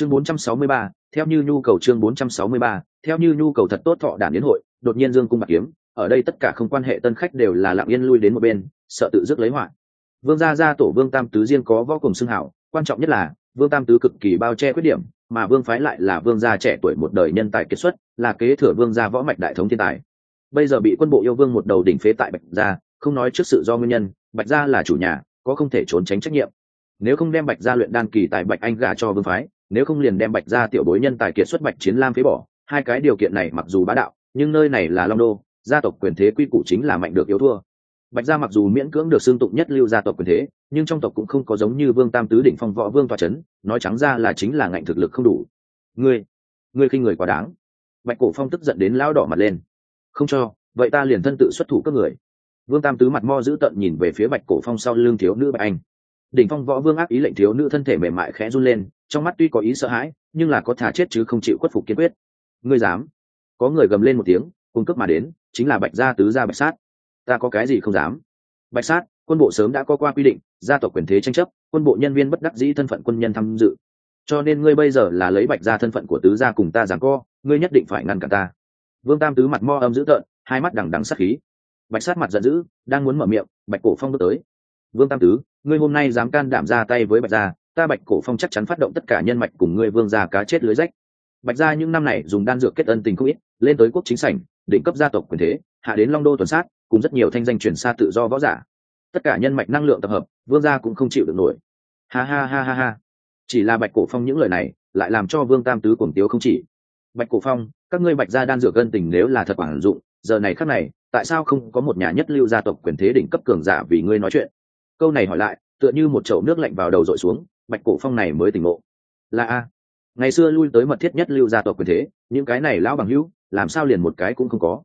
chương 463, theo như nhu cầu chương 463, theo như nhu cầu thật tốt thọ đản đến hội đột nhiên dương cung bạc kiếm ở đây tất cả không quan hệ tân khách đều là lặng yên lui đến một bên sợ tự dứt lấy họa. Vương gia gia tổ vương tam tứ riêng có võ cùng xưng hảo quan trọng nhất là vương tam tứ cực kỳ bao che khuyết điểm mà vương phái lại là vương gia trẻ tuổi một đời nhân tài kiệt xuất là kế thừa vương gia võ mạch đại thống thiên tài. Bây giờ bị quân bộ yêu vương một đầu đỉnh phế tại bạch gia không nói trước sự do nguyên nhân bạch gia là chủ nhà có không thể trốn tránh trách nhiệm. Nếu không đem bạch gia luyện đan kỳ tại bạch anh gả cho vương phái nếu không liền đem bạch gia tiểu bối nhân tài kiệt xuất bạch chiến lam phế bỏ, hai cái điều kiện này mặc dù bá đạo, nhưng nơi này là long đô, gia tộc quyền thế quy củ chính là mạnh được yếu thua. Bạch gia mặc dù miễn cưỡng được xương tụng nhất lưu gia tộc quyền thế, nhưng trong tộc cũng không có giống như vương tam tứ đỉnh phong võ vương tòa c h ấ n nói trắng ra là chính là ngạnh thực lực không đủ. Ngươi ngươi khi người quá đáng. Bạch cổ phong tức giận đến lão đỏ mặt lên. Không cho, vậy ta liền thân tự xuất thủ các người. Vương tam tứ mặt mo giữ tận nhìn về phía bạch cổ phong sau lưng thiếu nữ bạch anh. Đỉnh phong võ vương ác ý lệnh thiếu nữ thân thể mềm mại khẽ run lên trong mắt tuy có ý sợ hãi, nhưng là có thà chết chứ không chịu khuất phục kiên quyết. Ngươi dám? Có người gầm lên một tiếng, cung cấp mà đến, chính là bạch gia tứ gia bạch sát. Ta có cái gì không dám? Bạch sát, quân bộ sớm đã có qua quy định, gia tộc quyền thế tranh chấp, quân bộ nhân viên bất đắc dĩ thân phận quân nhân tham dự. Cho nên ngươi bây giờ là lấy bạch gia thân phận của tứ gia cùng ta giảng co, ngươi nhất định phải ngăn cản ta. Vương tam tứ mặt mo âm dữ tợn, hai mắt đằng đằng sắc khí. Bạch sát mặt giận dữ, đang muốn mở miệng, bạch cổ phong bước tới. Vương tam tứ, ngươi hôm nay dám can đảm ra tay với bạch gia ta bạch cổ phong chắc chắn phát động tất cả nhân mạch cùng ngươi vương gia cá chết lưới rách. Bạch gia những năm này dùng đan dược kết ân tình không ít, lên tới quốc chính sảnh, định cấp gia tộc quyền thế, hạ đến long đô tuần sát, cùng rất nhiều thanh danh chuyển xa tự do võ giả. Tất cả nhân mạch năng lượng tập hợp, vương gia cũng không chịu được nổi. Ha ha ha ha ha. Chỉ là bạch cổ phong những lời này, lại làm cho vương tam tứ cuồng tiếu không chỉ. Bạch cổ phong, các ngươi bạch gia đan dược ân tình nếu là thật quản dụng, giờ này khắc này, tại sao không có một nhà nhất lưu gia tộc quyền thế đỉnh cấp cường giả vì ngươi nói chuyện? Câu này hỏi lại, tựa như một chậu nước lạnh vào đầu dội xuống bạch cổ phong này mới tỉnh ngộ. Là a. Ngày xưa lui tới mật thiết nhất lưu gia tộc quyền thế, những cái này lão bằng hữu, làm sao liền một cái cũng không có.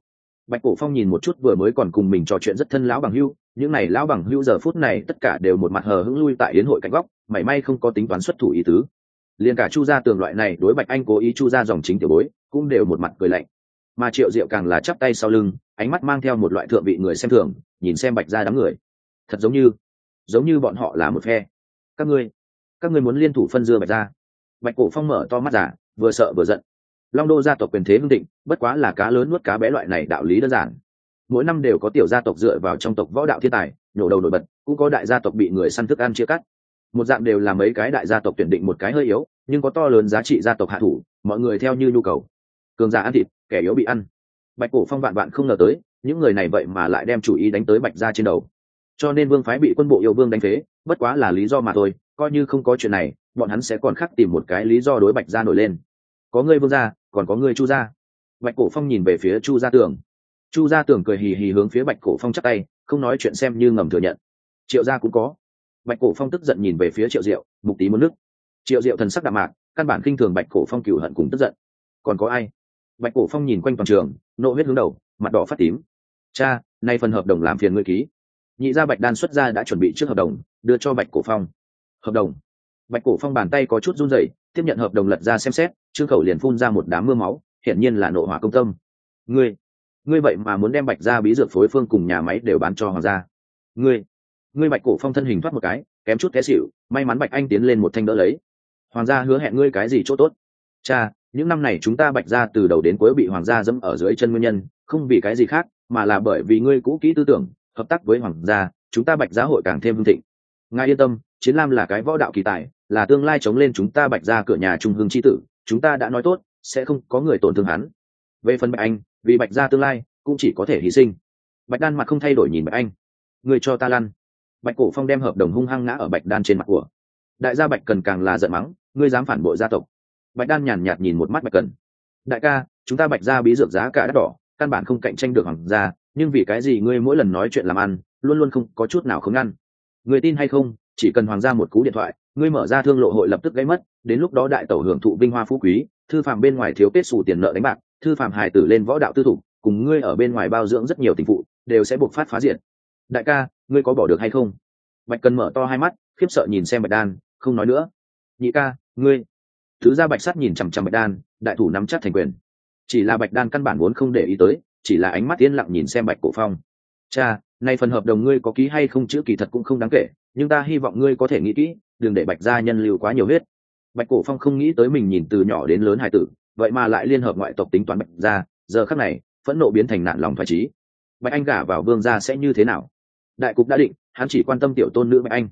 Bạch cổ phong nhìn một chút vừa mới còn cùng mình trò chuyện rất thân lão bằng hữu, những này lão bằng hữu giờ phút này tất cả đều một mặt hờ hững lui tại yến hội cạnh góc, mảy may không có tính toán xuất thủ ý tứ. Liền cả chu gia tường loại này đối bạch anh cố ý chu ra dòng chính tiểu bối, cũng đều một mặt cười lạnh. Mà triệu diệu càng là chắp tay sau lưng, ánh mắt mang theo một loại thượng vị người xem thường, nhìn xem bạch ra đám người. Thật giống như giống như bọn họ là một phe. Các ngươi các ngươi muốn liên thủ phân dưa bạch ra. Bạch cổ phong mở to mắt giả, vừa sợ vừa giận. Long đô gia tộc quyền thế hưng định bất quá là cá lớn nuốt cá bé loại này đạo lý đơn giản. Mỗi năm đều có tiểu gia tộc dựa vào trong tộc võ đạo thiên tài, nhổ đầu nổi bật, cũng có đại gia tộc bị người săn thức ăn chia cắt. Một dạng đều là mấy cái đại gia tộc tuyển định một cái hơi yếu, nhưng có to lớn giá trị gia tộc hạ thủ, mọi người theo như nhu cầu. Cường giả ăn thịt, kẻ yếu bị ăn. Bạch cổ phong vạn vạn không ngờ tới, những người này vậy mà lại đem chủ ý đánh tới bạch gia trên đầu. Cho nên vương phái bị quân bộ yêu vương đánh phế, bất quá là lý do mà thôi coi như không có chuyện này, bọn hắn sẽ còn khắc tìm một cái lý do đối bạch gia nổi lên. Có ngươi vương gia, còn có ngươi chu gia. Bạch cổ phong nhìn về phía chu gia tường. Chu gia tường cười hì hì hướng phía bạch cổ phong chắc tay, không nói chuyện xem như ngầm thừa nhận. Triệu gia cũng có. Bạch cổ phong tức giận nhìn về phía triệu diệu, mục tí muốn nước triệu diệu thần sắc đạm mạc, căn bản kinh thường bạch cổ phong cửu hận cùng tức giận. Còn có ai? Bạch cổ phong nhìn quanh toàn trường, nộ huyết hướng đầu, mặt đỏ phát tím. Cha, nay phần hợp đồng làm phiền ngươi ký. Nhị gia bạch đan xuất ra đã chuẩn bị trước hợp đồng, đưa cho bạch cổ phong hợp đồng. Bạch cổ phong bàn tay có chút run rẩy, tiếp nhận hợp đồng lật ra xem xét, trương khẩu liền phun ra một đám mưa máu, hiển nhiên là nộ hỏa công tâm. Ngươi ngươi vậy mà muốn đem bạch ra bí dược phối phương cùng nhà máy đều bán cho hoàng gia. Ngươi ngươi bạch cổ phong thân hình thoát một cái, kém chút té xỉu, may mắn bạch anh tiến lên một thanh đỡ lấy. Hoàng gia hứa hẹn ngươi cái gì chỗ tốt? Cha, những năm này chúng ta bạch ra từ đầu đến cuối bị hoàng gia dẫm ở dưới chân nguyên nhân, không vì cái gì khác, mà là bởi vì ngươi cũ kỹ tư tưởng, hợp tác với hoàng gia, chúng ta bạch gia hội càng thêm hưng thịnh. Ngài yên tâm chiến lam là cái võ đạo kỳ tài, là tương lai chống lên chúng ta bạch ra cửa nhà trung hương c h i tử, chúng ta đã nói tốt, sẽ không có người tổn thương hắn. Về phần bạch anh, vì bạch ra tương lai, cũng chỉ có thể hy sinh. Bạch đan mặt không thay đổi nhìn bạch anh. Người cho ta lăn. Bạch cổ phong đem hợp đồng hung hăng ngã ở bạch đan trên mặt của. Đại gia bạch cần càng là giận mắng, ngươi dám phản bội gia tộc. Bạch đan nhàn nhạt nhìn một mắt bạch cần. Đại ca, chúng ta bạch ra bí dược giá cả đắt đỏ, căn bản không cạnh tranh được hoàng gia, nhưng vì cái gì ngươi mỗi lần nói chuyện làm ăn, luôn luôn không có chút nào không ngăn người tin hay không chỉ cần hoàng gia một cú điện thoại, ngươi mở ra thương lộ hội lập tức gây mất, đến lúc đó đại tẩu hưởng thụ vinh hoa phú quý, thư phạm bên ngoài thiếu kết xù tiền nợ đánh bạc, thư phạm hài tử lên võ đạo tư thục cùng ngươi ở bên ngoài bao dưỡng rất nhiều tình phụ, đều sẽ buộc phát phá diện đại ca, ngươi có bỏ được hay không? Bạch cần mở to hai mắt, khiếp sợ nhìn xem bạch đan, không nói nữa. Nhị ca, ngươi. Thứ ra bạch sắt nhìn chằm chằm bạch đan, đại thủ nắm chắc thành quyền. Chỉ là bạch đan căn bản vốn không để ý tới, chỉ là ánh mắt yên lặng nhìn xem bạch cổ phong. Cha nay phần hợp đồng ngươi có ký hay không chữ kỳ thật cũng không đáng kể, nhưng ta hy vọng ngươi có thể nghĩ kỹ, đừng để bạch gia nhân lưu quá nhiều huyết bạch cổ phong không nghĩ tới mình nhìn từ nhỏ đến lớn hải tử, vậy mà lại liên hợp ngoại tộc tính toán bạch gia, giờ khắc này, phẫn nộ biến thành nạn lòng thoải trí. Bạch anh gả vào vương gia sẽ như thế nào? Đại cục đã định, hắn chỉ quan tâm tiểu tôn nữ bạch anh.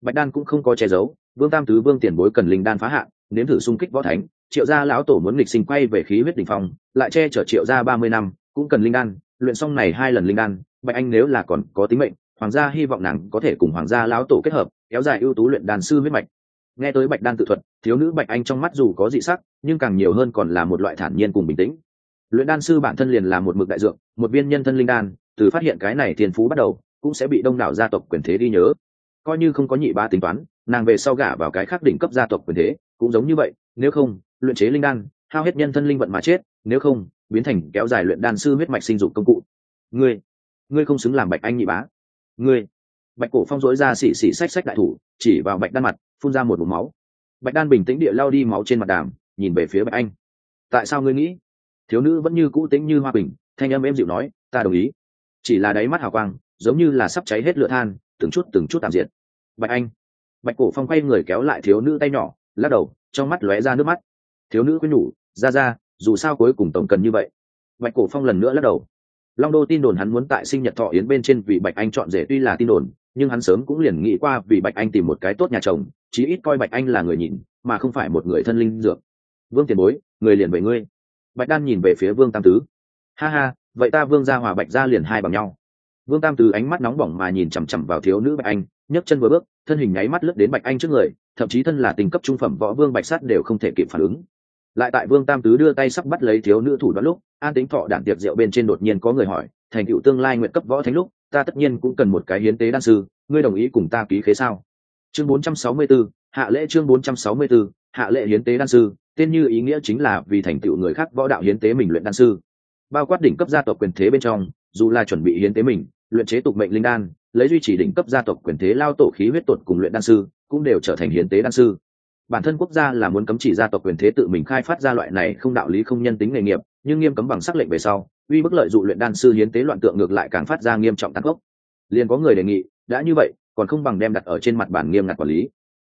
Bạch đan cũng không có che giấu, vương tam tứ vương tiền bối cần linh đan phá hạn, nếm thử xung kích võ thánh, triệu gia lão tổ muốn nghịch sinh quay về khí huyết đỉnh phong, lại che chở triệu gia ba mươi năm, cũng cần linh đan, luyện xong này hai lần linh đan bạch anh nếu là còn có tính mệnh, hoàng gia hy vọng nàng có thể cùng hoàng gia lão tổ kết hợp, kéo dài ưu tú luyện đan sư huyết mạch. Nghe tới bạch đan tự thuật, thiếu nữ bạch anh trong mắt dù có dị sắc, nhưng càng nhiều hơn còn là một loại thản nhiên cùng bình tĩnh. Luyện đan sư bản thân liền là một mực đại dượng một viên nhân thân linh đan, từ phát hiện cái này thiên phú bắt đầu, cũng sẽ bị đông đảo gia tộc quyền thế đi nhớ. Coi như không có nhị ba tính toán, nàng về sau gả vào cái khác đỉnh cấp gia tộc quyền thế, cũng giống như vậy, nếu không, luyện chế linh đan, hao hết nhân thân linh vận mà chết, nếu không, biến thành kéo dài luyện đan sư huyết mạch sinh dục công cụ. Ngươi ngươi không xứng làm bạch anh nhị bá. Ngươi. Bạch cổ phong dối ra xỉ xỉ xách xách đại thủ, chỉ vào bạch đan mặt, phun ra một vùng máu. Bạch đan bình tĩnh địa lao đi máu trên mặt đàm, nhìn về phía bạch anh. Tại sao ngươi nghĩ? Thiếu nữ vẫn như cũ tính như hoa bình, thanh âm em dịu nói, ta đồng ý. Chỉ là đáy mắt hào quang, giống như là sắp cháy hết lửa than, từng chút từng chút tạm diệt. Bạch anh. Bạch cổ phong quay người kéo lại thiếu nữ tay nhỏ, lắc đầu, trong mắt lóe ra nước mắt. Thiếu nữ quyến nhủ, ra ra, dù sao cuối cùng tổng cần như vậy. Bạch cổ phong lần nữa lắc đầu long đô tin đồn hắn muốn tại sinh nhật thọ yến bên trên vì bạch anh chọn rể tuy là tin đồn, nhưng hắn sớm cũng liền nghĩ qua vì bạch anh tìm một cái tốt nhà chồng, chí ít coi bạch anh là người nhịn, mà không phải một người thân linh dược. Vương tiền bối, người liền về ngươi. Bạch đan nhìn về phía vương tam tứ. Ha ha, vậy ta vương gia hòa bạch gia liền hai bằng nhau. Vương tam tứ ánh mắt nóng bỏng mà nhìn chằm chằm vào thiếu nữ bạch anh, nhấc chân vừa bước, thân hình nháy mắt lướt đến bạch anh trước người, thậm chí thân là tình cấp trung phẩm võ vương bạch sát đều không thể kịp phản ứng lại tại vương tam tứ đưa tay sắp bắt lấy thiếu nữ thủ đoạn lúc an tính thọ đản tiệc rượu bên trên đột nhiên có người hỏi thành cựu tương lai nguyện cấp võ thánh lúc ta tất nhiên cũng cần một cái hiến tế đan sư ngươi đồng ý cùng ta ký khế sao? Chương 464, hạ lễ chương 464, hạ lễ hiến tế đan sư tên như ý nghĩa chính là vì thành tựu người khác võ đạo hiến tế mình luyện đan sư. Bao quát đỉnh cấp gia tộc quyền thế bên trong dù là chuẩn bị hiến tế mình luyện chế tục mệnh linh đan lấy duy trì đỉnh cấp gia tộc quyền thế lao tổ khí huyết tột cùng luyện đan sư cũng đều trở thành hiến tế đan sư bản thân quốc gia là muốn cấm chỉ gia tộc quyền thế tự mình khai phát ra loại này không đạo lý không nhân tính nghề nghiệp, nhưng nghiêm cấm bằng sắc lệnh về sau, uy bức lợi dụ luyện đan sư hiến tế loạn tượng ngược lại càng phát ra nghiêm trọng tăng gốc liền có người đề nghị, đã như vậy, còn không bằng đem đặt ở trên mặt bản nghiêm ngặt quản lý.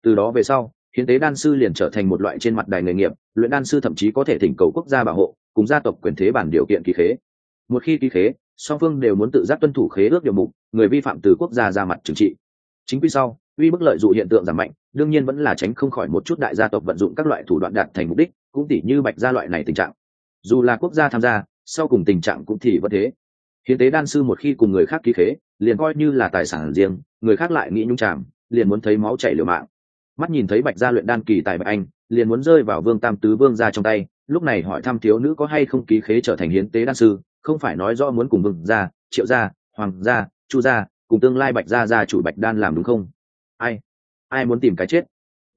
Từ đó về sau, hiến tế đan sư liền trở thành một loại trên mặt đài nghề nghiệp, luyện đan sư thậm chí có thể thỉnh cầu quốc gia bảo hộ, cùng gia tộc quyền thế bản điều kiện ký khế. Một khi ký khế, song phương đều muốn tự giác tuân thủ khế ước điều mục, người vi phạm từ quốc gia ra mặt trừng trị. Chính quy sau uy bức lợi dụ hiện tượng giảm mạnh, đương nhiên vẫn là tránh không khỏi một chút đại gia tộc vận dụng các loại thủ đoạn đạt thành mục đích, cũng tỉ như bạch gia loại này tình trạng. Dù là quốc gia tham gia, sau cùng tình trạng cũng thì vẫn thế. Hiến tế đan sư một khi cùng người khác ký khế, liền coi như là tài sản riêng, người khác lại nghĩ nhung tràm liền muốn thấy máu chảy liều mạng. Mắt nhìn thấy bạch gia luyện đan kỳ tài bạch anh, liền muốn rơi vào vương tam tứ vương ra trong tay, lúc này hỏi thăm thiếu nữ có hay không ký khế trở thành hiến tế đan sư, không phải nói rõ muốn cùng vương gia, triệu gia, hoàng gia, chu gia, cùng tương lai bạch gia gia chủ bạch đan làm đúng không? Ai? Ai muốn tìm cái chết?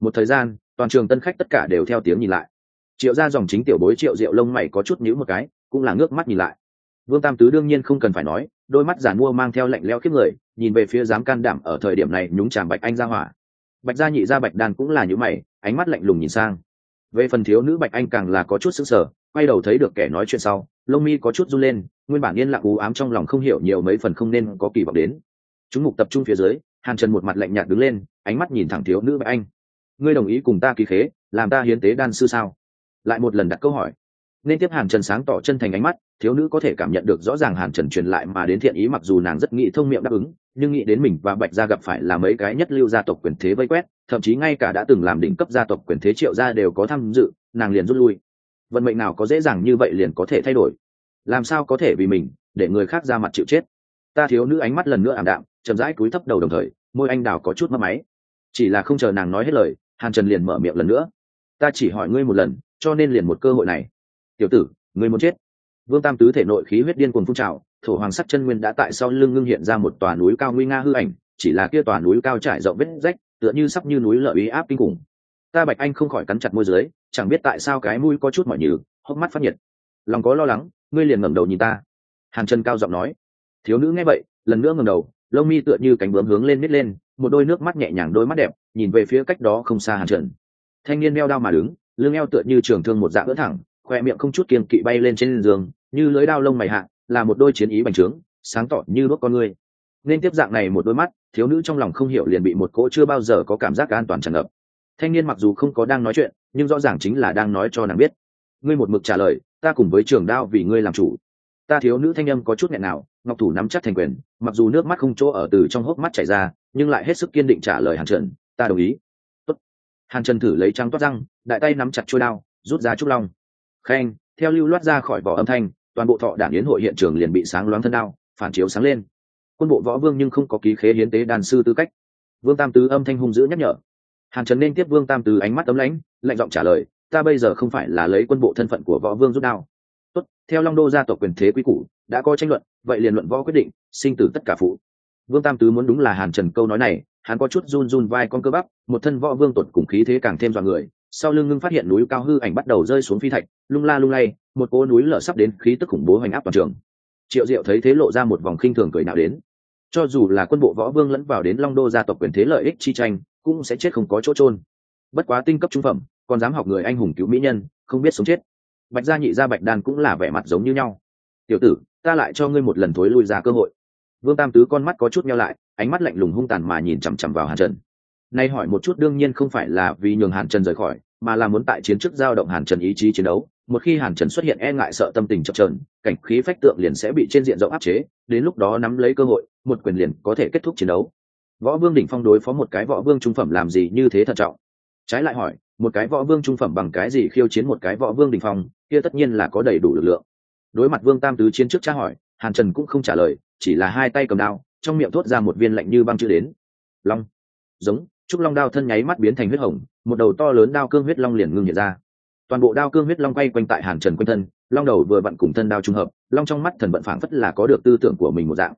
Một thời gian, toàn trường tân khách tất cả đều theo tiếng nhìn lại. Triệu gia dòng chính tiểu bối triệu diệu lông mày có chút nhíu một cái, cũng là ngước mắt nhìn lại. Vương tam tứ đương nhiên không cần phải nói, đôi mắt giả mua mang theo lạnh leo khiếp người, nhìn về phía dám can đảm ở thời điểm này nhúng chàng bạch anh ra hỏa. Bạch gia nhị gia bạch đan cũng là nhữ mày, ánh mắt lạnh lùng nhìn sang. Về phần thiếu nữ bạch anh càng là có chút sững sờ, quay đầu thấy được kẻ nói chuyện sau, lông mi có chút run lên, nguyên bản yên lặng u ám trong lòng không hiểu nhiều mấy phần không nên có kỳ vọng đến. Chúng mục tập trung phía dưới hàn trần một mặt lạnh nhạt đứng lên, ánh mắt nhìn thẳng thiếu nữ bạch anh. Ngươi đồng ý cùng ta ký khế, làm ta hiến tế đan sư sao? Lại một lần đặt câu hỏi. Nên tiếp hàn trần sáng tỏ chân thành ánh mắt, thiếu nữ có thể cảm nhận được rõ ràng hàn trần truyền lại mà đến thiện ý mặc dù nàng rất nghĩ thông miệng đáp ứng, nhưng nghĩ đến mình và bạch gia gặp phải là mấy cái nhất lưu gia tộc quyền thế vây quét, thậm chí ngay cả đã từng làm đỉnh cấp gia tộc quyền thế triệu gia đều có tham dự, nàng liền rút lui. Vận mệnh nào có dễ dàng như vậy liền có thể thay đổi. Làm sao có thể vì mình, để người khác ra mặt chịu chết? Ta thiếu nữ ánh mắt lần nữa ảm đạm, chậm rãi cúi thấp đầu đồng thời môi anh đào có chút mất máy. Chỉ là không chờ nàng nói hết lời, hàn trần liền mở miệng lần nữa. Ta chỉ hỏi ngươi một lần, cho nên liền một cơ hội này. Tiểu tử, ngươi muốn chết. Vương tam tứ thể nội khí huyết điên cuồng phun trào, thổ hoàng sắc chân nguyên đã tại sau lưng ngưng hiện ra một tòa núi cao nguy nga hư ảnh, chỉ là kia tòa núi cao trải rộng vết rách, tựa như sắp như núi lợi ý áp kinh khủng. Ta bạch anh không khỏi cắn chặt môi dưới, chẳng biết tại sao cái mũi có chút mỏi nhừ, hốc mắt phát nhiệt. Lòng có lo lắng, ngươi liền ngẩng đầu nhìn ta. Hàn chân cao giọng nói. Thiếu nữ nghe vậy, lần nữa ngẩng đầu lông mi tựa như cánh bướm hướng lên nít lên, một đôi nước mắt nhẹ nhàng đôi mắt đẹp, nhìn về phía cách đó không xa hàn trần. Thanh niên meo đao mà đứng, lưng eo tựa như trường thương một dạng ỡ thẳng, khoe miệng không chút kiềm kỵ bay lên trên giường, như lưới đao lông mày hạ, là một đôi chiến ý bành trướng, sáng tỏ như đốt con người. Nên tiếp dạng này một đôi mắt, thiếu nữ trong lòng không hiểu liền bị một cỗ chưa bao giờ có cảm giác an toàn tràn ngập. Thanh niên mặc dù không có đang nói chuyện, nhưng rõ ràng chính là đang nói cho nàng biết. Ngươi một mực trả lời, ta cùng với trường đao vì ngươi làm chủ. Ta thiếu nữ thanh âm có chút nghẹn nào ngọc thủ nắm chắc thành quyền, mặc dù nước mắt không chỗ ở từ trong hốc mắt chảy ra, nhưng lại hết sức kiên định trả lời hàn trần, ta đồng ý. Tốt. hàn trần thử lấy trắng toát răng, đại tay nắm chặt trôi đao, rút ra trúc long. Khen, theo lưu loát ra khỏi vỏ âm thanh, toàn bộ thọ đảng yến hội hiện trường liền bị sáng loáng thân đao, phản chiếu sáng lên. Quân bộ võ vương nhưng không có ký khế hiến tế đàn sư tư cách. Vương tam tứ âm thanh hung dữ nhắc nhở. Hàn trần nên tiếp vương tam tứ ánh mắt ấm lãnh, lạnh giọng trả lời, ta bây giờ không phải là lấy quân bộ thân phận của võ vương rút đao. Tốt, theo long đô gia tộc quyền thế quý củ đã có tranh luận, vậy liền luận võ quyết định, sinh tử tất cả phụ. Vương tam tứ muốn đúng là hàn trần câu nói này, hắn có chút run run vai con cơ bắp, một thân võ vương tột cùng khí thế càng thêm dọa người. Sau lưng ngưng phát hiện núi cao hư ảnh bắt đầu rơi xuống phi thạch, lung la lung lay, một cỗ núi lở sắp đến, khí tức khủng bố hoành áp toàn trường. Triệu diệu thấy thế lộ ra một vòng khinh thường cười nào đến. Cho dù là quân bộ võ vương lẫn vào đến long đô gia tộc quyền thế lợi ích chi tranh, cũng sẽ chết không có chỗ trôn bất quá tinh cấp trung phẩm, còn dám học người anh hùng cứu mỹ nhân, không biết sống chết. Bạch gia nhị gia bạch đan cũng là vẻ mặt giống như nhau. Tiểu tử ta lại cho ngươi một lần thối lui ra cơ hội. Vương tam tứ con mắt có chút nhau lại, ánh mắt lạnh lùng hung tàn mà nhìn chằm chằm vào hàn trần. Nay hỏi một chút đương nhiên không phải là vì nhường hàn trần rời khỏi, mà là muốn tại chiến trước giao động hàn trần ý chí chiến đấu. Một khi hàn trần xuất hiện e ngại sợ tâm tình chập trờn cảnh khí phách tượng liền sẽ bị trên diện rộng áp chế, đến lúc đó nắm lấy cơ hội, một quyền liền có thể kết thúc chiến đấu. Võ vương đỉnh phong đối phó một cái võ vương trung phẩm làm gì như thế thận trọng? Trái lại hỏi, một cái võ vương trung phẩm bằng cái gì khiêu chiến một cái võ vương đỉnh phong, kia tất nhiên là có đầy đủ lực lượng đối mặt vương tam tứ chiến trước tra hỏi, hàn trần cũng không trả lời, chỉ là hai tay cầm đao, trong miệng thốt ra một viên lạnh như băng chưa đến. Long. Giống, trúc long đao thân nháy mắt biến thành huyết hồng, một đầu to lớn đao cương huyết long liền ngưng hiện ra. Toàn bộ đao cương huyết long quay quanh tại hàn trần quanh thân, long đầu vừa vặn cùng thân đao trung hợp, long trong mắt thần vận phảng phất là có được tư tưởng của mình một dạng.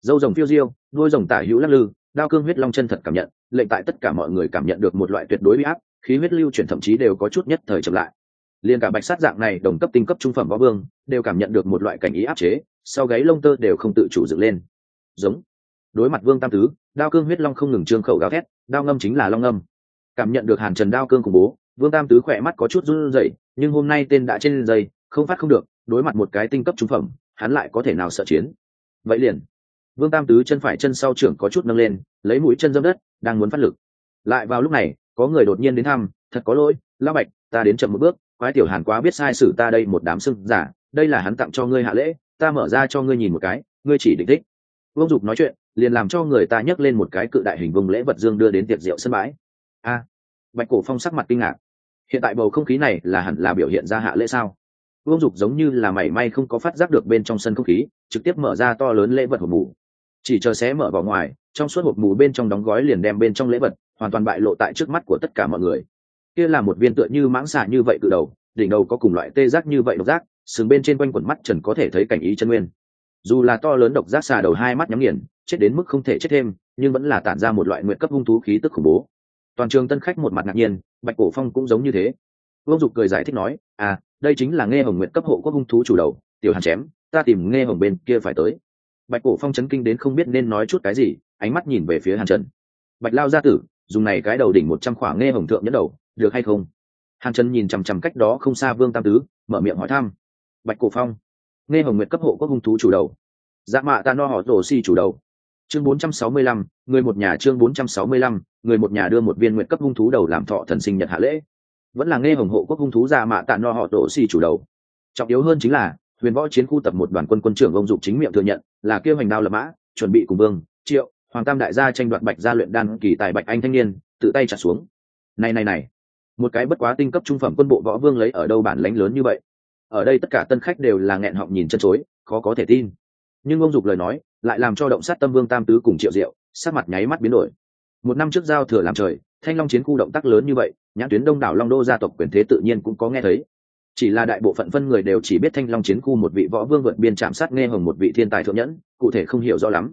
Dâu rồng phiêu diêu đuôi rồng tả hữu lắc lư, đao cương huyết long chân thật cảm nhận, lệnh tại tất cả mọi người cảm nhận được một loại tuyệt đối bị áp, khí huyết lưu chuyển thậm chí đều có chút nhất thời chậm lại liền cả bạch sát dạng này đồng cấp tinh cấp trung phẩm võ vương, đều cảm nhận được một loại cảnh ý áp chế, sau gáy lông tơ đều không tự chủ dựng lên. Giống. Đối mặt vương tam tứ, đao cương huyết long không ngừng trương khẩu gào thét, đao ngâm chính là long ngâm. Cảm nhận được hàn trần đao cương khủng bố, vương tam tứ khỏe mắt có chút run rẩy, nhưng hôm nay tên đã trên dây không phát không được, đối mặt một cái tinh cấp trung phẩm, hắn lại có thể nào sợ chiến? Vậy liền. Vương tam tứ chân phải chân sau trưởng có chút nâng lên, lấy mũi chân dâm đất, đang muốn phát lực. Lại vào lúc này, có người đột nhiên đến thăm, thật có lỗi lao bạch, ta đến chậm một bước quái tiểu hàn quá biết sai sử ta đây một đám sưng giả, đây là hắn tặng cho ngươi hạ lễ, ta mở ra cho ngươi nhìn một cái, ngươi chỉ định thích. Vương dục nói chuyện, liền làm cho người ta nhấc lên một cái cự đại hình vùng lễ vật dương đưa đến tiệc rượu sân bãi. A, bạch cổ phong sắc mặt kinh ngạc. Hiện tại bầu không khí này là hẳn là biểu hiện ra hạ lễ sao? Vương dục giống như là mảy may không có phát giác được bên trong sân không khí, trực tiếp mở ra to lớn lễ vật hộp mù. Chỉ chờ xé mở vào ngoài, trong suốt hộp mù bên trong đóng gói liền đem bên trong lễ vật hoàn toàn bại lộ tại trước mắt của tất cả mọi người kia là một viên tựa như mãng xà như vậy cự đầu, đỉnh đầu có cùng loại tê giác như vậy độc giác, sừng bên trên quanh quần mắt trần có thể thấy cảnh ý chân nguyên. Dù là to lớn độc giác xà đầu hai mắt nhắm nghiền, chết đến mức không thể chết thêm, nhưng vẫn là tản ra một loại nguyện cấp hung thú khí tức khủng bố. Toàn trường tân khách một mặt ngạc nhiên, bạch cổ phong cũng giống như thế. Vương dục cười giải thích nói à đây chính là nghe hồng nguyện cấp hộ quốc hung thú chủ đầu, tiểu hàn chém, ta tìm nghe hồng bên kia phải tới. Bạch cổ phong chấn kinh đến không biết nên nói chút cái gì, ánh mắt nhìn về phía hàn trần. Bạch lao gia tử, dùng này cái đầu đỉnh một trăm khoảng nghe hồng thượng nhẫn đầu được hay không? Hàn trần nhìn chằm chằm cách đó không xa vương tam tứ mở miệng hỏi thăm. Bạch cổ phong nghe hồng nguyệt cấp hộ quốc hung thú chủ đầu. Dạ mạ ta no họ rổ si chủ đầu. Chương 465, người một nhà chương 465, người một nhà đưa một viên nguyện cấp hung thú đầu làm thọ thần sinh nhật hạ lễ. Vẫn là nghe hồng hộ quốc hung thú ra mạ tạ no họ tổ si chủ đầu. Trọng yếu hơn chính là huyền võ chiến khu tập một đoàn quân quân trưởng ông dục chính miệng thừa nhận là kêu hành đao lập mã chuẩn bị cùng vương triệu hoàng tam đại gia tranh đoạt bạch gia luyện đan kỳ tài bạch anh thanh niên tự tay trả xuống. Này này này một cái bất quá tinh cấp trung phẩm quân bộ võ vương lấy ở đâu bản lãnh lớn như vậy? Ở đây tất cả tân khách đều là nghẹn họng nhìn chân chối, khó có thể tin. Nhưng ông dục lời nói, lại làm cho động sát tâm vương tam tứ cùng triệu diệu sát mặt nháy mắt biến đổi. Một năm trước giao thừa làm trời, thanh long chiến khu động tác lớn như vậy, nhãn tuyến đông đảo long đô gia tộc quyền thế tự nhiên cũng có nghe thấy. Chỉ là đại bộ phận phân người đều chỉ biết thanh long chiến khu một vị võ vương vượt biên chạm sát nghe hồng một vị thiên tài thượng nhẫn, cụ thể không hiểu rõ lắm.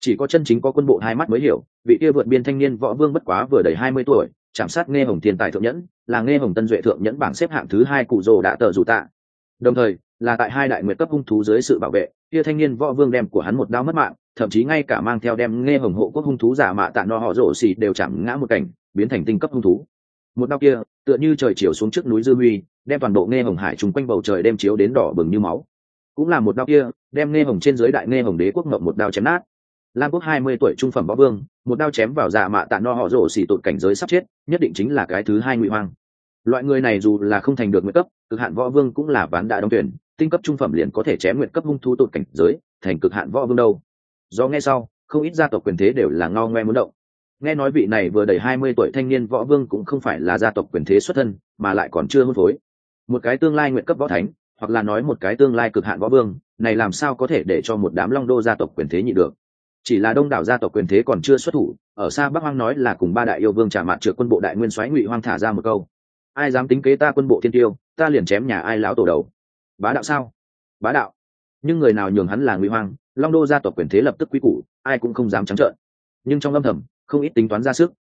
Chỉ có chân chính có quân bộ hai mắt mới hiểu, vị kia vượt biên thanh niên võ vương bất quá vừa đầy hai mươi tuổi chạm sát nghe hồng thiên tài thượng nhẫn, là nghe hồng tân duệ thượng nhẫn bảng xếp hạng thứ hai cụ rồ đã tờ dù tạ. Đồng thời, là tại hai đại nguyệt cấp hung thú dưới sự bảo vệ, kia thanh niên võ vương đem của hắn một đao mất mạng, thậm chí ngay cả mang theo đem nghe hồng hộ quốc hung thú giả mạ tạ no họ rổ xì đều chạm ngã một cảnh, biến thành tinh cấp hung thú. Một đao kia, tựa như trời chiều xuống trước núi dư huy, đem toàn bộ nghe hồng hải trùng quanh bầu trời đem chiếu đến đỏ bừng như máu. Cũng là một đao kia, đem nghe hồng trên dưới đại nghe hồng đế quốc ngậm một đao chém nát lam quốc hai mươi tuổi trung phẩm võ vương, một đao chém vào dạ mạ tạ no họ rổ xỉ tụt cảnh giới sắp chết, nhất định chính là cái thứ hai ngụy hoang. Loại người này dù là không thành được nguyện cấp, cực hạn võ vương cũng là ván đại đông tuyển, tinh cấp trung phẩm liền có thể chém nguyện cấp hung thu tụt cảnh giới, thành cực hạn võ vương đâu. Do nghe sau, không ít gia tộc quyền thế đều là ngao ngoe muốn động. Nghe nói vị này vừa đầy hai mươi tuổi thanh niên võ vương cũng không phải là gia tộc quyền thế xuất thân, mà lại còn chưa hôn phối. Một cái tương lai nguyện cấp võ thánh, hoặc là nói một cái tương lai cực hạn võ vương, này làm sao có thể để cho một đám long đô gia tộc quyền thế nhị được? Chỉ là đông đảo gia tộc quyền thế còn chưa xuất thủ, ở xa bắc hoang nói là cùng ba đại yêu vương trả mặt trượt quân bộ đại nguyên soái ngụy hoang thả ra một câu. Ai dám tính kế ta quân bộ thiên tiêu, ta liền chém nhà ai lão tổ đầu. Bá đạo sao? Bá đạo. Nhưng người nào nhường hắn là ngụy hoang, long đô gia tộc quyền thế lập tức quy củ, ai cũng không dám trắng trợn. Nhưng trong âm thầm, không ít tính toán ra sức.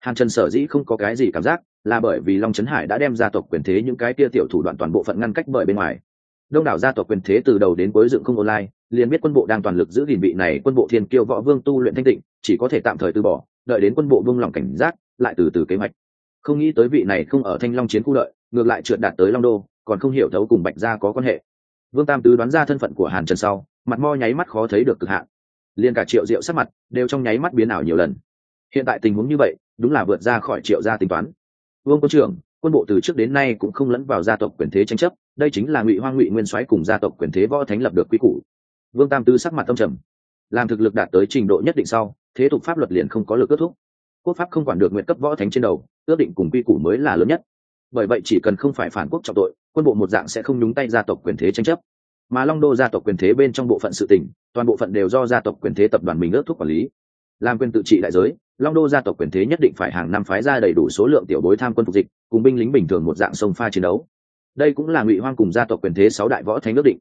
Hàn trần sở dĩ không có cái gì cảm giác, là bởi vì long trấn hải đã đem gia tộc quyền thế những cái kia tiểu thủ đoạn toàn bộ phận ngăn cách bởi bên ngoài. Đông đảo gia tộc quyền thế từ đầu đến cuối dựng không online liền biết quân bộ đang toàn lực giữ gìn vị này quân bộ thiên kiêu võ vương tu luyện thanh tịnh, chỉ có thể tạm thời từ bỏ, đợi đến quân bộ vương lòng cảnh giác, lại từ từ kế hoạch. Không nghĩ tới vị này không ở thanh long chiến khu lợi ngược lại trượt đạt tới long đô, còn không hiểu thấu cùng bạch gia có quan hệ. Vương tam tứ đoán ra thân phận của hàn trần sau, mặt mo nháy mắt khó thấy được cực hạn. Liền cả triệu diệu sắc mặt đều trong nháy mắt biến ảo nhiều lần. Hiện tại tình huống như vậy, đúng là vượt ra khỏi triệu gia tính toán. Vương quân trưởng, quân bộ từ trước đến nay cũng không lẫn vào gia tộc quyền thế tranh chấp, đây chính là ngụy hoa ngụy nguyên soái cùng gia tộc quyền thế võ thánh lập được quy củ vương tam tư sắc mặt tâm trầm. Làm thực lực đạt tới trình độ nhất định sau, thế tục pháp luật liền không có lực kết thúc. Quốc pháp không quản được nguyện cấp võ thánh trên đầu, ước định cùng quy củ mới là lớn nhất. Bởi vậy chỉ cần không phải phản quốc trọng tội, quân bộ một dạng sẽ không nhúng tay gia tộc quyền thế tranh chấp. Mà long đô gia tộc quyền thế bên trong bộ phận sự tỉnh toàn bộ phận đều do gia tộc quyền thế tập đoàn mình ước thúc quản lý. Làm quyền tự trị đại giới, long đô gia tộc quyền thế nhất định phải hàng năm phái ra đầy đủ số lượng tiểu bối tham quân phục dịch, cùng binh lính bình thường một dạng sông pha chiến đấu. Đây cũng là ngụy hoang cùng gia tộc quyền thế sáu đại võ thánh ước định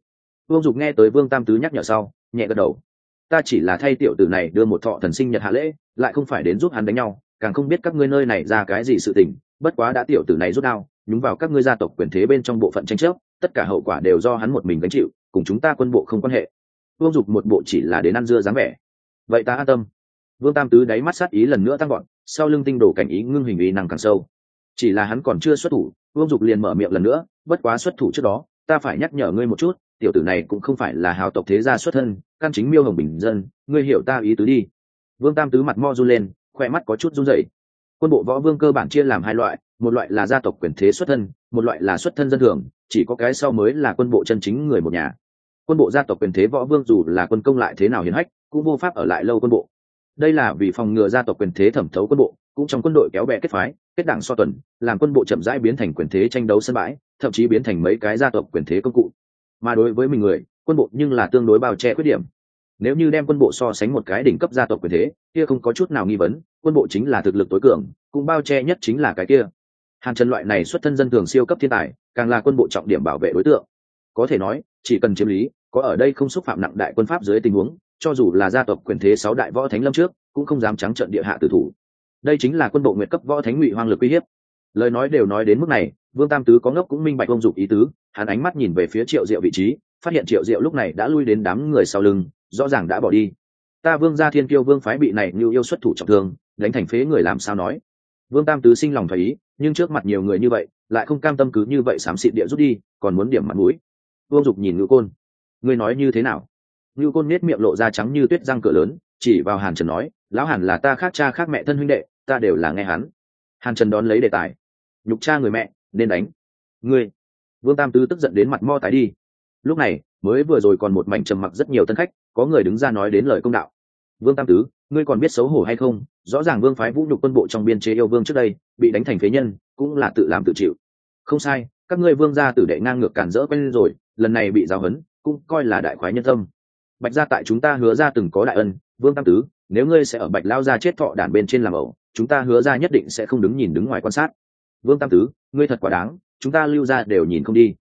vương dục nghe tới vương tam tứ nhắc nhở sau, nhẹ gật đầu. Ta chỉ là thay tiểu tử này đưa một thọ thần sinh nhật hạ lễ, lại không phải đến giúp hắn đánh nhau, càng không biết các ngươi nơi này ra cái gì sự tình, bất quá đã tiểu tử này rút đao, nhúng vào các ngươi gia tộc quyền thế bên trong bộ phận tranh chấp, tất cả hậu quả đều do hắn một mình gánh chịu, cùng chúng ta quân bộ không quan hệ. Vương dục một bộ chỉ là đến ăn dưa dáng vẻ. Vậy ta an tâm. Vương tam tứ đáy mắt sát ý lần nữa tăng gọn sau lưng tinh đồ cảnh ý ngưng hình ý năng càng sâu. Chỉ là hắn còn chưa xuất thủ, vương dục liền mở miệng lần nữa, bất quá xuất thủ trước đó, ta phải nhắc nhở ngươi một chút tiểu tử này cũng không phải là hào tộc thế gia xuất thân, căn chính miêu hồng bình dân, ngươi hiểu ta ý tứ đi. Vương tam tứ mặt mo run lên khoe mắt có chút run rẩy. Quân bộ võ vương cơ bản chia làm hai loại, một loại là gia tộc quyền thế xuất thân, một loại là xuất thân dân thường, chỉ có cái sau mới là quân bộ chân chính người một nhà. Quân bộ gia tộc quyền thế võ vương dù là quân công lại thế nào hiến hách, cũng vô pháp ở lại lâu quân bộ. Đây là vì phòng ngừa gia tộc quyền thế thẩm thấu quân bộ, cũng trong quân đội kéo bè kết phái, kết đảng so tuần, làm quân bộ chậm rãi biến thành quyền thế tranh đấu sân bãi, thậm chí biến thành mấy cái gia tộc quyền thế công cụ mà đối với mình người, quân bộ nhưng là tương đối bao che khuyết điểm. Nếu như đem quân bộ so sánh một cái đỉnh cấp gia tộc quyền thế, kia không có chút nào nghi vấn, quân bộ chính là thực lực tối cường, cũng bao che nhất chính là cái kia. Hàn trần loại này xuất thân dân thường siêu cấp thiên tài, càng là quân bộ trọng điểm bảo vệ đối tượng. Có thể nói, chỉ cần chiếm lý, có ở đây không xúc phạm nặng đại quân pháp dưới tình huống, cho dù là gia tộc quyền thế sáu đại võ thánh lâm trước, cũng không dám trắng trận địa hạ tử thủ. Đây chính là quân bộ nguyện cấp võ thánh ngụy hoang lực uy hiếp lời nói đều nói đến mức này, vương tam tứ có ngốc cũng minh bạch ông dục ý tứ, hắn ánh mắt nhìn về phía triệu diệu vị trí, phát hiện triệu diệu lúc này đã lui đến đám người sau lưng, rõ ràng đã bỏ đi. Ta vương gia thiên kiêu vương phái bị này như yêu xuất thủ trọng thương, đánh thành phế người làm sao nói? Vương tam tứ sinh lòng thấy ý, nhưng trước mặt nhiều người như vậy, lại không cam tâm cứ như vậy xám xịt địa rút đi, còn muốn điểm mặt mũi. Vương dục nhìn ngữ côn. Ngươi nói như thế nào? Ngữ côn nết miệng lộ ra trắng như tuyết răng cửa lớn, chỉ vào hàn trần nói, lão hàn là ta khác cha khác mẹ thân huynh đệ, ta đều là nghe hắn. Hàn trần đón lấy đề tài nhục cha người mẹ, nên đánh. Ngươi, vương tam tứ tức giận đến mặt mo tái đi. Lúc này, mới vừa rồi còn một mảnh trầm mặc rất nhiều tân khách, có người đứng ra nói đến lời công đạo. Vương tam tứ, ngươi còn biết xấu hổ hay không? Rõ ràng vương phái vũ nhục quân bộ trong biên chế yêu vương trước đây, bị đánh thành phế nhân, cũng là tự làm tự chịu. Không sai, các ngươi vương gia tử đệ ngang ngược cản rỡ quen rồi, lần này bị giáo hấn cũng coi là đại khoái nhân tâm. Bạch gia tại chúng ta hứa ra từng có đại ân, vương tam tứ, nếu ngươi sẽ ở bạch lao gia chết thọ đàn bên trên làm ẩu, chúng ta hứa ra nhất định sẽ không đứng nhìn đứng ngoài quan sát vương tam tứ, ngươi thật quả đáng, chúng ta lưu ra đều nhìn không đi.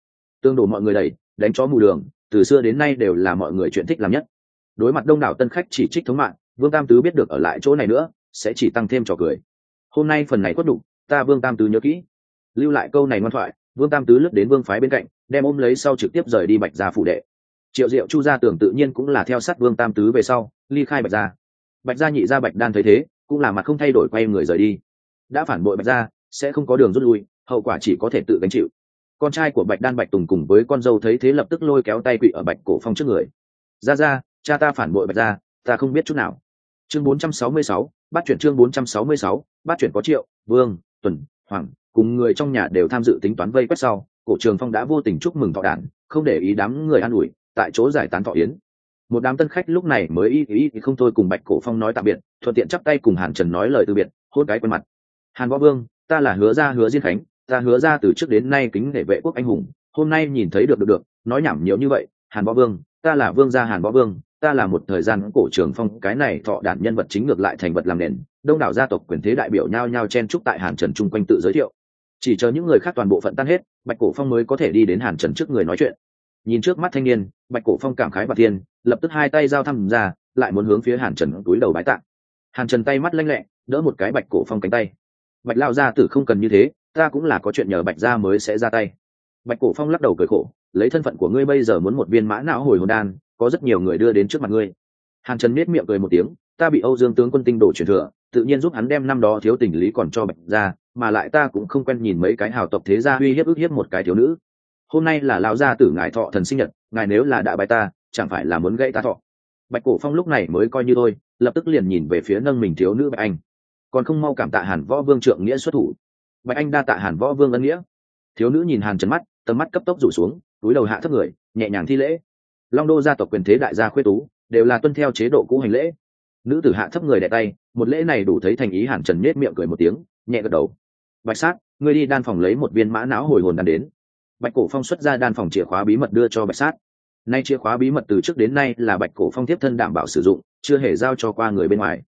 Tương đổ mọi người đẩy, đánh chó mù đường, từ xưa đến nay đều là mọi người chuyện thích làm nhất. Đối mặt đông đảo tân khách chỉ trích thống mạng, vương tam tứ biết được ở lại chỗ này nữa, sẽ chỉ tăng thêm trò cười. Hôm nay phần này quất đủ ta vương tam tứ nhớ kỹ. Lưu lại câu này ngoan thoại, vương tam tứ lướt đến vương phái bên cạnh, đem ôm lấy sau trực tiếp rời đi bạch gia phủ đệ. Triệu diệu chu gia tưởng tự nhiên cũng là theo sát vương tam tứ về sau, ly khai bạch gia. Bạch gia nhị gia bạch đan thấy thế, cũng là mặt không thay đổi quay người rời đi. Đã phản bội bạch gia sẽ không có đường rút lui hậu quả chỉ có thể tự gánh chịu. Con trai của bạch đan bạch tùng cùng với con dâu thấy thế lập tức lôi kéo tay quỵ ở bạch cổ phong trước người. Ra ra cha ta phản bội bạch gia ta không biết chút nào. Chương 466, bắt chuyển chương 466, bắt chuyển có triệu vương tuần hoàng cùng người trong nhà đều tham dự tính toán vây quét sau cổ trường phong đã vô tình chúc mừng thọ đản không để ý đám người an ủi tại chỗ giải tán thọ yến. Một đám tân khách lúc này mới ý ý không thôi cùng bạch cổ phong nói tạm biệt thuận tiện chắp tay cùng hàn trần nói lời từ biệt hôn cái quen mặt. Hàn võ vương ta là hứa ra hứa diên khánh, ta hứa ra từ trước đến nay kính để vệ quốc anh hùng, hôm nay nhìn thấy được được được, nói nhảm nhiều như vậy, hàn võ vương, ta là vương gia hàn võ vương, ta là một thời gian cổ trường phong, cái này thọ đản nhân vật chính ngược lại thành vật làm nền, đông đảo gia tộc quyền thế đại biểu nhao nhao chen trúc tại hàn trần chung quanh tự giới thiệu. Chỉ chờ những người khác toàn bộ phận tan hết, bạch cổ phong mới có thể đi đến hàn trần trước người nói chuyện. Nhìn trước mắt thanh niên, bạch cổ phong cảm khái và thiên, lập tức hai tay giao thăm ra, lại muốn hướng phía hàn trần túi đầu bái tạng hàn trần tay mắt lanh lẹ, đỡ một cái bạch cổ phong cánh tay bạch lao gia tử không cần như thế, ta cũng là có chuyện nhờ bạch gia mới sẽ ra tay. Bạch cổ phong lắc đầu cười khổ, lấy thân phận của ngươi bây giờ muốn một viên mã não hồi hồn đan, có rất nhiều người đưa đến trước mặt ngươi. Hàn trần miết miệng cười một tiếng, ta bị âu dương tướng quân tinh đổ truyền thừa, tự nhiên giúp hắn đem năm đó thiếu tình lý còn cho bạch gia, mà lại ta cũng không quen nhìn mấy cái hào tộc thế gia uy hiếp ức hiếp một cái thiếu nữ. Hôm nay là lão gia tử ngài thọ thần sinh nhật, ngài nếu là đại bài ta, chẳng phải là muốn gãy ta thọ. Bạch cổ phong lúc này mới coi như thôi, lập tức liền nhìn về phía nâng mình thiếu nữ bạch anh còn không mau cảm tạ hàn võ vương trượng nghĩa xuất thủ. Bạch anh đa tạ hàn võ vương ân nghĩa. Thiếu nữ nhìn hàn trần mắt, tầm mắt cấp tốc rủ xuống, túi đầu hạ thấp người, nhẹ nhàng thi lễ. Long đô gia tộc quyền thế đại gia khuê tú, đều là tuân theo chế độ cũ hành lễ. Nữ tử hạ thấp người đ tay, một lễ này đủ thấy thành ý hàn trần nết miệng cười một tiếng, nhẹ gật đầu. Bạch sát, ngươi đi đan phòng lấy một viên mã não hồi hồn đan đến. Bạch cổ phong xuất ra đan phòng chìa khóa bí mật đưa cho bạch sát. Nay chìa khóa bí mật từ trước đến nay là bạch cổ phong tiếp thân đảm bảo sử dụng, chưa hề giao cho qua người bên ngoài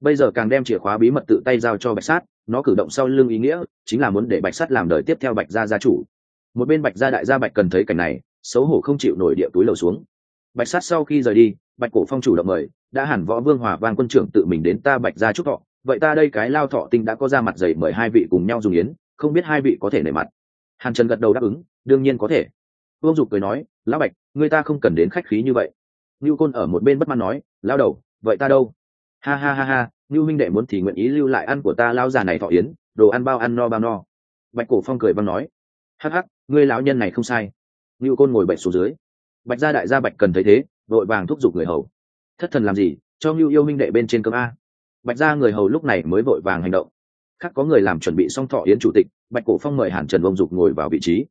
bây giờ càng đem chìa khóa bí mật tự tay giao cho bạch sát, nó cử động sau lưng ý nghĩa chính là muốn để bạch sát làm đời tiếp theo bạch gia gia chủ. Một bên bạch gia đại gia bạch cần thấy cảnh này, xấu hổ không chịu nổi địa túi lầu xuống. Bạch sát sau khi rời đi, bạch cổ phong chủ động mời, đã hẳn võ vương hòa vang quân trưởng tự mình đến ta bạch gia chúc thọ, vậy ta đây cái lao thọ tinh đã có ra mặt dày mời hai vị cùng nhau dùng yến, không biết hai vị có thể nể mặt. Hàn trần gật đầu đáp ứng, đương nhiên có thể. Vương dục cười nói, lão bạch, người ta không cần đến khách khí như vậy. Lưu côn ở một bên bất mãn nói lao đầu, vậy ta đâu? Ha ha ha ha như minh đệ muốn thì nguyện ý lưu lại ăn của ta lao già này thọ yến, đồ ăn bao ăn no bao no. Bạch cổ phong cười văng nói. Hắc hắc, ngươi lão nhân này không sai. Như côn ngồi bệnh xuống dưới. Bạch gia đại gia bạch cần thấy thế vội vàng thúc giục người hầu. Thất thần làm gì, cho như yêu minh đệ bên trên cơm a. Bạch gia người hầu lúc này mới vội vàng hành động. Khác có người làm chuẩn bị xong thọ yến chủ tịch, bạch cổ phong mời hàn trần vông dục ngồi vào vị trí.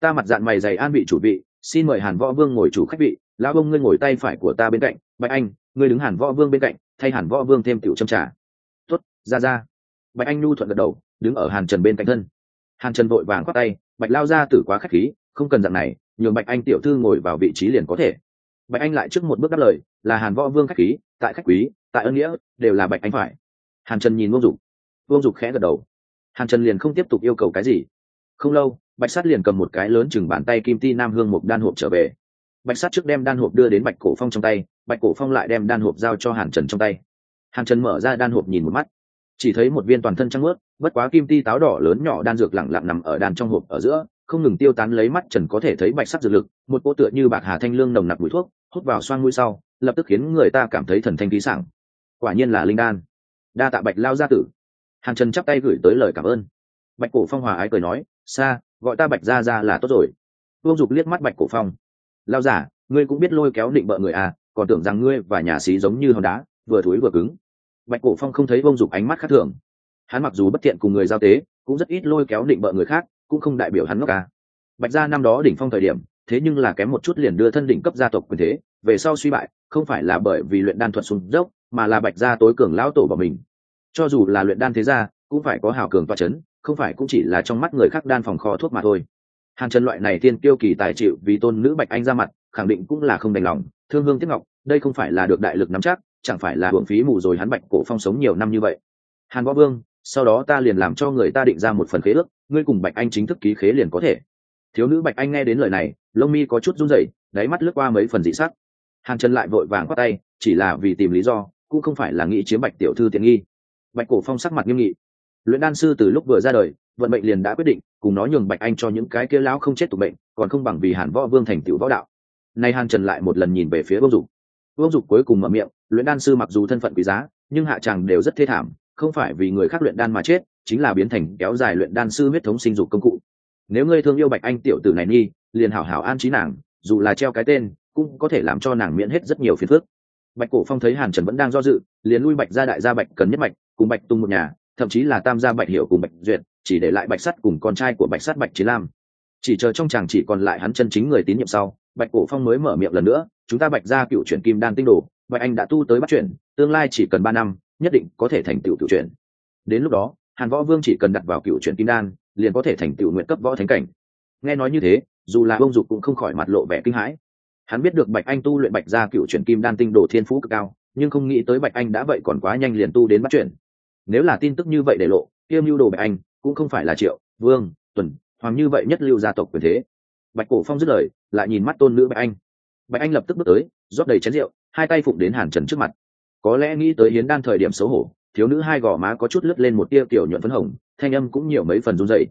Ta mặt dạng mày dày an vị chủ vị, xin mời hàn võ vương ngồi chủ khách vị. Lão bông ngươi ngồi tay phải của ta bên cạnh. Bạch anh, ngươi đứng hàn võ vương bên cạnh thay hàn võ vương thêm tiểu châm trà. Tuất ra ra. Bạch anh nhu thuận gật đầu, đứng ở hàn trần bên cạnh thân. Hàn trần vội vàng khoác tay, bạch lao ra tử quá khách khí, không cần dạng này, nhường bạch anh tiểu thư ngồi vào vị trí liền có thể. Bạch anh lại trước một bước đáp lời, là hàn võ vương khách khí, tại khách quý, tại ân nghĩa, đều là bạch anh phải. Hàn trần nhìn vương dục. Vương dục khẽ gật đầu. Hàn trần liền không tiếp tục yêu cầu cái gì. Không lâu, bạch sát liền cầm một cái lớn chừng bàn tay kim ti nam hương một đan hộp trở về. Bạch sát trước đem đan hộp đưa đến bạch cổ phong trong tay bạch cổ phong lại đem đan hộp giao cho hàn trần trong tay. Hàn trần mở ra đan hộp nhìn một mắt. Chỉ thấy một viên toàn thân trăng ướt bất quá kim ti táo đỏ lớn nhỏ đan dược lẳng lặng nằm ở đan trong hộp ở giữa, không ngừng tiêu tán lấy mắt trần có thể thấy bạch sắc dược lực, một cô tựa như bạc hà thanh lương nồng nặc mùi thuốc, hút vào xoang mũi sau, lập tức khiến người ta cảm thấy thần thanh khí sảng. Quả nhiên là linh đan. Đa tạ bạch lao gia tử. Hàn trần chắp tay gửi tới lời cảm ơn. Bạch cổ phong hòa ái cười nói xa gọi ta bạch ra ra là tốt rồi. Vương dục liếc mắt bạch cổ phong. Lao giả, ngươi cũng biết lôi kéo định bợ người à còn tưởng rằng ngươi và nhà xí giống như hòn đá, vừa thối vừa cứng. Bạch cổ phong không thấy vông dục ánh mắt khác thường. Hắn mặc dù bất thiện cùng người giao tế, cũng rất ít lôi kéo định bợ người khác, cũng không đại biểu hắn ngốc cả bạch gia năm đó đỉnh phong thời điểm, thế nhưng là kém một chút liền đưa thân đỉnh cấp gia tộc quyền thế, về sau suy bại, không phải là bởi vì luyện đan thuật xuống dốc, mà là bạch gia tối cường lão tổ của mình. Cho dù là luyện đan thế gia, cũng phải có hào cường toa chấn, không phải cũng chỉ là trong mắt người khác đan phòng kho thuốc mà thôi. Hàn trần loại này tiên tiêu kỳ tài chịu vì tôn nữ bạch anh ra mặt, khẳng định cũng là không đành lòng thương hương tiếp ngọc, đây không phải là được đại lực nắm chắc, chẳng phải là hưởng phí mù rồi hắn bạch cổ phong sống nhiều năm như vậy. Hàn võ vương, sau đó ta liền làm cho người ta định ra một phần khế ước, ngươi cùng bạch anh chính thức ký khế liền có thể. Thiếu nữ bạch anh nghe đến lời này, lông mi có chút run rẩy, đáy mắt lướt qua mấy phần dị sắc. Hàn trần lại vội vàng khoát tay, chỉ là vì tìm lý do, cũng không phải là nghĩ chiếm bạch tiểu thư tiện nghi. Bạch cổ phong sắc mặt nghiêm nghị. Luyện đan sư từ lúc vừa ra đời, vận mệnh liền đã quyết định, cùng nó nhường bạch anh cho những cái kia lão không chết tụ bệnh còn không bằng vì hàn võ vương thành tựu võ đạo nay hàn trần lại một lần nhìn về phía vương dục. Vương dục cuối cùng mở miệng, luyện đan sư mặc dù thân phận quý giá, nhưng hạ tràng đều rất thê thảm, không phải vì người khác luyện đan mà chết, chính là biến thành kéo dài luyện đan sư huyết thống sinh dục công cụ. Nếu ngươi thương yêu bạch anh tiểu tử này nghi liền hảo hảo an trí nàng, dù là treo cái tên, cũng có thể làm cho nàng miễn hết rất nhiều phiền phức. Bạch cổ phong thấy hàn trần vẫn đang do dự, liền lui bạch ra đại gia bạch cần nhất bạch, cùng bạch tung một nhà, thậm chí là tam gia bạch hiểu cùng bạch duyệt, chỉ để lại bạch sắt cùng con trai của bạch sắt bạch trí lam. Chỉ chờ trong chàng chỉ còn lại hắn chân chính người tín nhiệm sau bạch cổ phong mới mở miệng lần nữa, chúng ta bạch ra cựu chuyển kim đan tinh đồ, bạch anh đã tu tới bắt chuyển, tương lai chỉ cần ba năm, nhất định có thể thành tựu cựu chuyển. Đến lúc đó, hàn võ vương chỉ cần đặt vào cựu chuyển kim đan, liền có thể thành tựu nguyện cấp võ thánh cảnh. Nghe nói như thế, dù là ông dục cũng không khỏi mặt lộ vẻ kinh hãi. Hắn biết được bạch anh tu luyện bạch ra cựu chuyển kim đan tinh đồ thiên phú cực cao, nhưng không nghĩ tới bạch anh đã vậy còn quá nhanh liền tu đến bắt chuyển. Nếu là tin tức như vậy để lộ, kia mưu đồ bạch anh cũng không phải là triệu, vương, tuần hoàng như vậy nhất lưu gia tộc quyền thế bạch cổ phong dứt lời, lại nhìn mắt tôn nữ bạch anh. Bạch anh lập tức bước tới, rót đầy chén rượu, hai tay phụng đến hàn trần trước mặt. Có lẽ nghĩ tới hiến đan thời điểm xấu hổ, thiếu nữ hai gò má có chút lướt lên một tia kiểu nhuận phấn hồng, thanh âm cũng nhiều mấy phần run dậy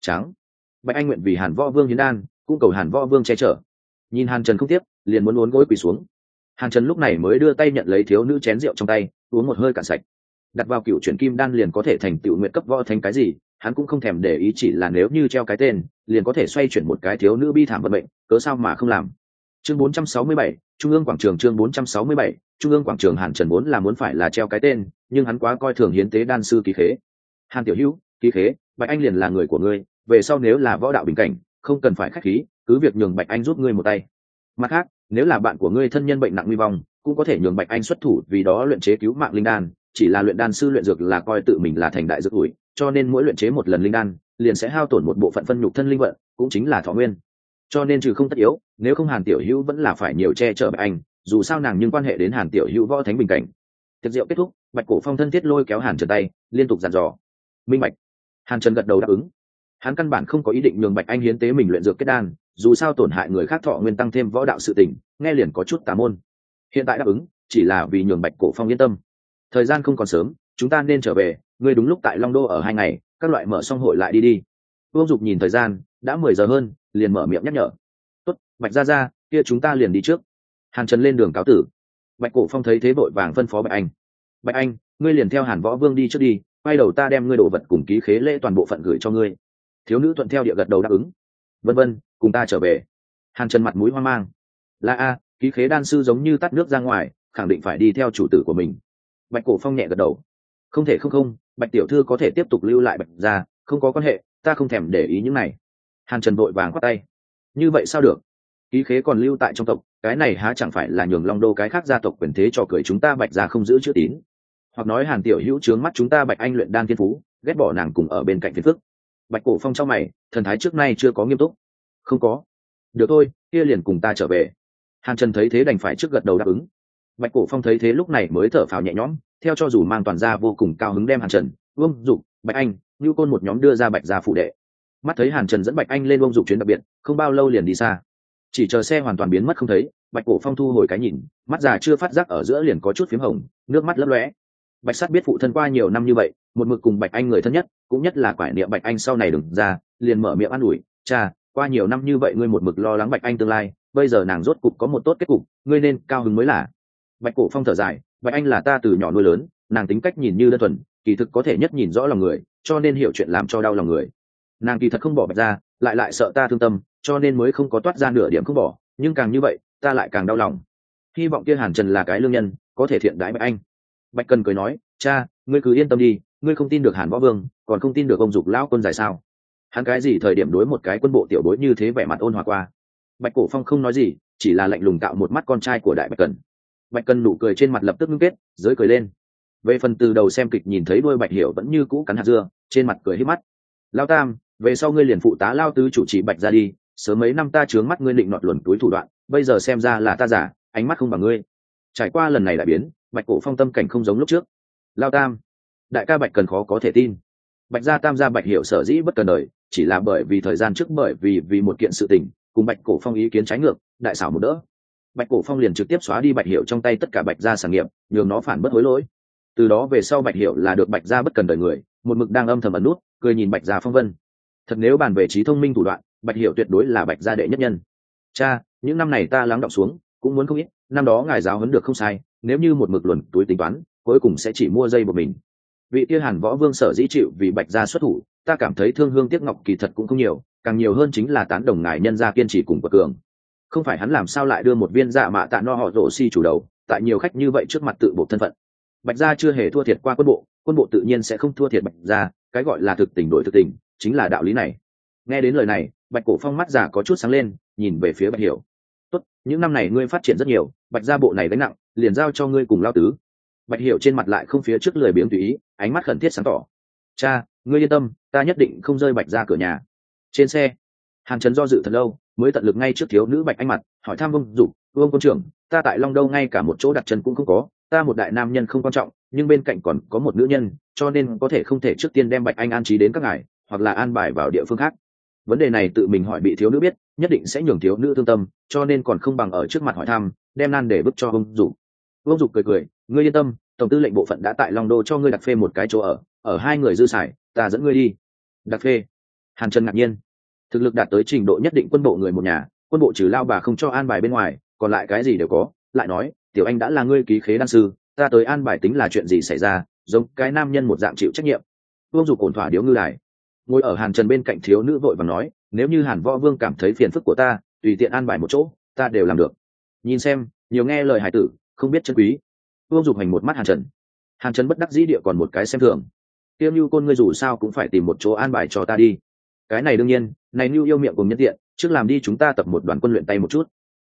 trắng. Bạch anh nguyện vì hàn võ vương hiến đan, cũng cầu hàn võ vương che chở. Nhìn hàn trần không tiếp, liền muốn uốn gối quỳ xuống. Hàn trần lúc này mới đưa tay nhận lấy thiếu nữ chén rượu trong tay, uống một hơi cạn sạch. Đặt vào cựu chuyển kim đan liền có thể thành tựu nguyện cấp võ thành cái gì? Hắn cũng không thèm để ý chỉ là nếu như treo cái tên liền có thể xoay chuyển một cái thiếu nữ bi thảm vận mệnh cớ sao mà không làm? Chương 467, trung ương quảng trường chương 467, trung ương quảng trường hàn trần muốn là muốn phải là treo cái tên nhưng hắn quá coi thường hiến tế đan sư ký khế. Hàn tiểu hữu ký khế bạch anh liền là người của ngươi về sau nếu là võ đạo bình cảnh không cần phải khách khí cứ việc nhường bạch anh giúp ngươi một tay. Mặt khác nếu là bạn của ngươi thân nhân bệnh nặng nguy vong cũng có thể nhường bạch anh xuất thủ vì đó luyện chế cứu mạng linh đan chỉ là luyện đan sư luyện dược là coi tự mình là thành đại dược ủi cho nên mỗi luyện chế một lần linh đan, liền sẽ hao tổn một bộ phận phân nhục thân linh vận, cũng chính là thọ nguyên. Cho nên trừ không tất yếu, nếu không hàn tiểu hữu vẫn là phải nhiều che chở bạch anh, dù sao nàng nhưng quan hệ đến hàn tiểu hữu võ thánh bình cảnh. Tiệc rượu kết thúc, bạch cổ phong thân thiết lôi kéo hàn trần tay, liên tục dàn dò. Minh bạch. Hàn trần gật đầu đáp ứng. Hắn căn bản không có ý định nhường bạch anh hiến tế mình luyện dược kết đan, dù sao tổn hại người khác thọ nguyên tăng thêm võ đạo sự tình, nghe liền có chút tà môn. Hiện tại đáp ứng, chỉ là vì nhường bạch cổ phong yên tâm. Thời gian không còn sớm, chúng ta nên trở về ngươi đúng lúc tại long đô ở hai ngày, các loại mở xong hội lại đi đi. Vương dục nhìn thời gian, đã mười giờ hơn, liền mở miệng nhắc nhở. Tốt, bạch ra ra kia chúng ta liền đi trước. Hàn trần lên đường cáo tử. Bạch cổ phong thấy thế vội vàng phân phó bạch anh. Bạch anh, ngươi liền theo hàn võ vương đi trước đi, quay đầu ta đem ngươi đồ vật cùng ký khế lễ toàn bộ phận gửi cho ngươi. Thiếu nữ thuận theo địa gật đầu đáp ứng. Vân vân, cùng ta trở về. Hàn trần mặt mũi hoang mang. Là a, ký khế đan sư giống như tắt nước ra ngoài, khẳng định phải đi theo chủ tử của mình. Bạch cổ phong nhẹ gật đầu không thể không không, bạch tiểu thư có thể tiếp tục lưu lại bạch ra không có quan hệ, ta không thèm để ý những này. Hàn trần vội vàng khoát tay. Như vậy sao được? Ký khế còn lưu tại trong tộc, cái này há chẳng phải là nhường long đô cái khác gia tộc quyền thế cho cười chúng ta bạch ra không giữ chữ tín. Hoặc nói hàn tiểu hữu trướng mắt chúng ta bạch anh luyện đan thiên phú, ghét bỏ nàng cùng ở bên cạnh phiền phức. Bạch cổ phong trong mày, thần thái trước nay chưa có nghiêm túc. Không có. Được thôi, kia liền cùng ta trở về. Hàn trần thấy thế đành phải trước gật đầu đáp ứng bạch cổ phong thấy thế lúc này mới thở phào nhẹ nhõm, theo cho dù mang toàn gia vô cùng cao hứng đem hàn trần, vương dục, bạch anh như côn một nhóm đưa ra bạch gia phụ đệ. Mắt thấy hàn trần dẫn bạch anh lên vương dục chuyến đặc biệt, không bao lâu liền đi xa. Chỉ chờ xe hoàn toàn biến mất không thấy, bạch cổ phong thu hồi cái nhìn, mắt già chưa phát giác ở giữa liền có chút p h í m hồng, nước mắt lấp lóe. bạch sắt biết phụ thân qua nhiều năm như vậy, một mực cùng bạch anh người thân nhất, cũng nhất là quải niệm bạch anh sau này đừng ra, liền mở miệng an ủi, cha, qua nhiều năm như vậy ngươi một mực lo lắng bạch anh tương lai, bây giờ nàng rốt cục có một tốt kết cục, ngươi nên cao hứng mới là bạch cổ phong thở dài, bạch anh là ta từ nhỏ nuôi lớn, nàng tính cách nhìn như đơn thuần, kỳ thực có thể nhất nhìn rõ lòng người, cho nên hiểu chuyện làm cho đau lòng người. Nàng kỳ thật không bỏ bạch ra, lại lại sợ ta thương tâm, cho nên mới không có toát ra nửa điểm không bỏ, nhưng càng như vậy, ta lại càng đau lòng. Hy vọng kia hàn trần là cái lương nhân, có thể thiện đãi bạch anh. Bạch cần cười nói, cha, ngươi cứ yên tâm đi, ngươi không tin được hàn võ vương, còn không tin được ông dục lão quân dài sao? Hắn cái gì thời điểm đối một cái quân bộ tiểu đối như thế vẻ mặt ôn hòa qua. Bạch cổ phong không nói gì, chỉ là lạnh lùng tạo một mắt con trai của đại bạch cần bạch cần nụ cười trên mặt lập tức ngưng kết, giới cười lên. Về phần từ đầu xem kịch nhìn thấy đôi bạch hiểu vẫn như cũ cắn hạt dưa, trên mặt cười hết mắt. Lao tam, về sau ngươi liền phụ tá lao tứ chủ trì bạch ra đi, sớm mấy năm ta chướng mắt ngươi định nọt luồn túi thủ đoạn, bây giờ xem ra là ta giả, ánh mắt không bằng ngươi. Trải qua lần này đại biến, bạch cổ phong tâm cảnh không giống lúc trước. Lao tam, đại ca bạch cần khó có thể tin. Bạch gia tam gia bạch hiểu sở dĩ bất cần đời, chỉ là bởi vì thời gian trước bởi vì vì một kiện sự tình, cùng bạch cổ phong ý kiến trái ngược, đại xảo một đỡ bạch cổ phong liền trực tiếp xóa đi bạch hiệu trong tay tất cả bạch gia sản nghiệp, nhường nó phản bất hối lỗi. Từ đó về sau bạch hiệu là được bạch gia bất cần đời người, một mực đang âm thầm ẩn nút, cười nhìn bạch gia phong vân. Thật nếu bàn về trí thông minh thủ đoạn, bạch hiệu tuyệt đối là bạch gia đệ nhất nhân. Cha, những năm này ta lắng động xuống, cũng muốn không ít, năm đó ngài giáo huấn được không sai, nếu như một mực luồn túi tính toán, cuối cùng sẽ chỉ mua dây một mình. Vị kia hàn võ vương sở dĩ chịu vì bạch gia xuất thủ, ta cảm thấy thương hương tiếc ngọc kỳ thật cũng không nhiều, càng nhiều hơn chính là tán đồng ngài nhân gia kiên trì cùng bậc cường không phải hắn làm sao lại đưa một viên dạ mạ tạ no họ rổ si chủ đầu, tại nhiều khách như vậy trước mặt tự bộ thân phận. Bạch gia chưa hề thua thiệt qua quân bộ quân bộ tự nhiên sẽ không thua thiệt bạch gia, cái gọi là thực tình đổi thực tình, chính là đạo lý này. Nghe đến lời này, bạch cổ phong mắt giả có chút sáng lên, nhìn về phía bạch hiểu. Tốt, những năm này ngươi phát triển rất nhiều, bạch gia bộ này gánh nặng, liền giao cho ngươi cùng lao tứ. Bạch hiểu trên mặt lại không phía trước lười biếng tùy ý, ánh mắt khẩn thiết sáng tỏ. Cha, ngươi yên tâm, ta nhất định không rơi bạch ra cửa nhà. Trên xe, hàn trần do dự thật lâu mới tận lực ngay trước thiếu nữ bạch anh mặt, hỏi thăm vương dục, vương quân trưởng, ta tại long đâu ngay cả một chỗ đặt chân cũng không có, ta một đại nam nhân không quan trọng, nhưng bên cạnh còn có một nữ nhân, cho nên có thể không thể trước tiên đem bạch anh an trí đến các ngài, hoặc là an bài vào địa phương khác. Vấn đề này tự mình hỏi bị thiếu nữ biết, nhất định sẽ nhường thiếu nữ thương tâm, cho nên còn không bằng ở trước mặt hỏi thăm, đem nan để bức cho vương dục. Vương dục cười cười, ngươi yên tâm, tổng tư lệnh bộ phận đã tại long đô cho ngươi đặt phê một cái chỗ ở ở hai người dư xài, ta dẫn ngươi đi. Đặc phê. Hàn trần ngạc nhiên thực lực đạt tới trình độ nhất định quân bộ người một nhà, quân bộ trừ lao bà không cho an bài bên ngoài, còn lại cái gì đều có. Lại nói, tiểu anh đã là ngươi ký khế đan sư, ta tới an bài tính là chuyện gì xảy ra, giống cái nam nhân một dạng chịu trách nhiệm. Vương dục cổn thỏa điếu ngư lại ngồi ở hàn trần bên cạnh thiếu nữ vội và nói, nếu như hàn võ vương cảm thấy phiền phức của ta, tùy tiện an bài một chỗ, ta đều làm được. Nhìn xem, nhiều nghe lời hải tử, không biết chân quý. Vương dục hành một mắt hàn trần. Hàn trần bất đắc dĩ địa còn một cái xem thường. Tiêu như côn ngươi dù sao cũng phải tìm một chỗ an bài cho ta đi cái này đương nhiên, này như yêu miệng cùng nhân tiện, trước làm đi chúng ta tập một đoàn quân luyện tay một chút.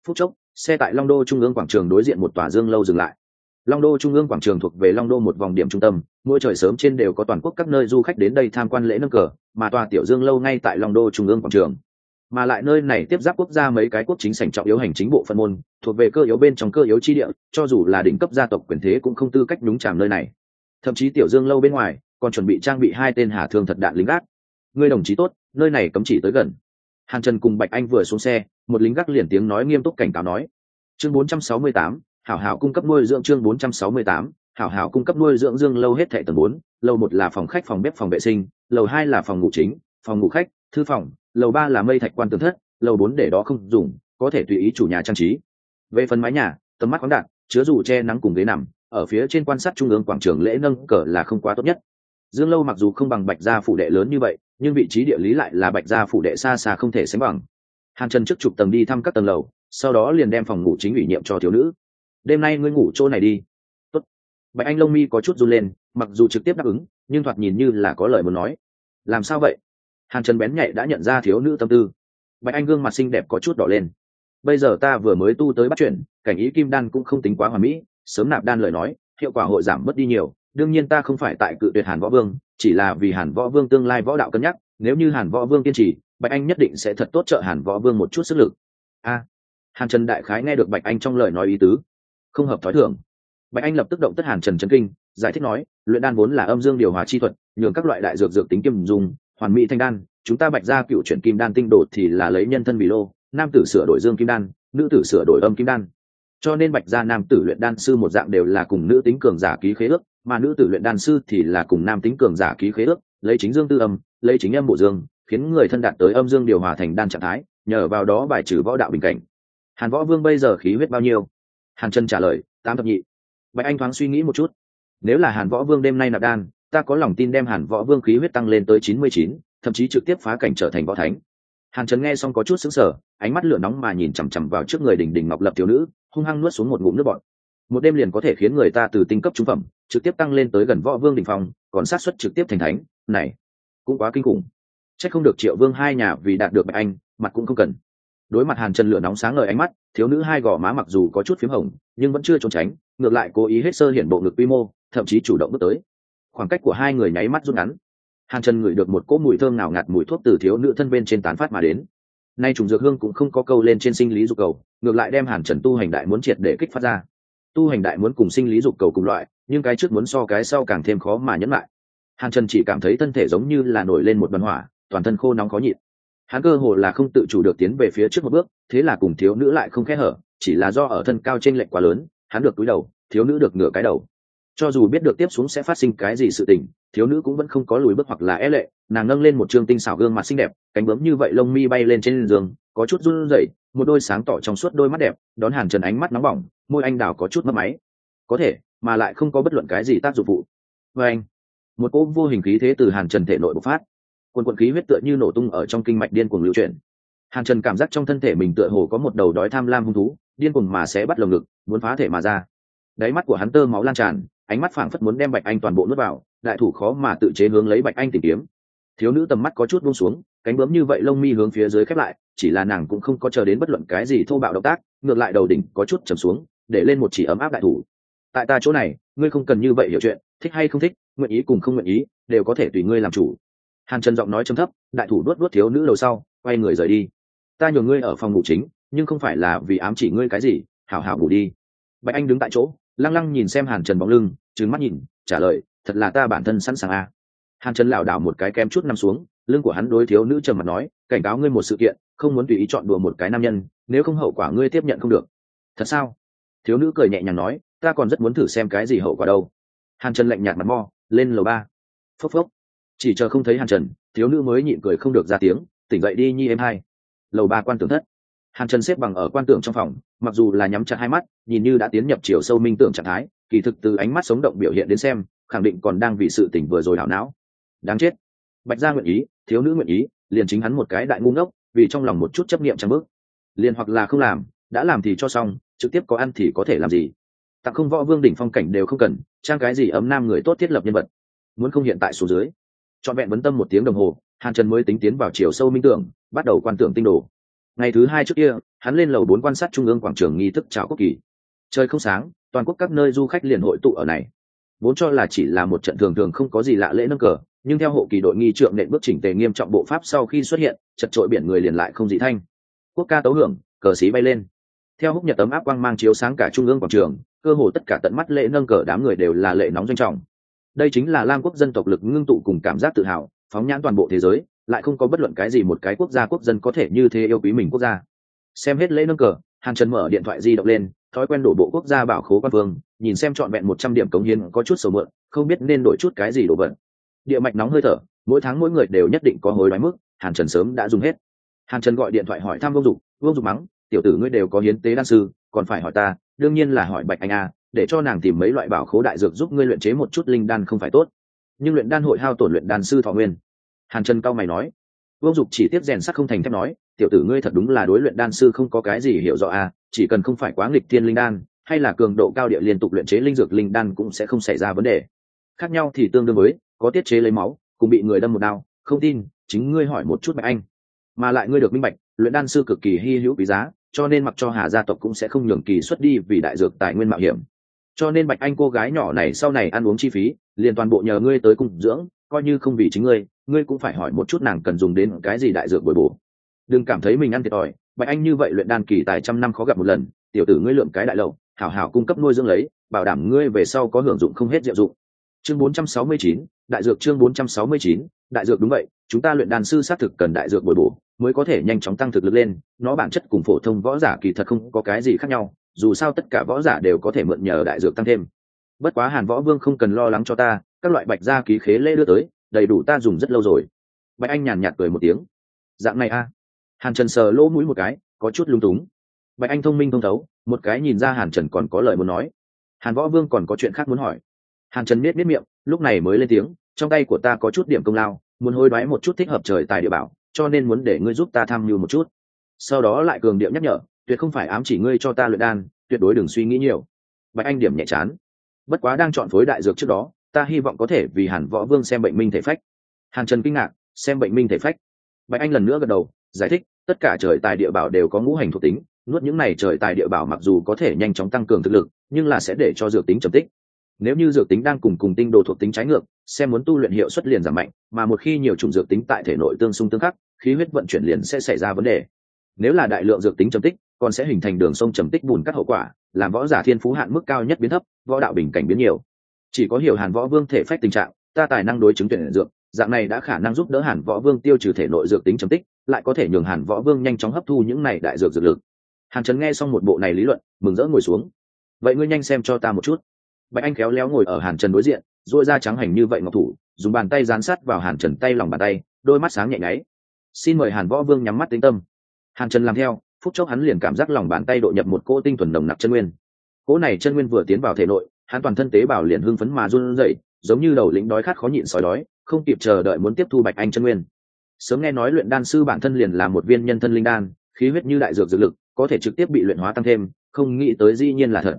Phút chốc, xe tại long đô trung ương quảng trường đối diện một tòa dương lâu dừng lại. Long đô trung ương quảng trường thuộc về long đô một vòng điểm trung tâm, mỗi trời sớm trên đều có toàn quốc các nơi du khách đến đây tham quan lễ nâng cờ, mà tòa tiểu dương lâu ngay tại long đô trung ương quảng trường. Mà lại nơi này tiếp giáp quốc gia mấy cái quốc chính sảnh trọng yếu hành chính bộ phân môn, thuộc về cơ yếu bên trong cơ yếu chi địa, cho dù là đỉnh cấp gia tộc quyền thế cũng không tư cách đúng chạm nơi này. Thậm chí tiểu dương lâu bên ngoài còn chuẩn bị trang bị hai tên hà thương thật đạn lính gác ngươi đồng chí tốt nơi này cấm chỉ tới gần. Hàn trần cùng bạch anh vừa xuống xe một lính gác liền tiếng nói nghiêm túc cảnh cáo nói. Chương 468, hảo hảo cung cấp nuôi dưỡng chương 468, hảo hảo cung cấp nuôi dưỡng dương lâu hết thệ tầng bốn lầu một là phòng khách phòng bếp phòng vệ sinh lầu hai là phòng ngủ chính phòng ngủ khách thư phòng lầu ba là mây thạch quan tường thất lầu bốn để đó không dùng có thể tùy ý chủ nhà trang trí. Về phần mái nhà tầm mắt khoáng đạn chứa dù che nắng cùng ghế nằm ở phía trên quan sát trung ương quảng trường lễ nâng cờ là không quá tốt nhất. Dương lâu mặc dù không bằng bạch gia phủ đệ lớn như vậy nhưng vị trí địa lý lại là bạch gia phủ đệ xa xa không thể sánh bằng. Hàn trần trước chục tầng đi thăm các tầng lầu, sau đó liền đem phòng ngủ chính ủy nhiệm cho thiếu nữ. Đêm nay ngươi ngủ chỗ này đi. Tốt. bạch anh lông mi có chút run lên, mặc dù trực tiếp đáp ứng, nhưng thoạt nhìn như là có lời muốn nói. Làm sao vậy? Hàn trần bén nhạy đã nhận ra thiếu nữ tâm tư. Bạch anh gương mặt xinh đẹp có chút đỏ lên. Bây giờ ta vừa mới tu tới bắt chuyển cảnh ý kim đan cũng không tính quá hoàn mỹ, sớm nạp đan lời nói, hiệu quả hội giảm mất đi nhiều, đương nhiên ta không phải tại cự tuyệt hàn võ vương chỉ là vì hàn võ vương tương lai võ đạo cân nhắc, nếu như hàn võ vương kiên trì, bạch anh nhất định sẽ thật tốt trợ hàn võ vương một chút sức lực. A, hàn trần đại khái nghe được bạch anh trong lời nói ý tứ. Không hợp thói thường. Bạch anh lập tức động tất hàn trần trấn kinh, giải thích nói, luyện đan vốn là âm dương điều hòa chi thuật, nhường các loại đại dược dược tính kim dùng, hoàn mỹ thanh đan, chúng ta bạch ra cựu chuyển kim đan tinh đột thì là lấy nhân thân vì lô, nam tử sửa đổi dương kim đan, nữ tử sửa đổi âm kim đan. Cho nên bạch gia nam tử luyện đan sư một dạng đều là cùng nữ tính cường giả ký khế ước mà nữ tử luyện đan sư thì là cùng nam tính cường giả ký khế ước, lấy chính dương tư âm, lấy chính âm bộ dương, khiến người thân đạt tới âm dương điều hòa thành đan trạng thái, nhờ vào đó bài trừ võ đạo bình cảnh. Hàn võ vương bây giờ khí huyết bao nhiêu? Hàn chân trả lời, tám thập nhị. Bạch anh thoáng suy nghĩ một chút. Nếu là hàn võ vương đêm nay nạp đan, ta có lòng tin đem hàn võ vương khí huyết tăng lên tới chín mươi chín, thậm chí trực tiếp phá cảnh trở thành võ thánh. Hàn trần nghe xong có chút xứng sở ánh mắt lửa nóng mà nhìn chằm chằm vào trước người đình đình ngọc lập thiếu nữ, hung hăng nuốt xuống một ngụm nước bọt. Một đêm liền có thể khiến người ta từ tinh cấp trung phẩm trực tiếp tăng lên tới gần võ vương đình phong, còn sát xuất trực tiếp thành thánh. Này, cũng quá kinh khủng. C h ắ c không được triệu vương hai nhà vì đạt được bạch anh, mặt cũng không cần. Đối mặt hàn trần lửa nóng sáng ngời ánh mắt, thiếu nữ hai gò má mặc dù có chút p h í m hồng, nhưng vẫn chưa trốn tránh, ngược lại cố ý hết sơ hiển bộ ngực quy mô, thậm chí chủ động bước tới. Khoảng cách của hai người nháy mắt rút ngắn. Hàn trần ngửi được một cỗ mùi thơm nào ngạt mùi thuốc từ thiếu nữ thân bên trên tán phát mà đến. Nay trùng dược hương cũng không có câu lên trên sinh lý dục cầu, ngược lại đem hàn trần tu hành đại muốn triệt để kích phát ra tu hành đại muốn cùng sinh lý dục cầu cùng loại, nhưng cái trước muốn so cái sau càng thêm khó mà nhẫn lại. Hàn trần chỉ cảm thấy thân thể giống như là nổi lên một đoàn hỏa, toàn thân khô nóng khó nhịn. Hắn cơ hồ là không tự chủ được tiến về phía trước một bước, thế là cùng thiếu nữ lại không khẽ hở, chỉ là do ở thân cao t r ê n lệch quá lớn, hắn được túi đầu, thiếu nữ được nửa cái đầu cho dù biết được tiếp xuống sẽ phát sinh cái gì sự tình thiếu nữ cũng vẫn không có lùi bước hoặc là é lệ. Nàng nâng lên một t tinh xảo gương mặt xinh đẹp cánh bướm như vậy lông mi bay lên trên giường có chút run rẩy một đôi sáng tỏ trong suốt đôi mắt đẹp đón hàn trần ánh mắt nóng bỏng môi anh đào có chút mất máy. Có thể mà lại không có bất luận cái gì tác dụng vụ, vê anh một cỗ vô hình khí thế từ hàn trần thể nội bộc phát. Quần quần khí huyết tựa như nổ tung ở trong kinh mạch điên cuồng lưu chuyển. Hàn trần cảm giác trong thân thể mình tựa hồ có một đầu đói tham lam hung thú điên cuồng mà sẽ bắt lồng ngực muốn phá thể mà ra. Đáy mắt của hắn tơ máu lan tràn ánh mắt phảng phất muốn đem bạch anh toàn bộ nuốt vào, đại thủ khó mà tự chế hướng lấy bạch anh tìm kiếm. Thiếu nữ tầm mắt có chút buông xuống, cánh bướm như vậy lông mi hướng phía dưới khép lại, chỉ là nàng cũng không có chờ đến bất luận cái gì thô bạo động tác, ngược lại đầu đỉnh có chút trầm xuống, để lên một chỉ ấm áp đại thủ. Tại ta chỗ này, ngươi không cần như vậy hiểu chuyện, thích hay không thích, nguyện ý cùng không nguyện ý, đều có thể tùy ngươi làm chủ. Hàn trần giọng nói trầm thấp, đại thủ đuốt đuốt thiếu nữ đầu sau, quay người rời đi. Ta nhường ngươi ở phòng ngủ chính, nhưng không phải là vì ám chỉ ngươi cái gì, hảo hảo ngủ đi. Bạch anh đứng tại chỗ lăng lăng nhìn xem hàn trần bóng lưng trứng mắt nhìn, trả lời, thật là ta bản thân sẵn sàng à. hàn trần lảo đảo một cái kem chút nằm xuống, lưng của hắn đối thiếu nữ trầm mặt nói, cảnh cáo ngươi một sự kiện, không muốn tùy ý chọn đùa một cái nam nhân, nếu không hậu quả ngươi tiếp nhận không được. Thật sao? Thiếu nữ cười nhẹ nhàng nói, ta còn rất muốn thử xem cái gì hậu quả đâu. Hàn trần lạnh nhạt mặt mo, lên lầu ba. Phốc phốc. Chỉ chờ không thấy hàn trần, thiếu nữ mới nhịn cười không được ra tiếng, tỉnh dậy đi, nhi em hai. Lầu ba quan tưởng thất hàn trần xếp bằng ở quan tưởng trong phòng, mặc dù là nhắm chặt hai mắt, nhìn như đã tiến nhập chiều sâu minh tưởng trạng thái, kỳ thực từ ánh mắt sống động biểu hiện đến xem, khẳng định còn đang vì sự tỉnh vừa rồi đảo não. Đáng chết. Bạch gia nguyện ý, thiếu nữ nguyện ý, liền chính hắn một cái đại ngu ngốc, vì trong lòng một chút chấp niệm trang bước. Liền hoặc là không làm, đã làm thì cho xong, trực tiếp có ăn thì có thể làm gì? Tặng không võ vương đỉnh phong cảnh đều không cần, trang cái gì ấm nam người tốt thiết lập nhân vật. Muốn không hiện tại số dưới. Trọn vẹn vấn tâm một tiếng đồng hồ, hàn trần mới tính tiến vào chiều sâu minh tưởng, bắt đầu quan tưởng tinh đồ ngày thứ hai trước kia, hắn lên lầu bốn quan sát trung ương quảng trường nghi thức chào quốc kỳ. Trời không sáng, toàn quốc các nơi du khách liền hội tụ ở này. Vốn cho là chỉ là một trận thường thường không có gì lạ lễ nâng cờ, nhưng theo hộ kỳ đội nghi trượng nện bước chỉnh tề nghiêm trọng bộ pháp sau khi xuất hiện, chật trội biển người liền lại không dị thanh. Quốc ca tấu hưởng, cờ xí bay lên. Theo húc nhật tấm áp quang mang chiếu sáng cả trung ương quảng trường, cơ hồ tất cả tận mắt lễ nâng cờ đám người đều là lệ nóng doanh trọng. Đây chính là lam quốc dân tộc lực ngưng tụ cùng cảm giác tự hào, phóng nhãn toàn bộ thế giới lại không có bất luận cái gì một cái quốc gia quốc dân có thể như thế yêu quý mình quốc gia. Xem hết lễ nâng cờ, hàn trần mở điện thoại di động lên, thói quen đổ bộ quốc gia bảo khố quan phương, nhìn xem trọn vẹn một trăm điểm cống hiến, có chút sầu mượn, không biết nên đổi chút cái gì đổ vận. Địa mạch nóng hơi thở, mỗi tháng mỗi người đều nhất định có hối đoái mức, hàn trần sớm đã dùng hết. Hàn trần gọi điện thoại hỏi thăm vương dục vương dục mắng, tiểu tử ngươi đều có hiến tế đan sư, còn phải hỏi ta, đương nhiên là hỏi bạch anh a, để cho nàng tìm mấy loại bảo khố đại dược giúp ngươi luyện chế một chút linh đan không phải tốt. Nhưng luyện đan hội hao tổn luyện đan sư thọ nguyên hàn trần cao mày nói, vương dục chỉ tiếp rèn sắc không thành thép nói, tiểu tử ngươi thật đúng là đối luyện đan sư không có cái gì hiểu rõ à? chỉ cần không phải quá nghịch thiên linh đan, hay là cường độ cao địa liên tục luyện chế linh dược linh đan cũng sẽ không xảy ra vấn đề khác nhau thì tương đương với, có tiết chế lấy máu, cùng bị người đâm một đao, không tin, chính ngươi hỏi một chút bạch anh mà lại ngươi được minh bạch, luyện đan sư cực kỳ hy hữu quý giá, cho nên mặc cho hà gia tộc cũng sẽ không nhường kỳ xuất đi vì đại dược tài nguyên mạo hiểm cho nên bạch anh cô gái nhỏ này sau này ăn uống chi phí, liền toàn bộ nhờ ngươi tới cung dưỡng coi như không vì chính ngươi ngươi cũng phải hỏi một chút nàng cần dùng đến cái gì đại dược bồi bổ. Đừng cảm thấy mình ăn thiệt thòi bạch anh như vậy luyện đan kỳ tài trăm năm khó gặp một lần tiểu tử ngươi lượm cái đại lậu hảo hảo cung cấp nuôi dưỡng lấy bảo đảm ngươi về sau có hưởng dụng không hết diệu dụng. Chương 469, đại dược chương 469, đại dược đúng vậy chúng ta luyện đan sư xác thực cần đại dược bồi bổ mới có thể nhanh chóng tăng thực lực lên nó bản chất cùng phổ thông võ giả kỳ thật không có cái gì khác nhau dù sao tất cả võ giả đều có thể mượn nhờ đại dược tăng thêm. Bất quá hàn võ vương không cần lo lắng cho ta các loại bạch gia ký khế lễ đưa tới, đầy đủ ta dùng rất lâu rồi. Bạch anh nhàn nhạt cười một tiếng. Dạng này a. Hàn trần sờ lỗ mũi một cái, có chút lung túng. Bạch anh thông minh thông thấu, một cái nhìn ra hàn trần còn có lời muốn nói. Hàn võ vương còn có chuyện khác muốn hỏi. Hàn trần biết biết miệng, lúc này mới lên tiếng, trong tay của ta có chút điểm công lao, muốn hối đoái một chút thích hợp trời tài địa bảo, cho nên muốn để ngươi giúp ta tham mưu một chút. Sau đó lại cường điệu nhắc nhở, tuyệt không phải ám chỉ ngươi cho ta luyện đan, tuyệt đối đừng suy nghĩ nhiều. Bạch anh điểm nhẹ chán. Bất quá đang chọn phối đại dược trước đó ta hy vọng có thể vì hàn võ vương xem bệnh minh thể phách. Hàn trần kinh ngạc, xem bệnh minh thể phách. Bạch anh lần nữa gật đầu, giải thích, tất cả trời tài địa bảo đều có ngũ hành thuộc tính, nuốt những này trời tài địa bảo mặc dù có thể nhanh chóng tăng cường thực lực, nhưng là sẽ để cho dược tính trầm tích. Nếu như dược tính đang cùng cùng tinh đồ thuộc tính trái ngược, xem muốn tu luyện hiệu suất liền giảm mạnh, mà một khi nhiều chủng dược tính tại thể nội tương xung tương khắc, khí huyết vận chuyển liền sẽ xảy ra vấn đề. Nếu là đại lượng dược tính trầm tích, còn sẽ hình thành đường sông trầm tích bùn cắt hậu quả, làm võ giả thiên phú hạn mức cao nhất biến thấp, võ đạo bình cảnh biến nhiều chỉ có hiểu hàn võ vương thể phách tình trạng, ta tài năng đối chứng tuyển dược, dạng này đã khả năng giúp đỡ hàn võ vương tiêu trừ thể nội dược tính trầm tích, lại có thể nhường hàn võ vương nhanh chóng hấp thu những này đại dược dược lực. Hàn trấn nghe xong một bộ này lý luận, mừng rỡ ngồi xuống. Vậy ngươi nhanh xem cho ta một chút. Bạch anh khéo léo ngồi ở hàn trần đối diện dội da trắng hành như vậy ngọc thủ, dùng bàn tay dán sát vào hàn trần tay lòng bàn tay, đôi mắt sáng nhạy nháy. Xin mời hàn võ vương nhắm mắt tính tâm. Hàn trần làm theo, phút chốc hắn liền cảm giác lòng bàn tay độ nhập một cỗ tinh thuần đồng nặc chân nguyên. Cỗ này chân nguyên vừa tiến vào thể nội hắn toàn thân tế bào liền hưng phấn mà run rẩy, giống như đầu lĩnh đói khát khó nhịn sói đói, không kịp chờ đợi muốn tiếp thu bạch anh chân nguyên. Sớm nghe nói luyện đan sư bản thân liền là một viên nhân thân linh đan, khí huyết như đại dược dược lực, có thể trực tiếp bị luyện hóa tăng thêm, không nghĩ tới dĩ nhiên là thật.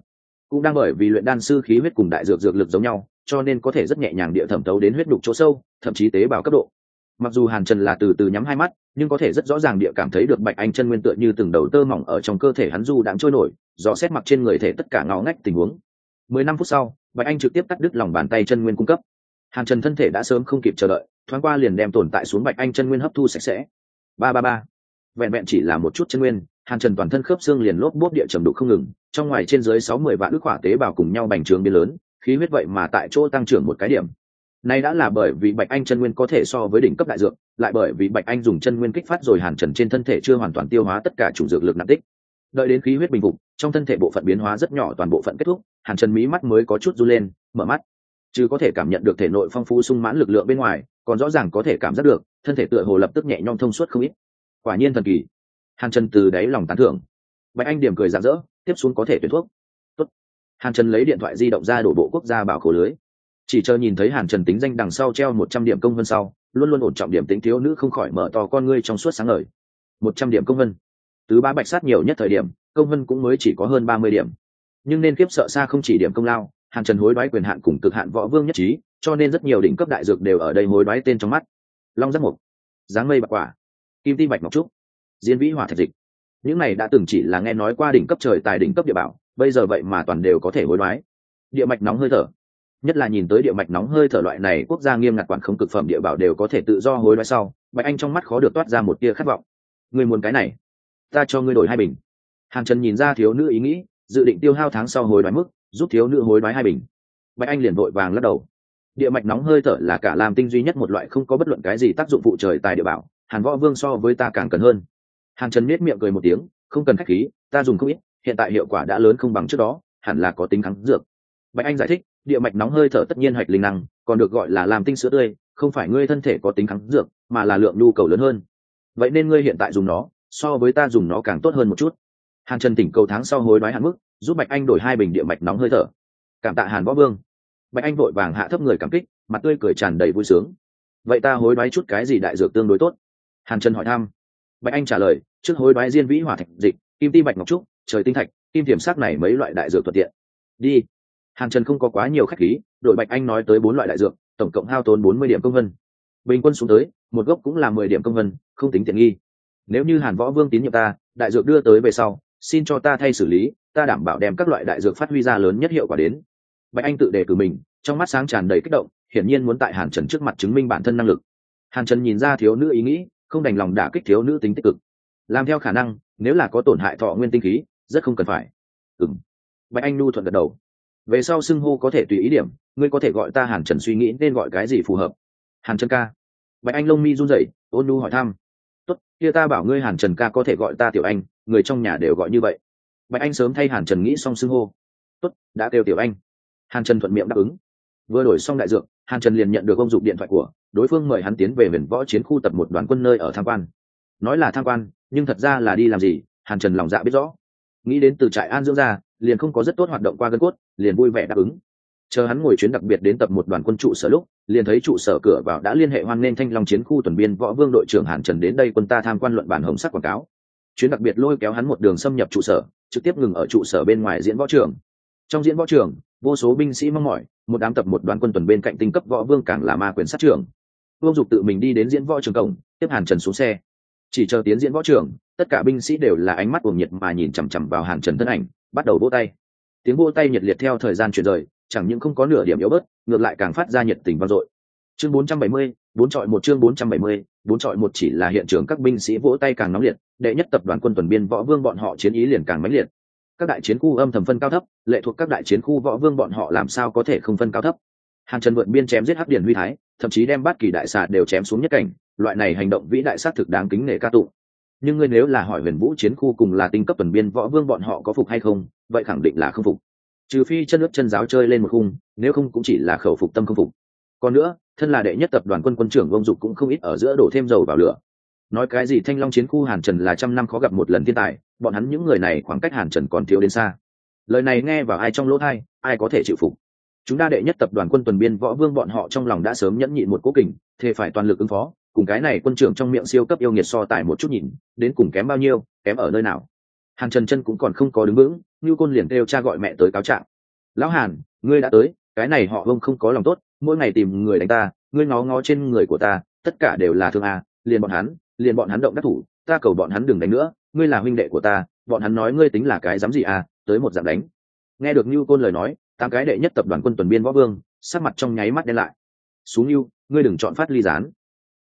Cũng đang bởi vì luyện đan sư khí huyết cùng đại dược dược lực giống nhau, cho nên có thể rất nhẹ nhàng địa thẩm thấu đến huyết đục chỗ sâu, thậm chí tế bào cấp độ. Mặc dù hàn trần là từ từ nhắm hai mắt, nhưng có thể rất rõ ràng địa cảm thấy được bạch anh chân nguyên tựa như từng đầu tơ mỏng ở trong cơ thể hắn du đang trôi nổi dò xét mặc trên người thể tất cả ngõ ngách tình huống mười năm phút sau, bạch anh trực tiếp cắt đứt lòng bàn tay chân nguyên cung cấp. Hàn trần thân thể đã sớm không kịp chờ đợi, thoáng qua liền đem tồn tại xuống bạch anh chân nguyên hấp thu sạch sẽ. Ba ba ba. Vẹn vẹn chỉ là một chút chân nguyên, hàn trần toàn thân khớp xương liền lốp bốp địa trầm đục không ngừng, trong ngoài trên dưới sáu mươi vạn ức hỏa tế bào cùng nhau bành trướng biến lớn, khí huyết vậy mà tại chỗ tăng trưởng một cái điểm. Nay đã là bởi vì bạch anh chân nguyên có thể so với đỉnh cấp đại dược, lại bởi vì bạch anh dùng chân nguyên kích phát rồi hàn trần trên thân thể chưa hoàn toàn tiêu hóa tất cả chủ dược lực nạp tích đợi đến khí huyết bình phục, trong thân thể bộ phận biến hóa rất nhỏ toàn bộ phận kết thúc, hàn trần mí mắt mới có chút r u lên, mở mắt. Chứ có thể cảm nhận được thể nội phong phú sung mãn lực lượng bên ngoài, còn rõ ràng có thể cảm giác được, thân thể tựa hồ lập tức nhẹ nhom thông suốt không ít. Quả nhiên thần kỳ. Hàn trần từ đáy lòng tán thưởng. Bạch anh điểm cười rạng rỡ, tiếp xuống có thể tuyển thuốc. Tốt. hàn trần lấy điện thoại di động ra đổ bộ quốc gia bảo khổ lưới. Chỉ chờ nhìn thấy hàn trần tính danh đằng sau treo một trăm điểm công vân sau, luôn luôn ổn trọng điểm tính thiếu nữ không khỏi mở to con ngươi trong suốt sáng ngời. Một trăm điểm công vân tứ ba bạch sát nhiều nhất thời điểm, công vân cũng mới chỉ có hơn ba mươi điểm. Nhưng nên kiếp sợ xa không chỉ điểm công lao, hàn trần hối đoái quyền hạn cùng cực hạn võ vương nhất trí, cho nên rất nhiều đỉnh cấp đại dược đều ở đây hối đoái tên trong mắt. Long giác mục, dáng mây bạc quả, kim ti bạch ngọc trúc, diễn vĩ hỏa thạch dịch. Những này đã từng chỉ là nghe nói qua đỉnh cấp trời tài đỉnh cấp địa bảo, bây giờ vậy mà toàn đều có thể hối đoái. Địa mạch nóng hơi thở, nhất là nhìn tới địa mạch nóng hơi thở loại này, quốc gia nghiêm ngặt quản không cực phẩm địa bảo đều có thể tự do hối đoái sau, bạch anh trong mắt khó được toát ra một tia khát vọng. Người muốn cái này? Ta cho ngươi đổi hai bình. Hàng trần nhìn ra thiếu nữ ý nghĩ, dự định tiêu hao tháng sau hối đoái mức, giúp thiếu nữ hối đoái hai bình. Bạch anh liền vội vàng lắc đầu. Địa mạch nóng hơi thở là cả làm tinh duy nhất một loại không có bất luận cái gì tác dụng phụ trời tài địa bảo, hàn võ vương so với ta càng cần hơn. Hàn trần miết miệng cười một tiếng, không cần khách khí, ta dùng không ít, hiện tại hiệu quả đã lớn không bằng trước đó, hẳn là có tính kháng dược. Bạch anh giải thích, địa mạch nóng hơi thở tất nhiên hạch linh năng, còn được gọi là làm tinh sữa tươi, không phải ngươi thân thể có tính kháng dược, mà là lượng nhu cầu lớn hơn. Vậy nên ngươi hiện tại dùng nó so với ta dùng nó càng tốt hơn một chút. Hàn trần tỉnh cầu tháng sau hối đoái hạn mức, giúp bạch anh đổi hai bình địa mạch nóng hơi thở. Cảm tạ hàn võ vương. Bạch anh vội vàng hạ thấp người cảm kích, mặt tươi cười tràn đầy vui sướng. Vậy ta hối đoái chút cái gì đại dược tương đối tốt? Hàn trần hỏi thăm. Bạch anh trả lời, trước hối đoái diên vĩ hỏa thạch dịch, kim ti bạch ngọc trúc, trời tinh thạch, kim tiềm sắc này mấy loại đại dược thuận tiện. Đi. Hàn trần không có quá nhiều khách khí, đội bạch anh nói tới bốn loại đại dược, tổng cộng hao tốn bốn mươi điểm công vân. Bình quân xuống tới, một gốc cũng là mười điểm công vân, không tính tiện nghi nếu như hàn võ vương tín nhiệm ta, đại dược đưa tới về sau, xin cho ta thay xử lý, ta đảm bảo đem các loại đại dược phát huy ra lớn nhất hiệu quả đến. Bạch anh tự đề cử mình, trong mắt sáng tràn đầy kích động, hiển nhiên muốn tại hàn trần trước mặt chứng minh bản thân năng lực. Hàn trần nhìn ra thiếu nữ ý nghĩ, không đành lòng đả kích thiếu nữ tính tích cực. Làm theo khả năng, nếu là có tổn hại thọ nguyên tinh khí, rất không cần phải. Ừng bạch anh nu thuận gật đầu. Về sau xưng hô có thể tùy ý điểm, ngươi có thể gọi ta hàn trần suy nghĩ nên gọi cái gì phù hợp. Hàn trần ca. Bạch anh lông mi run rẩy, ôn nu hỏi thăm kia ta bảo ngươi hàn trần ca có thể gọi ta tiểu anh, người trong nhà đều gọi như vậy. Bạch anh sớm thay hàn trần nghĩ xong xưng hô. Tốt, đã kêu tiểu anh. Hàn trần thuận miệng đáp ứng. Vừa đổi xong đại dược, hàn trần liền nhận được ông dụng điện thoại của, đối phương mời hắn tiến về huyền võ chiến khu tập một đoàn quân nơi ở tham quan. Nói là tham quan, nhưng thật ra là đi làm gì, hàn trần lòng dạ biết rõ. Nghĩ đến từ trại an dưỡng ra, liền không có rất tốt hoạt động qua gân cốt, liền vui vẻ đáp ứng chờ hắn ngồi chuyến đặc biệt đến tập một đoàn quân trụ sở lúc, liền thấy trụ sở cửa vào đã liên hệ hoan nghênh thanh long chiến khu tuần biên võ vương đội trưởng hàn trần đến đây quân ta tham quan luận bản hồng sắc quảng cáo. Chuyến đặc biệt lôi kéo hắn một đường xâm nhập trụ sở, trực tiếp ngừng ở trụ sở bên ngoài diễn võ trường. Trong diễn võ trường, vô số binh sĩ mong mỏi, một đám tập một đoàn quân tuần bên cạnh tinh cấp võ vương càng là ma quyền sát trưởng. Vương dục tự mình đi đến diễn võ trường cổng, tiếp hàn trần xuống xe. Chỉ chờ tiến diễn võ trường, tất cả binh sĩ đều là ánh mắt cuồng nhiệt mà nhìn chằm chằm vào hàn trần thân ảnh, bắt đầu vỗ tay. Tiếng vỗ tay nhiệt liệt theo thời gian chuyển rời chẳng những không có nửa điểm yếu bớt ngược lại càng phát ra nhiệt tình vang dội. Chương 470, bốn trọi một chương 470, bốn trọi một chỉ là hiện trường các binh sĩ vỗ tay càng nóng liệt đệ nhất tập đoàn quân tuần biên võ vương bọn họ chiến ý liền càng mãnh liệt. Các đại chiến khu âm thầm phân cao thấp lệ thuộc các đại chiến khu võ vương bọn họ làm sao có thể không phân cao thấp. Hàng trần vượt biên chém giết hắc điển huy thái thậm chí đem bát kỳ đại xà đều chém xuống nhất cảnh loại này hành động vĩ đại sát thực đáng kính nể ca tụng. Nhưng ngươi nếu là hỏi huyền vũ chiến khu cùng là tinh cấp tuần biên võ vương bọn họ có phục hay không vậy khẳng định là không phục trừ phi chân nước chân giáo chơi lên một khung, nếu không cũng chỉ là khẩu phục tâm không phục. Còn nữa, thân là đệ nhất tập đoàn quân quân trưởng vông dục cũng không ít ở giữa đổ thêm dầu vào lửa. Nói cái gì thanh long chiến khu hàn trần là trăm năm khó gặp một lần thiên tài, bọn hắn những người này khoảng cách hàn trần còn thiếu đến xa. Lời này nghe vào ai trong lỗ thai ai có thể chịu phục. Chúng ta đệ nhất tập đoàn quân tuần biên võ vương bọn họ trong lòng đã sớm nhẫn nhịn một cố kình, thề phải toàn lực ứng phó, cùng cái này quân trưởng trong miệng siêu cấp yêu nghiệt so tài một chút nhìn, đến cùng kém bao nhiêu, kém ở nơi nào. Hàn trần chân cũng còn không có đứng vững Nưu côn liền kêu cha gọi mẹ tới cáo trạng. Lão hàn ngươi đã tới cái này họ vông không có lòng tốt mỗi ngày tìm người đánh ta ngươi ngó ngó trên người của ta tất cả đều là thương à liền bọn hắn liền bọn hắn động đắc thủ ta cầu bọn hắn đừng đánh nữa ngươi là huynh đệ của ta bọn hắn nói ngươi tính là cái dám gì à tới một dạng đánh. Nghe được Nưu côn lời nói tám cái đệ nhất tập đoàn quân tuần biên võ vương sắc mặt trong nháy mắt đen lại. Xuống Nưu, ngươi đừng chọn phát ly gián.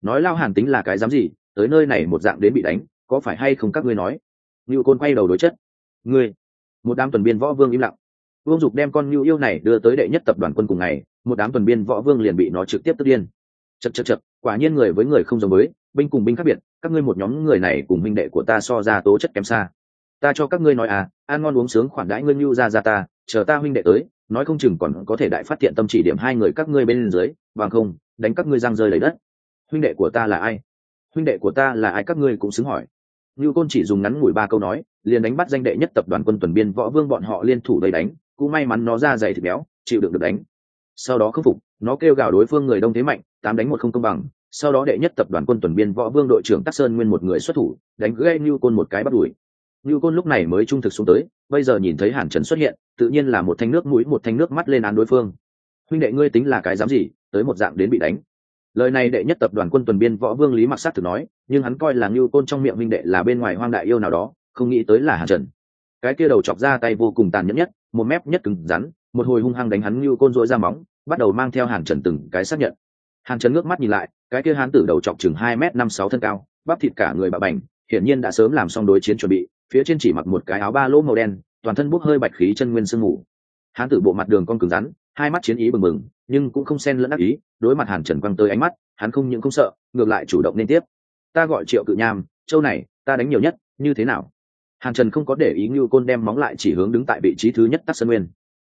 Nói lao hàn tính là cái dám gì tới nơi này một dạng đến bị đánh có phải hay không các ngươi nói? Nưu côn quay đầu đối chất. Ngươi một đám tuần biên võ vương im lặng. Vương dục đem con nhu yêu này đưa tới đệ nhất tập đoàn quân cùng ngày, một đám tuần biên võ vương liền bị nó trực tiếp tức điên. Chật chật chật quả nhiên người với người không giống với, binh cùng binh khác biệt, các ngươi một nhóm người này cùng minh đệ của ta so ra tố chất kém xa. Ta cho các ngươi nói à ăn ngon uống sướng khoản đãi ngươi nhu ra ra ta, chờ ta huynh đệ tới, nói không chừng còn có thể đại phát hiện tâm chỉ điểm hai người các ngươi bên dưới, bằng không, đánh các ngươi giang rơi lấy đất. Huynh đệ của ta là ai? Huynh đệ của ta là ai các ngươi cũng xứng hỏi. Ngưu Côn chỉ dùng ngắn ngủi ba câu nói, liền đánh bắt danh đệ nhất tập đoàn quân tuần biên võ vương bọn họ liên thủ đầy đánh, cũng may mắn nó ra dày thịt béo, chịu đựng được đánh. Sau đó khắc phục, nó kêu gào đối phương người đông thế mạnh, tám đánh một không công bằng. Sau đó đệ nhất tập đoàn quân tuần biên võ vương đội trưởng Tắc Sơn nguyên một người xuất thủ, đánh gãy Ngưu Côn một cái bắt đuổi. Ngưu Côn lúc này mới trung thực xuống tới, bây giờ nhìn thấy Hàn Trần xuất hiện, tự nhiên là một thanh nước mũi một thanh nước mắt lên án đối phương. Huynh đệ ngươi tính là cái dám gì, tới một dạng đến bị đánh lời này đệ nhất tập đoàn quân tuần biên võ vương lý mặc sát thử nói nhưng hắn coi là ngưu côn trong miệng minh đệ là bên ngoài hoang đại yêu nào đó, không nghĩ tới là hàn trần. Cái kia đầu chọc ra tay vô cùng tàn nhẫn nhất, một mép nhất cứng rắn, một hồi hung hăng đánh hắn ngưu côn rỗi ra móng, bắt đầu mang theo hàn trần từng cái xác nhận. Hàn trần ngước mắt nhìn lại, cái kia hán tử đầu chọc chừng hai m năm sáu thân cao, bắp thịt cả người bạo bành, hiển nhiên đã sớm làm xong đối chiến chuẩn bị, phía trên chỉ mặc một cái áo ba lỗ màu đen, toàn thân bốc hơi bạch khí chân nguyên sương mù. Hán tử bộ mặt đường con cứng rắn, hai mắt chiến ý bừng bừng, nhưng cũng không xen lẫn ác ý, đối mặt hàn trần quăng tới ánh mắt, hắn không những không sợ, ngược lại chủ động nên tiếp ta gọi triệu cự nham, châu này, ta đánh nhiều nhất, như thế nào? Hàn trần không có để ý như côn đem móng lại chỉ hướng đứng tại vị trí thứ nhất tắc sơn nguyên.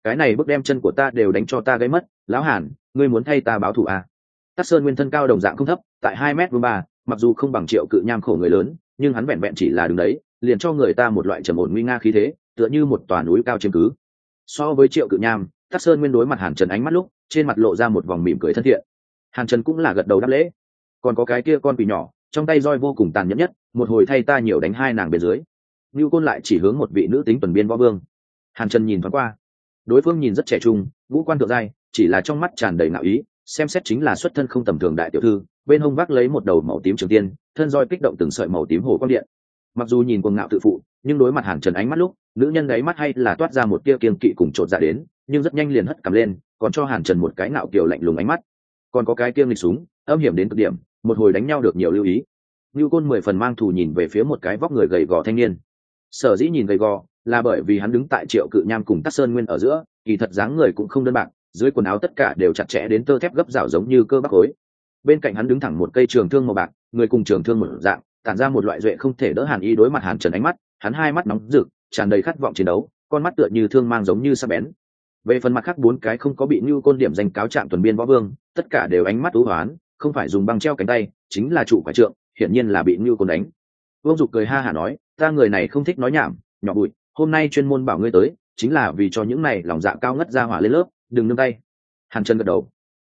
Cái này bước đem chân của ta đều đánh cho ta gây mất, lão hàn, ngươi muốn thay ta báo thù à? tắc sơn nguyên thân cao đồng dạng không thấp, tại hai m ba, mặc dù không bằng triệu cự nham khổ người lớn, nhưng hắn vẹn vẹn chỉ là đứng đấy, liền cho người ta một loại trầm ổn nguy nga khí thế, tựa như một tòa núi cao chiếm cứ. So với triệu cự nham, tắc sơn nguyên đối mặt hàn trần ánh mắt lúc, trên mặt lộ ra một vòng mỉm cười thân thiện. Hàn trần cũng là gật đầu đáp lễ. Còn có cái kia con quỷ nhỏ trong tay roi vô cùng tàn nhẫn nhất, một hồi thay ta nhiều đánh hai nàng bên dưới. Ngưu côn lại chỉ hướng một vị nữ tính tuần biên võ vương. Hàn trần nhìn thoáng qua. Đối phương nhìn rất trẻ trung, ngũ quan thượng giai, chỉ là trong mắt tràn đầy ngạo ý, xem xét chính là xuất thân không tầm thường đại tiểu thư, bên hông vác lấy một đầu màu tím trường tiên, thân roi kích động từng sợi màu tím hồ quang điện. Mặc dù nhìn quần ngạo tự phụ, nhưng đối mặt hàn trần ánh mắt lúc, nữ nhân ấy mắt hay là toát ra một tia kiên kỵ cùng trộn dạ đến, nhưng rất nhanh liền hất cầm lên, còn cho hàn trần một cái ngạo kiều lạnh lùng ánh mắt. Còn có cái kiêng lịch súng, âm hiểm đến cực điểm một hồi đánh nhau được nhiều lưu ý. Như côn mười phần mang thù nhìn về phía một cái vóc người gầy gò thanh niên. Sở dĩ nhìn gầy gò là bởi vì hắn đứng tại triệu cự nham cùng tắc sơn nguyên ở giữa, kỳ thật dáng người cũng không đơn bạc, dưới quần áo tất cả đều chặt chẽ đến tơ thép gấp rào giống như cơ bắp khối bên cạnh hắn đứng thẳng một cây trường thương màu bạc, người cùng trường thương một dạng, tản ra một loại duệ không thể đỡ hàn y đối mặt hàn trần ánh mắt, hắn hai mắt nóng rực, tràn đầy khát vọng chiến đấu, con mắt tựa như thương mang giống như sa bén. Về phần mặt khác bốn cái không có bị như côn điểm danh cáo trạng tuần biên võ vương, tất cả đều ánh mắt ú hoán không phải dùng băng treo cánh tay, chính là trụ quả trượng, hiển nhiên là bị ngưu côn đánh. Vương dục cười ha hả nói, ta người này không thích nói nhảm, nhỏ bụi, hôm nay chuyên môn bảo ngươi tới, chính là vì cho những này lòng dạ cao ngất ra hỏa lên lớp, đừng nương tay. Hàn chân gật đầu,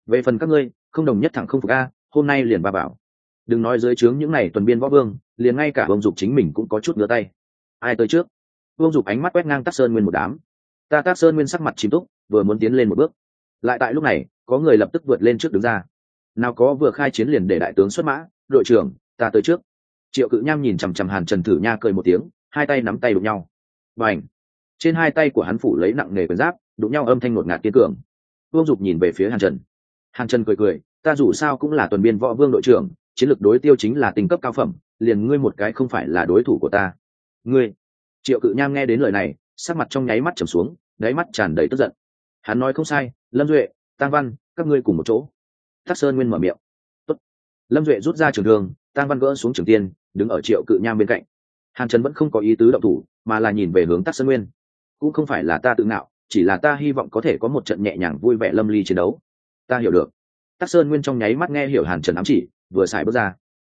về phần các ngươi, không đồng nhất thẳng không phục a, hôm nay liền ba bảo. Đừng nói dưới trướng những này tuần biên võ vương, liền ngay cả vương dục chính mình cũng có chút ngửa tay. Ai tới trước? Vương dục ánh mắt quét ngang Tác sơn nguyên một đám. Ta tác sơn nguyên sắc mặt chìm túc, vừa muốn tiến lên một bước. Lại tại lúc này, có người lập tức vượt lên trước đứng ra nào có vừa khai chiến liền để đại tướng xuất mã, đội trưởng, ta tới trước. Triệu cự nham nhìn chằm chằm hàn trần thử nha cười một tiếng, hai tay nắm tay đụng nhau. Và ảnh trên hai tay của hắn phủ lấy nặng nề quyền giáp, đụng nhau âm thanh ngột ngạt kiên cường. Vương dục nhìn về phía hàn trần. Hàn trần cười cười, ta dù sao cũng là tuần biên võ vương đội trưởng, chiến lược đối tiêu chính là tình cấp cao phẩm, liền ngươi một cái không phải là đối thủ của ta. Ngươi! Triệu cự nham nghe đến lời này, sắc mặt trong nháy mắt trầm xuống, đáy mắt tràn đầy tức giận. Hắn nói không sai, lâm duệ tăng văn, các ngươi cùng một chỗ thác sơn nguyên mở miệng. Tốt. lâm duệ rút ra trường thương tăng văn gỡ xuống trường tiên đứng ở triệu cự nham bên cạnh. Hàn trần vẫn không có ý tứ động thủ mà là nhìn về hướng tắc sơn nguyên. Cũng không phải là ta tự ngạo chỉ là ta hy vọng có thể có một trận nhẹ nhàng vui vẻ lâm ly chiến đấu. Ta hiểu được. Tắc sơn nguyên trong nháy mắt nghe hiểu hàn trần ám chỉ vừa xài bước ra.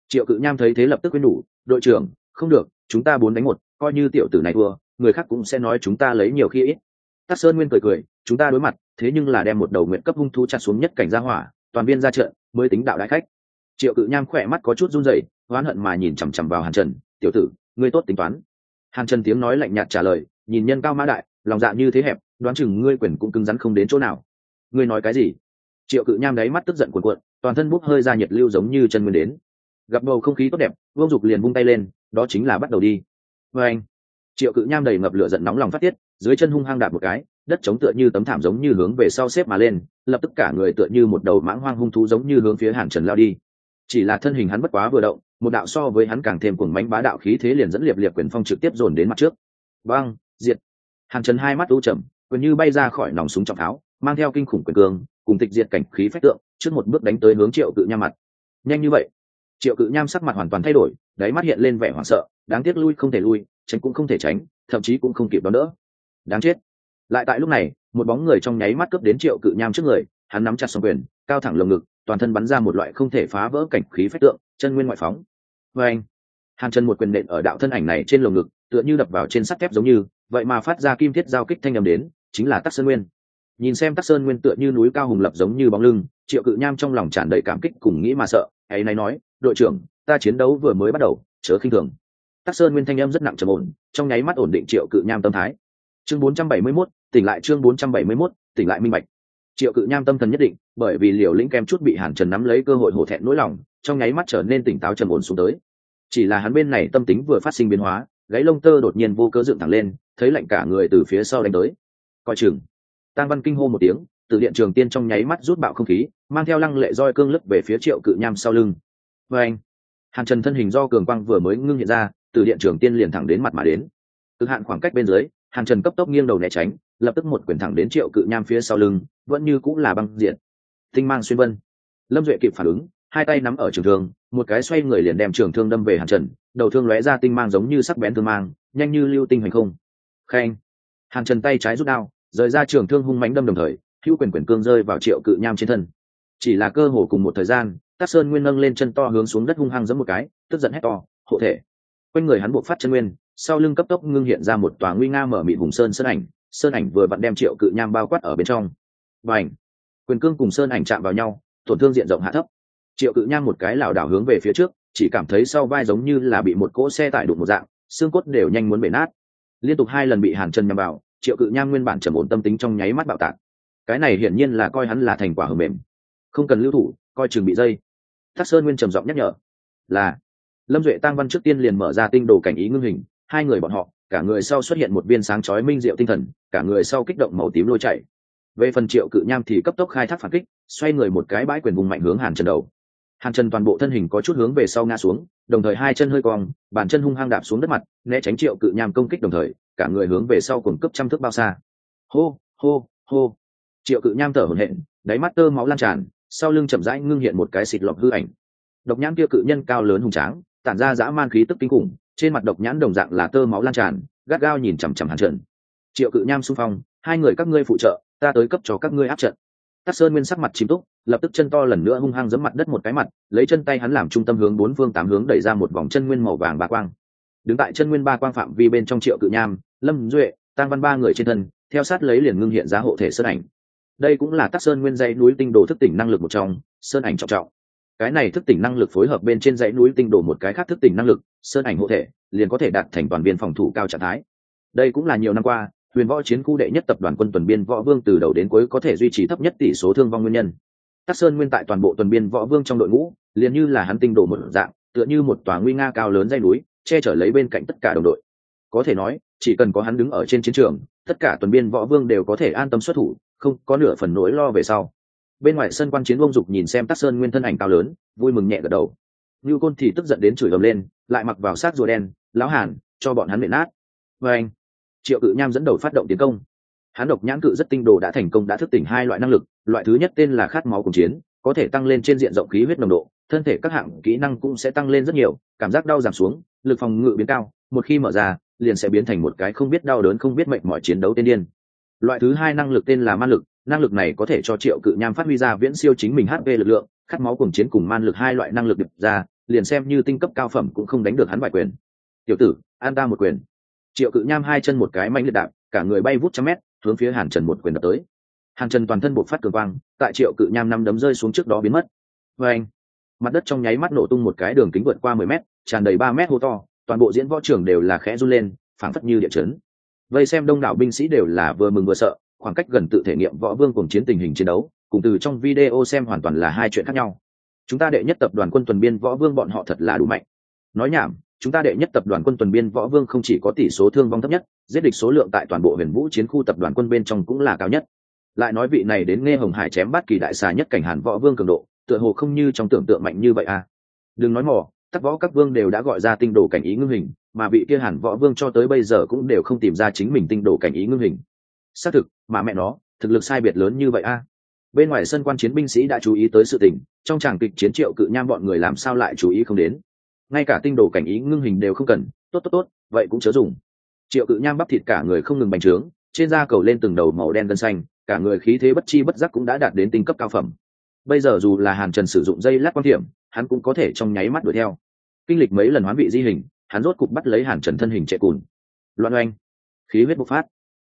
Triệu cự nham thấy thế lập tức quên đủ đội trưởng không được chúng ta bốn đánh một coi như tiểu tử này thua người khác cũng sẽ nói chúng ta lấy nhiều khi ít. Tắc Sơn Nguyên cười cười, chúng ta đối mặt, thế nhưng là đem một đầu nguyện cấp hung thú chặt xuống nhất cảnh gia hỏa, toàn viên ra trận, mới tính đạo đại khách. Triệu Cự Nham khỏe mắt có chút run rẩy, oán hận mà nhìn chằm chằm vào Hàn Trần, "Tiểu tử, ngươi tốt tính toán." Hàn Trần tiếng nói lạnh nhạt trả lời, nhìn nhân cao mã đại, lòng dạ như thế hẹp, đoán chừng ngươi quyền cũng cứng rắn không đến chỗ nào. Ngươi nói cái gì? Triệu cự nham đáy mắt tức giận cuộn cuộn toàn thân bốc hơi ra nhiệt lưu giống như chân nguyên đến. Gặp bầu không khí tốt đẹp vương dục liền vung tay lên đó chính là bắt đầu đi. Vê anh triệu cự nham đầy ngập lửa giận nóng lòng phát tiết dưới chân hung hăng đạp một cái đất chống tựa như tấm thảm giống như hướng về sau xếp mà lên, lập tức cả người tựa như một đầu mãng hoang hung thú giống như hướng phía hàn trần lao đi. Chỉ là thân hình hắn bất quá vừa động, một đạo so với hắn càng thêm cuồng mánh bá đạo khí thế liền dẫn liệp liệp quyền phong trực tiếp dồn đến mặt trước. Băng, diệt. Hàn trần hai mắt u chậm quyền như bay ra khỏi nòng súng trọng tháo, mang theo kinh khủng quyền cường cùng tịch diệt cảnh khí phách tượng, trước một bước đánh tới hướng triệu cự nham mặt. Nhanh như vậy, triệu cự nham sắc mặt hoàn toàn thay đổi, đáy mắt hiện lên vẻ hoảng sợ, đáng tiếc lui không thể lui, tránh cũng không thể tránh, thậm chí cũng không kịp đón đỡ. Đáng chết lại tại lúc này một bóng người trong nháy mắt cướp đến triệu cự nham trước người hắn nắm chặt song quyền cao thẳng lồng ngực toàn thân bắn ra một loại không thể phá vỡ cảnh khí phách tượng chân nguyên ngoại phóng. Vê anh hàn chân một quyền nện ở đạo thân ảnh này trên lồng ngực tựa như đập vào trên sắt thép giống như vậy mà phát ra kim thiết giao kích thanh â m đến chính là tắc sơn nguyên. Nhìn xem tắc sơn nguyên tựa như núi cao hùng lập giống như bóng lưng triệu cự nham trong lòng tràn đầy cảm kích cùng nghĩ mà sợ ấy nay nói đội trưởng ta chiến đấu vừa mới bắt đầu chớ khinh thường. Tắc sơn nguyên thanh âm rất nặng trầm ổn trong nháy mắt ổn định triệu cự nham tâm thái. Chương 471, tỉnh lại chương 471, tỉnh lại minh bạch. Triệu cự nham tâm thần nhất định bởi vì liều lĩnh kem chút bị hàn trần nắm lấy cơ hội hổ thẹn nỗi lòng trong nháy mắt trở nên tỉnh táo trầm ổn xuống tới. Chỉ là hắn bên này tâm tính vừa phát sinh biến hóa gáy lông tơ đột nhiên vô cơ dựng thẳng lên thấy lạnh cả người từ phía sau đánh tới. Coi chừng. Tang văn kinh hô một tiếng từ điện trường tiên trong nháy mắt rút bạo không khí mang theo lăng lệ roi cương lấp về phía triệu cự nham sau lưng. Và anh hàn trần thân hình do cường quang vừa mới ngưng hiện ra từ điện trường tiên liền thẳng đến mặt mà đến. Cực hạn khoảng cách bên dưới hàn trần cấp tốc nghiêng đầu né tránh lập tức một quyền thẳng đến triệu cự nham phía sau lưng, vẫn như cũng là băng diện tinh mang xuyên vân. Lâm duệ kịp phản ứng, hai tay nắm ở trường thương, một cái xoay người liền đem trường thương đâm về hàn trần, đầu thương lóe ra tinh mang giống như sắc bén thương mang, nhanh như lưu tinh hành không. Khen. Hàn trần tay trái rút đao, rời ra trường thương hung mánh đâm đồng thời, hữu quyền quyền cương rơi vào triệu cự nham trên thân. Chỉ là cơ hồ cùng một thời gian tác sơn nguyên nâng lên chân to hướng xuống đất hung hăng giẫm một cái, tức giận hét to, hộ thể. Quanh người hắn buộc phát chân nguyên, sau lưng cấp tốc ngưng hiện ra một tòa nguy nga mở mị hùng sơn sân ảnh sơn ảnh vừa vặn đem triệu cự nham bao quát ở bên trong. Và ảnh quyền cương cùng sơn ảnh chạm vào nhau, tổn thương diện rộng hạ thấp. Triệu cự nham một cái lảo đảo hướng về phía trước, chỉ cảm thấy sau vai giống như là bị một cỗ xe tải đụng một dạng, xương cốt đều nhanh muốn bể nát. Liên tục hai lần bị hàn chân nhằm vào, triệu cự nham nguyên bản trầm ổn tâm tính trong nháy mắt bạo tạc. Cái này hiển nhiên là coi hắn là thành quả hầm mềm. Không cần lưu thủ, coi chừng bị dây. Thác sơn nguyên trầm giọng nhắc nhở, là. Lâm duệ tăng văn trước tiên liền mở ra tinh đồ cảnh ý ngưng hình, hai người bọn họ cả người sau xuất hiện một viên sáng chói minh diệu tinh thần, cả người sau kích động màu tím lôi chạy. Về phần triệu cự nham thì cấp tốc khai thác phản kích, xoay người một cái bãi quyền vùng mạnh hướng hàn trần đầu. Hàn trần toàn bộ thân hình có chút hướng về sau ngã xuống, đồng thời hai chân hơi cong, bàn chân hung hăng đạp xuống đất mặt, né tránh triệu cự nham công kích đồng thời, cả người hướng về sau cùng cấp trăm thước bao xa. Hô hô hô. Triệu cự nham thở hổn hển, đáy mắt tơ máu lan tràn, sau lưng chậm rãi ngưng hiện một cái xịt lọc hư ảnh. Độc nhãn kia cự nhân cao lớn hùng tráng tản ra dã man khí tức kinh khủng, trên mặt độc nhãn đồng dạng là tơ máu lan tràn, gắt gao nhìn chằm chằm hàn trần. Triệu cự nham xung phong, hai người các ngươi phụ trợ, ta tới cấp cho các ngươi áp trận. Tắc sơn nguyên sắc mặt chìm túc, lập tức chân to lần nữa hung hăng giấm mặt đất một cái mặt, lấy chân tay hắn làm trung tâm hướng bốn phương tám hướng đẩy ra một vòng chân nguyên màu vàng ba quang. Đứng tại chân nguyên ba quang phạm vi bên trong triệu cự nham, lâm duệ tăng văn ba người trên thân, theo sát lấy liền ngưng hiện ra hộ thể sơn ảnh. Đây cũng là tác sơn nguyên dây núi tinh đồ thức tỉnh năng lực một trong, sơn ảnh trọng trọng cái này thức tỉnh năng lực phối hợp bên trên dãy núi tinh đồ một cái khác thức tỉnh năng lực sơn ảnh hộ thể liền có thể đạt thành toàn viên phòng thủ cao trạng thái đây cũng là nhiều năm qua huyền võ chiến khu đệ nhất tập đoàn quân tuần biên võ vương từ đầu đến cuối có thể duy trì thấp nhất tỷ số thương vong nguyên nhân Tắc Sơn Nguyên tại toàn bộ tuần biên võ vương trong đội ngũ, liền như là hắn tinh đồ một dạng, tựa như một tòa nguy nga cao lớn dây núi, che chở lấy bên cạnh tất cả đồng đội. Có thể nói, chỉ cần có hắn đứng ở trên chiến trường, tất cả tuần biên võ vương đều có thể an tâm xuất thủ, không có nửa phần nỗi lo về sau. Bên ngoài sân quan chiến ông Dục nhìn xem Tắc Sơn Nguyên thân ảnh cao lớn, vui mừng nhẹ gật đầu. như Côn thì tức giận đến chửi ầm lên, lại mặc vào sát rùa đen, lão Hàn, cho bọn hắn nện nát. Và anh, Triệu Cự Nham dẫn đầu phát động tiến công. Hắn độc nhãn cự rất tinh đồ đã thành công đã thức tỉnh hai loại năng lực, loại thứ nhất tên là khát máu cùng chiến, có thể tăng lên trên diện rộng khí huyết nồng độ, thân thể các hạng kỹ năng cũng sẽ tăng lên rất nhiều, cảm giác đau giảm xuống, lực phòng ngự biến cao, một khi mở ra, liền sẽ biến thành một cái không biết đau đớn không biết mệnh mọi chiến đấu tiên điên. Loại thứ hai năng lực tên là ma lực, năng lực này có thể cho Triệu Cự Nham phát huy ra viễn siêu chính mình HP lực lượng, khát máu cùng chiến cùng man lực hai loại năng lực được ra, liền xem như tinh cấp cao phẩm cũng không đánh được hắn bại quyền. "Tiểu tử, an ta một quyền." Triệu Cự Nham hai chân một cái mạnh liệt đạp, cả người bay vút trăm mét, hướng phía Hàn Trần một quyền đập tới. Hàn trần toàn thân bộc phát cường quang tại triệu cự nham năm đấm rơi xuống trước đó biến mất. Vê anh mặt đất trong nháy mắt nổ tung một cái đường kính vượt qua mười mét tràn đầy ba mét hô to toàn bộ diễn võ trường đều là khẽ run lên phảng phất như địa chấn. Vây xem đông đảo binh sĩ đều là vừa mừng vừa sợ khoảng cách gần tự thể nghiệm võ vương cùng chiến tình hình chiến đấu, cùng từ trong video xem hoàn toàn là hai chuyện khác nhau. Chúng ta đệ nhất tập đoàn quân tuần biên võ vương bọn họ thật là đủ mạnh. Nói nhảm, chúng ta đệ nhất tập đoàn quân tuần biên võ vương không chỉ có tỷ số thương vong thấp nhất, giết địch số lượng tại toàn bộ huyền vũ chiến khu tập đoàn quân bên trong cũng là cao nhất. Lại nói vị này đến nghe hồng hải chém bát kỳ đại xà nhất cảnh hàn võ vương cường độ, tựa hồ không như trong tưởng tượng mạnh như vậy à. Đừng nói mò tắc võ các vương đều đã gọi ra tinh đồ cảnh ý ngưng hình, mà vị kia hàn võ vương cho tới bây giờ cũng đều không tìm ra chính mình tinh đồ cảnh ý ngưng hình xác thực, mà mẹ nó, thực lực sai biệt lớn như vậy a. Bên ngoài sân quan chiến binh sĩ đã chú ý tới sự tình, trong tràng kịch chiến triệu cự nham bọn người làm sao lại chú ý không đến. Ngay cả tinh đồ cảnh ý ngưng hình đều không cần, tốt tốt tốt, vậy cũng chớ dùng. Triệu cự nham bắp thịt cả người không ngừng bành trướng, trên da cầu lên từng đầu màu đen gân xanh, cả người khí thế bất chi bất giác cũng đã đạt đến tinh cấp cao phẩm. Bây giờ dù là hàn trần sử dụng dây lát quan điểm hắn cũng có thể trong nháy mắt đuổi theo. Kinh lịch mấy lần hoán vị di hình, hắn rốt cục bắt lấy hàn trần thân hình chạy cùn. Loạn oanh. Khí huyết bộc phát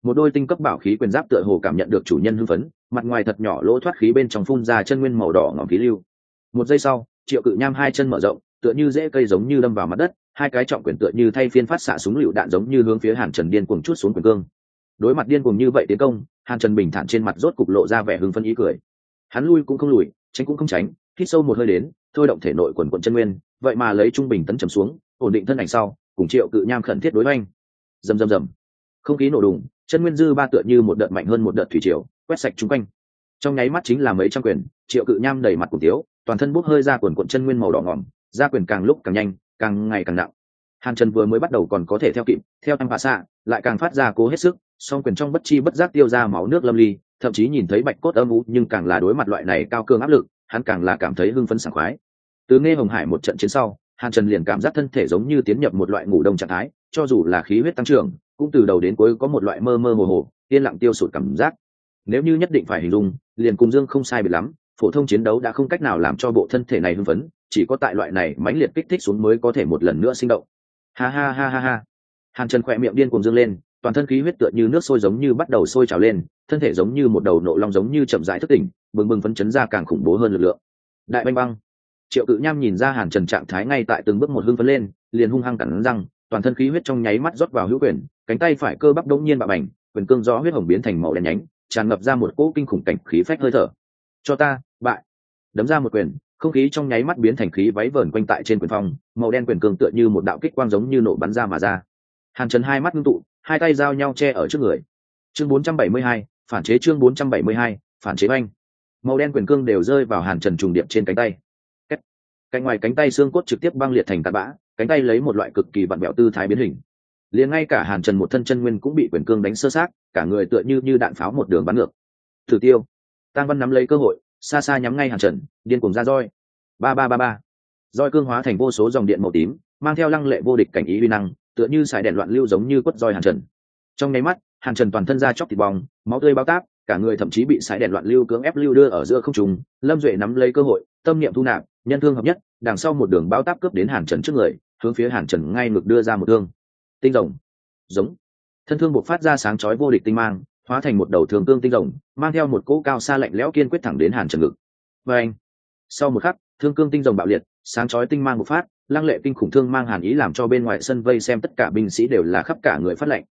một đôi tinh cấp bảo khí quyền giáp tựa hồ cảm nhận được chủ nhân hưng phấn, mặt ngoài thật nhỏ lỗ thoát khí bên trong phun ra chân nguyên màu đỏ ngỏm khí lưu. Một giây sau, triệu cự nham hai chân mở rộng, tựa như dễ cây giống như đâm vào mặt đất, hai cái trọng quyền tựa như thay phiên phát xạ súng lựu đạn giống như hướng phía hàn trần điên cuồng chút xuống quyền cương. Đối mặt điên cuồng như vậy tiến công, hàn trần bình thản trên mặt rốt cục lộ ra vẻ hưng phân ý cười. Hắn lui cũng không lùi, tránh cũng không tránh, hít sâu một hơi đến, thôi động thể nội quần quận chân nguyên, vậy mà lấy trung bình tấn trầm xuống, ổn định thân ảnh sau, cùng triệu cự nham khẩn thiết đối oanh rầm rầm rầm. Không khí nổ đùng chân nguyên dư ba tựa như một đợt mạnh hơn một đợt thủy triều, quét sạch chung quanh. Trong nháy mắt chính là mấy trăm quyền, triệu cự nham đầy mặt cùng tiếu toàn thân bốc hơi ra quần quận chân nguyên màu đỏ ngỏm, ra quyền càng lúc càng nhanh, càng ngày càng nặng. Hàn trần vừa mới bắt đầu còn có thể theo kịp, theo em phạ xạ, lại càng phát ra cố hết sức, song quyền trong bất chi bất giác tiêu ra máu nước lâm ly, thậm chí nhìn thấy bạch cốt âm ú nhưng càng là đối mặt loại này cao cương áp lực, hắn càng là cảm thấy hưng phấn sảng khoái. Từ nghe hồng hải một trận chiến sau, hàn trần liền cảm giác thân thể giống như tiến nhập một loại ngủ đông trạng thái, cho dù là khí huyết tăng trưởng cũng từ đầu đến cuối có một loại mơ mơ hồ hồ, yên lặng tiêu sụt cảm giác. Nếu như nhất định phải hình dung, liền cùng dương không sai biệt lắm, phổ thông chiến đấu đã không cách nào làm cho bộ thân thể này hưng phấn, chỉ có tại loại này mãnh liệt kích thích xuống mới có thể một lần nữa sinh động. Ha ha ha ha ha. Hàn trần khỏe miệng điên cùng dương lên, toàn thân khí huyết tựa như nước sôi giống như bắt đầu sôi trào lên, thân thể giống như một đầu nộ long giống như chậm rãi thức tỉnh, bừng bừng phấn chấn ra càng khủng bố hơn lực lượng. Đại banh băng. Triệu cự nham nhìn ra hàn trần trạng thái ngay tại từng bước một hưng phấn lên, liền hung hăng cắn răng toàn thân khí huyết trong nháy mắt rót vào hữu quyền cánh tay phải cơ bắp đống nhiên bạo bành quyền cương gió huyết hồng biến thành màu đen nhánh tràn ngập ra một cỗ kinh khủng cảnh khí phách hơi thở. Cho ta bại! Đấm ra một quyền không khí trong nháy mắt biến thành khí váy vờn quanh tại trên quyền phong màu đen quyền cương tựa như một đạo kích quang giống như nổ bắn ra mà ra. Hàn trần hai mắt ngưng tụ hai tay giao nhau che ở trước người. Chương 472, phản chế chương 472, phản chế oanh. Màu đen quyền cương đều rơi vào hàn trần trùng điệp trên cánh tay cạnh ngoài cánh tay xương cốt trực tiếp băng liệt thành tạt bã, cánh tay lấy một loại cực kỳ vặn vẹo tư thái biến hình. Liền ngay cả hàn trần một thân chân nguyên cũng bị quyền cương đánh sơ sát cả người tựa như như đạn pháo một đường bắn ngược. Thử tiêu tăng văn nắm lấy cơ hội, xa xa nhắm ngay hàn trần, điên cùng ra roi. Ba ba ba ba. Roi cương hóa thành vô số dòng điện màu tím, mang theo lăng lệ vô địch cảnh ý uy năng, tựa như xài đèn loạn lưu giống như quất roi hàn trần. Trong nháy mắt, hàn trần toàn thân ra chóc thịt bong, máu tươi bao tác cả người thậm chí bị xài đèn loạn lưu cưỡng ép lưu đưa ở giữa không trùng lâm duệ nắm lấy cơ hội, tâm niệm thu nạp nhân thương hợp nhất, đằng sau một đường bao táp cướp đến hàn trần trước người, hướng phía hàn trần ngay ngực đưa ra một thương. Tinh rồng. Giống. Thân thương buộc phát ra sáng chói vô địch tinh mang, hóa thành một đầu thường tương tinh rồng, mang theo một cỗ cao xa lạnh lẽo kiên quyết thẳng đến hàn trần ngực. Và anh. Sau một khắc, thương cương tinh rồng bạo liệt, sáng chói tinh mang một phát, lăng lệ kinh khủng thương mang hàn ý làm cho bên ngoài sân vây xem tất cả binh sĩ đều là khắp cả người phát lệnh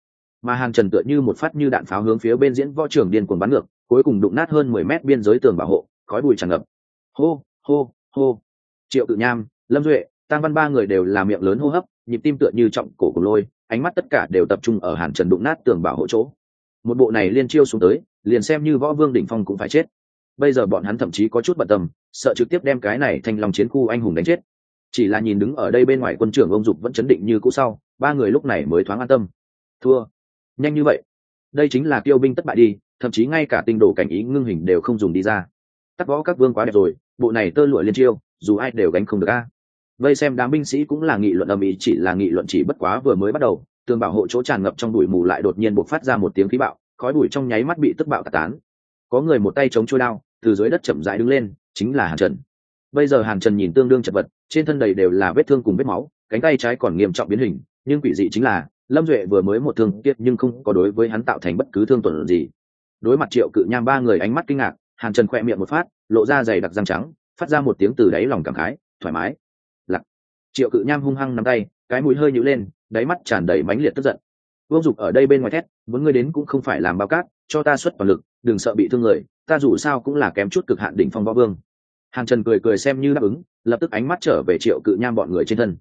mà hàn trần tựa như một phát như đạn pháo hướng phía bên diễn võ trường điên cuồng bắn ngược, cuối cùng đụng nát hơn mười mét biên giới tường bảo hộ, khói bụi tràn ngập. Hô hô hô. Triệu cự nham, lâm duệ tăng văn ba người đều là miệng lớn hô hấp, nhịp tim tựa như trọng cổ cùng lôi, ánh mắt tất cả đều tập trung ở hàn trần đụng nát tường bảo hộ chỗ. Một bộ này liên chiêu xuống tới, liền xem như võ vương đỉnh phong cũng phải chết. Bây giờ bọn hắn thậm chí có chút bận tâm, sợ trực tiếp đem cái này thành lòng chiến khu anh hùng đánh chết. Chỉ là nhìn đứng ở đây bên ngoài quân trưởng ông dục vẫn chấn định như cũ sau, ba người lúc này mới thoáng an tâm. Thua. Nhanh như vậy. Đây chính là tiêu binh tất bại đi, thậm chí ngay cả tinh đồ cảnh ý ngưng hình đều không dùng đi ra. Tắc võ các vương quá đẹp rồi bộ này tơ lụa liên chiêu, dù ai đều gánh không được a. Vây xem đám binh sĩ cũng là nghị luận âm ý, chỉ là nghị luận chỉ bất quá vừa mới bắt đầu, tường bảo hộ chỗ tràn ngập trong bụi mù lại đột nhiên buộc phát ra một tiếng khí bạo, khói bụi trong nháy mắt bị tức bạo tạt tán. Có người một tay chống trôi đao, từ dưới đất chậm rãi đứng lên, chính là hàn trần. Bây giờ hàn trần nhìn tương đương chật vật, trên thân đầy đều là vết thương cùng vết máu, cánh tay trái còn nghiêm trọng biến hình, nhưng quỷ dị chính là, lâm duệ vừa mới một thương kiệt nhưng không có đối với hắn tạo thành bất cứ thương tuần gì. Đối mặt triệu cự nham ba người ánh mắt kinh ngạc hàn trần khoe miệng một phát, lộ ra dày đặc răng trắng, phát ra một tiếng từ đáy lòng cảm khái, thoải mái. Lặc triệu cự nham hung hăng nắm tay, cái mũi hơi nhữ lên, đáy mắt tràn đầy mãnh liệt tức giận. Vương dục ở đây bên ngoài thét, muốn ngươi đến cũng không phải làm bao cát, cho ta xuất toàn lực, đừng sợ bị thương người, ta dù sao cũng là kém chút cực hạn đỉnh phong võ vương. Hàn trần cười cười xem như đáp ứng, lập tức ánh mắt trở về triệu cự nham bọn người trên thân.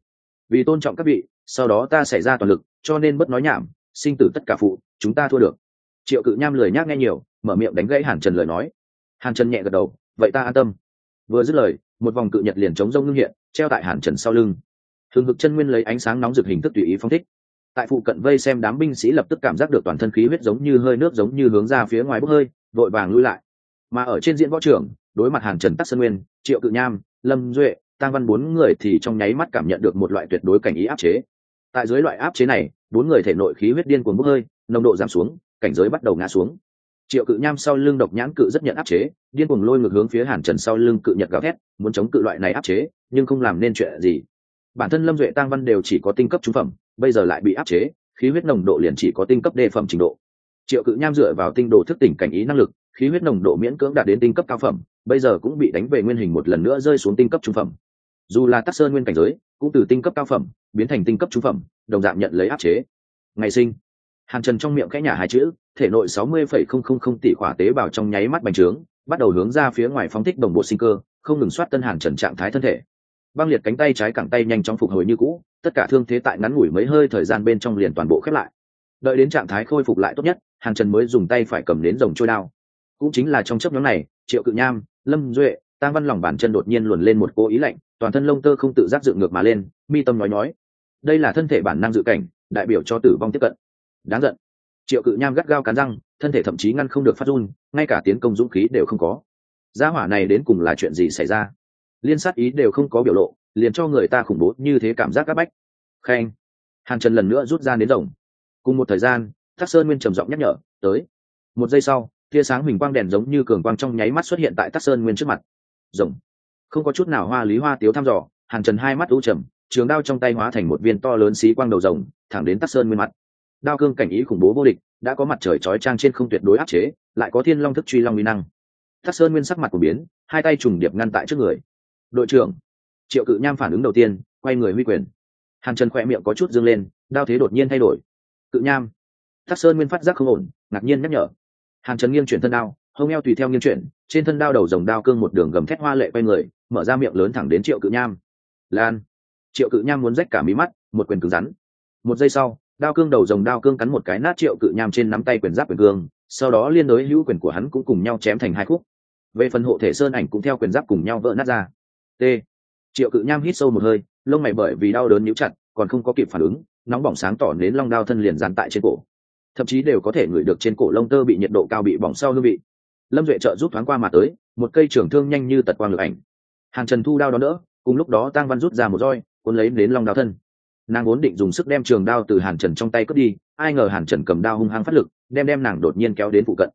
Vì tôn trọng các vị, sau đó ta xảy ra toàn lực, cho nên bất nói nhảm, sinh tử tất cả phụ, chúng ta thua được. Triệu cự nham lời nhác nghe nhiều, mở miệng đánh gãy hàn trần lời nói hàn trần nhẹ gật đầu, vậy ta an tâm. Vừa dứt lời, một vòng cự nhật liền chống rông ngưng hiện, treo tại hàn trần sau lưng. Thường hực chân nguyên lấy ánh sáng nóng rực hình thức tùy ý phong thích. Tại phụ cận vây xem đám binh sĩ lập tức cảm giác được toàn thân khí huyết giống như hơi nước giống như hướng ra phía ngoài bốc hơi, vội vàng lui lại. Mà ở trên diễn võ trưởng, đối mặt hàn trần tắc sơn nguyên, triệu cự nham, lâm duệ tăng văn bốn người thì trong nháy mắt cảm nhận được một loại tuyệt đối cảnh ý áp chế. Tại dưới loại áp chế này, bốn người thể nội khí huyết điên cuồng bốc hơi, nồng độ giảm xuống, cảnh giới bắt đầu ngã xuống triệu cự nham sau lưng độc nhãn cự rất nhận áp chế, điên cuồng lôi ngược hướng phía hàn trần sau lưng cự nhật gào thét, muốn chống cự loại này áp chế, nhưng không làm nên chuyện gì. Bản thân lâm duệ tăng văn đều chỉ có tinh cấp trung phẩm, bây giờ lại bị áp chế, khí huyết nồng độ liền chỉ có tinh cấp đề phẩm trình độ. Triệu cự nham dựa vào tinh độ thức tỉnh cảnh ý năng lực, khí huyết nồng độ miễn cưỡng đạt đến tinh cấp cao phẩm, bây giờ cũng bị đánh về nguyên hình một lần nữa rơi xuống tinh cấp trung phẩm. Dù là tắc sơn nguyên cảnh giới, cũng từ tinh cấp cao phẩm, biến thành tinh cấp trung phẩm, đồng dạng nhận lấy áp chế. Ngày sinh hàn trần trong miệng khẽ nhả hai chữ, thể nội sáu mươi phẩy không không không tỷ khỏa tế bào trong nháy mắt bành trướng, bắt đầu hướng ra phía ngoài phóng thích đồng bộ sinh cơ, không ngừng soát tân hàn trần trạng thái thân thể. Băng liệt cánh tay trái cẳng tay nhanh chóng phục hồi như cũ, tất cả thương thế tại ngắn ngủi mấy hơi thời gian bên trong liền toàn bộ khép lại. Đợi đến trạng thái khôi phục lại tốt nhất, hàn trần mới dùng tay phải cầm đến rồng trôi đao. Cũng chính là trong chấp nhóm này, triệu cự nham, lâm duệ tăng văn lòng bàn chân đột nhiên luồn lên một cố ý lạnh, toàn thân lông tơ không tự giác dựng ngược mà lên, mi tâm nói nói đây là thân thể bản năng dự cảnh, đại biểu cho tử vong tiếp cận đáng giận. Triệu cự nham gắt gao cắn răng, thân thể thậm chí ngăn không được phát run, ngay cả tiến công dũng khí đều không có. Gia hỏa này đến cùng là chuyện gì xảy ra? Liên sát ý đều không có biểu lộ, liền cho người ta khủng bố như thế cảm giác áp bách. Khen. Hàn trần lần nữa rút ra đến rồng. Cùng một thời gian, thác sơn nguyên trầm giọng nhắc nhở, tới. Một giây sau, tia sáng huỳnh quang đèn giống như cường quang trong nháy mắt xuất hiện tại tắc sơn nguyên trước mặt. Rồng. Không có chút nào hoa lý hoa tiếu thăm dò hàng trần hai mắt u trầm, trường đao trong tay hóa thành một viên to lớn xí quang đầu rồng, thẳng đến tắc sơn nguyên mặt đao cương cảnh ý khủng bố vô địch, đã có mặt trời chói trang trên không tuyệt đối áp chế, lại có thiên long thức truy long uy năng. Thác sơn nguyên sắc mặt của biến, hai tay trùng điệp ngăn tại trước người. Đội trưởng! Triệu cự nham phản ứng đầu tiên, quay người huy quyền. Hàn trần khỏe miệng có chút dương lên, đao thế đột nhiên thay đổi. Cự nham! Thác sơn nguyên phát giác không ổn, ngạc nhiên nhắc nhở. Hàn trần nghiêng chuyển thân đao, hông eo tùy theo nghiêng chuyển, trên thân đao đầu dòng đao cương một đường gầm thét hoa lệ quay người, mở ra miệng lớn thẳng đến triệu cự nham. Lan! Triệu cự nham muốn rách cả mí mắt, một quyền cứng rắn. Một giây sau đao cương đầu rồng đao cương cắn một cái nát triệu cự nham trên nắm tay quyền giáp quyền cương, sau đó liên đối hữu quyền của hắn cũng cùng nhau chém thành hai khúc. Về phần hộ thể sơn ảnh cũng theo quyền giáp cùng nhau vỡ nát ra. T. Triệu cự nham hít sâu một hơi, lông mày bởi vì đau đớn nhíu chặt, còn không có kịp phản ứng, nóng bỏng sáng tỏ đến long đao thân liền dán tại trên cổ. Thậm chí đều có thể ngửi được trên cổ lông tơ bị nhiệt độ cao bị bỏng sau hương vị. Lâm duệ trợ giúp thoáng qua mà tới, một cây trưởng thương nhanh như tật quang lực ảnh. Hàng trần thu đao đó nữa, cùng lúc đó tăng văn rút ra một roi, cuốn lấy đến long đao thân nàng vốn định dùng sức đem trường đao từ hàn trần trong tay cướp đi, ai ngờ hàn trần cầm đao hung hăng phát lực, đem đem nàng đột nhiên kéo đến phụ cận.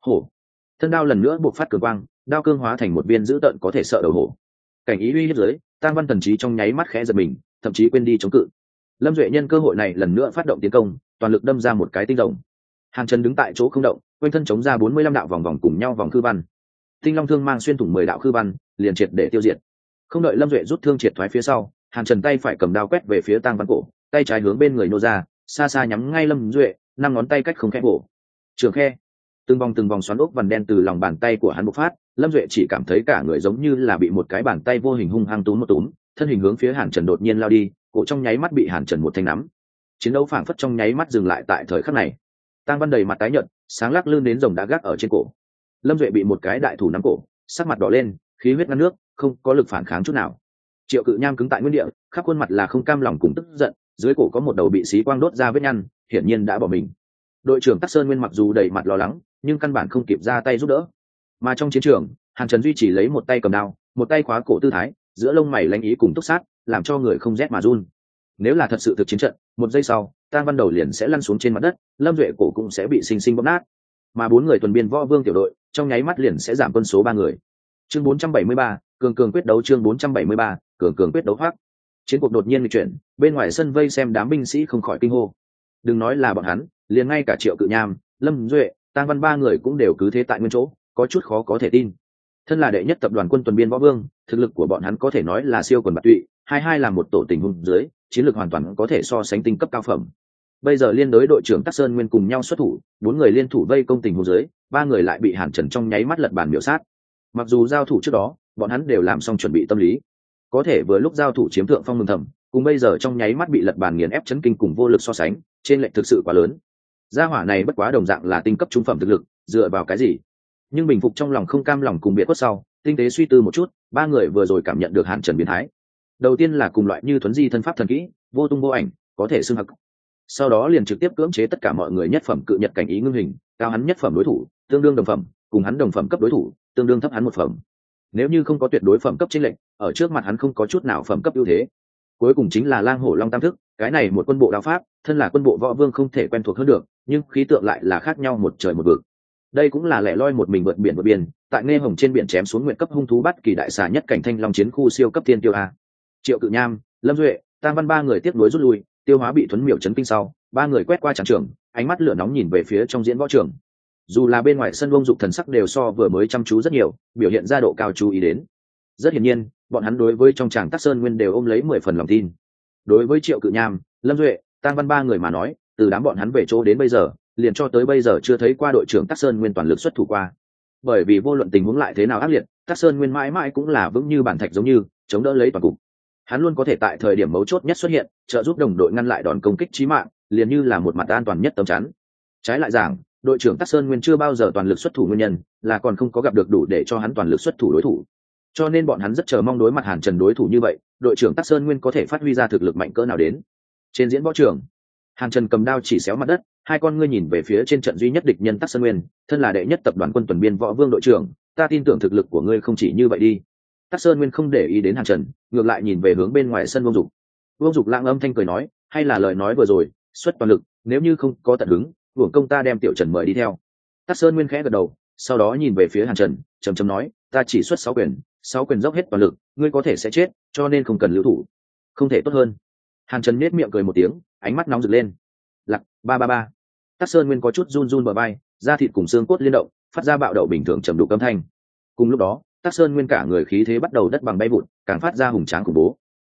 Hổ. Thân đao lần nữa buộc phát cường quang, đao cương hóa thành một viên dữ tợn có thể sợ đầu hổ. Cảnh ý uy hiếp giới tăng văn thần trí trong nháy mắt khẽ giật mình, thậm chí quên đi chống cự. Lâm duệ nhân cơ hội này lần nữa phát động tiến công, toàn lực đâm ra một cái tinh rồng. Hàn trần đứng tại chỗ không động, quanh thân chống ra bốn mươi lăm đạo vòng vòng cùng nhau vòng khư văn. Tinh long thương mang xuyên thủng mười đạo khư văn, liền triệt để tiêu diệt. Không đợi lâm duệ rút thương triệt thoái phía sau hàn trần tay phải cầm đao quét về phía tang văn cổ tay trái hướng bên người nô ra xa xa nhắm ngay lâm duệ năm ngón tay cách không khẽ cổ trường khe từng vòng từng vòng xoắn ốc vằn đen từ lòng bàn tay của hắn bộc phát lâm duệ chỉ cảm thấy cả người giống như là bị một cái bàn tay vô hình hung hăng túm một túm thân hình hướng phía hàn trần đột nhiên lao đi cổ trong nháy mắt bị hàn trần một thanh nắm chiến đấu phảng phất trong nháy mắt dừng lại tại thời khắc này tăng văn đầy mặt tái nhợt sáng lắc lưng đến rồng đã gác ở trên cổ lâm duệ bị một cái đại thủ nắm cổ sắc mặt đỏ lên khí huyết ngăn nước không có lực phản kháng chút nào triệu cự nham cứng tại nguyên địa khắp khuôn mặt là không cam lòng cùng tức giận dưới cổ có một đầu bị xí quang đốt ra vết nhăn hiển nhiên đã bỏ mình. Đội trưởng tắc sơn nguyên mặc dù đầy mặt lo lắng nhưng căn bản không kịp ra tay giúp đỡ. Mà trong chiến trường hàn trần duy chỉ lấy một tay cầm đao một tay khóa cổ tư thái giữa lông mày lanh ý cùng túc sát làm cho người không rét mà run. Nếu là thật sự thực chiến trận một giây sau tang văn đầu liền sẽ lăn xuống trên mặt đất lâm duệ cổ cũng sẽ bị xinh xinh bóp nát. Mà bốn người tuần biên võ vương tiểu đội trong nháy mắt liền sẽ giảm quân số ba người. Chương 473, cường cường quyết đấu chương 473, cường cường quyết đấu hoác chiến cuộc đột nhiên bị chuyển, bên ngoài sân vây xem đám binh sĩ không khỏi kinh hô. Đừng nói là bọn hắn, liền ngay cả triệu cự nham, lâm duệ, tang văn ba người cũng đều cứ thế tại nguyên chỗ, có chút khó có thể tin. Thân là đệ nhất tập đoàn quân tuần biên võ vương, thực lực của bọn hắn có thể nói là siêu quần bạc tụy, hai hai là một tổ tình hùng dưới, chiến lược hoàn toàn có thể so sánh tinh cấp cao phẩm. Bây giờ liên đối đội trưởng tắc sơn nguyên cùng nhau xuất thủ, bốn người liên thủ vây công tình hùng dưới, ba người lại bị hàn trần trong nháy mắt lật bàn miểu sát. Mặc dù giao thủ trước đó, bọn hắn đều làm xong chuẩn bị tâm lý có thể vừa lúc giao thủ chiếm thượng phong mừng thầm, cùng bây giờ trong nháy mắt bị lật bàn nghiền ép chấn kinh cùng vô lực so sánh, trên lệnh thực sự quá lớn. Gia hỏa này bất quá đồng dạng là tinh cấp trung phẩm thực lực, dựa vào cái gì? Nhưng bình phục trong lòng không cam lòng cùng biệt quất sau, tinh tế suy tư một chút, ba người vừa rồi cảm nhận được hạn trần biến thái. Đầu tiên là cùng loại như thuấn di thân pháp thần kỹ, vô tung vô ảnh, có thể xưng hặc sau đó liền trực tiếp cưỡng chế tất cả mọi người nhất phẩm cự nhật cảnh ý ngưng hình, cao hắn nhất phẩm đối thủ, tương đương đồng phẩm, cùng hắn đồng phẩm cấp đối thủ, tương đương thấp hắn một phẩm nếu như không có tuyệt đối phẩm cấp trên lệnh ở trước mặt hắn không có chút nào phẩm cấp ưu thế. Cuối cùng chính là lang hổ long tam thức, cái này một quân bộ đạo pháp, thân là quân bộ võ vương không thể quen thuộc hơn được, nhưng khí tượng lại là khác nhau một trời một vực. Đây cũng là lẻ loi một mình vượt biển vượt biển, tại nghe hồng trên biển chém xuống nguyện cấp hung thú bắt kỳ đại xà nhất cảnh thanh long chiến khu siêu cấp thiên tiêu a. Triệu cự nham, lâm duệ, tam văn ba người tiếp nối rút lui, tiêu hóa bị thuấn miểu chấn kinh sau, ba người quét qua tràng trường, ánh mắt lửa nóng nhìn về phía trong diễn võ trường dù là bên ngoài sân vông dục thần sắc đều so vừa mới chăm chú rất nhiều, biểu hiện ra độ cao chú ý đến. Rất hiển nhiên, bọn hắn đối với trong tràng tắc sơn nguyên đều ôm lấy mười phần lòng tin. Đối với triệu cự nham, lâm duệ tăng văn ba người mà nói, từ đám bọn hắn về chỗ đến bây giờ, liền cho tới bây giờ chưa thấy qua đội trưởng tắc sơn nguyên toàn lực xuất thủ qua. Bởi vì vô luận tình huống lại thế nào ác liệt, tắc sơn nguyên mãi mãi cũng là vững như bản thạch giống như, chống đỡ lấy toàn cục. Hắn luôn có thể tại thời điểm mấu chốt nhất xuất hiện, trợ giúp đồng đội ngăn lại đòn công kích trí mạng, liền như là một mặt an toàn nhất tấm chắn. Trái lại giảng đội trưởng tắc sơn nguyên chưa bao giờ toàn lực xuất thủ nguyên nhân là còn không có gặp được đủ để cho hắn toàn lực xuất thủ đối thủ. Cho nên bọn hắn rất chờ mong đối mặt hàn trần đối thủ như vậy, đội trưởng tắc sơn nguyên có thể phát huy ra thực lực mạnh cỡ nào đến. Trên diễn võ trường, hàn trần cầm đao chỉ xéo mặt đất, hai con ngươi nhìn về phía trên trận duy nhất địch nhân tắc sơn nguyên, thân là đệ nhất tập đoàn quân tuần biên võ vương đội trưởng, ta tin tưởng thực lực của ngươi không chỉ như vậy đi. Tắc sơn nguyên không để ý đến hàn trần, ngược lại nhìn về hướng bên ngoài sân vương dục. Vương dục lãng âm thanh cười nói, hay là lời nói vừa rồi, xuất toàn lực, nếu như không có tận hứng uổng công ta đem tiểu trần mời đi theo. Tắc sơn nguyên khẽ gật đầu, sau đó nhìn về phía hàn trần, trầm trầm nói, ta chỉ xuất sáu quyền sáu quyền dốc hết toàn lực, ngươi có thể sẽ chết, cho nên không cần lưu thủ. Không thể tốt hơn. Hàn trần nết miệng cười một tiếng, ánh mắt nóng rực lên. Lặc ba ba ba. Tắc sơn nguyên có chút run run bờ bay da thịt cùng xương cốt liên động, phát ra bạo đậu bình thường trầm đục âm thanh. Cùng lúc đó, tắc sơn nguyên cả người khí thế bắt đầu đất bằng bay vụt, càng phát ra hùng tráng khủng bố.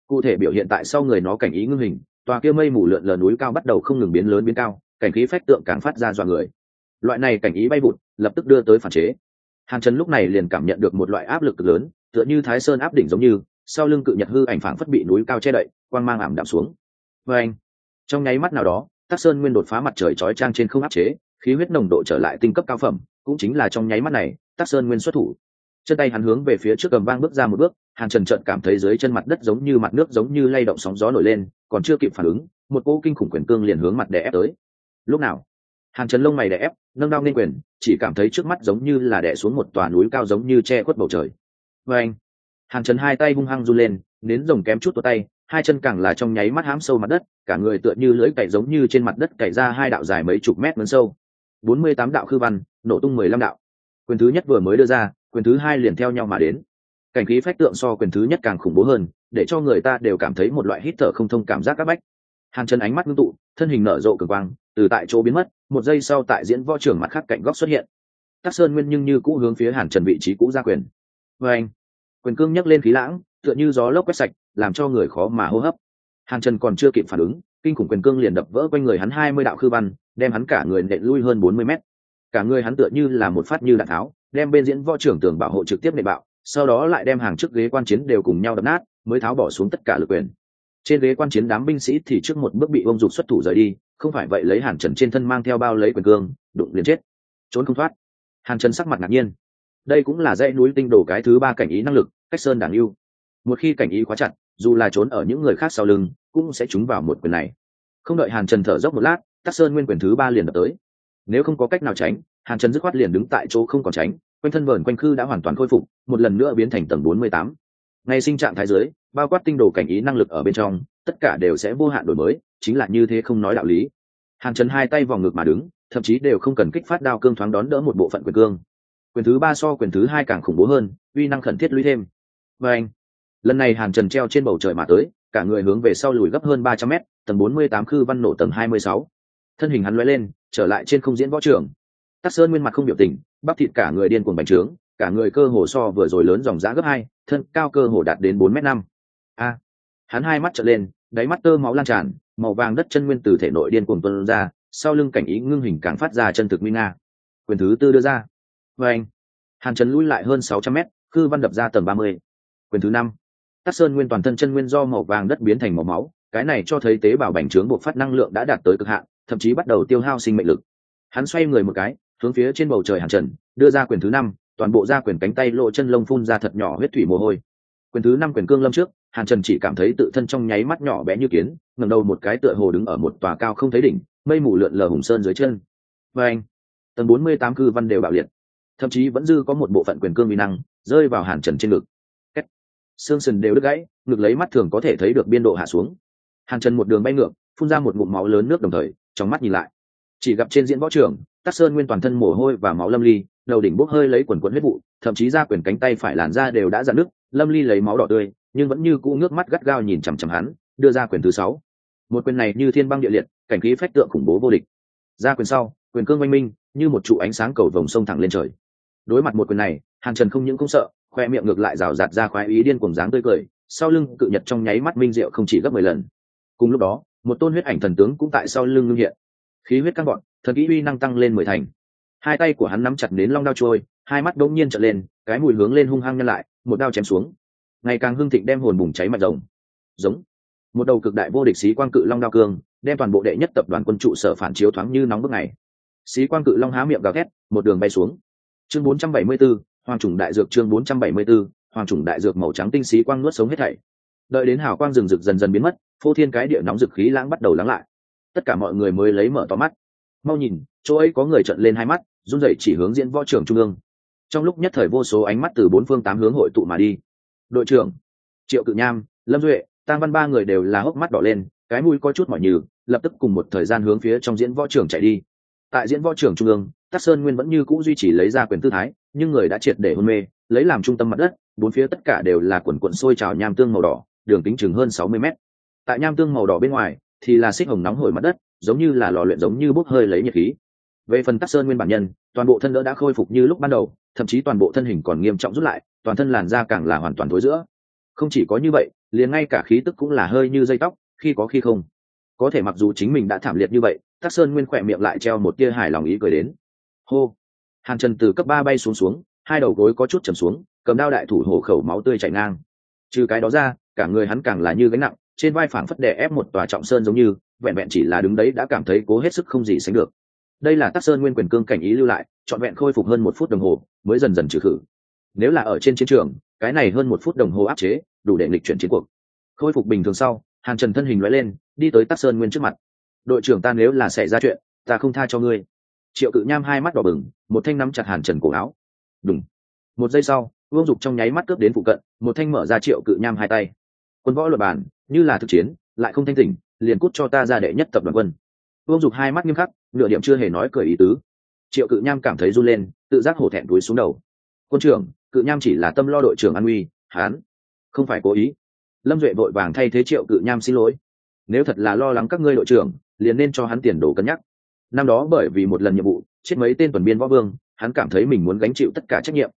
Cụ thể biểu hiện tại sau người nó cảnh ý ngưng hình, tòa kia mây mù lượn lờ núi cao bắt đầu không ngừng biến lớn biến cao cảnh khí phách tượng càng phát ra dọa người. Loại này cảnh ý bay vụt, lập tức đưa tới phản chế. Hàn trần lúc này liền cảm nhận được một loại áp lực cực lớn, tựa như thái sơn áp đỉnh giống như, sau lưng cự nhật hư ảnh phảng phất bị núi cao che đậy, quang mang ảm đạm xuống. Vê anh, trong nháy mắt nào đó tác sơn nguyên đột phá mặt trời chói trang trên không áp chế, khí huyết nồng độ trở lại tinh cấp cao phẩm, cũng chính là trong nháy mắt này tác sơn nguyên xuất thủ. Chân tay hắn hướng về phía trước cầm vang bước ra một bước, hàn trần trợn cảm thấy dưới chân mặt đất giống như mặt nước giống như lay động sóng gió nổi lên, còn chưa kịp phản ứng, một cỗ kinh khủng quyền cương liền hướng mặt đè ép tới lúc nào? Hàn trần lông mày đè ép, nâng đao nên quyền, chỉ cảm thấy trước mắt giống như là đè xuống một tòa núi cao giống như che khuất bầu trời. Vê anh, hàn trần hai tay hung hăng run lên, nến rồng kém chút tuột tay, hai chân càng là trong nháy mắt hám sâu mặt đất, cả người tựa như lưỡi cày giống như trên mặt đất cày ra hai đạo dài mấy chục mét lớn sâu. Bốn mươi tám đạo khư văn, nổ tung mười lăm đạo. Quyền thứ nhất vừa mới đưa ra, quyền thứ hai liền theo nhau mà đến. Cảnh khí phách tượng so quyền thứ nhất càng khủng bố hơn, để cho người ta đều cảm thấy một loại hít thở không thông cảm giác áp bách. Hàn chân ánh mắt ngưng tụ, thân hình nở rộ cường quang từ tại chỗ biến mất, một giây sau tại diễn võ trưởng mặt khác cạnh góc xuất hiện. Tắc sơn nguyên nhưng như cũ hướng phía hàn trần vị trí cũ ra quyền. Vê anh, quyền cương nhấc lên khí lãng, tựa như gió lốc quét sạch, làm cho người khó mà hô hấp. Hàn trần còn chưa kịp phản ứng, kinh khủng quyền cương liền đập vỡ quanh người hắn hai mươi đạo khư văn, đem hắn cả người nện lui hơn bốn mươi mét. Cả người hắn tựa như là một phát như đạn tháo, đem bên diễn võ trưởng tường bảo hộ trực tiếp nệ bạo, sau đó lại đem hàng trước ghế quan chiến đều cùng nhau đập nát, mới tháo bỏ xuống tất cả lực quyền. Trên ghế quan chiến đám binh sĩ thì trước một bước bị ông dục xuất thủ rời đi không phải vậy lấy hàn trần trên thân mang theo bao lấy quyền cương, đụng liền chết. Trốn không thoát. Hàn trần sắc mặt ngạc nhiên. Đây cũng là dãy núi tinh đồ cái thứ ba cảnh ý năng lực, cách sơn đảng yêu. Một khi cảnh ý khóa chặt, dù là trốn ở những người khác sau lưng, cũng sẽ trúng vào một quyền này. Không đợi hàn trần thở dốc một lát, tắc sơn nguyên quyền thứ ba liền đập tới. Nếu không có cách nào tránh, hàn trần dứt khoát liền đứng tại chỗ không còn tránh, quanh thân vờn quanh khư đã hoàn toàn khôi phục, một lần nữa biến thành tầng bốn mươi tám. Ngay sinh trạng thái giới bao quát tinh đồ cảnh ý năng lực ở bên trong, tất cả đều sẽ vô hạn đổi mới chính là như thế không nói đạo lý. Hàn trần hai tay vòng ngực mà đứng, thậm chí đều không cần kích phát đao cương thoáng đón đỡ một bộ phận quyền cương. Quyền thứ ba so quyền thứ hai càng khủng bố hơn, uy năng khẩn thiết lũy thêm. Và anh, lần này hàn trần treo trên bầu trời mà tới, cả người hướng về sau lùi gấp hơn ba trăm mét, tầng bốn mươi tám khư văn nổ tầng hai mươi sáu. Thân hình hắn l lên, trở lại trên không diễn võ trường. Tắc sơn nguyên mặt không biểu tình, bắp thịt cả người điên cuồng bành trướng, cả người cơ hồ so vừa rồi lớn dòng giá gấp hai, thân cao cơ hồ đạt đến bốn m năm. A, hắn hai mắt trở lên, đáy mắt tơ máu lan tràn màu vàng đất chân nguyên từ thể nội điên cuồng tuân ra, sau lưng cảnh ý ngưng hình càng phát ra chân thực nguy nga. Quyền thứ tư đưa ra. Và anh, hàn trần lui lại hơn sáu trăm mét, khư văn đập ra tầm ba mươi. Quyền thứ năm, tắc sơn nguyên toàn thân chân nguyên do màu vàng đất biến thành màu máu, cái này cho thấy tế bào bành trướng buộc phát năng lượng đã đạt tới cực hạn, thậm chí bắt đầu tiêu hao sinh mệnh lực. Hắn xoay người một cái, hướng phía trên bầu trời hàn trần, đưa ra quyền thứ năm, toàn bộ ra quyền cánh tay lộ chân lông phun ra thật nhỏ huyết thủy mồ hôi. Quyền thứ năm quyền cương lâm trước hàn trần chỉ cảm thấy tự thân trong nháy mắt nhỏ bé như kiến, ngẩng đầu một cái tựa hồ đứng ở một tòa cao không thấy đỉnh, mây mù lượn lờ hùng sơn dưới chân. Và anh, tầng bốn mươi tám cư văn đều bạo liệt. Thậm chí vẫn dư có một bộ phận quyền cương vi năng rơi vào hàn trần trên ngực. Kết. xương sần đều đứt gãy, ngực lấy mắt thường có thể thấy được biên độ hạ xuống. Hàn trần một đường bay ngược, phun ra một ngụm máu lớn nước đồng thời, trong mắt nhìn lại. Chỉ gặp trên diễn võ trường, tắc sơn nguyên toàn thân mồ hôi và máu lâm ly, đầu đỉnh bốc hơi lấy quần quần huyết vụ, thậm chí ra quyền cánh tay phải làn ra đều đã dạn nước lâm ly lấy máu đỏ tươi nhưng vẫn như cũ nước mắt gắt gao nhìn chằm chằm hắn, đưa ra quyền thứ sáu. Một quyền này như thiên băng địa liệt, cảnh khí phách tượng khủng bố vô địch. Ra quyền sau, quyền cương oanh minh, như một trụ ánh sáng cầu vồng sông thẳng lên trời. Đối mặt một quyền này, hàn trần không những không sợ, khoe miệng ngược lại rào rạt ra khoái ý điên cùng dáng tươi cười, sau lưng cự nhật trong nháy mắt minh diệu không chỉ gấp mười lần. Cùng lúc đó, một tôn huyết ảnh thần tướng cũng tại sau lưng ngưng hiện. Khí huyết căng gọn, thần kỹ uy năng tăng lên mười thành. Hai tay của hắn nắm chặt đến long đao trôi, hai mắt đống nhiên trợn lên, cái mùi hướng lên hung hăng nhân lại, một đao chém xuống ngày càng hưng thịnh đem hồn bùng cháy mạnh rồng giống. Một đầu cực đại vô địch sĩ quan cự long đao cương đem toàn bộ đệ nhất tập đoàn quân trụ sở phản chiếu thoáng như nóng bức này sĩ quan cự long há miệng gào thét một đường bay xuống. Chương 474, hoàng trùng đại dược chương 474, hoàng trùng đại dược màu trắng tinh sĩ quang nuốt sống hết thảy. Đợi đến hào quang rừng rực dần dần biến mất phô thiên cái địa nóng rực khí lãng bắt đầu lắng lại. Tất cả mọi người mới lấy mở to mắt. Mau nhìn chỗ ấy có người trận lên hai mắt run rẩy chỉ hướng diễn võ trưởng trung ương. Trong lúc nhất thời vô số ánh mắt từ bốn phương tám hướng hội tụ mà đi đội trưởng, triệu cự nham, lâm duệ tăng văn ba người đều là hốc mắt đỏ lên, cái mũi có chút mỏi nhừ, lập tức cùng một thời gian hướng phía trong diễn võ trưởng chạy đi. Tại diễn võ trưởng trung ương, tắc sơn nguyên vẫn như cũ duy trì lấy ra quyền tư thái, nhưng người đã triệt để hôn mê, lấy làm trung tâm mặt đất, bốn phía tất cả đều là quần quận sôi trào nham tương màu đỏ, đường kính chừng hơn sáu mươi mét. Tại nham tương màu đỏ bên ngoài, thì là xích hồng nóng hổi mặt đất, giống như là lò luyện giống như bốc hơi lấy nhiệt khí về phần tắc sơn nguyên bản nhân, toàn bộ thân đỡ đã khôi phục như lúc ban đầu, thậm chí toàn bộ thân hình còn nghiêm trọng rút lại, toàn thân làn da càng là hoàn toàn thối giữa. Không chỉ có như vậy, liền ngay cả khí tức cũng là hơi như dây tóc, khi có khi không. Có thể mặc dù chính mình đã thảm liệt như vậy, tắc sơn nguyên khỏe miệng lại treo một tia hài lòng ý cười đến. Hô! Hàn trần từ cấp ba bay xuống xuống, hai đầu gối có chút chầm xuống, cầm đao đại thủ hổ khẩu máu tươi chảy ngang. Trừ cái đó ra, cả người hắn càng là như gánh nặng, trên vai phảng phất đè ép một tòa trọng sơn giống như, vẹn vẹn chỉ là đứng đấy đã cảm thấy cố hết sức không gì sánh được đây là Tác sơn nguyên quyền cương cảnh ý lưu lại, trọn vẹn khôi phục hơn một phút đồng hồ, mới dần dần trừ khử. Nếu là ở trên chiến trường, cái này hơn một phút đồng hồ áp chế, đủ để lịch chuyển chiến cuộc. Khôi phục bình thường sau, hàn trần thân hình nói lên, đi tới Tác sơn nguyên trước mặt. Đội trưởng ta nếu là xảy ra chuyện, ta không tha cho ngươi. Triệu cự nham hai mắt đỏ bừng, một thanh nắm chặt hàn trần cổ áo. Đúng một giây sau, vương dục trong nháy mắt cướp đến phụ cận, một thanh mở ra triệu cự nham hai tay. Quân võ luật bản, như là thực chiến, lại không thanh tỉnh, liền cút cho ta ra đệ nhất tập đoàn quân. Vương dục hai mắt nghiêm khắc nửa điểm chưa hề nói cười ý tứ. Triệu cự nham cảm thấy run lên, tự giác hổ thẹn túi xuống đầu. Quân trưởng, cự nham chỉ là tâm lo đội trưởng an uy hán không phải cố ý. Lâm duệ vội vàng thay thế triệu cự nham xin lỗi. Nếu thật là lo lắng các ngươi đội trưởng, liền nên cho hắn tiền đồ cân nhắc. Năm đó bởi vì một lần nhiệm vụ, chết mấy tên tuần biên võ vương, hắn cảm thấy mình muốn gánh chịu tất cả trách nhiệm.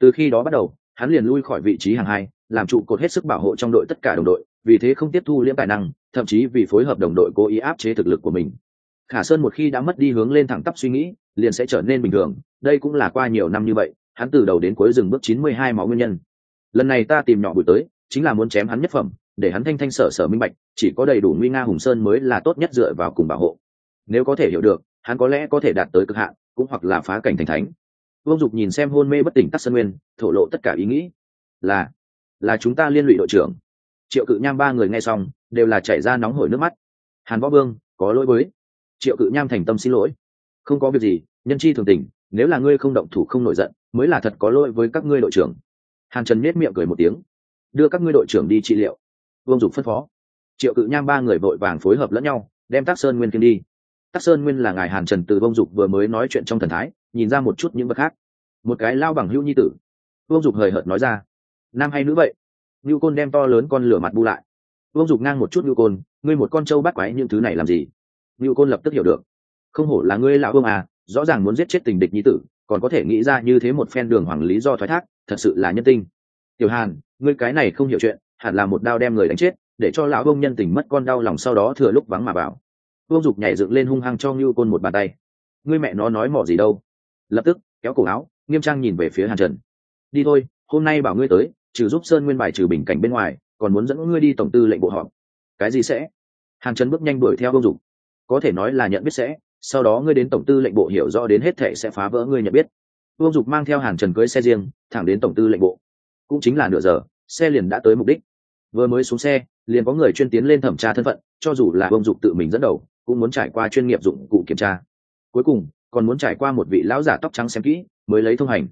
Từ khi đó bắt đầu, hắn liền lui khỏi vị trí hàng hai, làm trụ cột hết sức bảo hộ trong đội tất cả đồng đội, vì thế không tiếp thu liễm tài năng, thậm chí vì phối hợp đồng đội cố ý áp chế thực lực của mình khả sơn một khi đã mất đi hướng lên thẳng tắp suy nghĩ, liền sẽ trở nên bình thường. Đây cũng là qua nhiều năm như vậy, hắn từ đầu đến cuối dừng bước chín mươi hai máu nguyên nhân. Lần này ta tìm nhỏ buổi tới, chính là muốn chém hắn nhất phẩm, để hắn thanh thanh sở sở minh bạch, chỉ có đầy đủ nguy nga hùng sơn mới là tốt nhất dựa vào cùng bảo hộ. Nếu có thể hiểu được, hắn có lẽ có thể đạt tới cực hạn, cũng hoặc là phá cảnh thành thánh. Vương dục nhìn xem hôn mê bất tỉnh tắc sơn nguyên, thổ lộ tất cả ý nghĩ. Là là chúng ta liên lụy đội trưởng. Triệu cự nham ba người nghe xong, đều là chảy ra nóng hổi nước mắt. Hàn võ vương, có lỗi với triệu cự nham thành tâm xin lỗi. Không có việc gì, nhân chi thường tình, nếu là ngươi không động thủ không nổi giận, mới là thật có lỗi với các ngươi đội trưởng. Hàn trần miết miệng cười một tiếng. Đưa các ngươi đội trưởng đi trị liệu. Vương dục phân phó. Triệu cự nham ba người vội vàng phối hợp lẫn nhau, đem tác sơn nguyên kiên đi. Tác sơn nguyên là ngài hàn trần từ vương dục vừa mới nói chuyện trong thần thái, nhìn ra một chút những vật khác. Một cái lao bằng hữu nhi tử. Vương dục hời hợt nói ra. Nam hay nữ vậy? Ngưu côn đem to lớn con lửa mặt bu lại. Vương dục ngang một chút ngưu côn, ngươi một con trâu bắt quái những thứ này làm gì? Ngưu côn lập tức hiểu được. Không hổ là ngươi lão vương à rõ ràng muốn giết chết tình địch nhi tử, còn có thể nghĩ ra như thế một phen đường hoàng lý do thoái thác, thật sự là nhân tinh. Tiểu hàn, ngươi cái này không hiểu chuyện, hẳn là một đao đem người đánh chết, để cho lão Vương nhân tình mất con đau lòng sau đó thừa lúc vắng mà bảo vương dục nhảy dựng lên hung hăng cho ngưu côn một bàn tay. Ngươi mẹ nó nói mỏ gì đâu. Lập tức, kéo cổ áo, nghiêm trang nhìn về phía hàn trần. Đi thôi, hôm nay bảo ngươi tới, trừ giúp sơn nguyên bài trừ bình cảnh bên ngoài, còn muốn dẫn ngươi đi tổng tư lệnh bộ họp. Cái gì sẽ? Hàn trần bước nhanh đuổi theo vương dục có thể nói là nhận biết sẽ, sau đó ngươi đến tổng tư lệnh bộ hiểu rõ đến hết thể sẽ phá vỡ ngươi nhận biết. Vương dục mang theo hàn trần cưới xe riêng, thẳng đến tổng tư lệnh bộ. Cũng chính là nửa giờ, xe liền đã tới mục đích. Vừa mới xuống xe, liền có người chuyên tiến lên thẩm tra thân phận, cho dù là vương dục tự mình dẫn đầu, cũng muốn trải qua chuyên nghiệp dụng cụ kiểm tra. Cuối cùng, còn muốn trải qua một vị lão giả tóc trắng xem kỹ, mới lấy thông hành.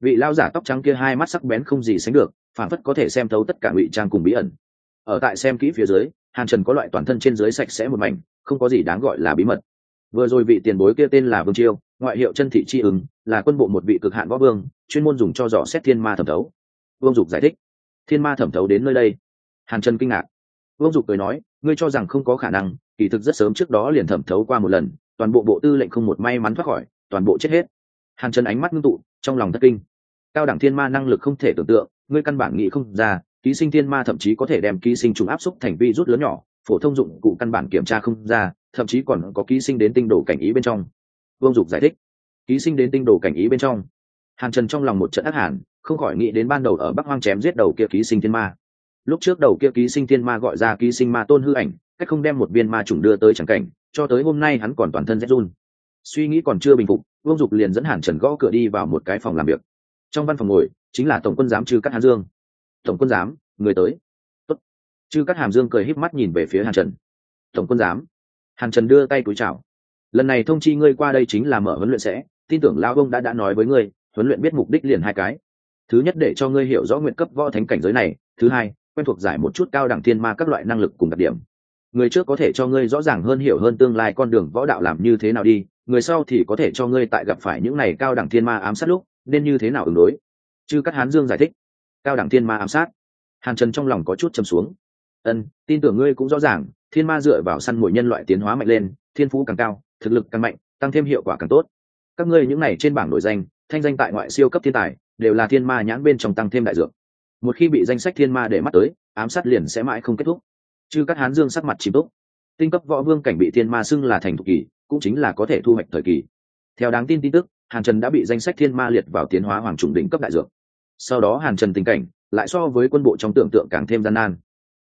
Vị lão giả tóc trắng kia hai mắt sắc bén không gì sánh được phản phất có thể xem thấu tất cả ngụy trang cùng bí ẩn. Ở tại xem kỹ phía dưới hàn trần có loại toàn thân trên dưới sạch sẽ một mảnh, không có gì đáng gọi là bí mật. Vừa rồi vị tiền bối kia tên là vương chiêu, ngoại hiệu chân thị chi ứng, là quân bộ một vị cực hạn võ vương, chuyên môn dùng cho dò xét thiên ma thẩm thấu. Vương dục giải thích. Thiên ma thẩm thấu đến nơi đây. Hàn trần kinh ngạc. Vương dục cười nói, ngươi cho rằng không có khả năng, kỳ thực rất sớm trước đó liền thẩm thấu qua một lần, toàn bộ bộ tư lệnh không một may mắn thoát khỏi, toàn bộ chết hết. Hàn trần ánh mắt ngưng tụ, trong lòng thất kinh. Cao đẳng thiên ma năng lực không thể tưởng tượng, ngươi căn bản nghĩ không ra ký sinh thiên ma thậm chí có thể đem ký sinh trùng áp xúc thành vi rút lớn nhỏ, phổ thông dụng cụ căn bản kiểm tra không ra, thậm chí còn có ký sinh đến tinh đồ cảnh ý bên trong. Vương dục giải thích, ký sinh đến tinh đồ cảnh ý bên trong. Hàn trần trong lòng một trận ác hàn, không khỏi nghĩ đến ban đầu ở bắc hoang chém giết đầu kia ký sinh thiên ma. Lúc trước đầu kia ký sinh thiên ma gọi ra ký sinh ma tôn hư ảnh, cách không đem một viên ma trùng đưa tới chẳng cảnh, cho tới hôm nay hắn còn toàn thân rét run. Suy nghĩ còn chưa bình phục, vương dục liền dẫn hàn trần gõ cửa đi vào một cái phòng làm việc. Trong văn phòng ngồi, chính là tổng quân giám trừ các hàn dương tổng quân giám, người tới. Tốt. chư cắt hàm dương cười híp mắt nhìn về phía hàn trần. Tổng quân giám. Hàn trần đưa tay túi chào. Lần này thông chi ngươi qua đây chính là mở huấn luyện sẽ. Tin tưởng lao ông đã đã nói với ngươi, huấn luyện biết mục đích liền hai cái. Thứ nhất để cho ngươi hiểu rõ nguyện cấp võ thánh cảnh giới này. Thứ hai, quen thuộc giải một chút cao đẳng thiên ma các loại năng lực cùng đặc điểm. Người trước có thể cho ngươi rõ ràng hơn hiểu hơn tương lai con đường võ đạo làm như thế nào đi. Người sau thì có thể cho ngươi tại gặp phải những này cao đẳng thiên ma ám sát lúc, nên như thế nào ứng đối. Chư các hán dương giải thích cao đẳng thiên ma ám sát. Hàn trần trong lòng có chút châm xuống. Ân, tin tưởng ngươi cũng rõ ràng, thiên ma dựa vào săn mồi nhân loại tiến hóa mạnh lên, thiên phú càng cao, thực lực càng mạnh, tăng thêm hiệu quả càng tốt. Các ngươi những này trên bảng nội danh, thanh danh tại ngoại siêu cấp thiên tài, đều là thiên ma nhãn bên trong tăng thêm đại dược. Một khi bị danh sách thiên ma để mắt tới, ám sát liền sẽ mãi không kết thúc. Chứ các hán dương sắc mặt chìm túc. Tinh cấp võ vương cảnh bị thiên ma xưng là thành thục kỳ, cũng chính là có thể thu hoạch thời kỳ. Theo đáng tin tin tức, hàn trần đã bị danh sách thiên ma liệt vào tiến hóa hoàng trùng đỉnh cấp đại dược sau đó hàn trần tình cảnh lại so với quân bộ trong tưởng tượng càng thêm gian nan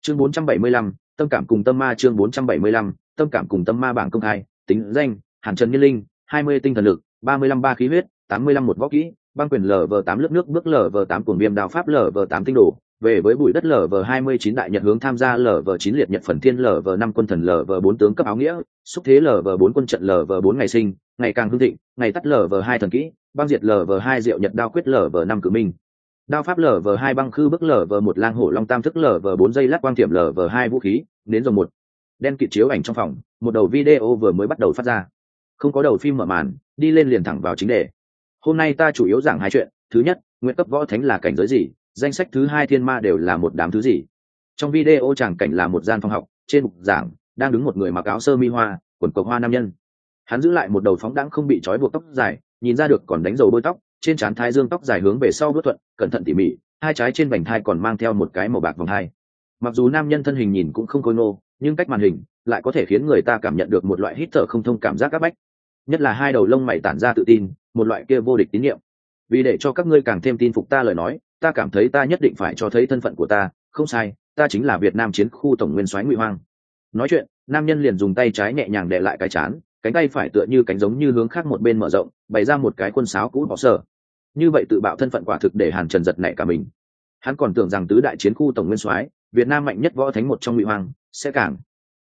chương 475, tâm cảm cùng tâm ma chương 475, tâm cảm cùng tâm ma bảng công khai tính danh hàn trần nhân linh 20 tinh thần lực 35 ba khí huyết 85 một võ kỹ băng quyền lv tám lớp nước bước lv tám cuồng viêm đào pháp lv tám tinh đồ về với bụi đất lv hai mươi chín đại nhật hướng tham gia lv chín liệt nhật phần thiên lv năm quân thần lv bốn tướng cấp áo nghĩa xúc thế lv bốn quân trận lv bốn ngày sinh ngày càng hưng thịnh ngày tắt lv hai thần kỹ băng diệt lv hai diệu nhật đao quyết lv năm cử minh đao pháp lở vờ hai băng khư bức lở vờ một lang hổ long tam thức lở vờ bốn dây lát quang tiệm vờ hai vũ khí đến rồi một. Đen kịt chiếu ảnh trong phòng, một đầu video vừa mới bắt đầu phát ra. Không có đầu phim mở màn, đi lên liền thẳng vào chính đề. Hôm nay ta chủ yếu giảng hai chuyện, thứ nhất, nguyện cấp võ thánh là cảnh giới gì, danh sách thứ hai thiên ma đều là một đám thứ gì. Trong video tràng cảnh là một gian phòng học, trên mục giảng, đang đứng một người mặc áo sơ mi hoa, quần cộc hoa nam nhân. Hắn giữ lại một đầu phóng đãng không bị trói buộc tóc dài, nhìn ra được còn đánh dầu bôi tóc trên trán thái dương tóc dài hướng về sau đốt thuận, cẩn thận tỉ mỉ, hai trái trên vành thai còn mang theo một cái màu bạc vòng hai. Mặc dù nam nhân thân hình nhìn cũng không khôi nô nhưng cách màn hình lại có thể khiến người ta cảm nhận được một loại hít thở không thông cảm giác áp bách. Nhất là hai đầu lông mày tản ra tự tin, một loại kia vô địch tín nhiệm vì để cho các ngươi càng thêm tin phục ta lời nói, ta cảm thấy ta nhất định phải cho thấy thân phận của ta, không sai, ta chính là việt nam chiến khu tổng nguyên soái ngụy hoang. Nói chuyện, nam nhân liền dùng tay trái nhẹ nhàng đệ lại cái chán cánh tay phải tựa như cánh giống như hướng khác một bên mở rộng, bày ra một cái quân sáo cũ bỏ sở như vậy tự bạo thân phận quả thực để hàn trần giật nảy cả mình. Hắn còn tưởng rằng tứ đại chiến khu tổng nguyên soái, việt nam mạnh nhất võ thánh một trong ngụy hoàng sẽ càng.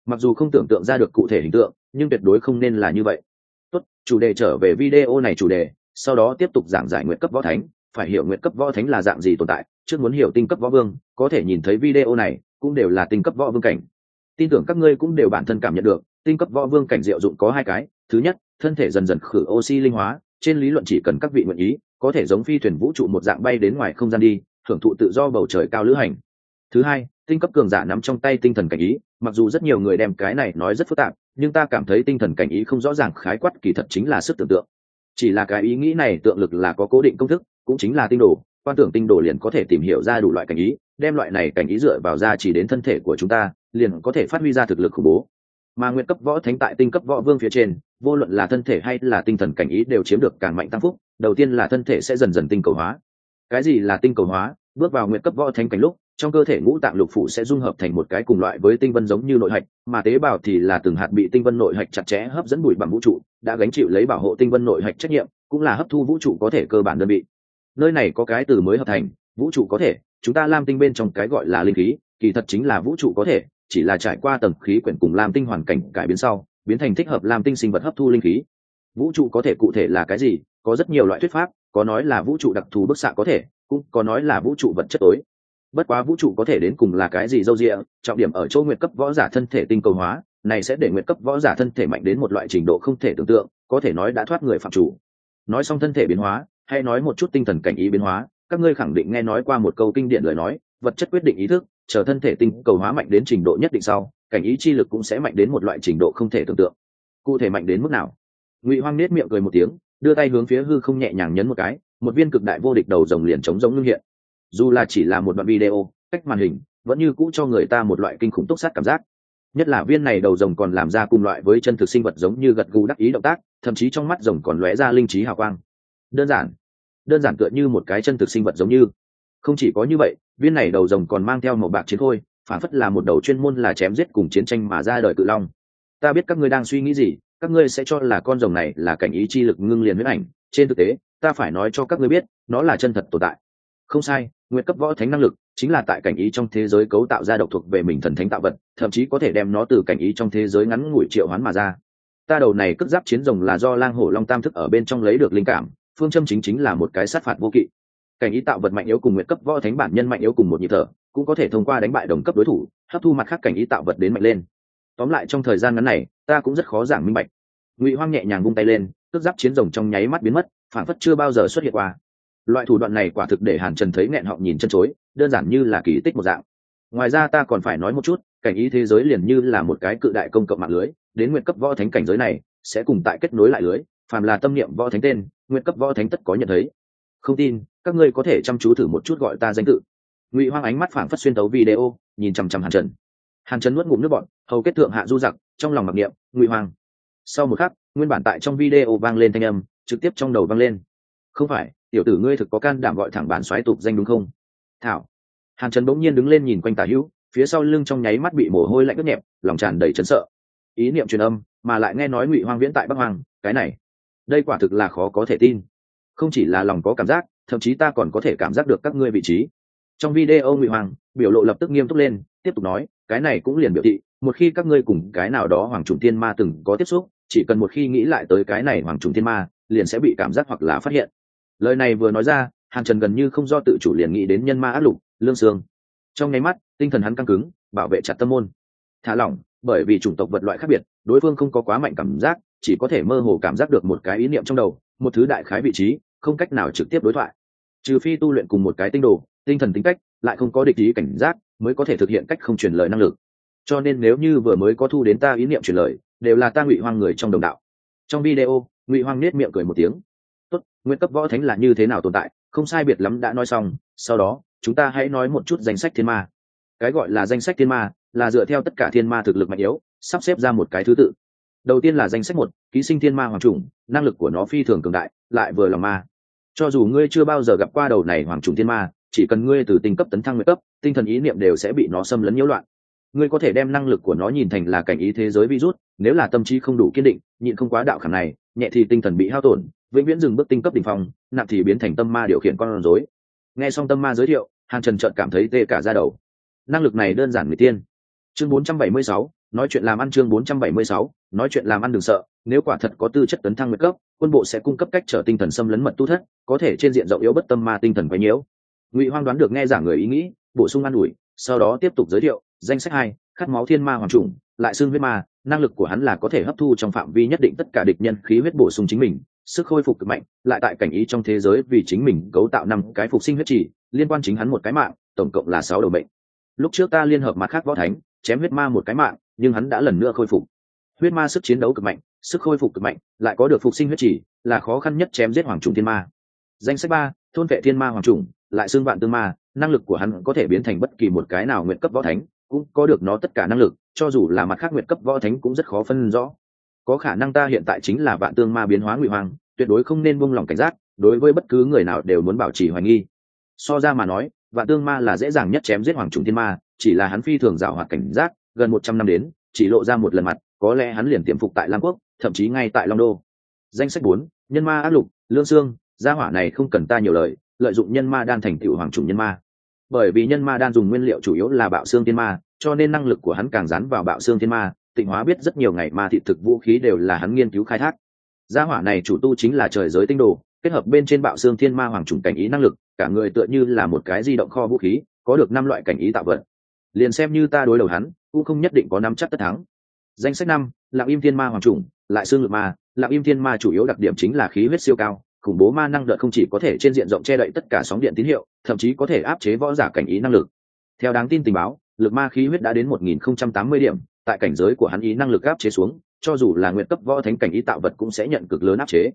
Mặc dù không tưởng tượng ra được cụ thể hình tượng, nhưng tuyệt đối không nên là như vậy. Tốt, chủ đề trở về video này chủ đề, sau đó tiếp tục giảng giải nguyện cấp võ thánh. Phải hiểu nguyện cấp võ thánh là dạng gì tồn tại, trước muốn hiểu tinh cấp võ vương, có thể nhìn thấy video này, cũng đều là tinh cấp võ vương cảnh. Tin tưởng các ngươi cũng đều bản thân cảm nhận được tinh cấp võ vương cảnh diệu dụng có hai cái. Thứ nhất, thân thể dần dần khử oxy linh hóa. Trên lý luận chỉ cần các vị nguyện ý, có thể giống phi thuyền vũ trụ một dạng bay đến ngoài không gian đi, hưởng thụ tự do bầu trời cao lữ hành. Thứ hai, tinh cấp cường giả nắm trong tay tinh thần cảnh ý. Mặc dù rất nhiều người đem cái này nói rất phức tạp, nhưng ta cảm thấy tinh thần cảnh ý không rõ ràng khái quát kỳ thật chính là sức tưởng tượng. Chỉ là cái ý nghĩ này tượng lực là có cố định công thức, cũng chính là tinh đồ. Quan tưởng tinh đồ liền có thể tìm hiểu ra đủ loại cảnh ý, đem loại này cảnh ý dựa vào ra chỉ đến thân thể của chúng ta, liền có thể phát huy ra thực lực khủng bố mà nguyện cấp võ thánh tại tinh cấp võ vương phía trên, vô luận là thân thể hay là tinh thần cảnh ý đều chiếm được càng mạnh tăng phúc, đầu tiên là thân thể sẽ dần dần tinh cầu hóa. Cái gì là tinh cầu hóa? Bước vào nguyện cấp võ thánh cảnh lúc, trong cơ thể ngũ tạng lục phụ sẽ dung hợp thành một cái cùng loại với tinh vân giống như nội hạch, mà tế bào thì là từng hạt bị tinh vân nội hạch chặt chẽ hấp dẫn bụi bằng vũ trụ, đã gánh chịu lấy bảo hộ tinh vân nội hạch trách nhiệm, cũng là hấp thu vũ trụ có thể cơ bản đơn vị. Nơi này có cái từ mới hợp thành, vũ trụ có thể, chúng ta lam tinh bên trong cái gọi là linh khí, kỳ thật chính là vũ trụ có thể chỉ là trải qua tầng khí quyển cùng lam tinh hoàn cảnh cải biến sau, biến thành thích hợp lam tinh sinh vật hấp thu linh khí. Vũ trụ có thể cụ thể là cái gì, có rất nhiều loại thuyết pháp, có nói là vũ trụ đặc thù bức xạ có thể, cũng có nói là vũ trụ vật chất tối. Bất quá vũ trụ có thể đến cùng là cái gì dâu rịa, trọng điểm ở chỗ nguyện cấp võ giả thân thể tinh cầu hóa, này sẽ để nguyện cấp võ giả thân thể mạnh đến một loại trình độ không thể tưởng tượng, có thể nói đã thoát người phạm chủ. Nói xong thân thể biến hóa, hay nói một chút tinh thần cảnh ý biến hóa, các ngươi khẳng định nghe nói qua một câu kinh điển lời nói, vật chất quyết định ý thức chờ thân thể tinh cầu hóa mạnh đến trình độ nhất định sau, cảnh ý chi lực cũng sẽ mạnh đến một loại trình độ không thể tưởng tượng. Cụ thể mạnh đến mức nào? Ngụy hoang nết miệng cười một tiếng, đưa tay hướng phía hư không nhẹ nhàng nhấn một cái, một viên cực đại vô địch đầu rồng liền chống giống ngưng hiện. Dù là chỉ là một đoạn video, cách màn hình, vẫn như cũ cho người ta một loại kinh khủng túc sát cảm giác. Nhất là viên này đầu rồng còn làm ra cùng loại với chân thực sinh vật giống như gật gù đắc ý động tác, thậm chí trong mắt rồng còn lóe ra linh trí hào quang. Đơn giản. Đơn giản tựa như một cái chân thực sinh vật giống như không chỉ có như vậy, viên này đầu rồng còn mang theo một bạc chiến khôi, phản phất là một đầu chuyên môn là chém giết cùng chiến tranh mà ra đời cự long. Ta biết các ngươi đang suy nghĩ gì, các ngươi sẽ cho là con rồng này là cảnh ý chi lực ngưng liền huyết ảnh. Trên thực tế, ta phải nói cho các ngươi biết, nó là chân thật tồn tại. Không sai nguyện cấp võ thánh năng lực chính là tại cảnh ý trong thế giới cấu tạo ra độc thuộc về mình thần thánh tạo vật, thậm chí có thể đem nó từ cảnh ý trong thế giới ngắn ngủi triệu hoán mà ra. Ta đầu này cất giáp chiến rồng là do lang hổ long tam thức ở bên trong lấy được linh cảm, phương châm chính chính là một cái sát phạt vô kỵ cảnh ý tạo vật mạnh yếu cùng nguyện cấp võ thánh bản nhân mạnh yếu cùng một nhịp thở, cũng có thể thông qua đánh bại đồng cấp đối thủ, hấp thu mặt khác cảnh ý tạo vật đến mạnh lên. Tóm lại trong thời gian ngắn này, ta cũng rất khó giảng minh bạch. Ngụy hoang nhẹ nhàng vung tay lên, cước giáp chiến rồng trong nháy mắt biến mất phản phất chưa bao giờ xuất hiện qua. Loại thủ đoạn này quả thực để hàn trần thấy nghẹn họng nhìn chân chối, đơn giản như là kỳ tích một dạng. Ngoài ra ta còn phải nói một chút, cảnh ý thế giới liền như là một cái cự đại công cộng mạng lưới, đến nguyện cấp võ thánh cảnh giới này, sẽ cùng tại kết nối lại lưới, phàm là tâm niệm võ thánh tên nguyện cấp võ thánh tất có nhận thấy không tin, các ngươi có thể chăm chú thử một chút gọi ta danh tự. Ngụy hoang ánh mắt phảng phất xuyên tấu video, nhìn chằm chằm hàn trần. Hàn trần nuốt ngụm nước bọn hầu kết thượng hạ du giặc, trong lòng mặc niệm, ngụy hoang. Sau một khắc, nguyên bản tại trong video vang lên thanh âm, trực tiếp trong đầu vang lên. Không phải, tiểu tử ngươi thực có can đảm gọi thẳng bản xoáy tục danh đúng không? Thảo. Hàn trần bỗng nhiên đứng lên nhìn quanh tả hữu, phía sau lưng trong nháy mắt bị mồ hôi lạnh ướt nhẹp, lòng tràn đầy chấn sợ. Ý niệm truyền âm, mà lại nghe nói ngụy hoang viễn tại bắc hoàng cái này, đây quả thực là khó có thể tin không chỉ là lòng có cảm giác, thậm chí ta còn có thể cảm giác được các ngươi vị trí. Trong video ngụy hoàng, biểu lộ lập tức nghiêm túc lên, tiếp tục nói, cái này cũng liền biểu thị, một khi các ngươi cùng cái nào đó hoàng trùng thiên ma từng có tiếp xúc, chỉ cần một khi nghĩ lại tới cái này hoàng trùng thiên ma, liền sẽ bị cảm giác hoặc là phát hiện. Lời này vừa nói ra, hàn trần gần như không do tự chủ liền nghĩ đến nhân ma áp lục, lương sương trong nháy mắt, tinh thần hắn căng cứng, bảo vệ chặt tâm môn. Thả lỏng, bởi vì chủng tộc vật loại khác biệt, đối phương không có quá mạnh cảm giác, chỉ có thể mơ hồ cảm giác được một cái ý niệm trong đầu một thứ đại khái vị trí, không cách nào trực tiếp đối thoại. Trừ phi tu luyện cùng một cái tinh đồ, tinh thần tính cách, lại không có địch ý cảnh giác, mới có thể thực hiện cách không truyền lời năng lực. Cho nên nếu như vừa mới có thu đến ta ý niệm truyền lời, đều là ta ngụy hoang người trong đồng đạo. Trong video, ngụy hoang nết miệng cười một tiếng. Tốt nguyên cấp võ thánh là như thế nào tồn tại? Không sai biệt lắm đã nói xong, sau đó, chúng ta hãy nói một chút danh sách thiên ma. Cái gọi là danh sách thiên ma, là dựa theo tất cả thiên ma thực lực mạnh yếu, sắp xếp ra một cái thứ tự đầu tiên là danh sách một ký sinh thiên ma hoàng trùng năng lực của nó phi thường cường đại lại vừa lòng ma. Cho dù ngươi chưa bao giờ gặp qua đầu này hoàng trùng thiên ma chỉ cần ngươi từ tinh cấp tấn thăng nguyện cấp tinh thần ý niệm đều sẽ bị nó xâm lấn nhiễu loạn. Ngươi có thể đem năng lực của nó nhìn thành là cảnh ý thế giới virus nếu là tâm trí không đủ kiên định nhịn không quá đạo khảm này nhẹ thì tinh thần bị hao tổn vĩnh viễn dừng bước tinh cấp đ ỉ n h phòng nặng thì biến thành tâm ma điều khiển con rối. Nghe xong tâm ma giới thiệu hàn trần trợn cảm thấy tê cả ra đầu. Năng lực này đơn giản người tiên. Chương 476, nói chuyện làm ăn chương 476, nói chuyện làm ăn đừng sợ nếu quả thật có tư chất tấn thăng nguyệt cấp quân bộ sẽ cung cấp cách trở tinh thần xâm lấn mật tu thất có thể trên diện rộng yếu bất tâm ma tinh thần quấy nhiễu. Ngụy hoang đoán được nghe giảng người ý nghĩ bổ sung an ủi sau đó tiếp tục giới thiệu danh sách hai khát máu thiên ma hoàng trùng lại xương huyết ma năng lực của hắn là có thể hấp thu trong phạm vi nhất định tất cả địch nhân khí huyết bổ sung chính mình sức khôi phục cực mạnh lại tại cảnh ý trong thế giới vì chính mình cấu tạo năm cái phục sinh huyết chỉ liên quan chính hắn một cái mạng tổng cộng là sáu đầu bệnh lúc trước ta liên hợp mặt khác võ thánh chém huyết ma một cái mạng, nhưng hắn đã lần nữa khôi phục. Huyết ma sức chiến đấu cực mạnh, sức khôi phục cực mạnh, lại có được phục sinh huyết trì, là khó khăn nhất chém giết hoàng trùng thiên ma. Danh sách ba, thôn vệ thiên ma hoàng trùng lại xương vạn tương ma, năng lực của hắn có thể biến thành bất kỳ một cái nào nguyện cấp võ thánh, cũng có được nó tất cả năng lực, cho dù là mặt khác nguyện cấp võ thánh cũng rất khó phân rõ. Có khả năng ta hiện tại chính là vạn tương ma biến hóa ngụy hoàng, tuyệt đối không nên buông lỏng cảnh giác, đối với bất cứ người nào đều muốn bảo trì hoài nghi. So ra mà nói, vạn tương ma là dễ dàng nhất chém giết hoàng trùng thiên ma chỉ là hắn phi thường giảo hoạt cảnh giác, gần một trăm năm đến, chỉ lộ ra một lần mặt, có lẽ hắn liền tiềm phục tại lam quốc, thậm chí ngay tại long đô. Danh sách bốn, nhân ma áp lục, lương sương, gia hỏa này không cần ta nhiều lời, lợi dụng nhân ma đan thành tựu hoàng trùng nhân ma. Bởi vì nhân ma đan dùng nguyên liệu chủ yếu là bạo xương thiên ma, cho nên năng lực của hắn càng dán vào bạo xương thiên ma, tịnh hóa biết rất nhiều ngày ma thị thực vũ khí đều là hắn nghiên cứu khai thác. Gia hỏa này chủ tu chính là trời giới tinh đồ, kết hợp bên trên bạo xương thiên ma hoàng trùng cảnh ý năng lực, cả người tựa như là một cái di động kho vũ khí, có được năm loại cảnh ý tạo vật liền xem như ta đối đầu hắn, cũng không nhất định có năm chắc tất thắng. Danh sách năm lạng im thiên ma hoàng trùng lại xương lực ma. Lạng im thiên ma chủ yếu đặc điểm chính là khí huyết siêu cao, khủng bố ma năng đợt không chỉ có thể trên diện rộng che đậy tất cả sóng điện tín hiệu, thậm chí có thể áp chế võ giả cảnh ý năng lực. Theo đáng tin tình báo, lực ma khí huyết đã đến 1080 điểm, tại cảnh giới của hắn ý năng lực áp chế xuống, cho dù là nguyện cấp võ thánh cảnh ý tạo vật cũng sẽ nhận cực lớn áp chế.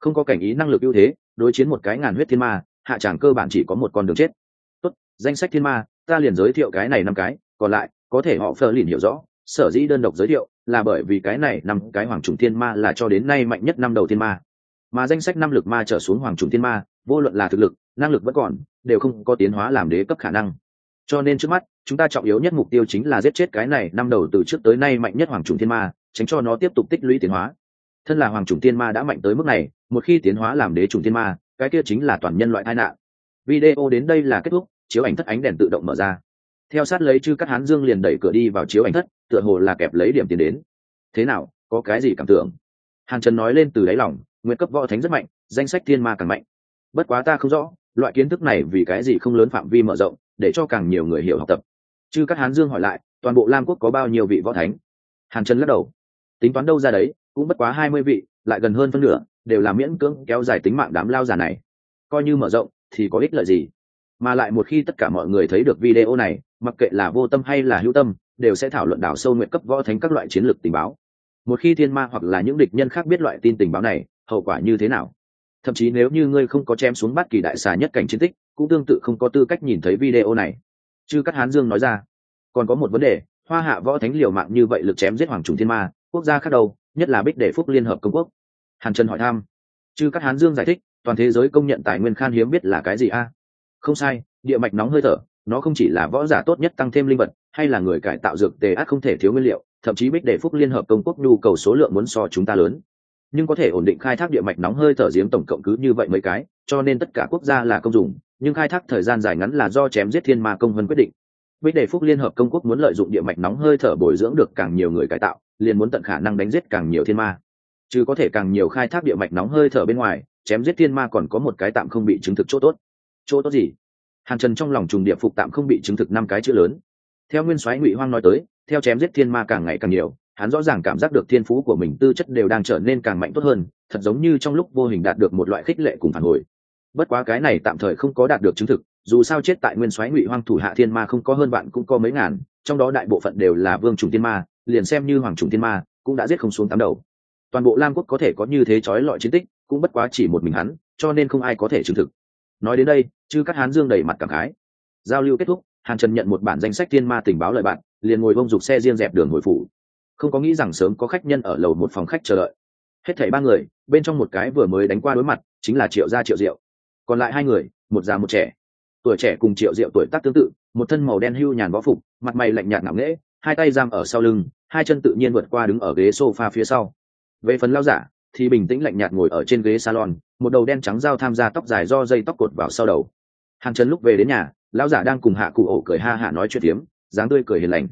Không có cảnh ý năng lực ưu thế, đối chiến một cái ngàn huyết thiên ma, hạ tràng cơ bản chỉ có một con đường chết. Tốt, danh sách thiên ma ta liền giới thiệu cái này năm cái, còn lại, có thể họ phờ liền hiểu rõ, sở dĩ đơn độc giới thiệu, là bởi vì cái này năm cái hoàng trùng thiên ma là cho đến nay mạnh nhất năm đầu thiên ma. Mà danh sách năm lực ma trở xuống hoàng trùng thiên ma, vô luận là thực lực, năng lực vẫn còn, đều không có tiến hóa làm đế cấp khả năng. Cho nên trước mắt, chúng ta trọng yếu nhất mục tiêu chính là giết chết cái này năm đầu từ trước tới nay mạnh nhất hoàng trùng thiên ma, tránh cho nó tiếp tục tích lũy tiến hóa. Thân là hoàng trùng thiên ma đã mạnh tới mức này, một khi tiến hóa làm đế trùng thiên ma, cái kia chính là toàn nhân loại tai nạn. Video đến đây là kết thúc chiếu ảnh thất ánh đèn tự động mở ra. Theo sát lấy chư cắt hán dương liền đẩy cửa đi vào chiếu ảnh thất, tựa hồ là kẹp lấy điểm tiền đến. Thế nào, có cái gì cảm tưởng? Hàn trần nói lên từ đáy lòng, nguyện cấp võ thánh rất mạnh, danh sách thiên ma càng mạnh. Bất quá ta không rõ, loại kiến thức này vì cái gì không lớn phạm vi mở rộng, để cho càng nhiều người hiểu học tập. Chư các hán dương hỏi lại, toàn bộ lam quốc có bao nhiêu vị võ thánh? Hàn trần lắc đầu. Tính toán đâu ra đấy, cũng bất quá hai mươi vị, lại gần hơn phân nửa, đều là miễn cưỡng kéo dài tính mạng đám lao già này. Coi như mở rộng, thì có ích lợi gì? Mà lại một khi tất cả mọi người thấy được video này, mặc kệ là vô tâm hay là hữu tâm, đều sẽ thảo luận đảo sâu nguyện cấp võ thánh các loại chiến lược tình báo. Một khi thiên ma hoặc là những địch nhân khác biết loại tin tình báo này, hậu quả như thế nào? Thậm chí nếu như ngươi không có chém xuống bất kỳ đại xà nhất cảnh chiến tích, cũng tương tự không có tư cách nhìn thấy video này. Chư các hán dương nói ra. Còn có một vấn đề, hoa hạ võ thánh liều mạng như vậy lực chém giết hoàng trùng thiên ma, quốc gia khác đâu, nhất là bích để phúc liên hợp công quốc. Hàn trần hỏi thăm. Chư các hán dương giải thích, toàn thế giới công nhận tài nguyên khan hiếm biết là cái gì a? Không sai, địa mạch nóng hơi thở, nó không chỉ là võ giả tốt nhất tăng thêm linh vật, hay là người cải tạo dược tề ác không thể thiếu nguyên liệu, thậm chí bích để phúc liên hợp công quốc nhu cầu số lượng muốn so chúng ta lớn. Nhưng có thể ổn định khai thác địa mạch nóng hơi thở giếng tổng cộng cứ như vậy mấy cái, cho nên tất cả quốc gia là công dùng nhưng khai thác thời gian dài ngắn là do chém giết thiên ma công vân quyết định. Bích đề phúc liên hợp công quốc muốn lợi dụng địa mạch nóng hơi thở bồi dưỡng được càng nhiều người cải tạo, liền muốn tận khả năng đánh giết càng nhiều thiên ma. Chứ có thể càng nhiều khai thác địa mạch nóng hơi thở bên ngoài, chém giết thiên ma còn có một cái tạm không bị chứng thực chỗ tốt chỗ tốt gì? Hàn trần trong lòng trùng địa phục tạm không bị chứng thực năm cái chữ lớn. Theo nguyên soái ngụy hoang nói tới, theo chém giết thiên ma càng ngày càng nhiều, hắn rõ ràng cảm giác được thiên phú của mình tư chất đều đang trở nên càng mạnh tốt hơn, thật giống như trong lúc vô hình đạt được một loại khích lệ cùng phản hồi. Bất quá cái này tạm thời không có đạt được chứng thực, dù sao chết tại nguyên soái ngụy hoang thủ hạ thiên ma không có hơn bạn cũng có mấy ngàn, trong đó đại bộ phận đều là vương trùng thiên ma, liền xem như hoàng trùng thiên ma, cũng đã giết không xuống tám đầu. Toàn bộ lam quốc có thể có như thế trói lọi chiến tích, cũng bất quá chỉ một mình hắn, cho nên không ai có thể chứng thực nói đến đây, chư các hán dương đầy mặt cảm khái. Giao lưu kết thúc, hàn trần nhận một bản danh sách thiên ma tình báo lợi bạn, liền ngồi bông dục xe riêng dẹp đường hồi phủ. Không có nghĩ rằng sớm có khách nhân ở lầu một phòng khách chờ đợi. Hết thảy ba người, bên trong một cái vừa mới đánh qua đối mặt, chính là triệu gia triệu diệu. Còn lại hai người, một già một trẻ. Tuổi trẻ cùng triệu diệu tuổi tác tương tự, một thân màu đen hưu nhàn võ phục, mặt mày lạnh nhạt nặng nễ hai tay giam ở sau lưng, hai chân tự nhiên vượt qua đứng ở ghế sofa phía sau. Về phần lao giả thì bình tĩnh lạnh nhạt ngồi ở trên ghế salon, một đầu đen trắng dao tham gia tóc dài do dây tóc cột vào sau đầu. Hàng chân lúc về đến nhà, lão giả đang cùng hạ cụ ổ cười ha hạ nói chuyện tiếm dáng tươi cười hiền lành.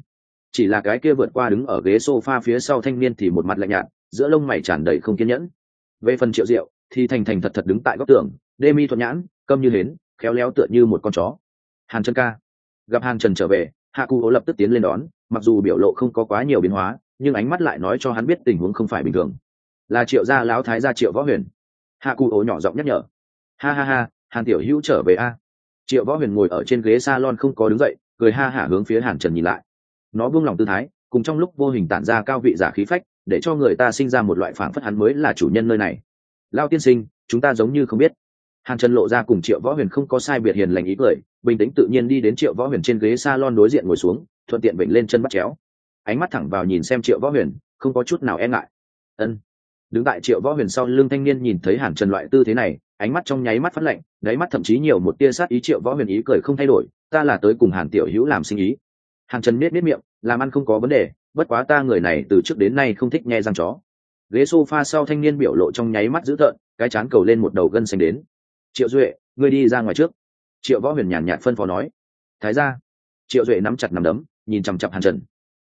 Chỉ là cái kia vượt qua đứng ở ghế sofa phía sau thanh niên thì một mặt lạnh nhạt, giữa lông mày tràn đầy không kiên nhẫn. Về phần triệu diệu, thì thành thành thật thật đứng tại góc tường, đê mi thuận nhãn, câm như hến, khéo léo tựa như một con chó. Hàn trần ca. Gặp hàn trần trở về, hạ cụ ổ lập tức tiến lên đón, mặc dù biểu lộ không có quá nhiều biến hóa, nhưng ánh mắt lại nói cho hắn biết tình huống không phải bình thường là triệu gia lão thái gia triệu võ huyền. Hạ cụ ố nhỏ giọng nhắc nhở. Ha ha ha, hàn tiểu hữu trở về a. Triệu võ huyền ngồi ở trên ghế s a lon không có đứng dậy, cười ha hả hướng phía hàn trần nhìn lại. Nó buông lòng tư thái, cùng trong lúc vô hình tản ra cao vị giả khí phách, để cho người ta sinh ra một loại phản phất hắn mới là chủ nhân nơi này. Lao tiên sinh, chúng ta giống như không biết. Hàn trần lộ ra cùng triệu võ huyền không có sai biệt hiền lành ý cười, bình tĩnh tự nhiên đi đến triệu võ huyền trên ghế s a lon đối diện ngồi xuống, thuận tiện bệnh lên chân bắt chéo. Ánh mắt thẳng vào nhìn xem triệu võ huyền, không có chút nào e ngại. Ân đứng tại triệu võ huyền sau lưng thanh niên nhìn thấy hàn trần loại tư thế này, ánh mắt trong nháy mắt phát lạnh, đáy mắt thậm chí nhiều một tia sát ý triệu võ huyền ý cười không thay đổi, ta là tới cùng hàn tiểu hữu làm sinh ý. Hàn trần miết miết miệng, làm ăn không có vấn đề, bất quá ta người này từ trước đến nay không thích nghe răng chó. Ghế s o f a sau thanh niên biểu lộ trong nháy mắt dữ tợn, cái chán cầu lên một đầu gân xanh đến. Triệu duệ, ngươi đi ra ngoài trước. Triệu võ huyền nhàn nhạt phân phó nói. Thái ra triệu duệ nắm chặt nằm đấm, nhìn chằm chặp hàn trần.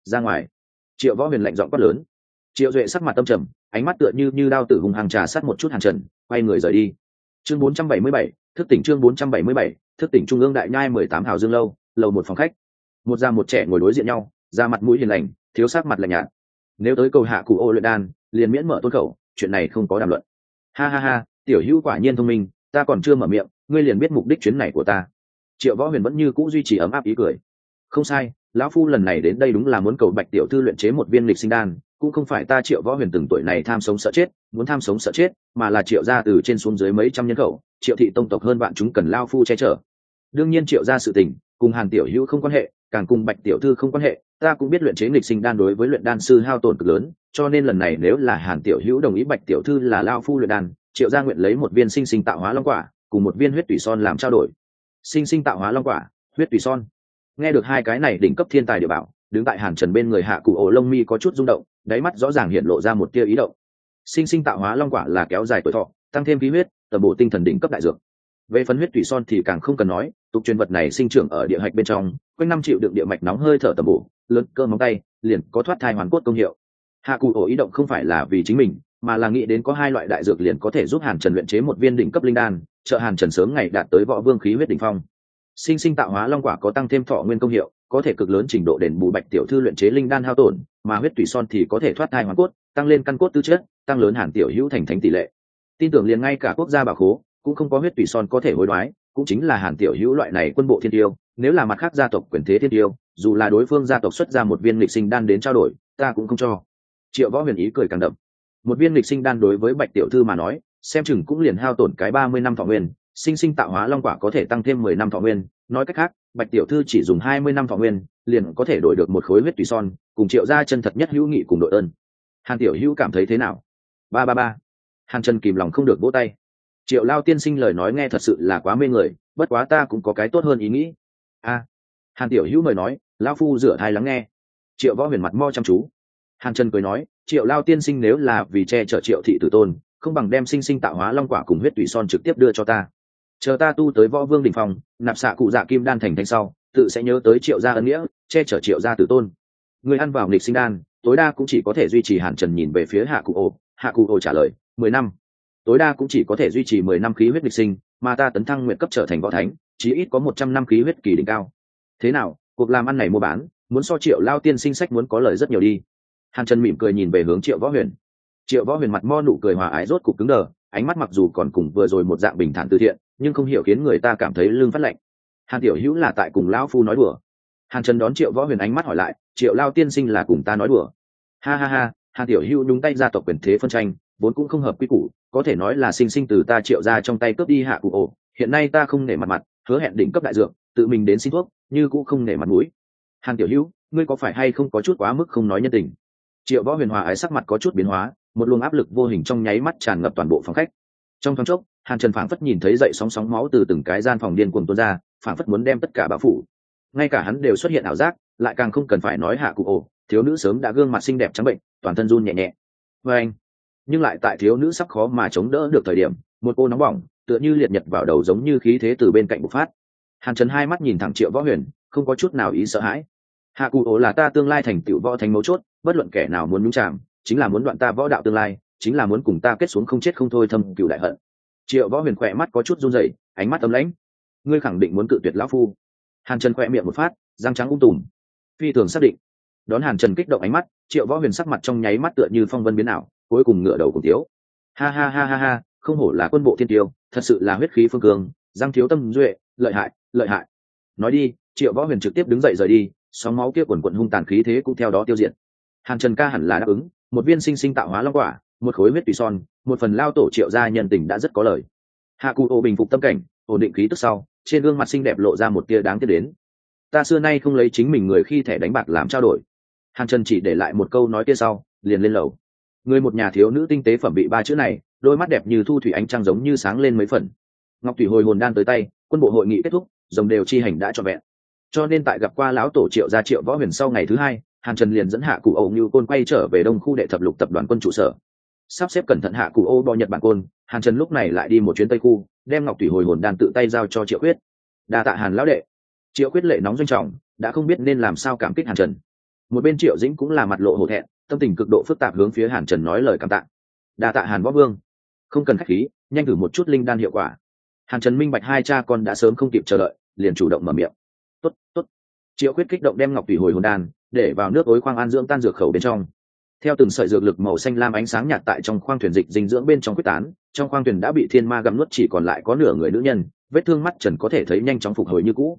Ra ngoài. Triệu võ huyền lạnh giọng quát lớn. Triệu duệ sắc mặt tâm trầm ánh mắt tựa như như đao tử hùng hàng trà sát một chút hàn trần quay người rời đi. Chương 477, thức tỉnh chương 477, thức tỉnh trung ương đại nhai mười tám hào dương lâu lầu một phòng khách. Một già một trẻ ngồi đối diện nhau ra mặt mũi hiền lành thiếu sát mặt lạnh nhạt. Nếu tới cầu hạ cụ ô luyện đan liền miễn mở tôn khẩu chuyện này không có đàm luận. Ha ha ha tiểu hữu quả nhiên thông minh ta còn chưa mở miệng ngươi liền biết mục đích chuyến này của ta. Triệu võ huyền vẫn như c ũ duy trì ấm áp ý cười. Không sai lão phu lần này đến đây đúng là muốn cầu bạch tiểu thư luyện chế một viên lịch sinh đan cũng không phải ta triệu võ huyền từng tuổi này tham sống sợ chết, muốn tham sống sợ chết, mà là triệu gia từ trên xuống dưới mấy trăm nhân khẩu, triệu thị tông tộc hơn bạn chúng cần lao phu che chở. Đương nhiên triệu gia sự tình, cùng hàn tiểu hữu không quan hệ, càng cùng bạch tiểu thư không quan hệ, ta cũng biết luyện chế nghịch sinh đan đối với luyện đan sư hao tổn cực lớn, cho nên lần này nếu là hàn tiểu hữu đồng ý bạch tiểu thư là lao phu luyện đan, triệu gia nguyện lấy một viên sinh sinh tạo hóa long quả, cùng một viên huyết tủy son làm trao đổi. Sinh sinh tạo hóa long quả, huyết tủy son. Nghe được hai cái này đỉnh cấp thiên tài địa bảo, đứng tại hàn trần bên người hạ cụ ổ lông mi có chút rung động đáy mắt rõ ràng hiện lộ ra một tia ý động. Sinh sinh tạo hóa long quả là kéo dài tuổi thọ, tăng thêm khí huyết, tầm bổ tinh thần đỉnh cấp đại dược. Về phấn huyết thủy son thì càng không cần nói, tục truyền vật này sinh trưởng ở địa hạch bên trong, quanh năm chịu đựng địa mạch nóng hơi thở tầm bổ, lớn cơ móng tay, liền có thoát thai hoàn cốt công hiệu. Hạ cụ ổ ý động không phải là vì chính mình, mà là nghĩ đến có hai loại đại dược liền có thể giúp hàn trần luyện chế một viên đỉnh cấp linh đan, trợ hàn trần sớm ngày đạt tới võ vương khí huyết đỉnh phong. Sinh sinh tạo hóa long quả có tăng thêm thọ nguyên công hiệu có thể cực lớn trình độ đền bù bạch tiểu thư luyện chế linh đan hao tổn, mà huyết tủy son thì có thể thoát thai hoàn cốt, tăng lên căn cốt tư chất, tăng lớn hàn tiểu hữu thành thánh tỷ lệ. Tin tưởng liền ngay cả quốc gia bà khố, cũng không có huyết tủy son có thể hối đoái, cũng chính là hàn tiểu hữu loại này quân bộ thiên tiêu, nếu là mặt khác gia tộc quyền thế thiên tiêu, dù là đối phương gia tộc xuất ra một viên lịch sinh đan đến trao đổi, ta cũng không cho. Triệu võ huyền ý cười càng đậm. Một viên lịch sinh đan đối với bạch tiểu thư mà nói, xem chừng cũng liền hao tổn cái ba mươi năm thọ nguyên, sinh sinh tạo hóa long quả có thể tăng thêm mười năm thọ nguyên, nói cách khác bạch tiểu thư chỉ dùng hai mươi năm thọ nguyên, liền có thể đổi được một khối huyết tùy son, cùng triệu ra chân thật nhất hữu nghị cùng đội ơn. Hàn tiểu hữu cảm thấy thế nào? Ba ba ba. Hàn trần kìm lòng không được vỗ tay. Triệu lao tiên sinh lời nói nghe thật sự là quá mê người, bất quá ta cũng có cái tốt hơn ý nghĩ. A. Hàn tiểu hữu mời nói, lao phu rửa thai lắng nghe. Triệu võ huyền mặt mo chăm chú. Hàn trần cười nói, triệu lao tiên sinh nếu là vì che chở triệu thị tử tôn, không bằng đem sinh sinh tạo hóa long quả cùng huyết tùy son trực tiếp đưa cho ta chờ ta tu tới võ vương đình phòng, nạp xạ cụ dạ kim đan thành thành sau tự sẽ nhớ tới triệu gia ân nghĩa che chở triệu gia tử tôn. Người ăn vào nghịch sinh đan tối đa cũng chỉ có thể duy trì hàn trần nhìn về phía hạ cụ ổ. Hạ cụ ổ trả lời mười năm. Tối đa cũng chỉ có thể duy trì mười năm khí huyết nghịch sinh mà ta tấn thăng nguyện cấp trở thành võ thánh chí ít có một trăm năm khí huyết kỳ đỉnh cao. Thế nào cuộc làm ăn này mua bán muốn so triệu lao tiên sinh sách muốn có lời rất nhiều đi. Hàn trần mỉm cười nhìn về hướng triệu võ huyền. Triệu võ huyền mặt mo nụ cười hòa ái rốt cục cứng đờ ánh mắt mặc dù còn cùng vừa rồi một dạng bình thản từ thiện, nhưng không hiểu khiến người ta cảm thấy lưng phát lạnh. Hàn tiểu hữu là tại cùng lão phu nói đùa. Hàn trần đón triệu võ huyền ánh mắt hỏi lại, triệu lao tiên sinh là cùng ta nói đùa? Ha ha ha. Hàn tiểu hữu nhúng tay ra tộc quyền thế phân tranh, vốn cũng không hợp quy củ, có thể nói là sinh sinh từ ta triệu ra trong tay cướp đi hạ cụ ổ. Hiện nay ta không nể mặt mặt, hứa hẹn đỉnh cấp đại dược, tự mình đến xin thuốc, như cũng không nể mặt mũi. Hàn tiểu hữu, ngươi có phải hay không có chút quá mức không nói nhân tình? Triệu võ huyền hòa ái sắc mặt có chút biến hóa một luồng áp lực vô hình trong nháy mắt tràn ngập toàn bộ phòng khách. Trong thoáng chốc, hàn trần phảng phất nhìn thấy dậy sóng sóng máu từ từng cái gian phòng điên cuồng tuôn ra, phảng phất muốn đem tất cả bao phủ. Ngay cả hắn đều xuất hiện ảo giác, lại càng không cần phải nói hạ cụ ổ, thiếu nữ sớm đã gương mặt xinh đẹp trắng bệnh, toàn thân run nhẹ nhẹ. Vê anh, nhưng lại tại thiếu nữ sắp khó mà chống đỡ được thời điểm, một cô nóng bỏng, tựa như liệt nhật vào đầu giống như khí thế từ bên cạnh bộc phát. Hàn trần hai mắt nhìn thẳng triệu võ huyền, không có chút nào ý sợ hãi. Hạ cụ ổ là ta tương lai thành tựu võ thành mấu chốt, bất luận kẻ nào muốn nhúng chạm chính là muốn đoạn ta võ đạo tương lai, chính là muốn cùng ta kết xuống không chết không thôi thâm cựu đại hận. Triệu võ huyền khỏe mắt có chút run rẩy, ánh mắt ấm lãnh. Ngươi khẳng định muốn cự tuyệt lão phu. Hàn trần khỏe miệng một phát, răng trắng ung tùm. Phi thường xác định. Đón hàn trần kích động ánh mắt, triệu võ huyền sắc mặt trong nháy mắt tựa như phong vân biến ảo, cuối cùng ngựa đầu cùng thiếu. ha ha ha ha ha, không hổ là quân bộ thiên tiêu, thật sự là huyết khí phương cường, răng thiếu tâm duệ, lợi hại lợi hại. Nói đi, triệu võ huyền trực tiếp đứng dậy rời đi, sóng máu kia quần quận hung tàn khí thế cũng theo đó tiêu diệt. Hàn trần ca hẳn là đáp ứng một viên sinh sinh tạo hóa long quả, một khối huyết tùy son, một phần lao tổ triệu gia nhân tình đã rất có lời. Hạ cụ ô bình phục tâm cảnh, ổn định khí tức sau, trên gương mặt xinh đẹp lộ ra một tia đáng tiếc đến. Ta xưa nay không lấy chính mình người khi thẻ đánh bạc làm trao đổi. Hàn trần chỉ để lại một câu nói kia sau, liền lên lầu. Người một nhà thiếu nữ tinh tế phẩm bị ba chữ này, đôi mắt đẹp như thu thủy ánh trăng giống như sáng lên mấy phần. Ngọc thủy hồi hồn đan tới tay, quân bộ hội nghị kết thúc, dòng đều chi hành đã trọn vẹn. Cho nên tại gặp qua lão tổ triệu gia triệu võ huyền sau ngày thứ hai hàn trần liền dẫn hạ cụ âu như côn quay trở về đông khu đệ thập lục tập đoàn quân trụ sở. Sắp xếp cẩn thận hạ cụ ô bò nhật bản côn, hàn trần lúc này lại đi một chuyến tây khu, đem ngọc thủy hồi hồn đan tự tay giao cho triệu quyết. Đa tạ hàn lão đệ. Triệu quyết lệ nóng doanh trọng, đã không biết nên làm sao cảm kích hàn trần. Một bên triệu dĩnh cũng là mặt lộ hổ thẹn, tâm tình cực độ phức tạp hướng phía hàn trần nói lời cảm tạ. Đa tạ hàn võ vương. Không cần khách khí, nhanh thử một chút linh đan hiệu quả. Hàn trần minh bạch hai cha con đã sớm không kịp chờ đợi, liền chủ động mở miệng. Tốt tốt triệu quyết kích động đem ngọc thủy hồi hồn đan, để vào nước ối khoang an dưỡng tan dược khẩu bên trong. Theo từng sợi dược lực màu xanh lam ánh sáng nhạt tại trong khoang thuyền dịch dinh dưỡng bên trong quyết tán, trong khoang thuyền đã bị thiên ma gặm nuốt chỉ còn lại có nửa người nữ nhân, vết thương mắt trần có thể thấy nhanh chóng phục hồi như cũ.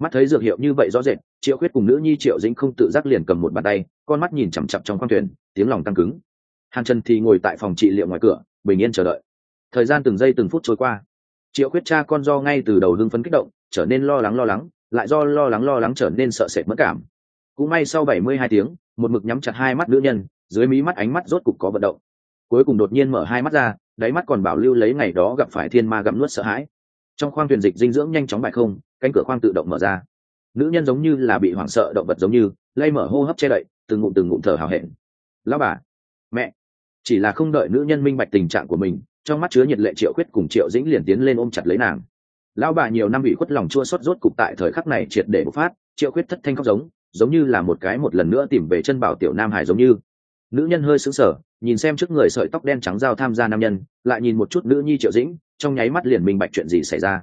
Mắt thấy dược hiệu như vậy rõ rệt, triệu khuyết cùng nữ nhi triệu dĩnh không tự giác liền cầm một bàn tay, con mắt nhìn chằm chặp trong khoang thuyền, tiếng lòng tăng cứng. Hàn trần thì ngồi tại phòng trị liệu ngoài cửa, bình yên chờ đợi. Thời gian từng giây từng phút trôi qua. Triệu khuyết cha con do ngay từ đầu hưng phấn kích động, trở nên lo lắng lo lắng lại do lo lắng lo lắng trở nên sợ sệt mất cảm. Cũng may sau bảy mươi hai tiếng, một mực nhắm chặt hai mắt nữ nhân, dưới mí mắt ánh mắt rốt cục có vận động. Cuối cùng đột nhiên mở hai mắt ra, đáy mắt còn bảo lưu lấy ngày đó gặp phải thiên ma gặm nuốt sợ hãi. Trong khoang thuyền dịch dinh dưỡng nhanh chóng bại không, cánh cửa khoang tự động mở ra. Nữ nhân giống như là bị hoảng sợ động vật giống như, lay mở hô hấp che đậy, từng ngụm từng ngụm thở hào hẹn. Lão bà, mẹ. Chỉ là không đợi nữ nhân minh bạch tình trạng của mình, trong mắt chứa nhiệt lệ triệu khuyết cùng triệu dĩnh liền tiến lên ôm chặt lấy nàng lão bà nhiều năm bị khuất lòng chua xót rốt cục tại thời khắc này triệt để bộc phát, triệu khuyết thất thanh khóc giống giống như là một cái một lần nữa tìm về chân bảo tiểu nam hải giống như. Nữ nhân hơi sững sờ, nhìn xem trước người sợi tóc đen trắng giao tham gia nam nhân, lại nhìn một chút nữ nhi triệu dĩnh, trong nháy mắt liền minh bạch chuyện gì xảy ra.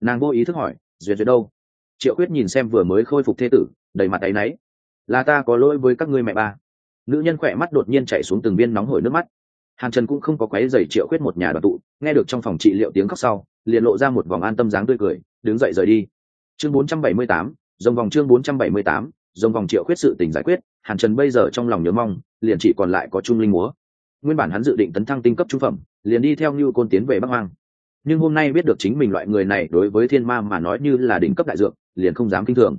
Nàng vô ý thức hỏi, duyệt duyệt đâu? Triệu quyết nhìn xem vừa mới khôi phục thế tử, đầy mặt áy náy. Là ta có lỗi với các ngươi mẹ ba. Nữ nhân khỏe mắt đột nhiên chạy xuống từng viên nóng hổi nước mắt. Hàn trần cũng không có quấy giày triệu quyết một nhà đoàn tụ, nghe được trong phòng trị liệu tiếng khóc sau liền lộ ra một vòng an tâm dáng tươi cười đứng dậy rời đi. Chương 478, dòng vòng chương 478, dòng vòng triệu quyết sự tình giải quyết hàn trần bây giờ trong lòng nhớ mong liền chỉ còn lại có trung linh múa. Nguyên bản hắn dự định tấn thăng tinh cấp trung phẩm liền đi theo như côn tiến về bắc hoang. Nhưng hôm nay biết được chính mình loại người này đối với thiên ma mà nói như là đỉnh cấp đại dược liền không dám kinh thường.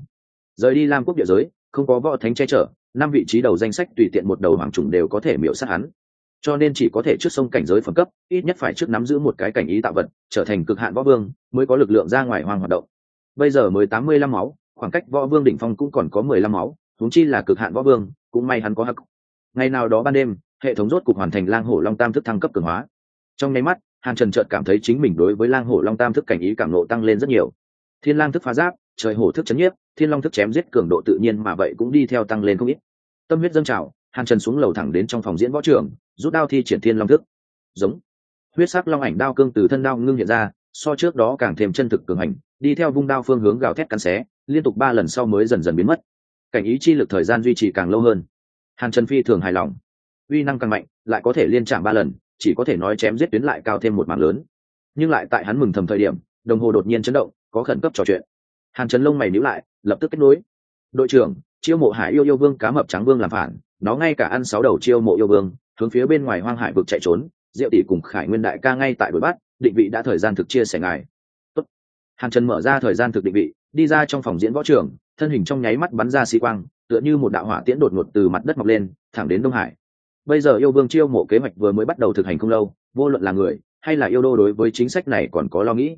Rời đi lam quốc địa giới không có võ thánh che chở năm vị trí đầu danh sách tùy tiện một đầu hoàng trùng đều có thể miễu sát hắn cho nên chỉ có thể trước sông cảnh giới phẩm cấp, ít nhất phải trước nắm giữ một cái cảnh ý tạo vật, trở thành cực hạn võ vương, mới có lực lượng ra ngoài hoang hoạt động. Bây giờ mới tám mươi lăm máu, khoảng cách võ vương đỉnh phong cũng còn có mười lăm máu thúng chi là cực hạn võ vương, cũng may hắn có hắc. Ngày nào đó ban đêm, hệ thống rốt cục hoàn thành lang hổ long tam thức thăng cấp cường hóa. Trong nháy mắt, hàn trần chợt cảm thấy chính mình đối với lang hổ long tam thức cảnh ý cảm nộ tăng lên rất nhiều. Thiên lang thức phá giáp, trời hổ thức chấn nhiếp, thiên long thức chém giết cường độ tự nhiên mà vậy cũng đi theo tăng lên không ít. Tâm huyết dâng trào hàn trần xuống lầu thẳng đến trong phòng diễn võ trường, rút đao thi triển thiên long thức. Giống. Huyết sắc long ảnh đao cương từ thân đao ngưng hiện ra, so trước đó càng thêm chân thực cường hành, đi theo vung đao phương hướng gào thét cắn xé, liên tục ba lần sau mới dần dần biến mất. Cảnh ý chi lực thời gian duy trì càng lâu hơn. Hàn trần phi thường hài lòng. Uy năng càng mạnh, lại có thể liên trạm ba lần, chỉ có thể nói chém giết tuyến lại cao thêm một mảng lớn. Nhưng lại tại hắn mừng thầm thời điểm, đồng hồ đột nhiên chấn động, có khẩn cấp trò chuyện. Hàn trần lông mày níu lại, lập tức kết nối. Đội trưởng, chiêu mộ hải yêu yêu vương cá mập trắng vương làm phản nó ngay cả ăn sáu đầu chiêu mộ yêu vương, hướng phía bên ngoài hoang hải vực chạy trốn. Diệu tỷ cùng khải nguyên đại ca ngay tại đuổi bắt, định vị đã thời gian thực chia sẻ ngài. Tốt. hàn trần mở ra thời gian thực định vị, đi ra trong phòng diễn võ trường, thân hình trong nháy mắt bắn ra xi quang, tựa như một đạo hỏa tiễn đột ngột từ mặt đất mọc lên, thẳng đến đông hải. Bây giờ yêu vương chiêu mộ kế hoạch vừa mới bắt đầu thực hành không lâu, vô luận là người hay là yêu đô đối với chính sách này còn có lo nghĩ.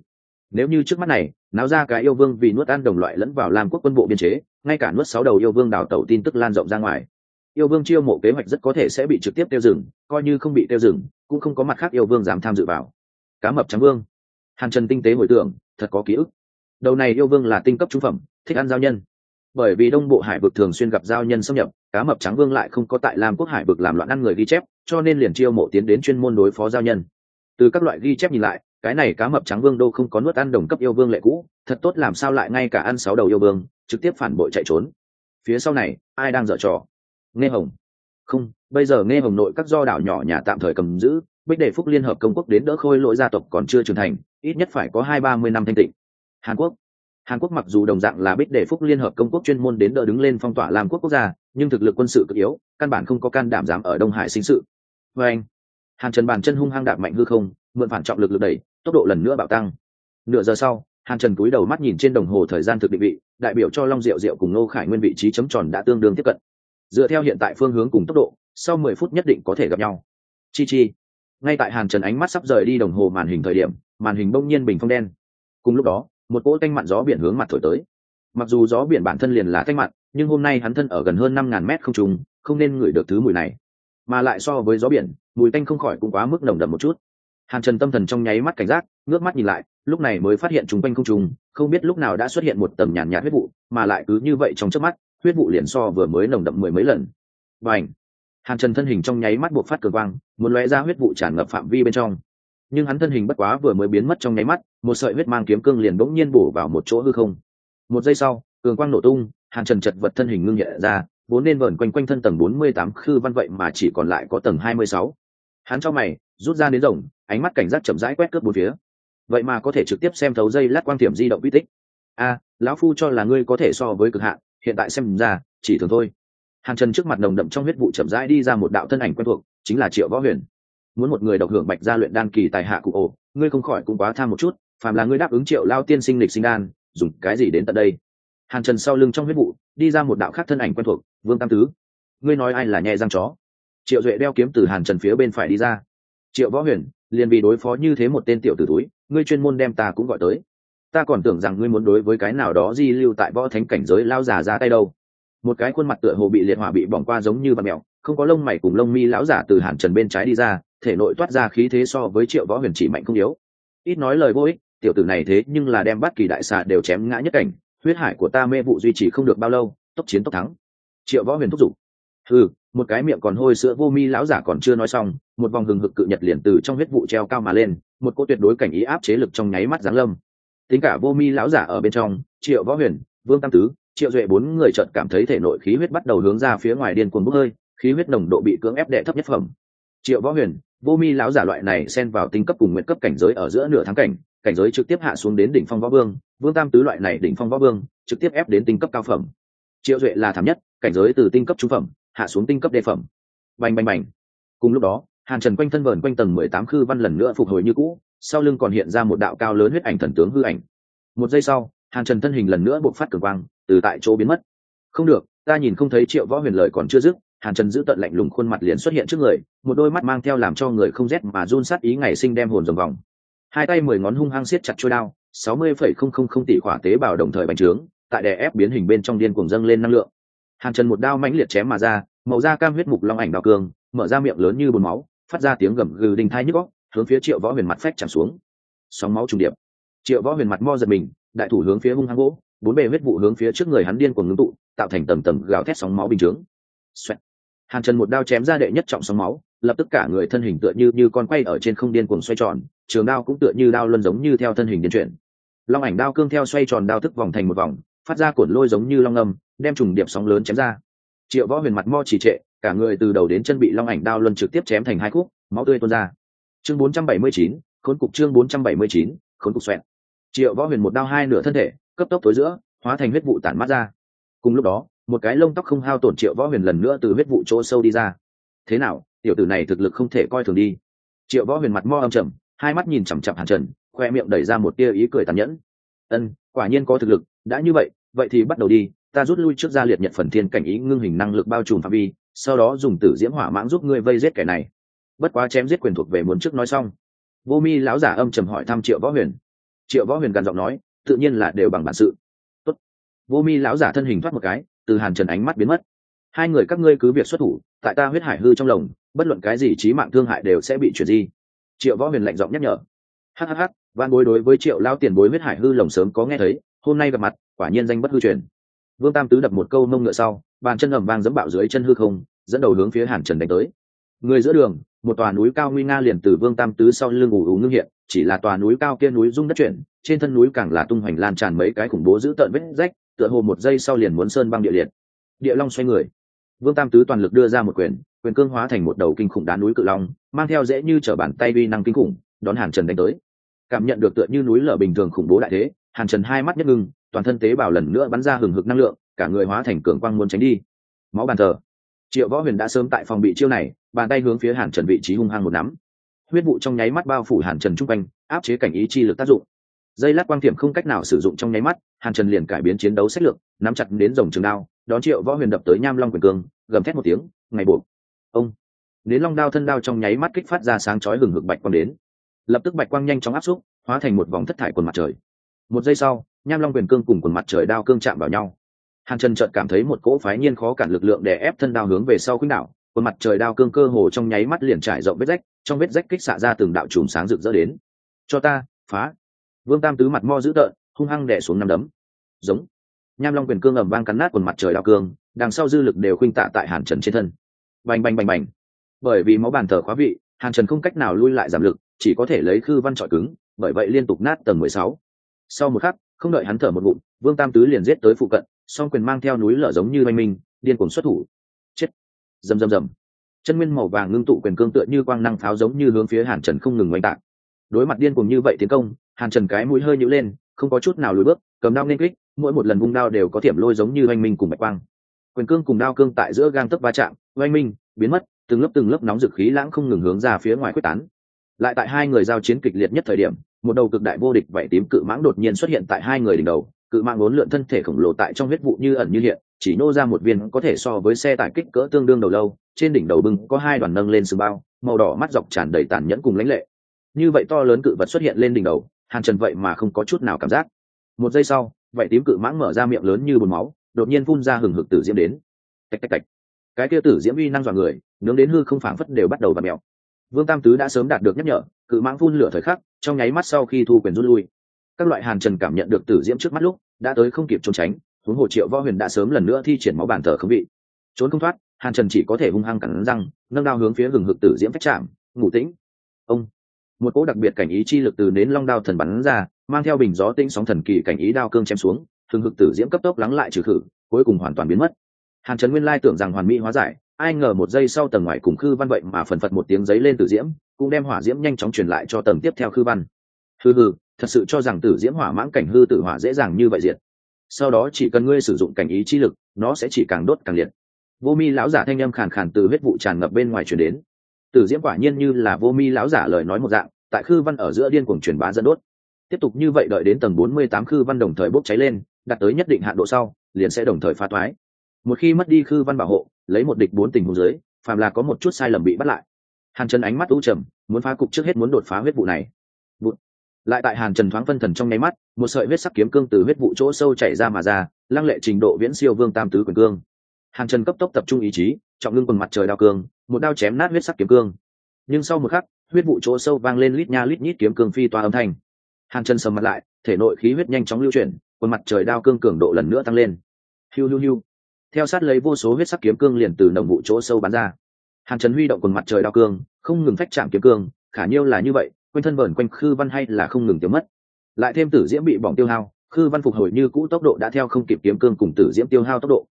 Nếu như trước mắt này, náo ra cái yêu vương vì nuốt ăn đồng loại lẫn vào làm quốc quân bộ biên chế, ngay cả nuốt sáu đầu yêu vương đào tẩu tin tức lan rộng ra ngoài yêu vương chiêu mộ kế hoạch rất có thể sẽ bị trực tiếp tiêu dừng, coi như không bị tiêu dừng, cũng không có mặt khác yêu vương dám tham dự vào. Cá mập trắng vương. Hàn trần tinh tế hồi tưởng, thật có ký ức. Đầu này yêu vương là tinh cấp trung phẩm, thích ăn giao nhân. Bởi vì đông bộ hải vực thường xuyên gặp giao nhân xâm nhập, cá mập trắng vương lại không có tại lam quốc hải vực làm loạn ăn người ghi chép, cho nên liền chiêu mộ tiến đến chuyên môn đối phó giao nhân. Từ các loại ghi chép nhìn lại, cái này cá mập trắng vương đô không có nuốt ăn đồng cấp yêu vương lệ cũ, thật tốt làm sao lại ngay cả ăn sáu đầu yêu vương, trực tiếp phản bội chạy trốn. Phía sau này, ai đang dở trò? Nghe hồng. Không, bây giờ nghe hồng nội các do đảo nhỏ nhà tạm thời cầm giữ, bích đề phúc liên hợp công quốc đến đỡ khôi lỗi gia tộc còn chưa trưởng thành, ít nhất phải có hai ba mươi năm thanh tịnh. Hàn quốc. Hàn quốc mặc dù đồng dạng là bích đề phúc liên hợp công quốc chuyên môn đến đỡ đứng lên phong tỏa làm quốc quốc gia, nhưng thực lực quân sự cực yếu, căn bản không có can đảm dám ở đông hải sinh sự. Vê anh, hàn trần bàn chân hung hăng đạp mạnh hư không, mượn phản trọng lực lực đẩy, tốc độ lần nữa bạo tăng. Nửa giờ sau, hàn trần cúi đầu mắt nhìn trên đồng hồ thời gian thực định vị, đại biểu cho long diệu diệu cùng nô khải nguyên vị trí chấm tròn đã tương đương tiếp cận dựa theo hiện tại phương hướng cùng tốc độ, sau mười phút nhất định có thể gặp nhau. Chi chi. Ngay tại hàn trần ánh mắt sắp rời đi đồng hồ màn hình thời điểm, màn hình bỗng nhiên bình phong đen. Cùng lúc đó, một cỗ tanh mặn gió biển hướng mặt thổi tới. Mặc dù gió biển bản thân liền là tanh mặn nhưng hôm nay hắn thân ở gần hơn năm ngàn mét không trùng không nên ngửi được thứ mùi này. Mà lại so với gió biển, mùi tanh không khỏi cũng quá mức nồng đậm một chút. Hàn trần tâm thần trong nháy mắt cảnh giác, ngước mắt nhìn lại, lúc này mới phát hiện chúng quanh không trùng không biết lúc nào đã xuất hiện một tầm nhàn nhạt huyết vụ, mà lại cứ như vậy trong trước mắt huyết vụ liền so vừa mới nồng đậm mười mấy lần. Và ảnh hàn trần thân hình trong nháy mắt buộc phát cường quang, muốn lóe ra huyết vụ tràn ngập phạm vi bên trong. Nhưng hắn thân hình bất quá vừa mới biến mất trong nháy mắt, một sợi huyết mang kiếm cương liền bỗng nhiên bổ vào một chỗ hư không. Một giây sau, cường quang nổ tung, hàn trần chật vật thân hình ngưng nhẹ ra, vốn nên vờn quanh quanh thân tầng bốn mươi tám khư văn vậy mà chỉ còn lại có tầng hai mươi sáu. Hắn cho mày, rút ra đến rồng, ánh mắt cảnh giác chậm rãi quét cướp bốn phía. Vậy mà có thể trực tiếp xem thấu dây lát quang tiệm di động uy tích. A, lão phu cho là ngươi có thể so với cực hạn hiện tại xem ra, chỉ thường thôi. Hàn trần trước mặt nồng đậm trong huyết vụ chậm rãi đi ra một đạo thân ảnh quen thuộc, chính là triệu võ huyền. Muốn một người độc hưởng bạch gia luyện đan kỳ tài hạ cụ ổ, ngươi không khỏi cũng quá tham một chút, phàm là ngươi đáp ứng triệu lao tiên sinh lịch sinh đan, dùng cái gì đến tận đây? Hàn trần sau lưng trong huyết vụ, đi ra một đạo khác thân ảnh quen thuộc, vương tam tứ. Ngươi nói ai là nhẹ răng chó? Triệu duệ đeo kiếm từ hàn trần phía bên phải đi ra. Triệu võ huyền, liền vì đối phó như thế một tên tiểu tử túi, ngươi chuyên môn đem ta cũng gọi tới ta còn tưởng rằng ngươi muốn đối với cái nào đó di lưu tại võ thánh cảnh giới lao giả ra tay đâu. Một cái khuôn mặt tựa hồ bị liệt hỏa bị bỏng qua giống như bạt mèo, không có lông mày cùng lông mi lão giả từ hàn trần bên trái đi ra, thể nội toát ra khí thế so với triệu võ huyền chỉ mạnh không yếu. Ít nói lời vô ích, tiểu tử này thế nhưng là đem bắt kỳ đại xà đều chém ngã nhất cảnh, huyết hải của ta mê vụ duy trì không được bao lâu, tốc chiến tốc thắng. Triệu võ huyền thúc giục. Ừ một cái miệng còn hôi sữa vô mi lão giả còn chưa nói xong, một vòng hừng hực cự nhật liền từ trong huyết vụ treo cao mà lên, một cô tuyệt đối cảnh ý áp chế lực trong nháy mắt giáng lâm tính cả vô mi lão giả ở bên trong, triệu võ huyền, vương tam tứ, triệu duệ bốn người chợt cảm thấy thể nội khí huyết bắt đầu hướng ra phía ngoài điên cuồng bốc hơi, khí huyết nồng độ bị cưỡng ép đệ thấp nhất phẩm. Triệu võ huyền, vô mi lão giả loại này xen vào tinh cấp cùng nguyện cấp cảnh giới ở giữa nửa tháng cảnh cảnh giới trực tiếp hạ xuống đến đỉnh phong võ vương vương tam tứ loại này đỉnh phong võ vương, trực tiếp ép đến tinh cấp cao phẩm. Triệu duệ là thảm nhất, cảnh giới từ tinh cấp trung phẩm, hạ xuống tinh cấp đề phẩm. Bành bành bành. Cùng lúc đó hàn trần quanh thân vờn quanh tầng mười tám khư văn lần nữa phục hồi như cũ, sau lưng còn hiện ra một đạo cao lớn huyết ảnh thần tướng hư ảnh. Một giây sau, hàn trần thân hình lần nữa bộc phát cường quang, từ tại chỗ biến mất. Không được, ta nhìn không thấy triệu võ huyền lời còn chưa dứt, hàn trần giữ tận lạnh lùng khuôn mặt liền xuất hiện trước người, một đôi mắt mang theo làm cho người không rét mà run sát ý ngày sinh đem hồn rồng vòng. Hai tay mười ngón hung hăng siết chặt trôi đao, sáu mươi phẩy không không không tỷ khỏa tế bào đồng thời bành trướng, tại đè ép biến hình bên trong điên cuồng dâng lên năng lượng. Hàn trần một đao mãnh liệt chém mà ra, màu da cam huyết mục long ảnh đao cường mở ra miệng lớn như bồn máu phát ra tiếng gầm gừ đinh thai nhức góc, hướng phía triệu võ huyền mặt phách chạm xuống. Sóng máu trùng điệp. Triệu võ huyền mặt mo giật mình, đại thủ hướng phía hung hăng gỗ, bốn bề huyết vụ hướng phía trước người hắn điên cuồng ngưng tụ, tạo thành tầm tầm gào thét sóng máu bình chướng. Xoẹt. hàn trần một đao chém ra đệ nhất trọng sóng máu, lập tức cả người thân hình tựa như như con quay ở trên không điên cuồng xoay tròn, trường đao cũng tựa như đao luân giống như theo thân hình điên chuyển. Long ảnh đao cương theo xoay tròn đao thức vòng thành một vòng, phát ra cuộn lôi giống như long ngâm đem trùng điệp sóng lớn chém ra. Triệu võ huyền mặt mo chỉ trệ cả người từ đầu đến chân bị long ảnh đao luân trực tiếp chém thành hai khúc máu tươi tuôn ra. Chương 479, khốn cục chương 479, khốn cục xoẹn triệu võ huyền một đao hai nửa thân thể cấp tốc tối giữa hóa thành huyết vụ tản mát ra. Cùng lúc đó một cái lông tóc không hao tổn triệu võ huyền lần nữa từ huyết vụ chỗ sâu đi ra. Thế nào tiểu tử này thực lực không thể coi thường đi. Triệu võ huyền mặt mo âm trầm hai mắt nhìn chằm chặp hàn trần khoe miệng đẩy ra một tia ý cười tàn nhẫn. Ân quả nhiên có thực lực đã như vậy vậy thì bắt đầu đi ta rút lui trước gia liệt nhật phần thiên cảnh ý ngưng hình năng lực bao trùm phạm vi sau đó dùng tử diễm hỏa mãng giúp ngươi vây giết kẻ này. Bất quá chém giết quyền thuộc về muốn trước nói xong. Vô mi lão giả âm trầm hỏi thăm triệu võ huyền. Triệu võ huyền gằn giọng nói, tự nhiên là đều bằng bản sự. Tốt. vô mi lão giả thân hình thoát một cái, từ hàn trần ánh mắt biến mất. Hai người các ngươi cứ việc xuất thủ, tại ta huyết hải hư trong lồng, bất luận cái gì trí mạng thương hại đều sẽ bị chuyển di. Triệu võ huyền lạnh giọng nhắc nhở. Hhh van bối đối với triệu lao tiền bối huyết hải hư lồng sớm có nghe thấy, hôm nay gặp mặt, quả nhiên danh bất hư truyền. Vương tam tứ đập một câu nông ngựa sau bàn chân ẩm vang dẫm bạo dưới chân hư không, dẫn đầu hướng phía hàn trần đánh tới. Người giữa đường, một tòa núi cao nguy nga liền từ vương tam tứ sau lưng ủ ủ ngưng hiện, chỉ là tòa núi cao kia núi rung đất chuyển, trên thân núi càng là tung hoành lan tràn mấy cái khủng bố giữ tợn vết rách, tựa hồ một giây sau liền muốn sơn băng địa liệt. Địa long xoay người. Vương tam tứ toàn lực đưa ra một quyền quyền cương hóa thành một đầu kinh khủng đá núi cự long, mang theo dễ như t bàn tay uy năng kinh khủng, đón hàn trần đánh tới. Cảm nhận được tựa như núi lở bình thường khủng bố đại thế hàn trần hai mắt nhất ngưng, toàn thân tế bào lần nữa bắn ra hừng hực năng lượng, cả người hóa thành cường quang muốn tránh đi. Máu bàn thờ. Triệu võ huyền đã sớm tại phòng bị chiêu này, bàn tay hướng phía hàn trần vị trí hung hăng một nắm. Huyết vụ trong nháy mắt bao phủ hàn trần chung quanh, áp chế cảnh ý chi lực tác dụng. Dây lát quang tiệm không cách nào sử dụng trong nháy mắt, hàn trần liền cải biến chiến đấu sách lược, nắm chặt đến dòng trường đao, đón triệu võ huyền đập tới nham long quyền cương, gầm thét một tiếng, ngày buộc! Ông! Đến long đao thân đao trong nháy mắt kích phát ra sáng chói hừng hực bạch quang đến. Lập tức bạch quang nhanh chóng áp xúc, hóa thành một vòng thất thải quần mặt trời một giây sau, nham long quyền cương cùng quần mặt trời đao cương chạm vào nhau. Hàn trần chợt cảm thấy một cỗ phái nhiên khó cản lực lượng để ép thân đao hướng về sau khuynh đảo. Quần mặt trời đao cương cơ hồ trong nháy mắt liền trải rộng vết rách, trong vết rách kích xạ ra từng đạo chùm sáng rực rỡ đến. Cho ta, phá! Vương tam tứ mặt mo dữ tợn, hung hăng đẻ xuống năm đấm. Giống. Nham long quyền cương ẩm vang cắn nát quần mặt trời đao cương, đằng sau dư lực đều khuynh tạ tại hàn trần trên thân. Bành bành bành bành. Bởi vì máu bàn thờ khóa vị, hàn trần không cách nào lui lại giảm lực, chỉ có thể lấy khư văn trọi cứng, bởi vậy liên tục nát tầng mười sáu sau một khắc, không đợi hắn thở một bụng vương tam tứ liền giết tới phụ cận, song quyền mang theo núi lở giống như oanh minh, điên cuồng xuất thủ. Chết. Rầm rầm rầm. Chân nguyên màu vàng ngưng tụ quyền cương tựa như quang năng pháo giống như hướng phía hàn trần không ngừng oanh tạc. Đối mặt điên cuồng như vậy tiến công, hàn trần cái mũi hơi nhũ lên, không có chút nào lùi bước, cầm đao nên kích, mỗi một lần vung đao đều có tiệm lôi giống như oanh minh cùng bạch quang. Quyền cương cùng đao cương tại giữa gang tấc va chạm, oanh minh, biến mất, từng lớp từng lớp nóng dực khí lãng không ngừng hướng ra phía ngoài quyết tán. Lại tại hai người giao chiến kịch liệt nhất thời điểm một đầu cực đại vô địch vảy tím cự mãng đột nhiên xuất hiện tại hai người đỉnh đầu, cự mãng bốn lượn thân thể khổng lồ tại trong huyết vụ như ẩn như hiện, chỉ nô ra một viên có thể so với xe tải kích cỡ tương đương đầu lâu, trên đỉnh đầu bưng có hai đoàn nâng lên sừng bao, màu đỏ mắt dọc tràn đầy tàn nhẫn cùng lãnh lệ. Như vậy to lớn cự vật xuất hiện lên đỉnh đầu, hàn trần vậy mà không có chút nào cảm giác. Một giây sau vậy tím cự mãng mở ra miệng lớn như bồn máu, đột nhiên phun ra hừng hực tử diễm đến. Tạch tạch tạch. Cái kia tử diễm uy năng dọa người, nướng đến hư không phảng phất đều bắt đầu và mèo. Vương tam tứ đã sớm đạt được nhắc nhở cự mãng phun lửa thời khắc, trong nháy mắt sau khi thu quyền rút lui. Các loại hàn trần cảm nhận được tử diễm trước mắt lúc, đã tới không kịp trốn tránh, huống hồ triệu võ huyền đã sớm lần nữa thi triển máu bàn thờ không bị trốn không thoát, hàn trần chỉ có thể hung hăng cắn răng, nâng đao hướng phía gừng hực tử diễm phách chạm, ngủ tĩnh. Ông. Một cỗ đặc biệt cảnh ý chi lực từ nến long đao thần bắn ra, mang theo bình gió tĩnh sóng thần kỳ cảnh ý đao cương chém xuống, hừng hực tử diễm cấp tốc lắng lại trừ khử, cuối cùng hoàn toàn biến mất. Hàn trần nguyên lai tưởng rằng hoàn mỹ hóa giải, ai ngờ một giây sau tầng ngoài cùng khư văn vậy mà phần phật một tiếng giấy lên tử diễm cũng đem hỏa diễm nhanh chóng truyền lại cho tầng tiếp theo khư văn. Hư hư thật sự cho rằng tử diễm hỏa mãng cảnh hư tử hỏa dễ dàng như vậy diệt. Sau đó chỉ cần ngươi sử dụng cảnh ý chi lực, nó sẽ chỉ càng đốt càng liệt. Vô mi lão giả thanh â m khàn khàn từ huyết vụ tràn ngập bên ngoài chuyển đến. Tử diễm quả nhiên như là vô mi lão giả lời nói một dạng, tại khư văn ở giữa điên cuồng truyền bá dẫn đốt. Tiếp tục như vậy đợi đến tầng bốn mươi tám khư văn đồng thời bốc cháy lên, đạt tới nhất định hạn độ sau, liền sẽ đồng thời phá thoái một khi mất đi khư văn bảo hộ, lấy một địch bốn tình hồ dưới, phàm là có một chút sai lầm bị bắt lại hàn trần ánh mắt u trầm, muốn phá cục trước hết muốn đột phá huyết vụ này. Bụt. lại tại hàn trần thoáng phân thần trong nháy mắt, một sợi huyết sắc kiếm cương từ huyết vụ chỗ sâu chảy ra mà ra, lăng lệ trình độ viễn siêu vương tam tứ quyền cương. Hàn trần cấp tốc tập trung ý chí, trọng ngưng quần mặt trời đao cương, một đao chém nát huyết sắc kiếm cương. Nhưng sau một khắc, huyết vụ chỗ sâu vang lên lít nha lít nhít kiếm cương phi toa âm thanh. Hàn trần sầm mặt lại, thể nội khí huyết nhanh chóng lưu chuyển, quần mặt trời đao cương cường độ lần nữa tăng lên. Hiu hiu hiu. Theo sát lấy vô số huyết sắc kiếm cương liền từ nồng vụ chỗ sâu bắn ra hàn trần huy động quần mặt trời đao cương, không ngừng phách chạm kiếm cương, khả nhiêu là như vậy, quanh thân vờn quanh khư văn hay là không ngừng tiêu mất. Lại thêm tử diễm bị bỏng tiêu hao, khư văn phục hồi như cũ tốc độ đã theo không kịp kiếm cương cùng tử diễm tiêu hao tốc độ.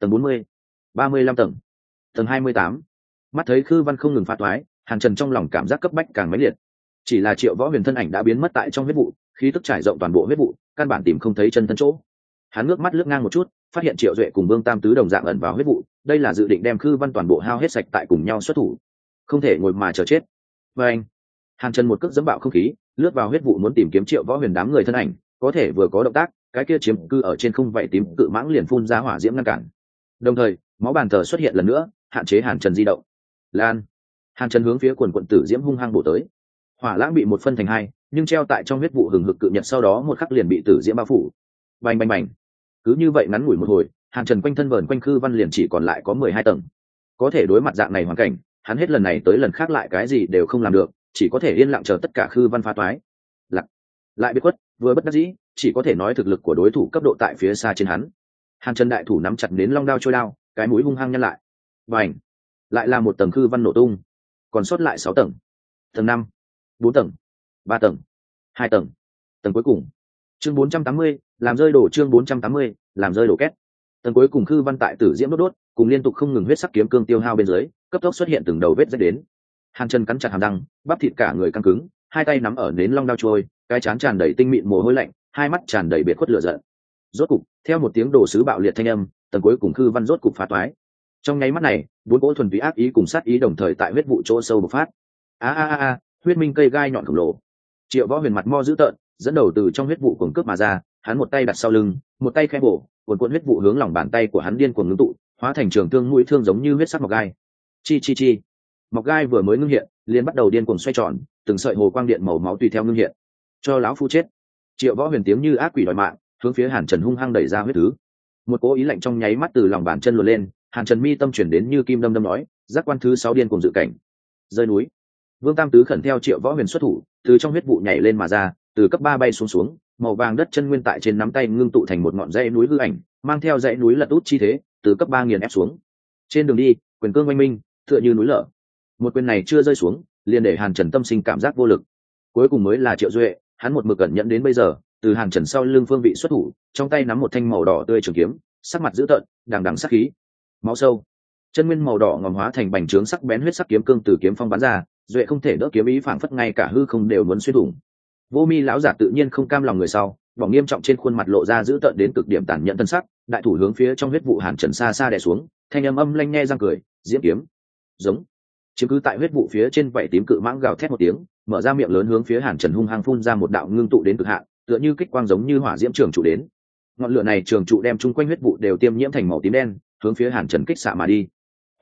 Tầng bốn mươi, ba mươi lăm tầng. Tầng hai mươi tám. Mắt thấy khư văn không ngừng phá toái hàn trần trong lòng cảm giác cấp bách càng mãnh liệt. Chỉ là triệu võ huyền thân ảnh đã biến mất tại trong huyết vụ, khí tức trải rộng toàn bộ huyết vụ, căn bản tìm không thấy chân thân chỗ. Hắn ngước mắt lướt ngang một chút, phát hiện triệu duệ cùng vương tam tứ đồng dạng ẩn vào huyết vụ đây là dự định đem khư văn toàn bộ hao hết sạch tại cùng nhau xuất thủ. Không thể ngồi mà chờ chết. Và anh, hàn trần một cước dẫm bạo không khí, lướt vào huyết vụ muốn tìm kiếm triệu võ huyền đám người thân ảnh, có thể vừa có động tác, cái kia chiếm cư ở trên không vậy tím cự mãng liền phun ra hỏa diễm ngăn cản. Đồng thời, máu bàn thờ xuất hiện lần nữa, hạn chế hàn trần di động. Lan, hàn trần hướng phía quần quận tử diễm hung hăng bổ tới. Hỏa lãng bị một phân thành hai, nhưng treo tại trong huyết vụ hừng hực cự nhật sau đó một khắc liền bị tử diễm bao phủ. Bành bành bành. Cứ như vậy ngắn ngủi một hồi hàn trần quanh thân vờn quanh khư văn liền chỉ còn lại có mười hai tầng. Có thể đối mặt dạng này hoàn cảnh, hắn hết lần này tới lần khác lại cái gì đều không làm được, chỉ có thể yên lặng chờ tất cả khư văn phá toái. Lặc lại biết quất, vừa bất đắc dĩ, chỉ có thể nói thực lực của đối thủ cấp độ tại phía xa trên hắn. Hàn trần đại thủ nắm chặt đến long đao trôi đao, cái mũi hung hăng nhăn lại. Và ảnh lại là một tầng khư văn nổ tung. Còn sót lại sáu tầng. Tầng năm, bốn tầng, ba tầng, hai tầng. Tầng cuối cùng. Chương bốn trăm tám mươi, làm rơi đổ chương bốn trăm tám mươi, làm rơi đổ két tầng cuối cùng khư văn tại tử diễm đốt đốt, cùng liên tục không ngừng huyết sắc kiếm cương tiêu hao bên dưới, cấp tốc xuất hiện từng đầu vết rách đến. Hàn chân cắn chặt hàm răng, bắp thịt cả người căng cứng, hai tay nắm ở nến long đao trôi, cái chán tràn đầy tinh mịn mồ hôi lạnh, hai mắt tràn đầy biệt khuất lửa giận. Rốt cục, theo một tiếng đồ sứ bạo liệt thanh âm tầng cuối cùng khư văn rốt cục phá toái. Trong nháy mắt này, bốn cỗ thuần túy ác ý cùng sát ý đồng thời tại huyết vụ chỗ sâu bộc phát. A a a, huyết minh cây gai nhọn khổng lồ. Triệu võ huyền mặt mo dữ tợn, dẫn đầu từ trong huyết vụ cuồng cướp mà ra hắn một tay đặt sau lưng, một tay khẽ bổ, cuồn cuộn huyết vụ hướng lòng bàn tay của hắn điên cuồng ngưng tụ, hóa thành trường thương mũi thương giống như huyết sắc mọc gai. Chi chi chi. Mọc gai vừa mới ngưng hiện, liền bắt đầu điên cuồng xoay tròn, từng sợi hồ quang điện màu máu tùy theo ngưng hiện. Cho lão phu chết. Triệu võ huyền tiếng như ác quỷ đòi mạng, hướng phía hàn trần hung hăng đẩy ra huyết thứ. Một cố ý lạnh trong nháy mắt từ lòng bàn chân luồn lên, hàn trần mi tâm chuyển đến như kim đâm đâm nói, giác quan thứ sáu điên cùng dự cảnh. Rơi núi. Vương tam tứ khẩn theo triệu võ huyền xuất thủ, từ trong huyết vụ nhảy lên mà ra, từ cấp ba bay xuống xuống màu vàng đất chân nguyên tại trên nắm tay ngưng tụ thành một ngọn dãy núi hư ảnh, mang theo dãy núi lật út chi thế, từ cấp ba nghiền ép xuống. Trên đường đi, quyền cương oanh minh, tựa như núi lở. Một quyền này chưa rơi xuống, liền để hàn trần tâm sinh cảm giác vô lực. Cuối cùng mới là triệu duệ, hắn một mực cẩn nhận đến bây giờ, từ hàn trần sau lưng phương vị xuất thủ, trong tay nắm một thanh màu đỏ tươi trường kiếm, sắc mặt dữ tợn, đằng đằng sắc khí. Máu sâu. Chân nguyên màu đỏ ngòm hóa thành bành trướng sắc bén huyết sắc kiếm cương từ kiếm phong bắn ra, duệ không thể đỡ kiếm ý phảng phất ngay cả hư không đều muốn xuyên thủng vô mi lão giả tự nhiên không cam lòng người sau bỏng nghiêm trọng trên khuôn mặt lộ ra dữ tợn đến cực điểm tàn nhẫn tân sắc, đại thủ hướng phía trong huyết vụ hàn trần xa xa đè xuống, thanh âm âm lanh nghe răng cười, Diễm kiếm. Giống. Chiếm cứ tại huyết vụ phía trên vảy tím cự mãng gào thét một tiếng, mở ra miệng lớn hướng phía hàn trần hung hăng phun ra một đạo ngưng tụ đến cực hạn, tựa như kích quang giống như hỏa diễm trường trụ đến. Ngọn lửa này trường trụ đem chung quanh huyết vụ đều tiêm nhiễm thành màu tím đen, hướng phía hàn trần kích xạ mà đi.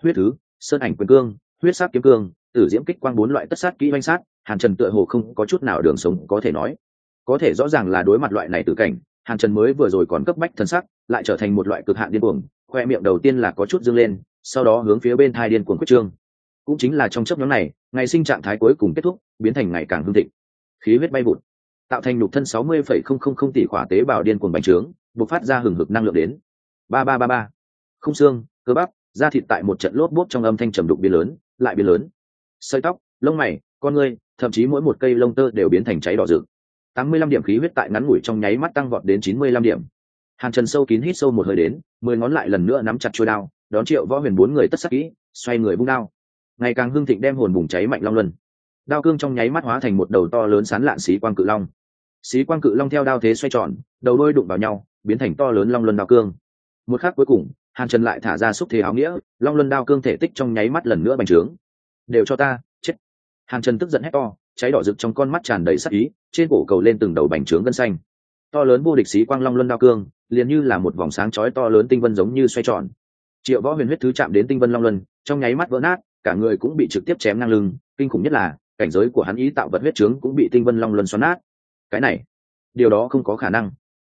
Huyết thứ, sơn ảnh quyền cương, huyết sát kiếm cương, tử diễm kích quang bốn loại tất sát kỹ oanh sát hàn trần tựa hồ không có chút nào đường sống có thể nói. Có thể rõ ràng là đối mặt loại này tự cảnh, hàn trần mới vừa rồi còn cấp bách thân sắc, lại trở thành một loại cực hạn điên cuồng, khoe miệng đầu tiên là có chút dương lên, sau đó hướng phía bên thai điên cuồng quyết trương. Cũng chính là trong chấp nhóm này, ngày sinh trạng thái cuối cùng kết thúc, biến thành ngày càng hương thịnh. Khí huyết bay vụt, tạo thành nhục thân sáu mươi phẩy không không không tỷ khỏa tế bào điên cuồng bành trướng, bộc phát ra hừng hực năng lượng đến. Ba ba ba ba. Không xương, cơ bắp, da thịt tại một trận lốp bốp trong âm thanh trầm đục biến lớn, lại biến lớn. Sợi tóc, lông mày, con ngươi thậm chí mỗi một cây lông tơ đều biến thành cháy đỏ rực. Tám mươi lăm điểm khí huyết tại ngắn ngủi trong nháy mắt tăng vọt đến chín mươi lăm điểm. Hàn trần sâu kín hít sâu một hơi đến, mười ngón lại lần nữa nắm chặt chuôi đao, đón triệu võ huyền bốn người tất sắc kỹ, xoay người bung đao. Ngày càng hưng thịnh đem hồn bùng cháy mạnh long luân. Đao cương trong nháy mắt hóa thành một đầu to lớn sán lạn xí quang cự long. Xí quang cự long theo đao thế xoay tròn, đầu đôi đụng vào nhau, biến thành to lớn long luân đao cương. Một khắc cuối cùng, hàn trần lại thả ra xúc thế áo nghĩa, long luân đao cương thể tích trong nháy mắt lần nữa bành trướng. Đều cho ta hàng hàn trần tức giận hét to, cháy đỏ rực trong con mắt tràn đầy sắc ý, trên cổ cầu lên từng đầu bành trướng gân xanh. To lớn vô địch xí quang long luân đao cương, liền như là một vòng sáng chói to lớn tinh vân giống như xoay tròn. Triệu võ huyền huyết thứ chạm đến tinh vân long luân, trong nháy mắt vỡ nát, cả người cũng bị trực tiếp chém ngang lưng, kinh khủng nhất là, cảnh giới của hắn ý tạo vật huyết trướng cũng bị tinh vân long luân xoắn nát. Cái này, điều đó không có khả năng.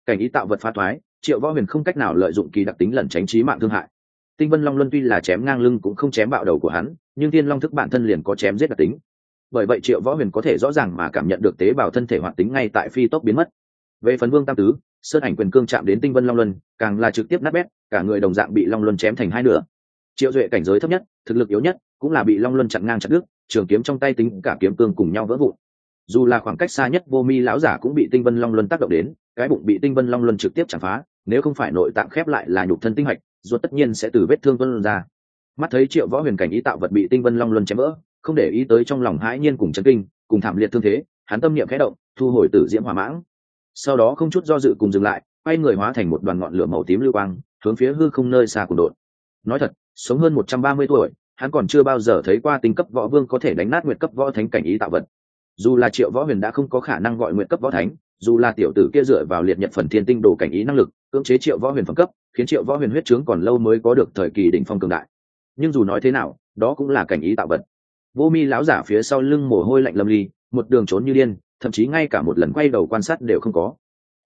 Cảnh ý tạo vật phá thoái, triệu võ huyền không cách nào lợi dụng kỳ đặc tính lẩn tránh trí mạng thương hại. Tinh vân long luân tuy là chém ngang lưng cũng không chém bạo đầu của hắn, nhưng thiên long thức bản thân liền có chém giết đặc tính bởi vậy triệu võ huyền có thể rõ ràng mà cảm nhận được tế bào thân thể hoạt tính ngay tại phi tốc biến mất. Về phần vương tam tứ, sơn ảnh quyền cương chạm đến tinh vân long luân, càng là trực tiếp nát bét, cả người đồng dạng bị long luân chém thành hai nửa. Triệu duệ cảnh giới thấp nhất, thực lực yếu nhất, cũng là bị long luân chặn ngang chặt đứt, trường kiếm trong tay tính cả kiếm cương cùng nhau vỡ vụn. Dù là khoảng cách xa nhất, vô mi lão giả cũng bị tinh vân long luân tác động đến, cái bụng bị tinh vân long luân trực tiếp chạm phá, nếu không phải nội tạng khép lại là nhục thân tinh hạch, ruột tất nhiên sẽ từ vết thương vân ra. Mắt thấy triệu võ huyền cảnh ý tạo vật bị tinh vân long luân chém vỡ không để ý tới trong lòng hãi nhiên cùng chấn kinh, cùng thảm liệt thương thế, hắn tâm niệm khẽ động, thu hồi tử diễm hỏa mãng. Sau đó không chút do dự cùng dừng lại, quay người hóa thành một đoàn ngọn lửa màu tím lưu quang, hướng phía hư không nơi xa cùng đội. nói thật, sống hơn một trăm ba mươi tuổi, hắn còn chưa bao giờ thấy qua tinh cấp võ vương có thể đánh nát nguyệt cấp võ thánh cảnh ý tạo vật. Dù là triệu võ huyền đã không có khả năng gọi nguyệt cấp võ thánh, dù là tiểu tử kia dựa vào liệt nhật phần thiên tinh đồ cảnh ý năng lực, cưỡng chế triệu võ huyền phẩm cấp, khiến triệu võ huyền huyết trướng còn lâu mới có được thời kỳ đỉnh phong cường đại. Nhưng dù nói thế nào, đó cũng là cảnh ý tạo vật vô mi lão giả phía sau lưng mồ hôi lạnh lâm ly một đường trốn như điên, thậm chí ngay cả một lần quay đầu quan sát đều không có.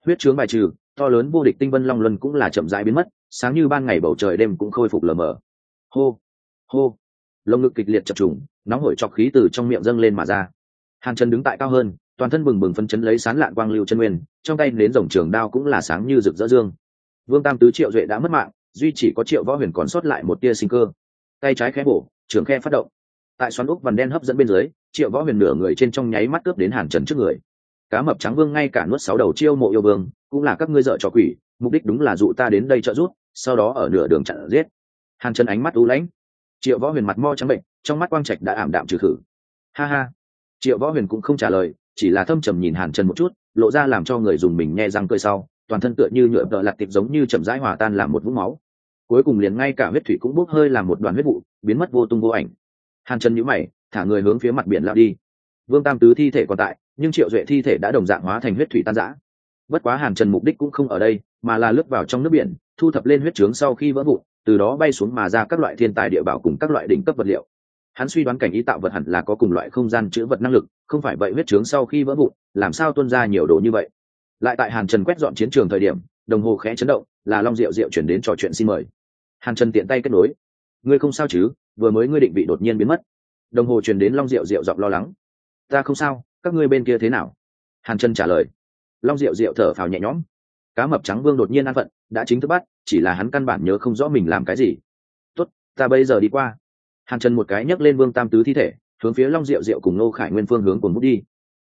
Huyết trướng bài trừ, to lớn vô địch tinh vân long luân cũng là chậm rãi biến mất, sáng như ban ngày bầu trời đêm cũng khôi phục lờ mờ. Hô hô, lồng ngực kịch liệt chập trùng, nóng hổi chọc khí từ trong miệng dâng lên mà ra. Hàn chân đứng tại cao hơn, toàn thân bừng bừng phân chấn lấy sán lạn quang lưu chân nguyên, trong tay đến dòng trường đao cũng là sáng như rực rỡ dương. Vương tam tứ triệu duệ đã mất mạng, duy chỉ có triệu võ huyền còn sót lại một tia sinh cơ. Tay trái khẽ bổ, trường khe phát động tại xoắn úc vằn đen hấp dẫn bên dưới, triệu võ huyền nửa người trên trong nháy mắt cướp đến hàn trần trước người. Cá mập trắng vương ngay cả nuốt sáu đầu chiêu mộ yêu vương, cũng là các ngươi dợ trò quỷ, mục đích đúng là dụ ta đến đây trợ giúp, sau đó ở nửa đường chặn giết. Hàn trần ánh mắt u lãnh. Triệu võ huyền mặt mo trắng bệnh, trong mắt quang trạch đã ảm đạm trừ khử. Ha ha. Triệu võ huyền cũng không trả lời, chỉ là thâm trầm nhìn hàn trần một chút, lộ ra làm cho người dùng mình nghe răng cơi sau, toàn thân tựa như nhựa vợ lặt tiệp giống như chậm rãi hòa tan làm một vũng máu. Cuối cùng liền ngay cả huyết thủy cũng bốc hơi làm một đoàn huyết vụ, biến mất vô tung vô ảnh hàn trần nhữ mày, thả người hướng phía mặt biển lao đi. Vương tam tứ thi thể còn tại, nhưng triệu duệ thi thể đã đồng dạng hóa thành huyết thủy tan giã bất quá hàn trần mục đích cũng không ở đây, mà là lướt vào trong nước biển, thu thập lên huyết trướng sau khi vỡ vụn, từ đó bay xuống mà ra các loại thiên tài địa bảo cùng các loại đỉnh cấp vật liệu. Hắn suy đoán cảnh ý tạo vật hẳn là có cùng loại không gian chữ vật năng lực, không phải vậy huyết trướng sau khi vỡ vụn, làm sao tuân ra nhiều đồ như vậy? Lại tại hàn trần quét dọn chiến trường thời điểm, đồng hồ khẽ chấn động, là long Diệu Diệu chuyển đến trò chuyện xin mời. Hàn trần tiện tay kết nối. Ngươi không sao chứ? Vừa mới ngươi định vị đột nhiên biến mất. Đồng hồ truyền đến long rượu rượu giọng lo lắng. Ta không sao các ngươi bên kia thế nào? Hàn chân trả lời. Long rượu rượu thở phào nhẹ nhõm. Cá mập trắng vương đột nhiên an phận đã chính thức bắt chỉ là hắn căn bản nhớ không rõ mình làm cái gì. Tốt ta bây giờ đi qua. Hàn trần một cái nhấc lên vương tam tứ thi thể hướng phía long rượu rượu cùng nô khải nguyên phương hướng cùng bút đi.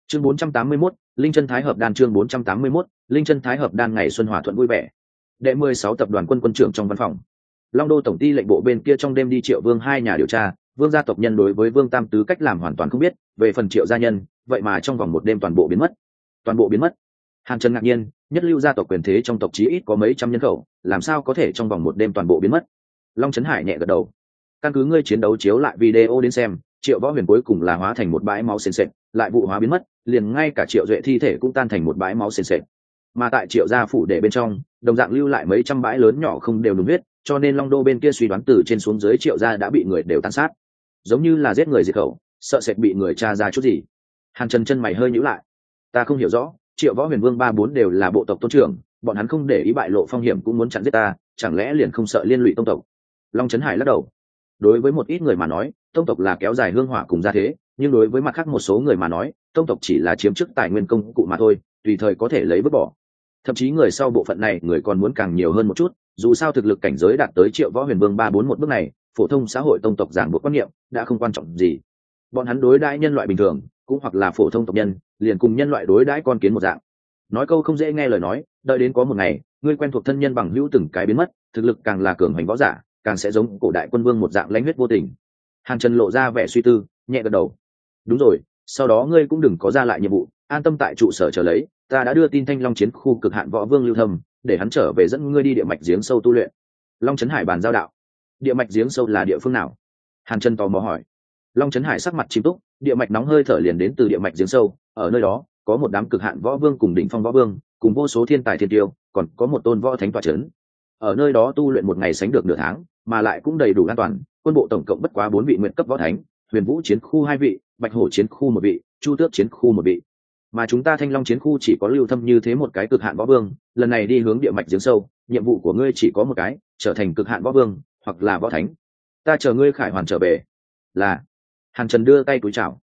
Chương 481, linh chân thái hợp đan chương 481, linh chân thái hợp đan ngày xuân hòa thuận vui vẻ. Đệ mười sáu tập đoàn quân quân trưởng trong văn phòng long đô tổng ty lệnh bộ bên kia trong đêm đi triệu vương hai nhà điều tra, vương gia tộc nhân đối với vương tam tứ cách làm hoàn toàn không biết, về phần triệu gia nhân, vậy mà trong vòng một đêm toàn bộ biến mất. Toàn bộ biến mất. Hàn trần ngạc nhiên, nhất lưu gia tộc quyền thế trong tộc chí ít có mấy trăm nhân khẩu, làm sao có thể trong vòng một đêm toàn bộ biến mất? Long trấn hải nhẹ gật đầu. Căn cứ ngươi chiến đấu chiếu lại video đến xem, triệu võ huyền cuối cùng là hóa thành một bãi máu sền sệt, lại vụ hóa biến mất, liền ngay cả triệu duệ thi thể cũng tan thành một bãi máu sền sệt. Mà tại triệu gia phủ để bên trong, đồng dạng lưu lại mấy trăm bãi lớn nhỏ không đều đúng huyết cho nên long đô bên kia suy đoán từ trên xuống dưới triệu gia đã bị người đều tàn sát. Giống như là giết người diệt khẩu, sợ sệt bị người cha ra chút gì. Hàn trần chân mày hơi nhữ lại. Ta không hiểu rõ, triệu võ huyền vương ba bốn đều là bộ tộc tôn trưởng, bọn hắn không để ý bại lộ phong hiểm cũng muốn chặn giết ta, chẳng lẽ liền không sợ liên lụy tông tộc? Long trấn hải lắc đầu. Đối với một ít người mà nói, tông tộc là kéo dài hương hỏa cùng gia thế, nhưng đối với mặt khác một số người mà nói, tông tộc chỉ là chiếm chức tài nguyên công cụ mà thôi, tùy thời có thể lấy vứt bỏ. Thậm chí người sau bộ phận này, người còn muốn càng nhiều hơn một chút dù sao thực lực cảnh giới đạt tới triệu võ huyền vương ba bốn một bước này, phổ thông xã hội tông tộc giảng buộc quan niệm đã không quan trọng gì. Bọn hắn đối đãi nhân loại bình thường, cũng hoặc là phổ thông tộc nhân, liền cùng nhân loại đối đãi con kiến một dạng. Nói câu không dễ nghe lời nói, đợi đến có một ngày, ngươi quen thuộc thân nhân bằng hữu từng cái biến mất, thực lực càng là cường hành võ giả, càng sẽ giống cổ đại quân vương một dạng lãnh huyết vô tình. Hàn trần lộ ra vẻ suy tư, nhẹ gật đầu. Đúng rồi, sau đó ngươi cũng đừng có ra lại nhiệm vụ, an tâm tại trụ sở chờ lấy, ta đã đưa tin thanh long chiến khu cực hạn võ vương lưu thâm để hắn trở về dẫn ngươi đi địa mạch giếng sâu tu luyện. Long trấn hải bàn giao đạo. Địa mạch giếng sâu là địa phương nào? Hàn trần tò mò hỏi. Long trấn hải sắc mặt chim túc, địa mạch nóng hơi thở liền đến từ địa mạch giếng sâu. Ở nơi đó, có một đám cực hạn võ vương cùng đỉnh phong võ vương, cùng vô số thiên tài thiên tiêu, còn có một tôn võ thánh tòa c ở nơi đó tu luyện một ngày sánh được nửa tháng, mà lại cũng đầy đủ an toàn, quân bộ tổng cộng bất quá bốn vị nguyện cấp võ thánh, huyền vũ chiến khu hai vị, bạch hổ chiến khu một vị, chu tước chiến khu một vị mà chúng ta thanh long chiến khu chỉ có lưu thâm như thế một cái cực hạn võ vương, lần này đi hướng địa mạch giếng sâu, nhiệm vụ của ngươi chỉ có một cái, trở thành cực hạn võ vương, hoặc là võ thánh. Ta chờ ngươi khải hoàn trở về. Là. Hàn trần đưa tay túi chào.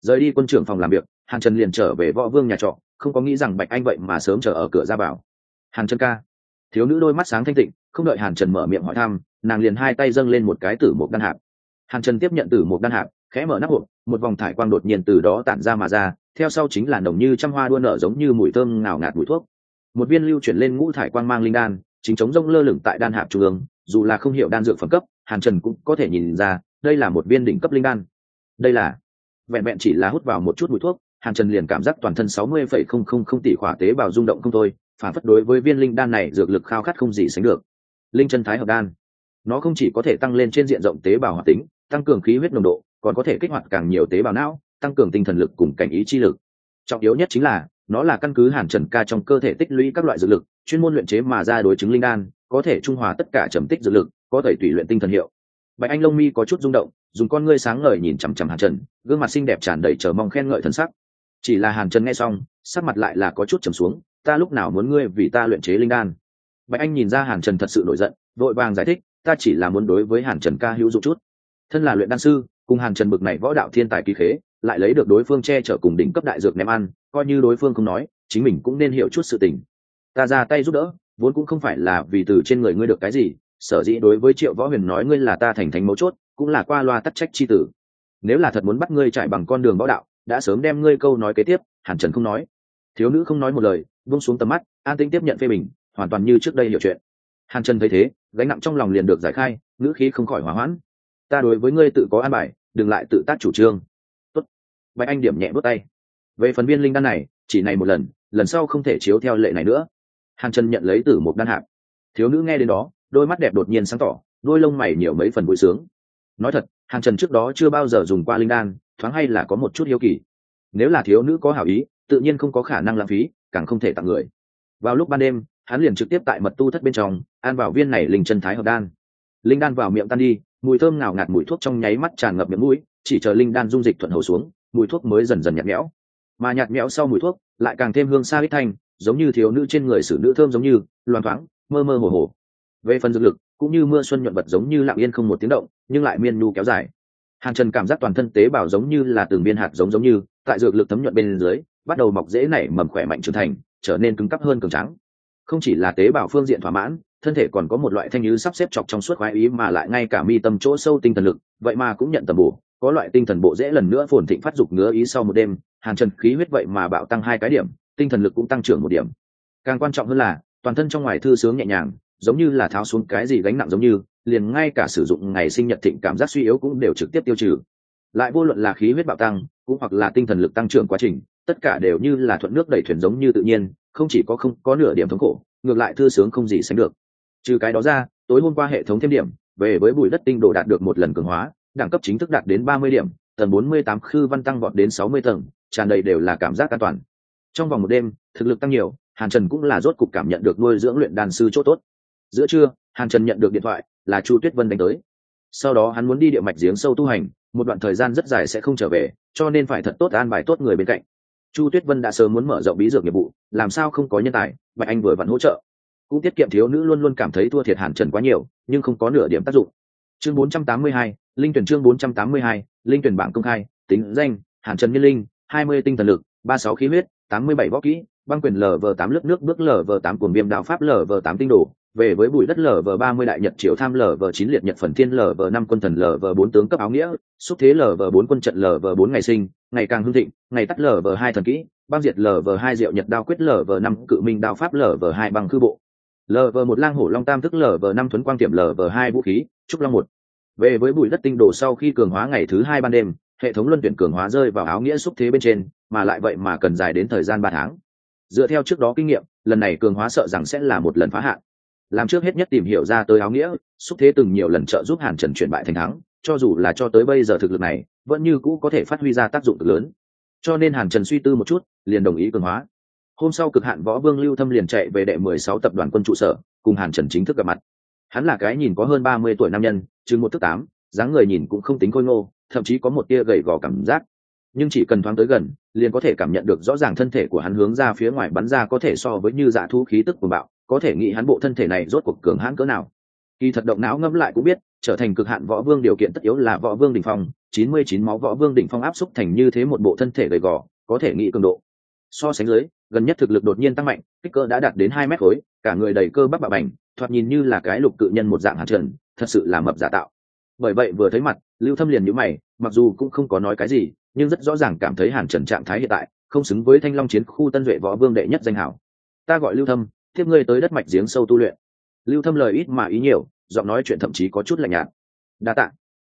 Rời đi quân trưởng phòng làm việc, hàn trần liền trở về võ vương nhà trọ, không có nghĩ rằng bạch anh vậy mà sớm chờ ở cửa ra bảo hàn trần ca. Thiếu nữ đôi mắt sáng thanh tịnh, không đợi hàn trần mở miệng hỏi thăm, nàng liền hai tay dâng lên một cái tử một đan hạp. Hàn trần tiếp nhận tử một đan hạp, khẽ mở nắp hộp, một vòng thải quang đột nhiên từ đó tản ra mà ra theo sau chính là nồng như trăm hoa đua nở giống như mùi thơm ngào ngạt mùi thuốc. Một viên lưu chuyển lên ngũ thải quang mang linh đan, chính chống rông lơ lửng tại đan hạp trung ương, dù là không hiểu đan dược phẩm cấp, hàn trần cũng có thể nhìn ra, đây là một viên đỉnh cấp linh đan. Đây là, vẹn vẹn chỉ là hút vào một chút mùi thuốc, hàn trần liền cảm giác toàn thân sáu mươi phẩy không không không tỷ khỏa tế bào rung động không thôi, phản phất đối với viên linh đan này dược lực khao khát không gì sánh được. Linh chân thái hợp đan, nó không chỉ có thể tăng lên trên diện rộng tế bào hoạt tính, tăng cường khí huyết nồng độ, còn có thể kích hoạt càng nhiều tế bào não tăng cường tinh thần lực cùng cảnh ý chi lực. Trọng yếu nhất chính là, nó là căn cứ hàn trần ca trong cơ thể tích lũy các loại dược lực, chuyên môn luyện chế mà ra đối chứng linh đan, có thể trung hòa tất cả trầm tích dược lực, có thể tùy luyện tinh thần hiệu. Bạch anh lông mi có chút rung động, dùng con ngươi sáng ngời nhìn chằm chằm hàn trần, gương mặt xinh đẹp tràn đầy chờ mong khen ngợi thần sắc. Chỉ là hàn trần nghe xong, sắc mặt lại là có chút trầm xuống, ta lúc nào muốn ngươi vì ta luyện chế linh đan? Bạch anh nhìn ra hàn trần thật sự nổi giận, vội vàng giải thích, ta chỉ là muốn đối với hàn trần ca hữu dụng chút. Thân là luyện đan sư, cùng hàn trần bực này võ đạo thiên tài kỳ khế lại lấy được đối phương che chở cùng đỉnh cấp đại dược ném ăn, coi như đối phương không nói, chính mình cũng nên hiểu chút sự tình. Ta ra tay giúp đỡ, vốn cũng không phải là vì từ trên người ngươi được cái gì, sở dĩ đối với triệu võ huyền nói ngươi là ta thành thánh mấu chốt, cũng là qua loa tắc trách chi tử. Nếu là thật muốn bắt ngươi chạy bằng con đường võ đạo, đã sớm đem ngươi câu nói kế tiếp, hàn trần không nói. Thiếu nữ không nói một lời vung xuống tầm mắt, an tĩnh tiếp nhận phê bình, hoàn toàn như trước đây hiểu chuyện. Hàn trần thấy thế, gánh nặng trong lòng liền được giải khai, ngữ khí không khỏi hỏa hoãn. Ta đối với ngươi tự có an bài, đừng lại tự tác chủ trương bạch anh điểm nhẹ bước tay. Về phần viên linh đan này, chỉ này một lần lần sau không thể chiếu theo lệ này nữa. Hàn trần nhận lấy từ một đan hạp. Thiếu nữ nghe đến đó, đôi mắt đẹp đột nhiên sáng tỏ, đôi lông mày nhiều mấy phần vui sướng. Nói thật, hàn trần trước đó chưa bao giờ dùng qua linh đan, thoáng hay là có một chút hiếu kỳ. Nếu là thiếu nữ có hảo ý, tự nhiên không có khả năng lãng phí, càng không thể tặng người. Vào lúc ban đêm, hắn liền trực tiếp tại mật tu thất bên trong, ăn vào viên này linh chân thái hợp đan. Linh đan vào miệng tan đi, mùi thơm ngào ngạt mùi thuốc trong nháy mắt tràn ngập miệng mũi, chỉ chờ linh đan dung dịch thuận hầu xuống mùi thuốc mới dần dần nhạt nhẽo. Mà nhạt nhẽo sau mùi thuốc, lại càng thêm hương xa hít thanh, giống như thiếu nữ trên người xử nữ thơm giống như loan thoáng, mơ mơ hồ hồ. Về phần dược lực, cũng như mưa xuân nhuận vật giống như lặng yên không một tiếng động, nhưng lại miên nhu kéo dài. Hàn trần cảm giác toàn thân tế bào giống như là từng viên hạt giống giống như, tại dược lực thấm nhuận bên dưới, bắt đầu mọc dễ nảy mầm khỏe mạnh trưởng thành, trở nên cứng cắp hơn cường trắng không chỉ là tế bào phương diện thỏa mãn, thân thể còn có một loại thanh như sắp xếp chọc trong suốt khoái ý mà lại ngay cả mi tâm chỗ sâu tinh thần lực, vậy mà cũng nhận tầm bổ có loại tinh thần bộ dễ lần nữa phồn thịnh phát dục ngứa ý sau một đêm, hàn trần khí huyết vậy mà bạo tăng hai cái điểm, tinh thần lực cũng tăng trưởng một điểm. Càng quan trọng hơn là, toàn thân trong ngoài thư sướng nhẹ nhàng, giống như là tháo xuống cái gì gánh nặng giống như, liền ngay cả sử dụng ngày sinh nhật thịnh cảm giác suy yếu cũng đều trực tiếp tiêu trừ. Lại vô luận là khí huyết bạo tăng, cũng hoặc là tinh thần lực tăng trưởng quá trình, tất cả đều như là thuận nước đẩy thuyền giống như tự nhiên, không chỉ có không có nửa điểm thống khổ, ngược lại thư sướng không gì sánh được. Trừ cái đó ra, tối hôm qua hệ thống thêm điểm, về với bụi đất tinh đồ đạt được một lần cường hóa đẳng cấp chính thức đạt đến ba mươi điểm, tầng bốn mươi tám khư văn tăng vọt đến sáu mươi tầng, tràn đầy đều là cảm giác an toàn. Trong vòng một đêm, thực lực tăng nhiều, hàn trần cũng là rốt cục cảm nhận được nuôi dưỡng luyện đàn sư chỗ tốt. Giữa trưa, hàn trần nhận được điện thoại, là chu tuyết vân đánh tới. Sau đó hắn muốn đi địa mạch giếng sâu tu hành, một đoạn thời gian rất dài sẽ không trở về, cho nên phải thật tốt an bài tốt người bên cạnh. Chu tuyết vân đã sớm muốn mở rộng bí dược nghiệp vụ, làm sao không có nhân tài, bạch anh vừa vặn hỗ trợ. Cũng tiết kiệm thiếu nữ luôn luôn cảm thấy thua thiệt hàn trần quá nhiều, nhưng không có nửa điểm tác dụng chương 482, linh tuyển chương 482, linh tuyển bảng công khai tính danh hàn trần nhân linh 20 tinh thần lực 36 khí huyết 87 võ kỹ băng quyền lv tám lớp nước bước lv tám cuồng viêm đạo pháp lv tám tinh đồ về với bụi đất lv ba mươi đại nhật triều tham lv chín liệt nhật phần thiên lv năm quân thần lv bốn tướng cấp áo nghĩa xúc thế lv bốn quân trận lv bốn ngày sinh ngày càng hưng thịnh ngày tắt lv hai thần kỹ băng diệt lv hai diệu nhật đao quyết lv năm cự minh đao pháp lv hai băng cư bộ lv một lang hổ long tam thức lv năm thuấn quang tiệm lv hai vũ khí, trúc long một. Về với bụi đất tinh đồ sau khi cường hóa ngày thứ hai ban đêm, hệ thống luân tuyển cường hóa rơi vào áo nghĩa xúc thế bên trên, mà lại vậy mà cần dài đến thời gian ba tháng. Dựa theo trước đó kinh nghiệm, lần này cường hóa sợ rằng sẽ là một lần phá hạn. Làm trước hết nhất tìm hiểu ra tới áo nghĩa, xúc thế từng nhiều lần trợ giúp hàn trần chuyển bại thành thắng, cho dù là cho tới bây giờ thực lực này, vẫn như cũ có thể phát huy ra tác dụng cực lớn. Cho nên hàn trần suy tư một chút, liền đồng ý cường hóa hôm sau cực hạn võ vương lưu thâm liền chạy về đệ mười sáu tập đoàn quân trụ sở, cùng hàn trần chính thức gặp mặt. Hắn là cái nhìn có hơn ba mươi tuổi nam nhân, chừng một thước tám, dáng người nhìn cũng không tính khôi ngô, thậm chí có một tia gầy gò cảm giác. Nhưng chỉ cần thoáng tới gần, liền có thể cảm nhận được rõ ràng thân thể của hắn hướng ra phía ngoài bắn ra có thể so với như dạ thu khí tức của bạo, có thể nghĩ hắn bộ thân thể này rốt cuộc cường hãn cỡ nào. Kỳ thật động não ngẫm lại cũng biết, trở thành cực hạn võ vương điều kiện tất yếu là võ vương đỉnh phong, chín mươi chín máu võ vương đỉnh phong áp xúc thành như thế một bộ thân thể gầy gò, có thể nghĩ cường độ so sánh dưới, gần nhất thực lực đột nhiên tăng mạnh, kích cỡ đã đạt đến hai mét khối, cả người đầy cơ bắp bạo bành, thoạt nhìn như là cái lục cự nhân một dạng hạt trần, thật sự là mập giả tạo. Bởi vậy vừa thấy mặt, lưu thâm liền nhíu mày, mặc dù cũng không có nói cái gì, nhưng rất rõ ràng cảm thấy hàn trần trạng thái hiện tại, không xứng với thanh long chiến khu tân duệ võ vương đệ nhất danh hảo. Ta gọi lưu thâm, thiếp ngươi tới đất mạch giếng sâu tu luyện. Lưu thâm lời ít mà ý nhiều, giọng nói chuyện thậm chí có chút lạnh nhạt. Đa tạ.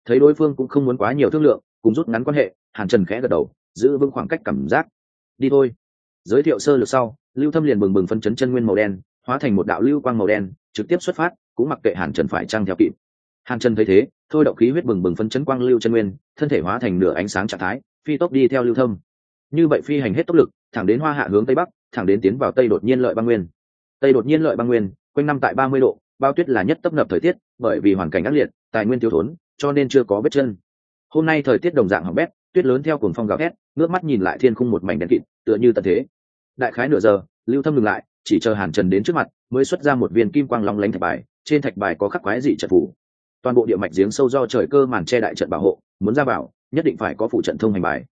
thấy đối phương cũng không muốn quá nhiều thương lượng, cùng rút ngắn quan hệ, hàn trần khẽ gật đầu, giữ vững khoảng cách cảm giác đi thôi. Giới thiệu sơ lược sau, lưu thâm liền bừng bừng phân chấn chân nguyên màu đen, hóa thành một đạo lưu quang màu đen, trực tiếp xuất phát, cũng mặc kệ hàn trần phải trăng theo kịp. Hàn trần thấy thế, thôi động khí huyết bừng bừng phân chấn quang lưu chân nguyên, thân thể hóa thành nửa ánh sáng trạng thái, phi tốc đi theo lưu thâm. Như vậy phi hành hết tốc lực, thẳng đến hoa hạ hướng tây bắc, thẳng đến tiến vào tây đột nhiên lợi băng nguyên. Tây đột nhiên lợi băng nguyên, quanh năm tại ba mươi độ, bao tuyết là nhất tấp nập thời tiết, bởi vì hoàn cảnh ác liệt, tài nguyên thiếu thốn, cho nên chưa có vết chân. Hôm nay thời tiết đồng dạng hỏng bét tuyết lớn theo cuồng phong gào thét, ngước mắt nhìn lại thiên khung một mảnh đen kịt, tựa như tận thế. Đại khái nửa giờ, lưu thâm ngừng lại, chỉ chờ hàn trần đến trước mặt, mới xuất ra một viên kim quang long lánh thạch bài, trên thạch bài có khắc quái dị trận phủ. Toàn bộ địa mạch giếng sâu do trời cơ màn che đại trận bảo hộ, muốn ra bảo nhất định phải có phụ trận thông hành bài.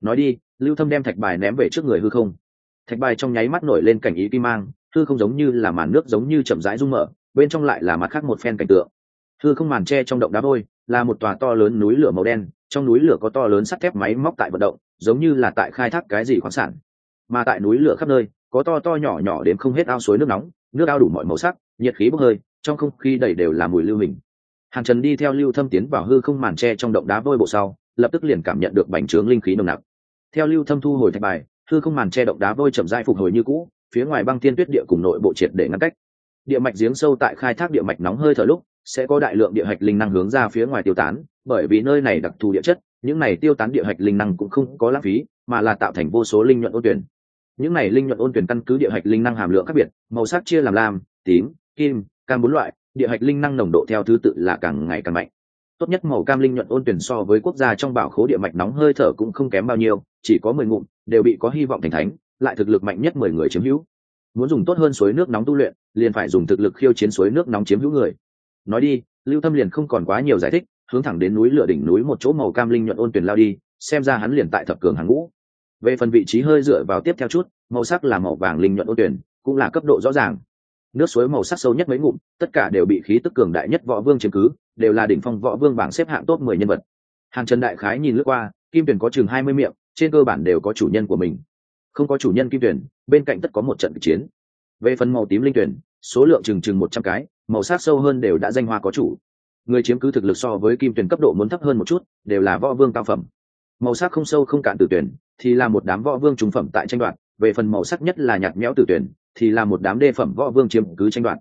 Nói đi, lưu thâm đem thạch bài ném về trước người hư không. Thạch bài trong nháy mắt nổi lên cảnh ý kim mang, hư không giống như là màn nước giống như chậm rãi rung mở, bên trong lại là mặt khác một phen cảnh tượng. Hư không màn tre trong động đá vôi là một tòa to lớn núi lửa màu đen, trong núi lửa có to lớn sắt thép máy móc tại vận động, giống như là tại khai thác cái gì khoáng sản. Mà tại núi lửa khắp nơi, có to to nhỏ nhỏ đến không hết ao suối nước nóng, nước ao đủ mọi màu sắc, nhiệt khí bốc hơi, trong không khí đầy đều là mùi lưu hình. Hàng trần đi theo lưu thâm tiến vào hư không màn tre trong động đá vôi bộ sau, lập tức liền cảm nhận được bành trướng linh khí nồng nặc. Theo lưu thâm thu hồi thạch bài, hư không màn che động đá vôi chậm rãi phục hồi như cũ, phía ngoài băng thiên tuyết địa cùng nội bộ triệt để ngăn cách. Địa mạch giếng sâu tại khai thác địa mạch nóng hơi thở lúc sẽ có đại lượng địa hạch linh năng hướng ra phía ngoài tiêu tán, bởi vì nơi này đặc thù địa chất, những này tiêu tán địa hạch linh năng cũng không có lãng phí, mà là tạo thành vô số linh nhuận ôn tuyển. Những này linh nhuận ôn tuyển căn cứ địa hạch linh năng hàm lượng khác biệt, màu sắc chia làm lam, tím, kim, cam bốn loại, địa hạch linh năng nồng độ theo thứ tự là càng ngày càng mạnh. Tốt nhất màu cam linh nhuận ôn tuyển so với quốc gia trong bảo khố địa mạch nóng hơi thở cũng không kém bao nhiêu, chỉ có mười ngụm, đều bị có hy vọng thành thánh, lại thực lực mạnh nhất mười người chiếm hữu. Muốn dùng tốt hơn suối nước nóng tu luyện, liền phải dùng thực lực khiêu chiến suối nước nóng chiếm hữu người nói đi, lưu thâm liền không còn quá nhiều giải thích, hướng thẳng đến núi lửa đỉnh núi một chỗ màu cam linh nhuận ôn tuyển lao đi, xem ra hắn liền tại thập cường hàng ngũ. Về phần vị trí hơi dựa vào tiếp theo chút, màu sắc là màu vàng linh nhuận ôn tuyển, cũng là cấp độ rõ ràng. Nước suối màu sắc sâu nhất mấy ngụm, tất cả đều bị khí tức cường đại nhất võ vương chiếm cứ, đều là đỉnh phong võ vương bảng xếp hạng top mười nhân vật. Hàng trần đại khái nhìn lướt qua, kim tuyển có chừng hai mươi miệng, trên cơ bản đều có chủ nhân của mình. Không có chủ nhân kim tuyển, bên cạnh tất có một trận chiến. Về phần màu tím linh tuyển, số lượng chừng chừng một trăm cái màu sắc sâu hơn đều đã danh hoa có chủ. Người chiếm cứ thực lực so với kim tuyển cấp độ muốn thấp hơn một chút, đều là võ vương cao phẩm. Màu sắc không sâu không cạn tử tuyển, thì là một đám võ vương trùng phẩm tại tranh đoạt, về phần màu sắc nhất là nhạt nhẽo tử tuyển, thì là một đám đê phẩm võ vương chiếm cứ tranh đoạt.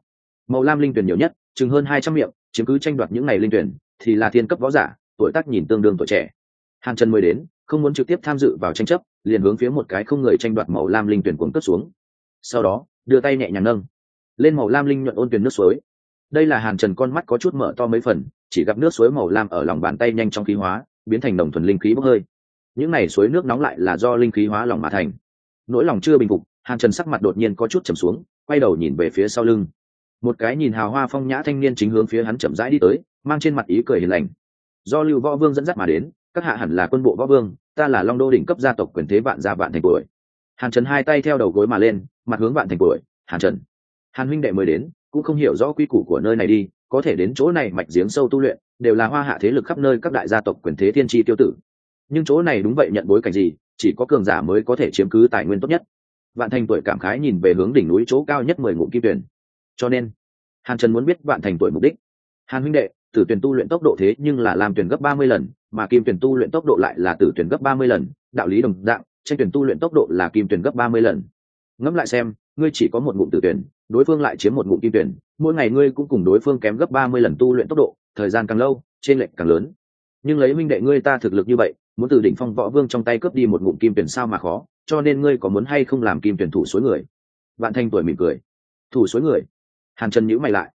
Màu lam linh tuyển nhiều nhất, chừng hơn hai trăm miệng, chiếm cứ tranh đoạt những ngày linh tuyển, thì là thiên cấp võ giả, tuổi tác nhìn tương đương tuổi trẻ. Hàn trần mới đến, không muốn trực tiếp tham dự vào tranh chấp, liền hướng phía một cái không người tranh đoạt màu lam linh tuyển cuốn cất xuống. Sau đó, đưa tay nhẹ nhàng nâng. Lên màu lam linh nhuận ôn tuyển nước suối đây là hàn trần con mắt có chút mở to mấy phần, chỉ gặp nước suối màu lam ở lòng bàn tay nhanh trong khí hóa, biến thành đồng thuần linh khí bốc hơi. Những n à y suối nước nóng lại là do linh khí hóa lòng mà thành. Nỗi lòng chưa bình phục, hàn trần sắc mặt đột nhiên có chút chầm xuống, quay đầu nhìn về phía sau lưng. Một cái nhìn hào hoa phong nhã thanh niên chính hướng phía hắn chậm rãi đi tới, mang trên mặt ý cười hiền lành. Do lưu võ vương dẫn dắt mà đến, các hạ hẳn là quân bộ võ vương, ta là long đô đỉnh cấp gia tộc quyền thế vạn gia vạn thành tuổi. Hàn trần hai tay theo đầu gối mà lên, mặt hướng vạn thành tuổi, hàn trần. Hàn huynh đệ mới đến cũng không hiểu rõ quy củ của nơi này đi, có thể đến chỗ này mạch giếng sâu tu luyện, đều là hoa hạ thế lực khắp nơi các đại gia tộc quyền thế thiên tri tiêu tử. Nhưng chỗ này đúng vậy nhận bối cảnh gì, chỉ có cường giả mới có thể chiếm cứ tài nguyên tốt nhất. Vạn thành tuổi cảm khái nhìn về hướng đỉnh núi chỗ cao nhất mười ngụ kim tuyển. Cho nên, hàn trần muốn biết vạn thành tuổi mục đích. Hàn huynh đệ, tử tuyển tu luyện tốc độ thế nhưng là làm tuyển gấp ba mươi lần, mà kim tuyển tu luyện tốc độ lại là tử tuyển gấp ba mươi lần, đạo lý đồng dạng, tranh tuyển tu luyện tốc độ là kim tuyển gấp ba mươi lần. Ngẫm lại xem ngươi chỉ có một ngụm tử tuyển, đối phương lại chiếm một ngụm kim tuyển, mỗi ngày ngươi cũng cùng đối phương kém gấp ba mươi lần tu luyện tốc độ, thời gian càng lâu trên lệnh càng lớn. Nhưng lấy minh đệ ngươi ta thực lực như vậy, muốn từ đỉnh phong võ vương trong tay cướp đi một ngụm kim tuyển sao mà khó, cho nên ngươi có muốn hay không làm kim tuyển thủ suối người? Vạn thanh tuổi mỉm cười. Thủ suối người? Hàn trần nhữ mày lại.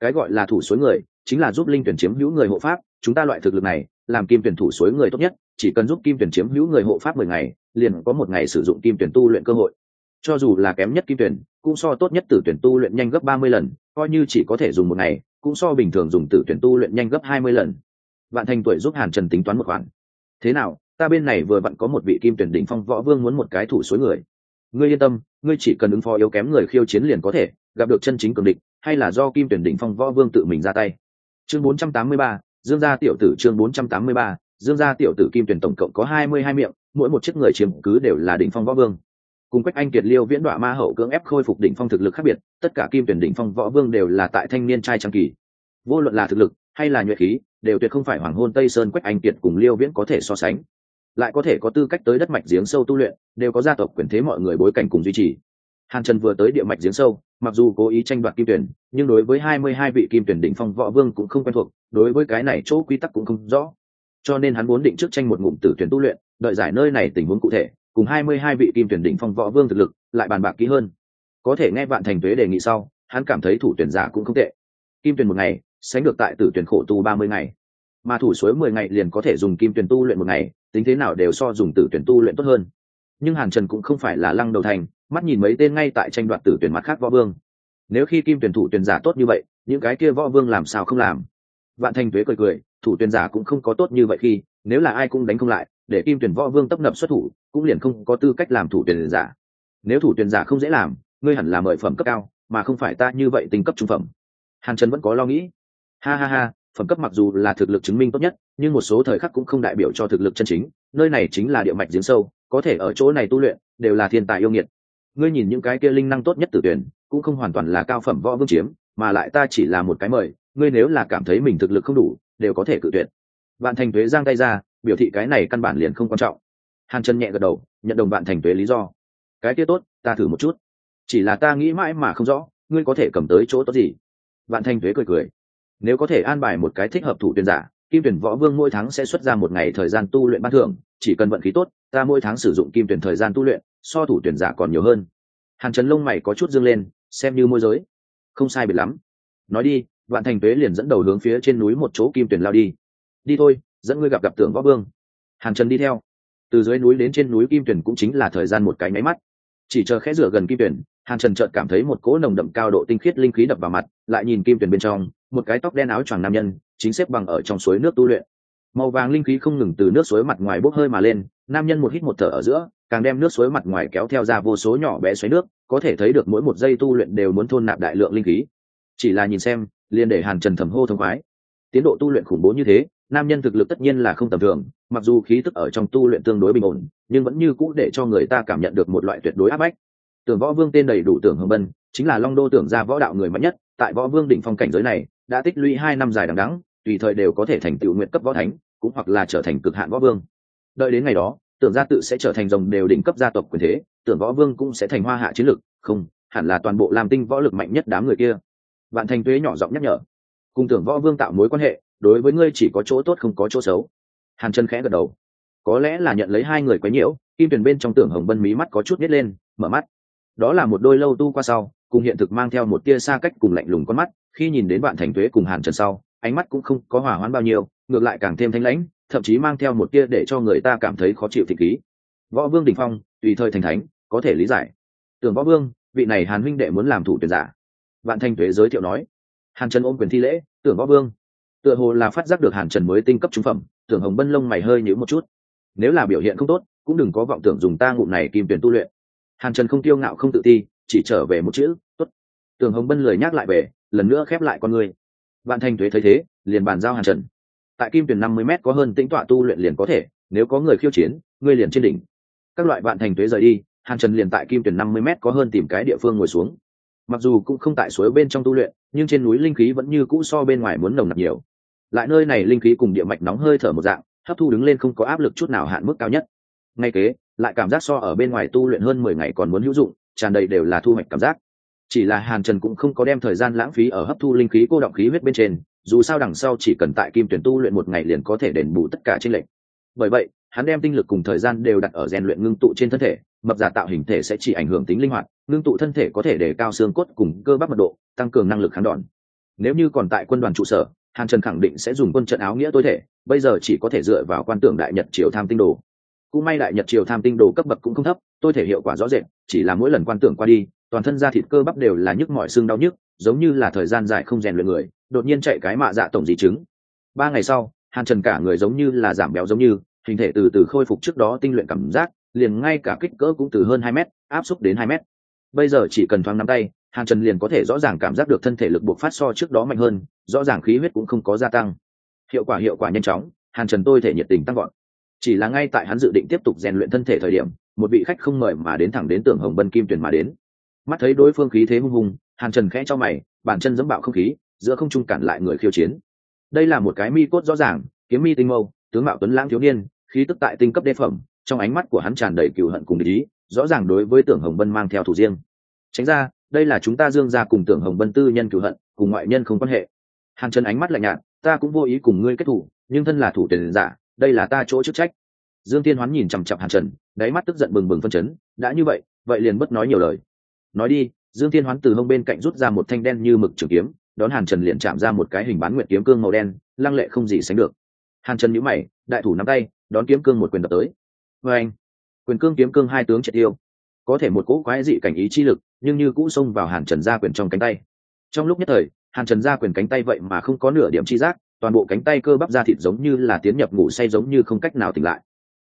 Cái gọi là thủ suối người, chính là giúp linh tuyển chiếm hữu người hộ pháp, chúng ta loại thực lực này, làm kim tuyển thủ suối người tốt nhất, chỉ cần giúp kim tuyển chiếm hữu người hộ pháp mười ngày, liền có một ngày sử dụng kim tuyển tu luyện cơ hội cho dù là kém nhất kim tuyển cũng so tốt nhất tử tuyển tu luyện nhanh gấp ba mươi lần coi như chỉ có thể dùng một ngày cũng so bình thường dùng tử tuyển tu luyện nhanh gấp hai mươi lần. Vạn thành tuổi giúp hàn trần tính toán một khoản. Thế nào ta bên này vừa vặn có một vị kim tuyển đỉnh phong võ vương muốn một cái thủ suối người. Ngươi yên tâm ngươi chỉ cần ứng phó yếu kém người khiêu chiến liền có thể gặp được chân chính cường địch hay là do kim tuyển đỉnh phong võ vương tự mình ra tay. Chương 483, dương gia tiểu tử chương 483, dương gia tiểu tử kim tuyển tổng cộng có hai mươi hai miệng mỗi một chiếc người chiếm cứ đều là đỉnh phong võ vương cùng quách anh kiệt, liêu viễn đoạn ma hậu cưỡng ép khôi phục đỉnh phong thực lực khác biệt, tất cả kim tuyển đỉnh phong võ vương đều là tại thanh niên trai trang kỳ. Vô luận là thực lực hay là nhuệ khí, đều tuyệt không phải hoàng hôn, tây sơn, quách anh kiệt cùng liêu viễn có thể so sánh. Lại có thể có tư cách tới đất mạch giếng sâu tu luyện, đều có gia tộc quyền thế mọi người bối cảnh cùng duy trì. Hàn trần vừa tới địa mạch giếng sâu, mặc dù cố ý tranh đoạt kim tuyển, nhưng đối với hai mươi hai vị kim tuyển đỉnh phong võ vương cũng không quen thuộc, đối với cái này chỗ quy tắc cũng không rõ. Cho nên hắn muốn định trước tranh một ngụm tử tuyển tu luyện, đợi giải nơi này tình huống cụ thể cùng hai mươi hai vị kim tuyển đỉnh phong võ vương thực lực lại bàn bạc kỹ hơn. Có thể nghe vạn thành tuế đề nghị sau, hắn cảm thấy thủ tuyển giả cũng không tệ. Kim tuyển một ngày, sánh được tại tử tuyển khổ tu ba mươi ngày. Mà thủ suối mười ngày liền có thể dùng kim tuyển tu luyện một ngày, tính thế nào đều so dùng tử tuyển tu luyện tốt hơn. Nhưng hàn trần cũng không phải là lăng đầu thành, mắt nhìn mấy tên ngay tại tranh đoạt tử tuyển mặt khác võ vương. Nếu khi kim tuyển thủ tuyển giả tốt như vậy, những cái kia võ vương làm sao không làm? Vạn thành tuế cười cười, thủ tuyển giả cũng không có tốt như vậy khi, nếu là ai cũng đánh không lại để kim tuyển võ vương tấp nập xuất thủ, cũng liền không có tư cách làm thủ tuyển giả. Nếu thủ tuyển giả không dễ làm, ngươi hẳn là mời phẩm cấp cao, mà không phải ta như vậy tinh cấp trung phẩm. Hàn trần vẫn có lo nghĩ. Ha ha ha, phẩm cấp mặc dù là thực lực chứng minh tốt nhất, nhưng một số thời khắc cũng không đại biểu cho thực lực chân chính, nơi này chính là địa mạch giếng sâu, có thể ở chỗ này tu luyện, đều là thiên tài yêu nghiệt. Ngươi nhìn những cái kia linh năng tốt nhất tử tuyển, cũng không hoàn toàn là cao phẩm võ vương chiếm, mà lại ta chỉ là một cái mời, ngươi nếu là cảm thấy mình thực lực không đủ, đều có thể cự tuyệt. Vạn thành tuế giang tay ra biểu thị cái này căn bản liền không quan trọng. Hàn chân nhẹ gật đầu, nhận đồng bạn thành tuế lý do. Cái kia tốt, ta thử một chút. Chỉ là ta nghĩ mãi mà không rõ, ngươi có thể cầm tới chỗ tốt gì? Bạn thành tuế cười cười. Nếu có thể an bài một cái thích hợp thủ tuyển giả, kim tuyển võ vương mỗi tháng sẽ xuất ra một ngày thời gian tu luyện ban thưởng, chỉ cần vận khí tốt, ta mỗi tháng sử dụng kim tuyển thời gian tu luyện, so thủ tuyển giả còn nhiều hơn. Hàn trần lông mày có chút dương lên, xem như môi giới. Không sai biệt lắm. Nói đi vạn thành tuế liền dẫn đầu hướng phía trên núi một chỗ kim tuyển lao đi. Đi thôi dẫn ngươi gặp gặp tưởng võ vương. Hàn trần đi theo. Từ dưới núi đến trên núi kim tuyển cũng chính là thời gian một cái máy mắt. Chỉ chờ khẽ rửa gần kim tuyển, hàn trần chợt cảm thấy một cỗ nồng đậm cao độ tinh khiết linh khí đập vào mặt, lại nhìn kim tuyển bên trong, một cái tóc đen áo choàng nam nhân, chính xếp bằng ở trong suối nước tu luyện. Màu vàng linh khí không ngừng từ nước suối mặt ngoài bốc hơi mà lên, nam nhân một hít một thở ở giữa, càng đem nước suối mặt ngoài kéo theo ra vô số nhỏ bé xoáy nước, có thể thấy được mỗi một giây tu luyện đều muốn thôn nạp đại lượng linh khí. Chỉ là nhìn xem, liền để hàn trần thầm hô thông khoái. Tiến độ tu luyện khủng bố như thế nam nhân thực lực tất nhiên là không tầm thường, mặc dù khí tức ở trong tu luyện tương đối bình ổn, nhưng vẫn như cũ để cho người ta cảm nhận được một loại tuyệt đối áp bách. Tưởng võ vương tên đầy đủ tưởng hồng bân, chính là long đô tưởng ra võ đạo người mạnh nhất, tại võ vương đỉnh phong cảnh giới này, đã tích lũy hai năm dài đằng đắng tùy thời đều có thể thành tựu nguyện cấp võ thánh, cũng hoặc là trở thành cực hạn võ vương. Đợi đến ngày đó, tưởng gia tự sẽ trở thành dòng đều đỉnh cấp gia tộc quyền thế, tưởng võ vương cũng sẽ thành hoa hạ chiến lực không, hẳn là toàn bộ làm tinh võ lực mạnh nhất đám người kia. Vạn thành tuế nhỏ giọng nhắc nhở. Cùng tưởng võ vương tạo mối quan hệ đối với ngươi chỉ có chỗ tốt không có chỗ xấu. Hàn chân khẽ gật đầu. Có lẽ là nhận lấy hai người quấy nhiễu, kim tuyển bên trong tưởng hồng bân mí mắt có chút nít lên, mở mắt. Đó là một đôi lâu tu qua sau, cùng hiện thực mang theo một tia xa cách cùng lạnh lùng con mắt, khi nhìn đến bạn thành thuế cùng hàn trần sau, ánh mắt cũng không có hỏa hoãn bao nhiêu, ngược lại càng thêm thanh lãnh, thậm chí mang theo một tia để cho người ta cảm thấy khó chịu thị ký. Võ vương đình phong, tùy thời thành thánh, có thể lý giải. Tưởng võ vương, vị này hàn huynh đệ muốn làm thủ tuyển giả. Vạn thanh tuế giới thiệu nói. Hàn trần ôm quyền thi lễ, tưởng võ vương tựa hồ là phát giác được hàn trần mới tinh cấp trung phẩm, tưởng hồng bân lông mày hơi nhíu một chút. Nếu là biểu hiện không tốt, cũng đừng có vọng tưởng dùng ta ngụm này kim tuyển tu luyện. Hàn trần không tiêu ngạo không tự ti, chỉ trở về một chữ, tốt. Tưởng hồng bân lời nhắc lại về, lần nữa khép lại con người. Vạn thanh tuế thấy thế, liền bàn giao hàn trần. Tại kim tuyển năm mươi m có hơn tĩnh tọa tu luyện liền có thể, nếu có người khiêu chiến, ngươi liền trên đỉnh. Các loại vạn thành tuế rời đi, hàn trần liền tại kim tuyển năm mươi m có hơn tìm cái địa phương ngồi xuống. Mặc dù cũng không tại suối bên trong tu luyện, nhưng trên núi linh khí vẫn như cũ so bên ngoài muốn nồng nặc nhiều lại nơi này linh khí cùng địa mạch nóng hơi thở một dạng, hấp thu đứng lên không có áp lực chút nào hạn mức cao nhất. Ngay kế, lại cảm giác so ở bên ngoài tu luyện hơn mười ngày còn muốn hữu dụng, tràn đầy đều là thu hoạch cảm giác. Chỉ là hàn trần cũng không có đem thời gian lãng phí ở hấp thu linh khí cô động khí huyết bên trên, dù sao đằng sau chỉ cần tại kim tuyển tu luyện một ngày liền có thể đền bù tất cả trên lệnh bởi vậy, hắn đem tinh lực cùng thời gian đều đặt ở rèn luyện ngưng tụ trên thân thể, mập giả tạo hình thể sẽ chỉ ảnh hưởng tính linh hoạt, ngưng tụ thân thể có thể để cao xương cốt cùng cơ bắp mật độ, tăng cường năng lực kháng đòn. Nếu như còn tại quân đoàn trụ sở hàn trần khẳng định sẽ dùng quân trận áo nghĩa tối thể, bây giờ chỉ có thể dựa vào quan tưởng đại nhật triều tham tinh đồ. Cũng may đại nhật triều tham tinh đồ cấp bậc cũng không thấp, tôi thể hiệu quả rõ rệt, chỉ là mỗi lần quan tưởng qua đi, toàn thân da thịt cơ bắp đều là nhức mọi xương đau nhức, giống như là thời gian dài không rèn luyện người, đột nhiên chạy cái mạ dạ tổng di chứng. Ba ngày sau, hàn trần cả người giống như là giảm béo giống như, hình thể từ từ khôi phục trước đó tinh luyện cảm giác, liền ngay cả kích cỡ cũng từ hơn hai mét, áp xúc đến hai mét. Bây giờ chỉ cần thoáng nắm tay hàn trần liền có thể rõ ràng cảm giác được thân thể lực buộc phát so trước đó mạnh hơn, rõ ràng khí huyết cũng không có gia tăng. Hiệu quả hiệu quả nhanh chóng, hàn trần tôi thể nhiệt tình tăng gọn chỉ là ngay tại hắn dự định tiếp tục rèn luyện thân thể thời điểm, một vị khách không mời mà đến thẳng đến tưởng hồng bân kim tuyển mà đến. Mắt thấy đối phương khí thế hung hùng, hàn trần khẽ cho mày bàn chân dẫm bạo không khí, giữa không trung cản lại người khiêu chiến. Đây là một cái mi cốt rõ ràng, kiếm mi tinh mâu, tướng mạo tuấn lãng thiếu niên, khí tức tại tinh cấp đê phẩm, trong ánh mắt của hắn tràn đầy cừu hận cùng ý, rõ ràng đối với tưởng hồng bân mang theo thủ riêng. Tránh ra đây là chúng ta dương ra cùng tưởng hồng vân tư nhân cửu hận, cùng ngoại nhân không quan hệ. Hàn trần ánh mắt lạnh nhạt, ta cũng vô ý cùng ngươi kết thủ, nhưng thân là thủ tiền giả, đây là ta chỗ chức trách. Dương tiên hoán nhìn chằm chặp hàn trần, đáy mắt tức giận bừng bừng phân chấn, đã như vậy vậy liền bất nói nhiều lời. Nói đi, dương tiên hoán từ hông bên cạnh rút ra một thanh đen như mực trường kiếm, đón hàn trần liền chạm ra một cái hình bán nguyện kiếm cương màu đen, lăng lệ không gì sánh được. Hàn trần nhíu mày, đại thủ nắm tay, đón kiếm cương một quyền đập tới. Vê anh quyền cương kiếm cương hai tướng triệt tiêu. Có thể một cỗ quái dị cảnh ý chi lực nhưng như cũ xông vào hàn trần Gia quyền trong cánh tay. Trong lúc nhất thời hàn trần Gia quyền cánh tay vậy mà không có nửa điểm chi giác toàn bộ cánh tay cơ bắp da thịt giống như là tiến nhập ngủ say giống như không cách nào tỉnh lại.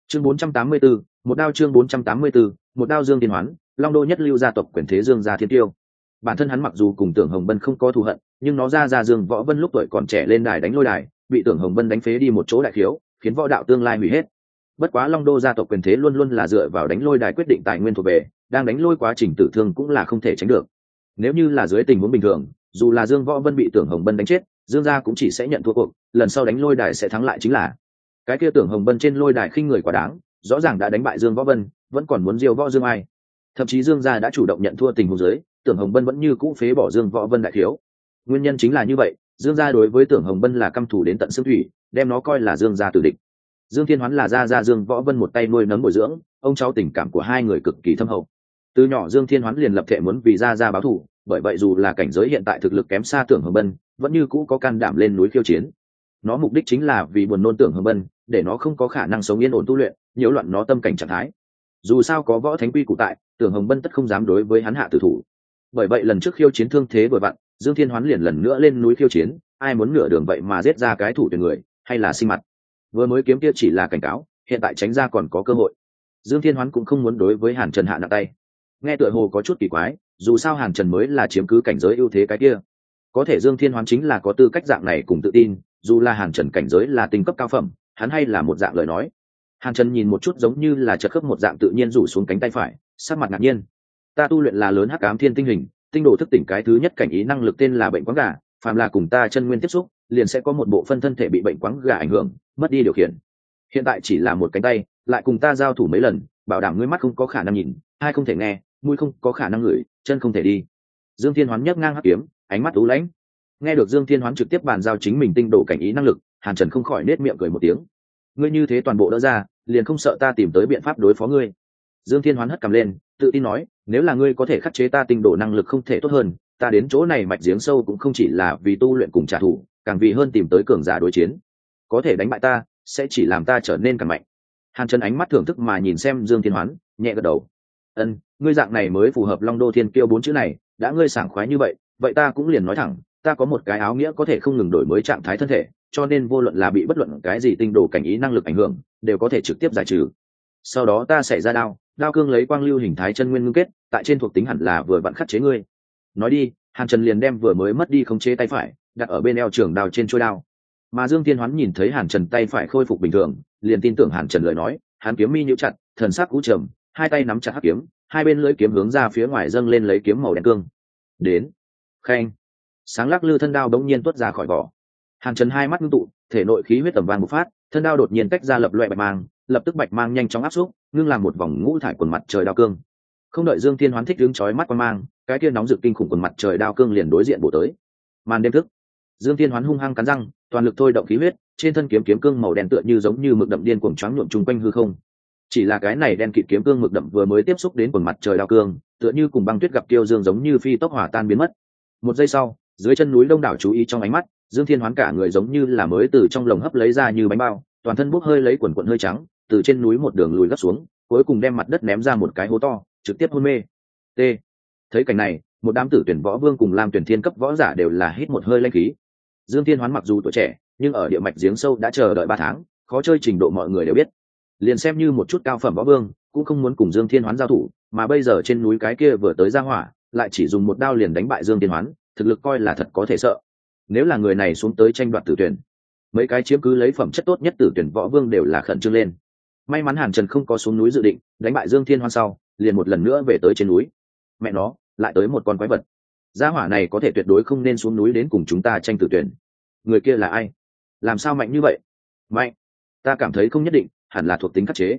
Chương 484, một đao chương 484, một đao dương tiên hoán long đô nhất lưu gia tộc quyền thế dương gia thiên tiêu. Bản thân hắn mặc dù cùng tưởng hồng bân không có thù hận nhưng nó ra ra dương võ vân lúc tuổi còn trẻ lên đài đánh lôi đài bị tưởng hồng bân đánh phế đi một chỗ đại thiếu khiến võ đạo tương lai hủy hết bất quá long đô gia tộc quyền thế luôn luôn là dựa vào đánh lôi đài quyết định tài nguyên thuộc về, đang đánh lôi quá trình tử thương cũng là không thể tránh được. Nếu như là dưới tình huống bình thường, dù là dương võ vân bị tưởng hồng bân đánh chết, dương gia cũng chỉ sẽ nhận thua cuộc, lần sau đánh lôi đài sẽ thắng lại chính là. Cái kia tưởng hồng bân trên lôi đài khinh người quá đáng, rõ ràng đã đánh bại dương võ vân, vẫn còn muốn diêu võ dương ai. Thậm chí dương gia đã chủ động nhận thua tình huống dưới tưởng hồng bân vẫn như cũ phế bỏ dương võ vân đại thiếu. Nguyên nhân chính là như vậy, dương gia đối với tưởng hồng bân là căm thù đến tận xương thủy, đem nó coi là dương gia tử địch dương thiên hoán là gia gia dương võ vân một tay nuôi nấng bồi dưỡng, ông cháu tình cảm của hai người cực kỳ thâm hậu. Từ nhỏ dương thiên hoán liền lập thể muốn vì gia gia báo thù, bởi vậy dù là cảnh giới hiện tại thực lực kém xa tưởng hồng bân, vẫn như cũ có can đảm lên núi khiêu chiến. Nó mục đích chính là vì buồn nôn tưởng hồng bân, để nó không có khả năng sống yên ổn tu luyện, nhiễu loạn nó tâm cảnh trạng thái. Dù sao có võ thánh quy cụ tại, tưởng hồng bân tất không dám đối với hắn hạ tử thủ. Bởi vậy lần trước khiêu chiến thương thế vừa vặn, dương thiên hoán liền lần nữa lên núi khiêu chiến, ai muốn nửa đường vậy mà giết ra cái thủ tuyển người, hay là sinh mặt vừa mới kiếm kia chỉ là cảnh cáo, hiện tại tránh ra còn có cơ hội. Dương thiên hoán cũng không muốn đối với hàn trần hạ nặng tay. Nghe tựa hồ có chút kỳ quái, dù sao hàn trần mới là chiếm cứ cảnh giới ưu thế cái kia. Có thể dương thiên hoán chính là có tư cách dạng này cùng tự tin, dù là hàn trần cảnh giới là tinh cấp cao phẩm, hắn hay là một dạng lời nói. Hàn trần nhìn một chút giống như là chật khớp một dạng tự nhiên rủ xuống cánh tay phải, sắc mặt ngạc nhiên. Ta tu luyện là lớn hắc ám thiên tinh hình, tinh đồ thức tỉnh cái thứ nhất cảnh ý năng lực tên là bệnh quáng gà, phàm là cùng ta chân nguyên tiếp xúc liền sẽ có một bộ phân thân thể bị bệnh quáng gà ảnh hưởng, mất đi điều khiển. Hiện tại chỉ là một cánh tay, lại cùng ta giao thủ mấy lần, bảo đảm ngươi mắt không có khả năng nhìn, hai không thể nghe, mũi không có khả năng ngửi, chân không thể đi. Dương thiên hoán nhấc ngang hắc kiếm, ánh mắt lú lãnh. Nghe được dương thiên hoán trực tiếp bàn giao chính mình tinh đổ cảnh ý năng lực, hàn trần không khỏi nết miệng cười một tiếng. Ngươi như thế toàn bộ đỡ ra, liền không sợ ta tìm tới biện pháp đối phó ngươi. Dương thiên hoán hất cầm lên, tự tin nói, nếu là ngươi có thể khắc chế ta tinh đổ năng lực không thể tốt hơn, ta đến chỗ này mạch giếng sâu cũng không chỉ là vì tu luyện cùng trả thù càng vì hơn tìm tới cường giả đối chiến. Có thể đánh bại ta, sẽ chỉ làm ta trở nên càng mạnh. Hàn trần ánh mắt thưởng thức mà nhìn xem dương thiên hoán, nhẹ gật đầu. Ân, ngươi dạng này mới phù hợp long đô thiên kiêu bốn chữ này, đã ngươi sảng khoái như vậy vậy ta cũng liền nói thẳng, ta có một cái áo nghĩa có thể không ngừng đổi mới trạng thái thân thể, cho nên vô luận là bị bất luận cái gì tinh đồ cảnh ý năng lực ảnh hưởng, đều có thể trực tiếp giải trừ. Sau đó ta sẽ ra đao đao cương lấy quang lưu hình thái chân nguyên ngưng kết, tại trên thuộc tính hẳn là vừa vặn khắc chế ngươi nói đi, hàn trần liền đem vừa mới mất đi khống chế tay phải, đặt ở bên eo trường đao trên trôi đao. Mà dương thiên hoán nhìn thấy hàn trần tay phải khôi phục bình thường, liền tin tưởng hàn trần lời nói hàn kiếm mi nhũ chặt, thần sắc cũ trầm, hai tay nắm chặt hắc kiếm, hai bên lưỡi kiếm hướng ra phía ngoài dâng lên lấy kiếm màu đen cương. Đến. Khen sáng lắc lư thân đao bỗng nhiên tuốt ra khỏi vỏ. Hàn trần hai mắt ngưng tụ, thể nội khí huyết tầm vàng một phát, thân đao đột nhiên tách ra lập loại bạch mang, lập tức bạch mang nhanh chóng áp xúc, ngưng làm một vòng ngũ thải quần mặt trời đao cương. Không đợi dương thiên hoán thích đứng chói mắt quan mang cái kia nóng rực kinh khủng quần mặt trời đao cương liền đối diện bổ tới. Màn đêm thức. Dương thiên hoán hung hăng cắn răng, toàn lực thôi động khí huyết, trên thân kiếm kiếm cương màu đen tựa như giống như mực đậm điên cuồng choáng nhuộm chung quanh hư không. Chỉ là cái này đen kịt kiếm cương mực đậm vừa mới tiếp xúc đến quần mặt trời đao cương, tựa như cùng băng tuyết gặp tiêu dương giống như phi tốc hỏa tan biến mất. Một giây sau, dưới chân núi đông đảo chú ý trong ánh mắt, dương thiên hoán cả người giống như là mới từ trong lồng hấp lấy ra như bánh bao, toàn thân bốc hơi lấy quần quần hơi trắng, từ trên núi một đường lùi gấp xuống, cuối cùng đem mặt đất ném ra một cái hố to, trực tiếp hôn mê. T thấy cảnh này, một đám tử tuyển võ vương cùng làm tuyển thiên cấp võ giả đều là hít một hơi lanh khí. Dương thiên hoán mặc dù tuổi trẻ, nhưng ở địa mạch giếng sâu đã chờ đợi ba tháng, khó chơi trình độ mọi người đều biết. Liền xem như một chút cao phẩm võ vương, cũng không muốn cùng dương thiên hoán giao thủ, mà bây giờ trên núi cái kia vừa tới ra hỏa, lại chỉ dùng một đao liền đánh bại dương thiên hoán, thực lực coi là thật có thể sợ. Nếu là người này xuống tới tranh đoạt tử tuyển, mấy cái chiếm cứ lấy phẩm chất tốt nhất tử tuyển võ vương đều là khẩn trương lên. May mắn hàn trần không có xuống núi dự định, đánh bại dương thiên hoan sau, liền một lần nữa về tới trên núi mẹ nó, lại tới một con quái vật. Gia hỏa này có thể tuyệt đối không nên xuống núi đến cùng chúng ta tranh tử tuyển. Người kia là ai? Làm sao mạnh như vậy? Mạnh. Ta cảm thấy không nhất định, hẳn là thuộc tính khắc chế.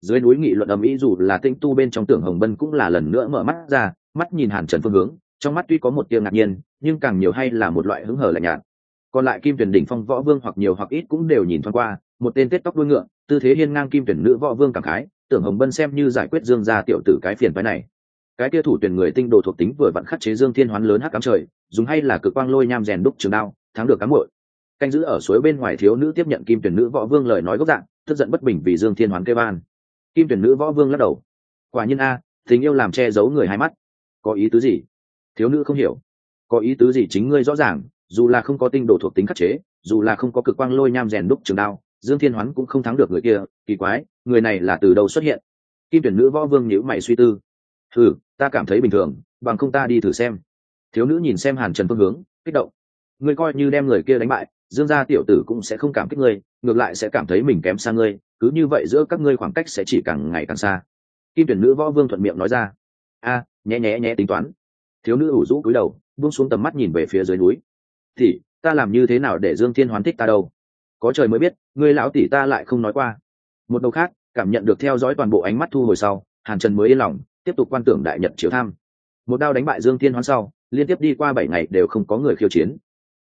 Dưới núi nghị luận ầm ĩ dù là tinh tu bên trong tưởng hồng bân cũng là lần nữa mở mắt ra, mắt nhìn hàn trần phương hướng, trong mắt tuy có một tiếng ngạc nhiên, nhưng càng nhiều hay là một loại hứng hở lạnh nhạt. Còn lại kim tuyển đỉnh phong võ vương hoặc nhiều hoặc ít cũng đều nhìn thoáng qua, một tên tết tóc đuôi ngựa, tư thế hiên ngang kim tuyển nữ võ vương cảm khái, tưởng hồng bân xem như giải quyết dương gia tiểu tử cái phiền phái này cái kia thủ tuyển người tinh đồ thuộc tính vừa vặn khắc chế dương thiên hoán lớn hắc cám trời, dùng hay là cực quang lôi nham rèn đúc trường đao, thắng được cám bội canh giữ ở suối bên ngoài thiếu nữ tiếp nhận kim tuyển nữ võ vương lời nói gốc dạng, tức giận bất bình vì dương thiên hoán kê ban kim tuyển nữ võ vương lắc đầu. Quả nhiên a, tình yêu làm che giấu người hai mắt. Có ý tứ gì? Thiếu nữ không hiểu. Có ý tứ gì chính ngươi rõ ràng, dù là không có tinh đồ thuộc tính khắc chế, dù là không có cực quang lôi nham rèn đúc trường đao, dương thiên hoán cũng không thắng được người kia, kỳ quái, người này là từ đâu xuất hiện? Kim tuyển nữ võ vương nhữ mày suy tư ừ ta cảm thấy bình thường, bằng không ta đi thử xem. Thiếu nữ nhìn xem hàn trần phương hướng, kích động. Ngươi coi như đem người kia đánh bại, dương gia tiểu tử cũng sẽ không cảm kích ngươi, ngược lại sẽ cảm thấy mình kém xa ngươi, cứ như vậy giữa các ngươi khoảng cách sẽ chỉ càng ngày càng xa. Kim tuyển nữ võ vương thuận miệng nói ra. A nhé nhé nhé tính toán. Thiếu nữ ủ rũ cúi đầu, buông xuống tầm mắt nhìn về phía dưới núi. Thì ta làm như thế nào để dương thiên hoán thích ta đâu? Có trời mới biết người lão tỷ ta lại không nói qua. Một đầu khác, cảm nhận được theo dõi toàn bộ ánh mắt thu hồi sau, hàn trần mới yên lòng tiếp tục quan tưởng đại nhật chiếu tham. Một đao đánh bại dương thiên hoán sau liên tiếp đi qua bảy ngày đều không có người khiêu chiến.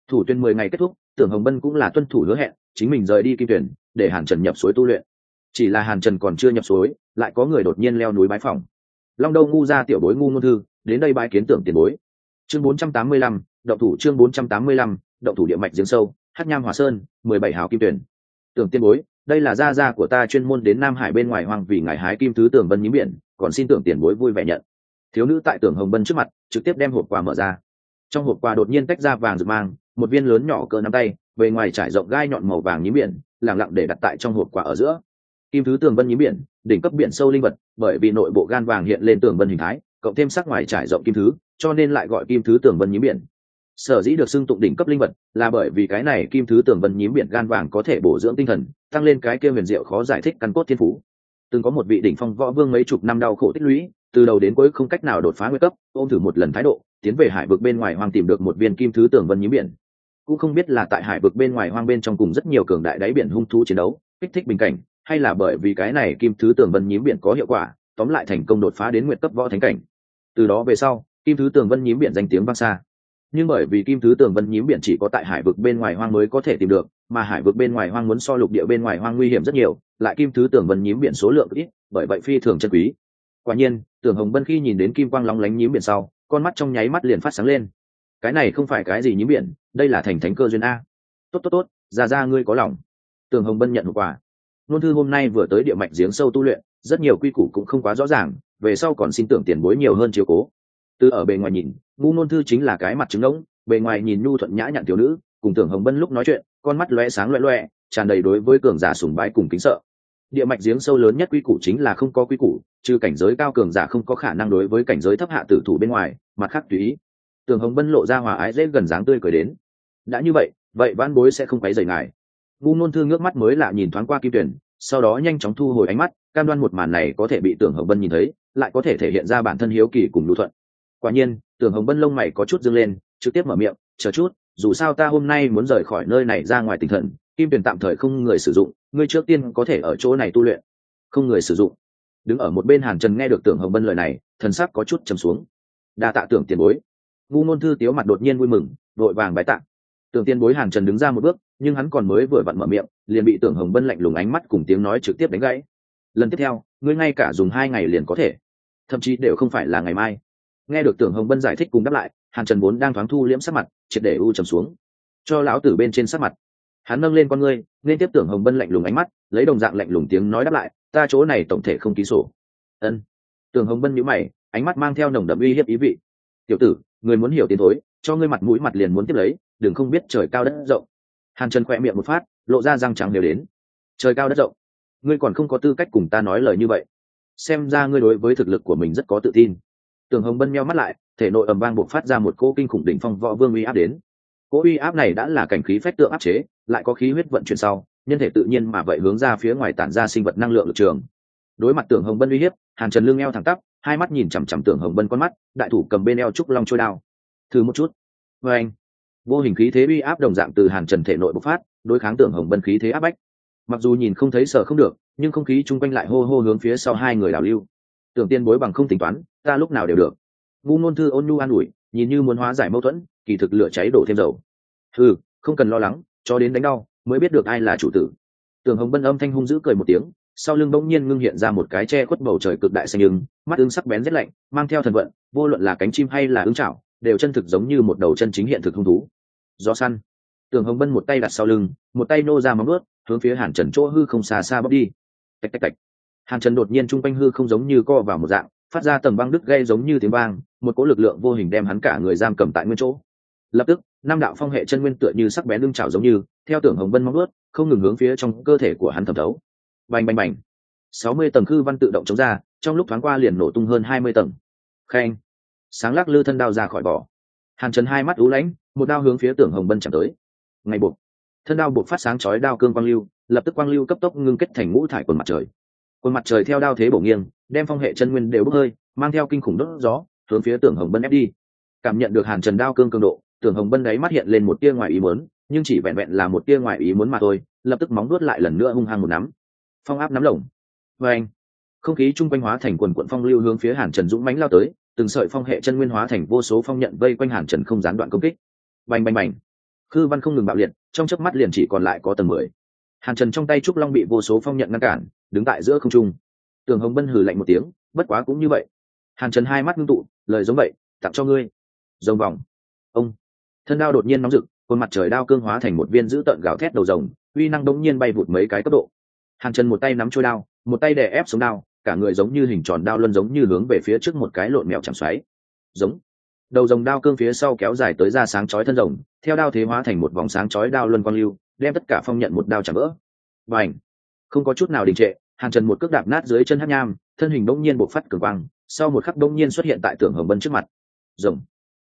Thủ tuyên mười ngày kết thúc tưởng hồng bân cũng là tuân thủ hứa hẹn chính mình rời đi kim tuyển để hàn trần nhập suối tu luyện. Chỉ là hàn trần còn chưa nhập suối lại có người đột nhiên leo núi bái phòng long đâu ngu ra tiểu bối ngu ngôn thư đến đây bãi kiến tưởng tiền bối. Chương 485, động thủ chương 485, động thủ địa mạch giếng sâu hát nham hòa sơn mười bảy hào kim tuyển. Tưởng tiên bối đây là gia gia của ta chuyên môn đến nam hải bên ngoài hoang vì ngài hái kim thứ tưởng vân nhím biển còn xin tưởng tiền bối vui vẻ nhận. Thiếu nữ tại tưởng hồng bân trước mặt, trực tiếp đem hộp quà mở ra. Trong hộp quà đột nhiên tách ra vàng rực mang, một viên lớn nhỏ cỡ nắm tay, bề ngoài trải rộng gai nhọn màu vàng nhím biển lẳng lặng để đặt tại trong hộp quà ở giữa. Kim thứ tường vân nhím biển, đỉnh cấp biển sâu linh vật, bởi vì nội bộ gan vàng hiện lên tường vân hình thái, cộng thêm sắc ngoài trải rộng kim thứ, cho nên lại gọi kim thứ tường vân nhím biển. Sở dĩ được xưng tụng đỉnh cấp linh vật là bởi vì cái này kim thứ tường vân nhím biển gan vàng có thể bổ dưỡng tinh thần, tăng lên cái kia huyền diệu khó giải thích căn cốt thiên phú từng có một vị đỉnh phong võ vương mấy chục năm đau khổ tích lũy, từ đầu đến cuối không cách nào đột phá nguy cấp, ôm thử một lần thái độ, tiến về hải vực bên ngoài hoang tìm được một viên kim thứ tường vân nhím biển. Cũng không biết là tại hải vực bên ngoài hoang bên trong cùng rất nhiều cường đại đáy biển hung thú chiến đấu, kích thích bình cảnh, hay là bởi vì cái này kim thứ tường vân nhím biển có hiệu quả, tóm lại thành công đột phá đến nguyện cấp võ thánh cảnh. Từ đó về sau, kim thứ tường vân nhím biển danh tiếng vang xa. Nhưng bởi vì kim thứ tường vân nhím biển chỉ có tại hải vực bên ngoài hoang mới có thể tìm được mà hải vực bên ngoài hoang muốn so lục địa bên ngoài hoang nguy hiểm rất nhiều, lại kim thứ tưởng vân nhím biển số lượng ít, bởi vậy phi thường chân quý. Quả nhiên tưởng hồng bân khi nhìn đến kim quang lóng lánh nhím biển sau, con mắt trong nháy mắt liền phát sáng lên. Cái này không phải cái gì nhím biển, đây là thành thánh cơ duyên a. Tốt tốt tốt, ra ra ngươi có lòng. Tưởng hồng bân nhận hậu quả nôn thư hôm nay vừa tới địa mạch giếng sâu tu luyện, rất nhiều quy củ cũng không quá rõ ràng, về sau còn xin tưởng tiền bối nhiều hơn chiếu cố. Từ ở bề ngoài nhìn, ngu nôn thư chính là cái mặt trứng ngỗng, bề ngoài nhìn nhu thuận nhã nhặn thiếu nữ, cùng tưởng hồng bân lúc nói chuyện con mắt lóe sáng lóe lóe, tràn đầy đối với cường giả sùng bái cùng kính sợ. Địa mạch giếng sâu lớn nhất quy củ chính là không có quy củ trừ cảnh giới cao cường giả không có khả năng đối với cảnh giới thấp hạ tử thủ bên ngoài mặt khác tùy ý. Tường hồng bân lộ ra hòa ái dễ gần dáng tươi cười đến. Đã như vậy vậy văn bối sẽ không quấy rầy ngài. Vu nôn thương ngước mắt mới lạ nhìn thoáng qua kim tuyển sau đó nhanh chóng thu hồi ánh mắt cam đoan một màn này có thể bị tưởng hồng bân nhìn thấy lại có thể thể hiện ra bản thân hiếu kỳ cùng lưu thuận. Quả nhiên tưởng hồng bân lông mày có chút dâng lên trực tiếp mở miệng chờ chút dù sao ta hôm nay muốn rời khỏi nơi này ra ngoài tinh thần, kim tuyển tạm thời không người sử dụng, ngươi trước tiên có thể ở chỗ này tu luyện. Không người sử dụng. Đứng ở một bên hàn trần nghe được tưởng hồng bân lời này, thần sắc có chút trầm xuống. Đa tạ tưởng tiền bối. Ngu ngôn thư tiếu mặt đột nhiên vui mừng, vội vàng bái tạ. Tưởng tiền bối hàn trần đứng ra một bước, nhưng hắn còn mới vừa vặn mở miệng, liền bị tưởng hồng bân lạnh lùng ánh mắt cùng tiếng nói trực tiếp đánh gãy. Lần tiếp theo, ngươi ngay cả dùng hai ngày liền có thể. Thậm chí đều không phải là ngày mai. Nghe được tưởng hồng bân giải thích cùng đáp lại, hàn trần vốn đang thoáng thu liễm sắc mặt triệt để u trầm xuống. Cho lão tử bên trên sát mặt. Hắn nâng lên con ngươi, nên tiếp tưởng hồng bân lạnh lùng ánh mắt, lấy đồng dạng lạnh lùng tiếng nói đáp lại, ta chỗ này tổng thể không ký sổ. Ân. Tưởng hồng bân nhíu mày, ánh mắt mang theo nồng đậm uy hiếp ý vị. Tiểu tử, người muốn hiểu tiến thối, cho ngươi mặt mũi mặt liền muốn tiếp lấy, đừng không biết trời cao đất rộng. Hàn trần khỏe miệng một phát, lộ ra răng trắng đều đến. Trời cao đất rộng? Ngươi còn không có tư cách cùng ta nói lời như vậy. Xem ra ngươi đối với thực lực của mình rất có tự tin. Tường hồng bân meo mắt lại thể nội ầm vang buộc phát ra một cỗ kinh khủng đỉnh phong võ vương uy áp đến. Cỗ uy áp này đã là cảnh khí phách tượng áp chế, lại có khí huyết vận chuyển sau, nhân thể tự nhiên mà vậy hướng ra phía ngoài tản ra sinh vật năng lượng lực trường. Đối mặt tưởng hồng bân uy hiếp, hàn trần lương eo thẳng tắp, hai mắt nhìn chằm chằm tưởng hồng bân con mắt, đại thủ cầm bên eo trúc long trôi đao. Thử một chút. Vê anh, vô hình khí thế uy áp đồng dạng từ hàn trần thể nội bộc phát, đối kháng tưởng hồng bân khí thế áp bách. Mặc dù nhìn không thấy sợ không được, nhưng không khí chung quanh lại hô hô hướng phía sau hai người đảo lưu. Tưởng tiên bối bằng không tính toán, ta lúc nào đều được ngu ngôn thư ôn nhu an ủi, nhìn như muốn hóa giải mâu thuẫn, kỳ thực lửa cháy đổ thêm dầu. Ừ không cần lo lắng, cho đến đánh đau, mới biết được ai là chủ tử. Tường hồng bân âm thanh hung dữ cười một tiếng, sau lưng bỗng nhiên ngưng hiện ra một cái che khuất bầu trời cực đại xanh ứng mắt ứng sắc bén rét lạnh, mang theo thần vận, vô luận là cánh chim hay là ứng chảo, đều chân thực giống như một đầu chân chính hiện thực hung thú. Do săn. Tường hồng bân một tay đặt sau lưng, một tay nô ra móng ướt hướng phía hàn trần chỗ hư không xa xa bóc đi. Tạch tạch tạch. Hàn trần đột nhiên chung quanh hư không giống như co vào một dạng, phát ra tầm băng đứt gây giống như tiếng vang một cỗ lực lượng vô hình đem hắn cả người giam cầm tại nguyên chỗ. Lập tức, năm đạo phong hệ chân nguyên tựa như sắc bén lưng trào giống như, theo tưởng hồng vân móng ướt không ngừng hướng phía trong cơ thể của hắn thẩm thấu. Bành bành bành. Sáu mươi tầng khư văn tự động chống ra, trong lúc thoáng qua liền nổ tung hơn hai mươi tầng. Khen. Sáng lắc lư thân đao ra khỏi vỏ. Hàn trần hai mắt ú lãnh, một đao hướng phía tưởng hồng vân chạm tới. Ngày buộc. Thân đao buộc phát sáng chói đao cương quang lưu, lập tức quang lưu cấp tốc ngưng kết thành ngũ thải quần mặt trời. Quần mặt trời theo đao thế bổ nghiêng, đem phong hệ chân nguyên đều bốc hơi, mang theo kinh khủng đốt gió hướng phía tưởng hồng bân ép đi. Cảm nhận được hàn trần đao cương cường độ, tưởng hồng bân đáy mắt hiện lên một tia ngoài ý muốn, nhưng chỉ vẹn vẹn là một tia ngoài ý muốn mà thôi, lập tức móng đuốt lại lần nữa hung hăng một nắm. Phong áp nắm lồng. Vê anh, không khí chung quanh hóa thành quần quận phong lưu hướng phía hàn trần dũng mánh lao tới, từng sợi phong hệ chân nguyên hóa thành vô số phong nhận vây quanh hàn trần không gián đoạn công kích. Bành bành bành. Khư văn không ngừng bạo liệt, trong chớp mắt liền chỉ còn lại có tầng mười. Hàn trần trong tay trúc long bị vô số phong nhận ngăn cản, đứng tại giữa không trung. Tường hồng bân hừ lạnh một tiếng, bất quá cũng như vậy. Hàn trần hai mắt ngưng tụ lời giống vậy, tặng cho ngươi. Rồng vòng. Ông. Thân đao đột nhiên nóng rực, khuôn mặt trời đao cương hóa thành một viên dữ tợn gào thét đầu rồng, uy năng đống nhiên bay vụt mấy cái cấp độ. Hàn trần một tay nắm trôi đao, một tay đè ép xuống đao, cả người giống như hình tròn đao luân giống như hướng về phía trước một cái lộn mèo chẳng xoáy. Giống. Đầu rồng đao cương phía sau kéo dài tới ra sáng chói thân rồng, theo đao thế hóa thành một vòng sáng chói đao luân quang lưu, đem tất cả phong nhận một đao chạm vỡ. Và ảnh không có chút nào đình trệ hàn trần một cước đạp nát dưới chân hát nham, thân hình bỗng nhiên bộc phát cường quang sau một khắc đông nhiên xuất hiện tại tưởng hồng bân trước mặt. Rồng.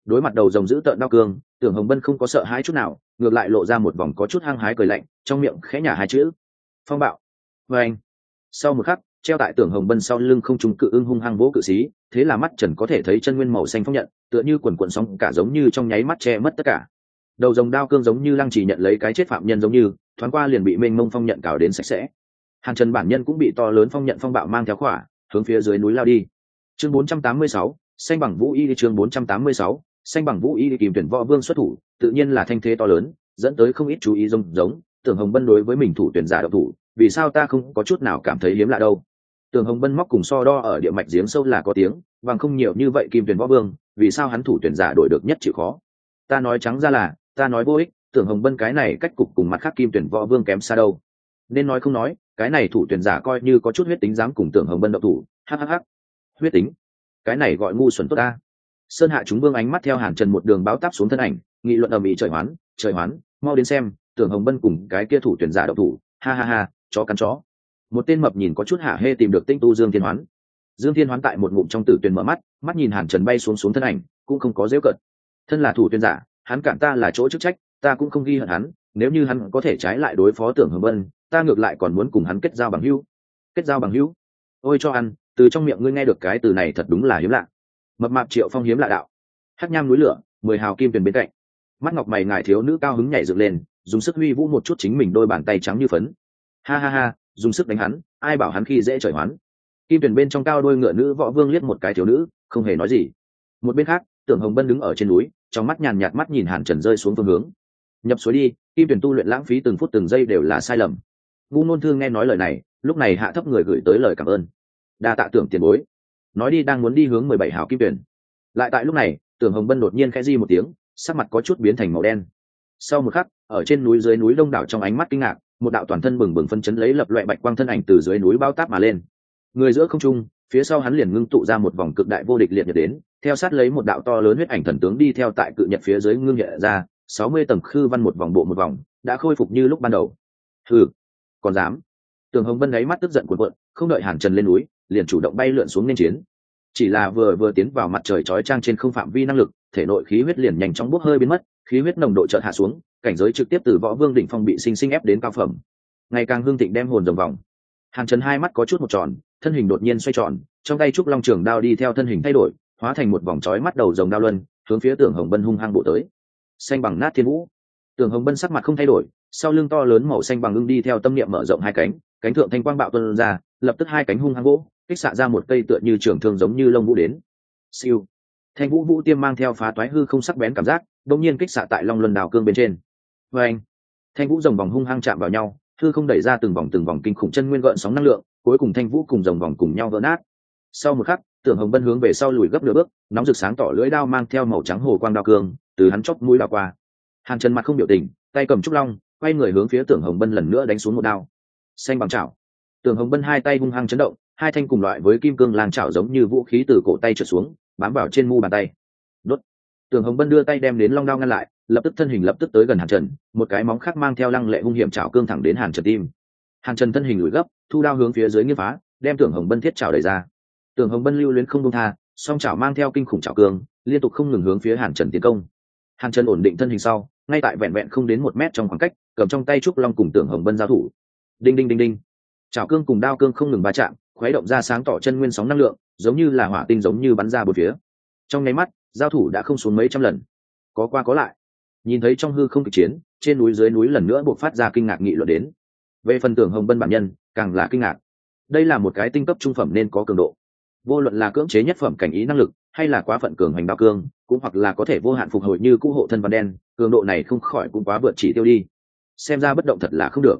Đối mặt đầu rồng giữ tợn đao cương, tưởng hồng bân không có sợ hãi chút nào, ngược lại lộ ra một vòng có chút hăng hái cười lạnh, trong miệng khẽ nhả hai chữ. Phong bạo. Và anh. Sau một khắc, treo tại tưởng hồng bân sau lưng không trùng cự ưng hung hăng vỗ cự xí, thế là mắt trần có thể thấy chân nguyên màu xanh phong nhận, tựa như quần quần sóng cả giống như trong nháy mắt che mất tất cả. Đầu rồng đao cương giống như lăng chỉ nhận lấy cái chết phạm nhân giống như, thoáng qua liền bị mênh mông phong nhận cào đến sạch sẽ. Hàn trần bản nhân cũng bị to lớn phong nhận phong bạo mang theo khỏa, hướng phía dưới núi lao đi chương 486, xanh bằng vũ y chương 486, xanh bằng vũ y kìm tuyển võ vương xuất thủ tự nhiên là thanh thế to lớn dẫn tới không ít chú ý giống giống tưởng hồng bân đối với mình thủ tuyển giả độc thủ vì sao ta không có chút nào cảm thấy hiếm lạ đâu? Tưởng hồng bân móc cùng so đo ở địa mạch giếng sâu là có tiếng bằng không nhiều như vậy kim tuyển võ vương vì sao hắn thủ tuyển giả đổi được nhất chịu khó? Ta nói trắng ra là ta nói vô ích tưởng hồng bân cái này cách cục cùng mặt khác kim tuyển võ vương kém xa đâu. Nên nói không nói cái này thủ tuyển giả coi như có chút huyết tính dám cùng tưởng hồng bân độc thủ hhh huyết tính. Cái này gọi ngu xuẩn tốt ta. Sơn hạ chúng vương ánh mắt theo hàn trần một đường báo táp xuống thân ảnh, nghị luận ầm ĩ trời hoán trời hoán, mau đến xem, tưởng hồng bân cùng cái kia thủ tuyển giả độc thủ. Ha ha ha, chó cắn chó. Một tên mập nhìn có chút hạ hê tìm được tinh tu dương thiên hoán. Dương thiên hoán tại một ngụm trong tử tuyển mở mắt mắt nhìn hàn trần bay xuống xuống thân ảnh, cũng không có dễ cận. Thân là thủ tuyển giả, hắn cản ta là chỗ chức trách, ta cũng không ghi hận hắn, nếu như hắn có thể trái lại đối phó tưởng hồng bân, ta ngược lại còn muốn cùng hắn kết giao bằng hữu. Kết giao bằng hữu? Ôi cho ăn, từ trong miệng ngươi nghe được cái từ này thật đúng là hiếm lạ. Mập mạp triệu phong hiếm lạ đạo. Hát nham núi lửa, mười hào kim tuyển bên cạnh. Mắt ngọc mày ngài thiếu nữ cao hứng nhảy dựng lên, dùng sức huy vũ một chút chính mình đôi bàn tay trắng như phấn. Ha ha ha, dùng sức đánh hắn, ai bảo hắn khi dễ trời hoán. Kim tuyển bên trong cao đôi ngựa nữ võ vương liếc một cái thiếu nữ, không hề nói gì. Một bên khác, tưởng hồng bân đứng ở trên núi, trong mắt nhàn nhạt mắt nhìn hàn trần rơi xuống phương hướng. Nhập suối đi, kim tuyển tu luyện lãng phí từng phút từng giây đều là sai lầm. Ngu nôn thương nghe nói lời này lúc này hạ thấp người gửi tới lời cảm ơn. Đa tạ tưởng tiền bối. Nói đi, đang muốn đi hướng mười bảy hào kim tuyển. Lại tại lúc này, tưởng hồng bân đột nhiên khẽ di một tiếng, sắc mặt có chút biến thành màu đen. Sau một khắc, ở trên núi dưới núi đông đảo trong ánh mắt kinh ngạc, một đạo toàn thân bừng bừng phân chấn lấy lập loại bạch quang thân ảnh từ dưới núi bao táp mà lên. Người giữa không trung, phía sau hắn liền ngưng tụ ra một vòng cực đại vô địch liệt nhật đến, theo sát lấy một đạo to lớn huyết ảnh thần tướng đi theo tại cự nhật phía dưới ngưng nhẹ ra, sáu mươi tầng khư văn một vòng bộ một vòng, đã khôi phục như lúc ban đầu. Hừ, còn dám tường hồng bân gáy mắt tức giận cuộn cuộn, không đợi hàn trần lên núi, liền chủ động bay lượn xuống nên chiến. Chỉ là vừa vừa tiến vào mặt trời chói trang trên không phạm vi năng lực, thể nội khí huyết liền nhanh chóng bốc hơi biến mất, khí huyết nồng độ chợt hạ xuống, cảnh giới trực tiếp từ võ vương đỉnh phong bị sinh sinh ép đến cao phẩm. Ngày càng hương thịnh đem hồn rồng vòng. Hàn trần hai mắt có chút một tròn, thân hình đột nhiên xoay tròn, trong tay trúc long trường đao đi theo thân hình thay đổi, hóa thành một vòng chói mắt đầu rồng đao luân, hướng phía tưởng hồng bân hung hăng bộ tới. Xanh bằng nát thiên vũ. Tưởng hồng bân sắc mặt không thay đổi, sau lưng to lớn màu xanh bằng ưng đi theo tâm niệm mở rộng hai cánh cánh thượng thanh quang bạo tuân ra, lập tức hai cánh hung hăng gỗ, kích xạ ra một cây tựa như trường thương giống như lông vũ đến. Siêu. Thanh vũ vũ tiêm mang theo phá toái hư không sắc bén cảm giác, đột nhiên kích xạ tại long luân đào cương bên trên. Vê anh thanh vũ dòng vòng hung hăng chạm vào nhau, hư không đẩy ra từng vòng từng vòng kinh khủng chân nguyên gợn sóng năng lượng, cuối cùng thanh vũ cùng dòng vòng cùng nhau vỡ nát. Sau một khắc, tưởng hồng bân hướng về sau lùi gấp nửa bước, nóng rực sáng tỏ lưỡi đao mang theo màu trắng hồ quang đao cương, từ hắn chóp mũi đao qua. Hàn trần mặt không biểu tình, tay cầm trúc long, quay người hướng phía tưởng hồng bân lần nữa đánh xuống một đao xanh bằng chảo. Tường hồng bân hai tay hung hăng chấn động, hai thanh cùng loại với kim cương lang chảo giống như vũ khí từ cổ tay trượt xuống, bám vào trên mu bàn tay. Đốt. Tường hồng bân đưa tay đem đến long đao ngăn lại, lập tức thân hình lập tức tới gần hàn trần, một cái móng khác mang theo lăng lệ hung hiểm chảo cương thẳng đến hàn trần tim. Hàn trần thân hình lùi gấp, thu đao hướng phía dưới nghiêng phá, đem tưởng hồng bân thiết chảo đẩy ra. Tưởng hồng bân lưu luyến không buông tha, song chảo mang theo kinh khủng chảo cương, liên tục không ngừng hướng phía hàn trần tiến công. Hàn trần ổn định thân hình sau, ngay tại vẹn vẹn không đến một mét trong khoảng cách, cầm trong tay trúc long cùng tưởng hồng bân giao thủ đinh đinh đinh đinh. Chảo cương cùng đao cương không ngừng va chạm, khuấy động ra sáng tỏ chân nguyên sóng năng lượng, giống như là hỏa tinh giống như bắn ra bột phía. Trong nháy mắt, giao thủ đã không xuống mấy trăm lần. Có qua có lại. Nhìn thấy trong hư không kịch chiến, trên núi dưới núi lần nữa buộc phát ra kinh ngạc nghị luận đến. Về phần tưởng hồng bân bản nhân, càng là kinh ngạc. Đây là một cái tinh cấp trung phẩm nên có cường độ. Vô luận là cưỡng chế nhất phẩm cảnh ý năng lực, hay là quá phận cường hành đao cương, cũng hoặc là có thể vô hạn phục hồi như cũ hộ thân văn đen, cường độ này không khỏi cũng quá vượt chỉ tiêu đi. Xem ra bất động thật là không được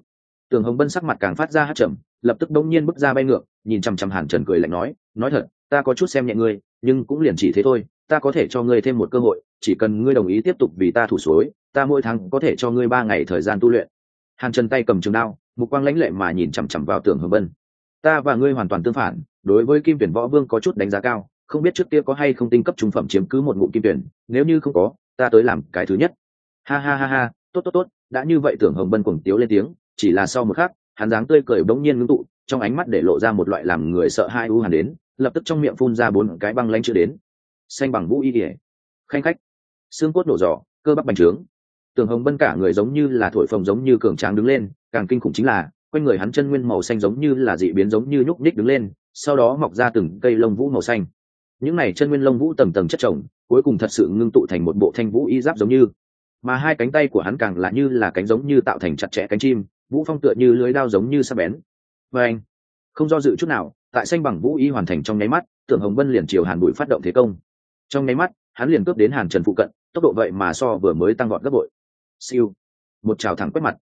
tường hồng bân sắc mặt càng phát ra hát trầm, lập tức đông nhiên bước ra bay ngược nhìn chằm chằm hàn trần cười lạnh nói nói thật ta có chút xem nhẹ ngươi nhưng cũng liền chỉ thế thôi ta có thể cho ngươi thêm một cơ hội chỉ cần ngươi đồng ý tiếp tục vì ta thủ suối ta mỗi tháng có thể cho ngươi ba ngày thời gian tu luyện. Hàn trần tay cầm trường đao mục quang lãnh lệ mà nhìn chằm chằm vào tường hồng bân. Ta và ngươi hoàn toàn tương phản đối với kim tuyển võ vương có chút đánh giá cao không biết trước kia có hay không tinh cấp trung phẩm chiếm cứ một ngụm kim tuyển nếu như không có ta tới làm cái thứ nhất. Ha ha ha ha tốt tốt tốt đã như vậy tưởng hồng bân cuồng tiếu lên tiếng chỉ là sau một khắc, hắn dáng tươi cười bỗng nhiên ngưng tụ, trong ánh mắt để lộ ra một loại làm người sợ hai u hàn đến, lập tức trong miệng phun ra bốn cái băng lanh chữ đến. Xanh bằng vũ y ỉa khanh khách. Xương cốt nổ giỏ cơ bắp bành trướng. Tường hồng bân cả người giống như là thổi phồng giống như cường tráng đứng lên, càng kinh khủng chính là, quanh người hắn chân nguyên màu xanh giống như là dị biến giống như nhúc nhích đứng lên, sau đó mọc ra từng cây lông vũ màu xanh. Những này chân nguyên lông vũ tầng tầng chất chồng, cuối cùng thật sự ngưng tụ thành một bộ thanh vũ y giáp giống như. Mà hai cánh tay của hắn càng là như là cánh giống như tạo thành chặt chẽ cánh chim vũ phong tựa như lưới đao giống như sắc bén. Và anh, không do dự chút nào, tại xanh bằng vũ y hoàn thành trong nháy mắt, tưởng hồng bân liền chiều hàn bụi phát động thế công. Trong nháy mắt, hắn liền cướp đến hàn trần phụ cận, tốc độ vậy mà so vừa mới tăng gọn gấp bội. Siêu. Một trào thẳng quét mặt.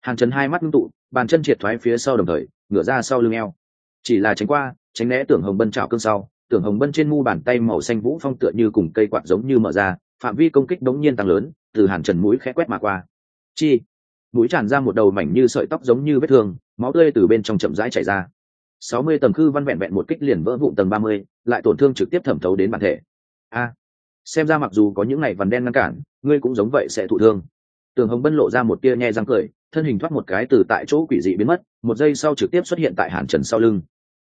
Hàn trần hai mắt ngưng tụ, bàn chân triệt thoái phía sau đồng thời, ngửa ra sau lưng eo. Chỉ là tránh qua, tránh né tưởng hồng bân trào cương sau, tưởng hồng bân trên mu bàn tay màu xanh vũ phong tựa như cùng cây quạt giống như mở ra, phạm vi công kích đống nhiên tăng lớn, từ hàn trần mũi khẽ quét mà qua. Chi? Mũi tràn ra một đầu mảnh như sợi tóc giống như vết thương, máu tươi từ bên trong chậm rãi chảy ra. Sáu mươi tầng khư văn vẹn vẹn một kích liền vỡ vụn tầng ba mươi, lại tổn thương trực tiếp thẩm thấu đến bản thể. A! Xem ra mặc dù có những ngày vằn đen ngăn cản, ngươi cũng giống vậy sẽ thụ thương. Tường hồng bân lộ ra một tia nhe răng cười, thân hình thoát một cái từ tại chỗ quỷ dị biến mất, một giây sau trực tiếp xuất hiện tại hàn trần sau lưng.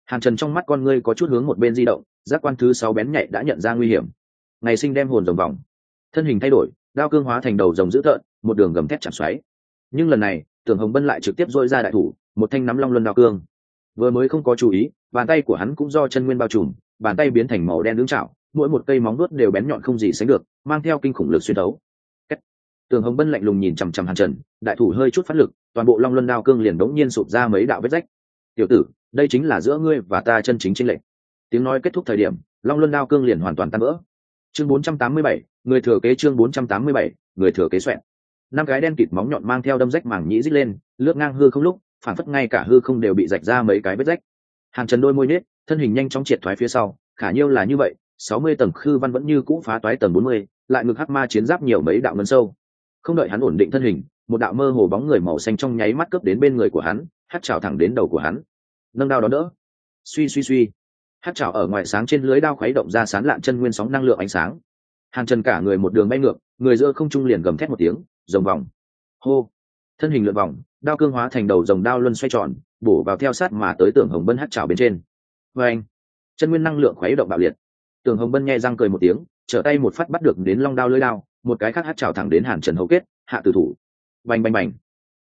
Hàn trần trong mắt con ngươi có chút hướng một bên di động, giác quan thứ sáu bén nhạy đã nhận ra nguy hiểm. Ngày sinh đem hồn rồng vòng. Thân hình thay đổi, đao cương hóa thành đầu rồng dữ tợn, một đường gầm thép chạm xoáy nhưng lần này tưởng hồng bân lại trực tiếp dội ra đại thủ một thanh nắm long luân đao cương. Vừa mới không có chú ý bàn tay của hắn cũng do chân nguyên bao trùm bàn tay biến thành màu đen đứng chảo mỗi một cây móng vuốt đều bén nhọn không gì sánh được mang theo kinh khủng lực xuyên tấu tường hồng bân lạnh lùng nhìn chằm chằm hàn trần đại thủ hơi chút phát lực toàn bộ long luân đao cương liền đống nhiên sụp ra mấy đạo vết rách. Tiểu tử đây chính là giữa ngươi và ta chân chính chính lệ. tiếng nói kết thúc thời điểm long luân đao cương liền hoàn toàn tan vỡ. Chương 487, người thừa kế chương 487, người thừa kế xoẹn năm cái đen kịt móng nhọn mang theo đâm rách màng nhĩ rít lên, lướt ngang hư không lúc phản phất ngay cả hư không đều bị rạch ra mấy cái vết rách. Hàn trần đôi môi nết thân hình nhanh chóng triệt thoái phía sau, khả nhiêu là như vậy, sáu mươi tầng khư văn vẫn như cũ phá toái tầng bốn mươi, lại ngực hắc ma chiến giáp nhiều mấy đạo ngân sâu. Không đợi hắn ổn định thân hình, một đạo mơ hồ bóng người màu xanh trong nháy mắt cướp đến bên người của hắn, hát chảo thẳng đến đầu của hắn. Nâng đao đó đỡ. Suy suy suy. Hát chảo ở ngoài sáng trên lưới đao khuấy động ra sán lạn chân nguyên sóng năng lượng ánh sáng. Hàn trần cả người một đường bay ngược, người giữa không trung liền gầm thét một tiếng rồng vòng. Hô. Thân hình lượn vòng, đao cương hóa thành đầu rồng đao luân xoay tròn, bổ vào theo sát mà tới tưởng hồng bân hát trào bên trên. Vê anh, chân nguyên năng lượng khuấy động bạo liệt. Tưởng hồng bân nghe răng cười một tiếng, trở tay một phát bắt được đến long đao lưới đao, một cái khác hát trào thẳng đến hàn trần hầu kết, hạ tử thủ. Bành bành bành.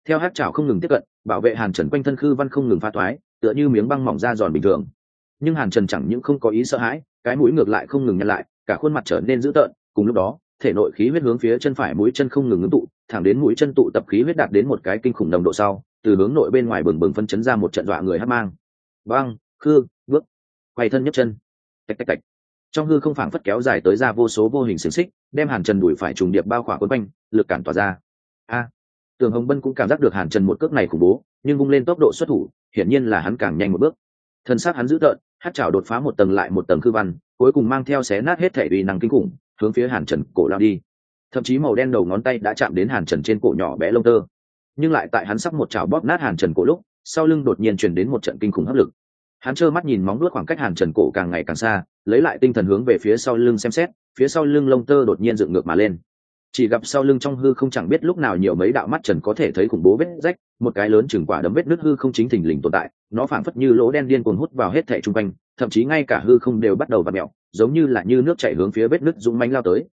Theo hát trào không ngừng tiếp cận, bảo vệ hàn trần quanh thân khư văn không ngừng pha toái, tựa như miếng băng mỏng ra giòn bình thường. Nhưng hàn trần chẳng những không có ý sợ hãi, cái mũi ngược lại không ngừng nhăn lại, cả khuôn mặt trở nên dữ tợn, cùng lúc đó thể nội khí huyết hướng phía chân phải mũi chân không ngừng ngưng tụ, thẳng đến mũi chân tụ tập khí huyết đạt đến một cái kinh khủng đồng độ sau, từ hướng nội bên ngoài bừng bừng phân chấn ra một trận dọa người hát mang. Băng, khư, bước. Quay thân nhấc chân. Tạch tạch tạch. Trong hư không phảng phất kéo dài tới ra vô số vô hình xiềng xích, đem hàn trần đuổi phải trùng điệp bao khỏa quấn quanh, lực cản tỏa ra. A. À, Tường hồng bân cũng cảm giác được hàn trần một cước này khủng bố, nhưng bung lên tốc độ xuất thủ, hiển nhiên là hắn càng nhanh một bước. Thân xác hắn dữ tợn hát chảo đột phá một tầng lại một tầng khư văn, cuối cùng mang theo xé nát hết thể uy năng kinh khủng hướng phía hàn trần cổ lao đi. Thậm chí màu đen đầu ngón tay đã chạm đến hàn trần trên cổ nhỏ bé lông tơ. Nhưng lại tại hắn sắp một chảo bóp nát hàn trần cổ lúc, sau lưng đột nhiên chuyển đến một trận kinh khủng hấp lực. Hắn trơ mắt nhìn móng nuốt khoảng cách hàn trần cổ càng ngày càng xa, lấy lại tinh thần hướng về phía sau lưng xem xét, phía sau lưng lông tơ đột nhiên dựng ngược mà lên. Chỉ gặp sau lưng trong hư không chẳng biết lúc nào nhiều mấy đạo mắt trần có thể thấy khủng bố vết rách, một cái lớn chừng quả đấm vết nước hư không chính thình lình tồn tại, nó phảng phất như lỗ đen điên cuồng hút vào hết thẻ chung quanh, thậm chí ngay cả hư không đều bắt đầu v ặ mẹo giống như là như nước chảy hướng phía vết nứt dũng mánh lao tới.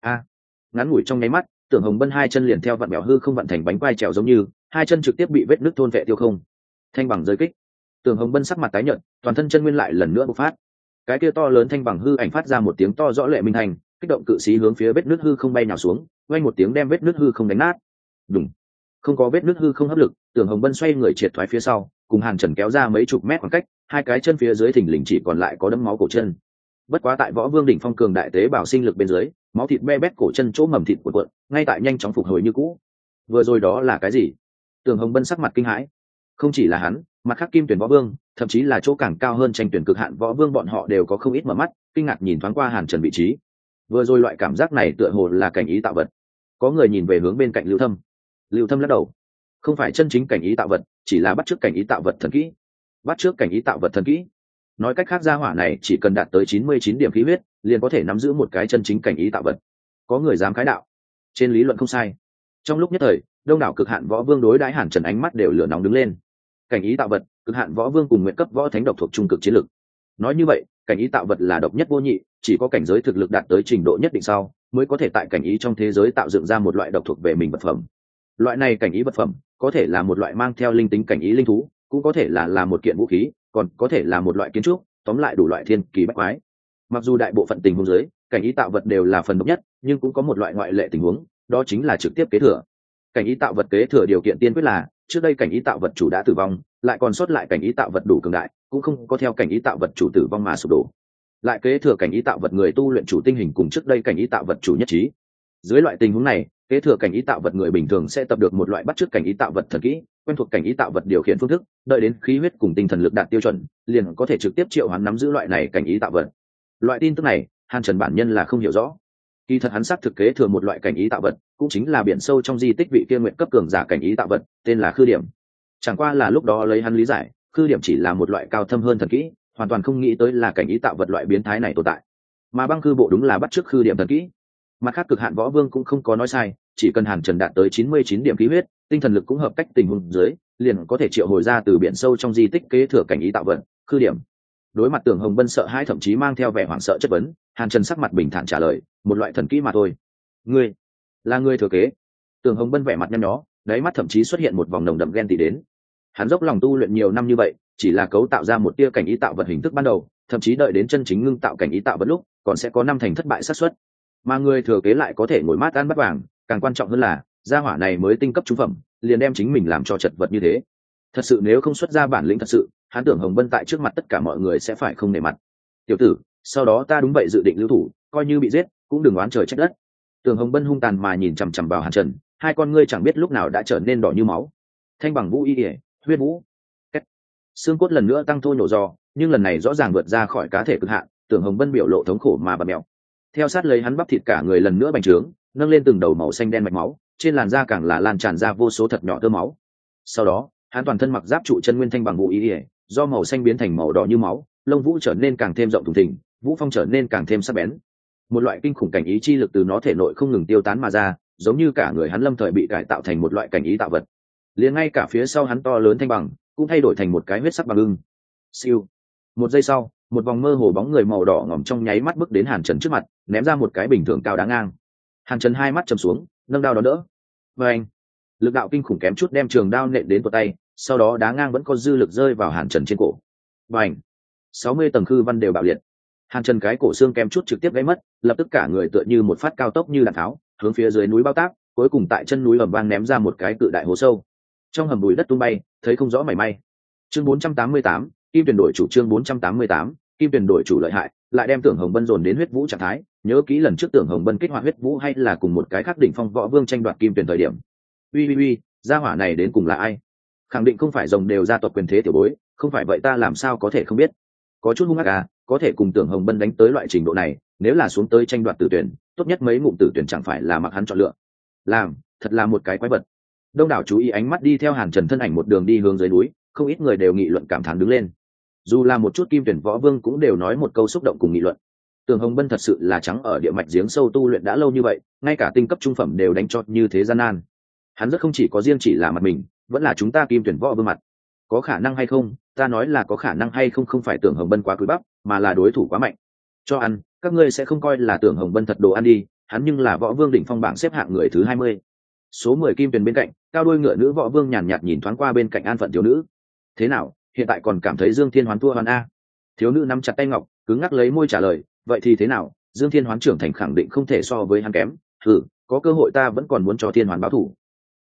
A! Ngắn ngủi trong nháy mắt, tưởng hồng bân hai chân liền theo vặn mẹo hư không vận thành bánh quai trèo giống như, hai chân trực tiếp bị vết nứt thôn vệ tiêu không. Thanh bằng rơi kích. Tưởng hồng bân sắc mặt tái nhợt, toàn thân chân nguyên lại lần nữa bộc phát. Cái kia to lớn thanh bằng hư ảnh phát ra một tiếng to rõ lệ minh thành, kích động cự sĩ hướng phía vết nứt hư không bay nào xuống quay một tiếng đem vết nứt hư không đánh nát. Đúng không có vết nứt hư không hấp lực, tưởng hồng bân xoay người triệt thoái phía sau, cùng hàn trần kéo ra mấy chục mét khoảng cách, hai cái chân phía dưới thình lình chỉ còn lại có đấm máu cổ chân bất quá tại võ vương đỉnh phong cường đại tế bảo sinh lực bên dưới, máu thịt be bét cổ chân chỗ mầm thịt của cuộn, ngay tại nhanh chóng phục hồi như cũ. Vừa rồi đó là cái gì? Tường hồng bân sắc mặt kinh hãi. Không chỉ là hắn, mặt khác kim tuyển võ vương, thậm chí là chỗ càng cao hơn tranh tuyển cực hạn võ vương bọn họ đều có không ít mở mắt, kinh ngạc nhìn thoáng qua hàn trần vị trí. Vừa rồi loại cảm giác này tựa hồ là cảnh ý tạo vật. Có người nhìn về hướng bên cạnh lưu thâm. Lưu thâm lắc đầu. Không phải chân chính cảnh ý tạo vật, chỉ là bắt t r ư ớ c cảnh ý tạo vật thần kỹ. Bắt trước cảnh ý tạo vật thần kỹ nói cách khác, gia hỏa này chỉ cần đạt tới chín mươi chín điểm khí huyết, liền có thể nắm giữ một cái chân chính cảnh ý tạo vật. Có người dám khái đạo? Trên lý luận không sai. Trong lúc nhất thời, đông đảo cực hạn võ vương đối đãi hàn trần ánh mắt đều lửa nóng đứng lên. Cảnh ý tạo vật, cực hạn võ vương cùng nguyện cấp võ thánh độc thuộc trung cực chiến lực. Nói như vậy, cảnh ý tạo vật là độc nhất vô nhị, chỉ có cảnh giới thực lực đạt tới trình độ nhất định sau, mới có thể tại cảnh ý trong thế giới tạo dựng ra một loại độc thuộc về mình vật phẩm. Loại này cảnh ý vật phẩm, có thể là một loại mang theo linh tính cảnh ý linh thú, cũng có thể là là một kiện vũ khí còn có thể là một loại kiến trúc, tóm lại đủ loại thiên kỳ bách quái. Mặc dù đại bộ phận tình huống giới cảnh ý tạo vật đều là phần độc nhất, nhưng cũng có một loại ngoại lệ tình huống, đó chính là trực tiếp kế thừa. Cảnh ý tạo vật kế thừa điều kiện tiên quyết là, trước đây cảnh ý tạo vật chủ đã tử vong, lại còn sót lại cảnh ý tạo vật đủ cường đại, cũng không có theo cảnh ý tạo vật chủ tử vong mà sụp đổ. Lại kế thừa cảnh ý tạo vật người tu luyện chủ tinh hình cùng trước đây cảnh ý tạo vật chủ nhất trí. Dưới loại tình huống này, kế thừa cảnh ý tạo vật người bình thường sẽ tập được một loại bắt chước cảnh ý tạo vật thật kỹ quen thuộc cảnh ý tạo vật điều khiển phương thức, đợi đến khí huyết cùng tinh thần lực đạt tiêu chuẩn, liền có thể trực tiếp triệu hắn nắm giữ loại này cảnh ý tạo vật. Loại tin tức này, hàn trần bản nhân là không hiểu rõ. Kỳ thật hắn xác thực kế thừa một loại cảnh ý tạo vật, cũng chính là biển sâu trong di tích vị kia nguyện cấp cường giả cảnh ý tạo vật, tên là khư điểm. Chẳng qua là lúc đó lấy hắn lý giải, khư điểm chỉ là một loại cao thâm hơn thần kỹ, hoàn toàn không nghĩ tới là cảnh ý tạo vật loại biến thái này tồn tại. Mà băng cư bộ đúng là bắt t r ư ớ c khư điểm thần kỹ. Mặt khác cực hạn võ vương cũng không có nói sai chỉ cần hàn trần đạt tới chín mươi chín điểm khí huyết, tinh thần lực cũng hợp cách tình huống dưới, liền có thể triệu hồi ra từ biển sâu trong di tích kế thừa cảnh ý tạo vật khư điểm. Đối mặt tưởng hồng bân sợ hai thậm chí mang theo vẻ hoảng sợ chất vấn, hàn trần sắc mặt bình thản trả lời, một loại thần kỹ mà thôi. Ngươi là ngươi thừa kế? Tưởng hồng bân vẻ mặt nhăn nhó, đáy mắt thậm chí xuất hiện một vòng nồng đậm ghen tị đến. Hắn dốc lòng tu luyện nhiều năm như vậy, chỉ là cấu tạo ra một tia cảnh ý tạo vật hình thức ban đầu, thậm chí đợi đến chân chính ngưng tạo cảnh ý tạo vật lúc, còn sẽ có năm thành thất bại xác suất. Mà người thừa kế lại có thể ngồi mát ăn bắt vàng càng quan trọng hơn là, gia hỏa này mới tinh cấp trung phẩm, liền đem chính mình làm cho chật vật như thế. Thật sự nếu không xuất ra bản lĩnh thật sự, hắn tưởng hồng bân tại trước mặt tất cả mọi người sẽ phải không nề mặt. Tiểu tử, sau đó ta đúng vậy dự định lưu thủ, coi như bị giết, cũng đừng oán trời trách đất. Tưởng hồng bân hung tàn mà nhìn chằm chằm vào hàn trần, hai con ngươi chẳng biết lúc nào đã trở nên đỏ như máu. Thanh bằng vũ y ỉa huyết vũ. Kết. xương cốt lần nữa tăng thô nhổ giò nhưng lần này rõ ràng vượt ra khỏi cá thể cực hạn, tưởng hồng bân biểu lộ thống khổ mà bật mèo theo sát lấy hắn bắp thịt cả người lần nữa bành trướng nâng lên từng đầu màu xanh đen mạch máu, trên làn da càng là lan tràn ra vô số thật nhỏ tơ máu. Sau đó, hắn toàn thân mặc giáp trụ chân nguyên thanh bằng vũ ý ỉa do màu xanh biến thành màu đỏ như máu, lông vũ trở nên càng thêm rộng thùng thình, vũ phong trở nên càng thêm sắc bén. Một loại kinh khủng cảnh ý chi lực từ nó thể nội không ngừng tiêu tán mà ra, giống như cả người hắn lâm thời bị cải tạo thành một loại cảnh ý tạo vật. Liền ngay cả phía sau hắn to lớn thanh bằng, cũng thay đổi thành một cái huyết sắc bằng ưng. Siêu. Một giây sau, một vòng mơ hồ bóng người màu đỏ ngỏm trong nháy mắt bước đến hàn trần trước mặt, ném ra một cái bình thường cao đáng ngang hàn trần hai mắt chầm xuống nâng đao đó đỡ. Và anh lực đạo kinh khủng kém chút đem trường đao nện đến tột tay sau đó đá ngang vẫn có dư lực rơi vào hàn trần trên cổ. Và anh sáu mươi tầng khư văn đều bạo liệt. Hàn trần cái cổ xương kém chút trực tiếp gãy mất lập tức cả người tựa như một phát cao tốc như đạn tháo hướng phía dưới núi bao tác cuối cùng tại chân núi ẩm vang ném ra một cái cự đại hố sâu. Trong hầm bụi đất tung bay thấy không rõ mảy may. Chương 488, kim tuyển đổi chủ chương 488, kim tuyển đổi chủ lợi hại lại đem tưởng hồng bân dồn đến huyết vũ trạng thái nhớ kỹ lần trước tưởng hồng bân kích hoạt huyết vũ hay là cùng một cái khác đỉnh phong võ vương tranh đoạt kim tuyển thời điểm. Uy uy uy, gia hỏa này đến cùng là ai? Khẳng định không phải rồng đều gia tộc quyền thế tiểu bối, không phải vậy ta làm sao có thể không biết. Có chút hung ác à có thể cùng tưởng hồng bân đánh tới loại trình độ này, nếu là xuống tới tranh đoạt tử tuyển, tốt nhất mấy ngụm tử tuyển chẳng phải là mặc hắn chọn lựa. Làm, thật là một cái quái vật. Đông đảo chú ý ánh mắt đi theo hàn trần thân ảnh một đường đi hướng dưới núi, không ít người đều nghị luận cảm thán đứng lên. Dù là một chút kim tuyển võ vương cũng đều nói một câu xúc động cùng nghị luận tường hồng bân thật sự là trắng ở địa mạch giếng sâu tu luyện đã lâu như vậy, ngay cả tinh cấp trung phẩm đều đánh chót như thế gian nan. Hắn rất không chỉ có riêng chỉ là mặt mình, vẫn là chúng ta kim tuyển võ vương mặt. Có khả năng hay không, ta nói là có khả năng hay không không phải tưởng hồng bân quá cúi bắp mà là đối thủ quá mạnh. Cho ăn, các ngươi sẽ không coi là tưởng hồng bân thật đồ ăn đi, hắn nhưng là võ vương đỉnh phong bảng xếp hạng người thứ hai mươi. Số mười kim tuyển bên cạnh, cao đôi ngựa nữ võ vương nhàn nhạt nhìn thoáng qua bên cạnh an phận thiếu nữ. Thế nào, hiện tại còn cảm thấy dương thiên hoán thua hoàn a? Thiếu nữ nắm chặt tay ngọc, cứng ngắc lấy môi trả lời vậy thì thế nào? Dương thiên hoán trưởng thành khẳng định không thể so với hắn kém. Thử có cơ hội ta vẫn còn muốn cho thiên hoán báo thủ.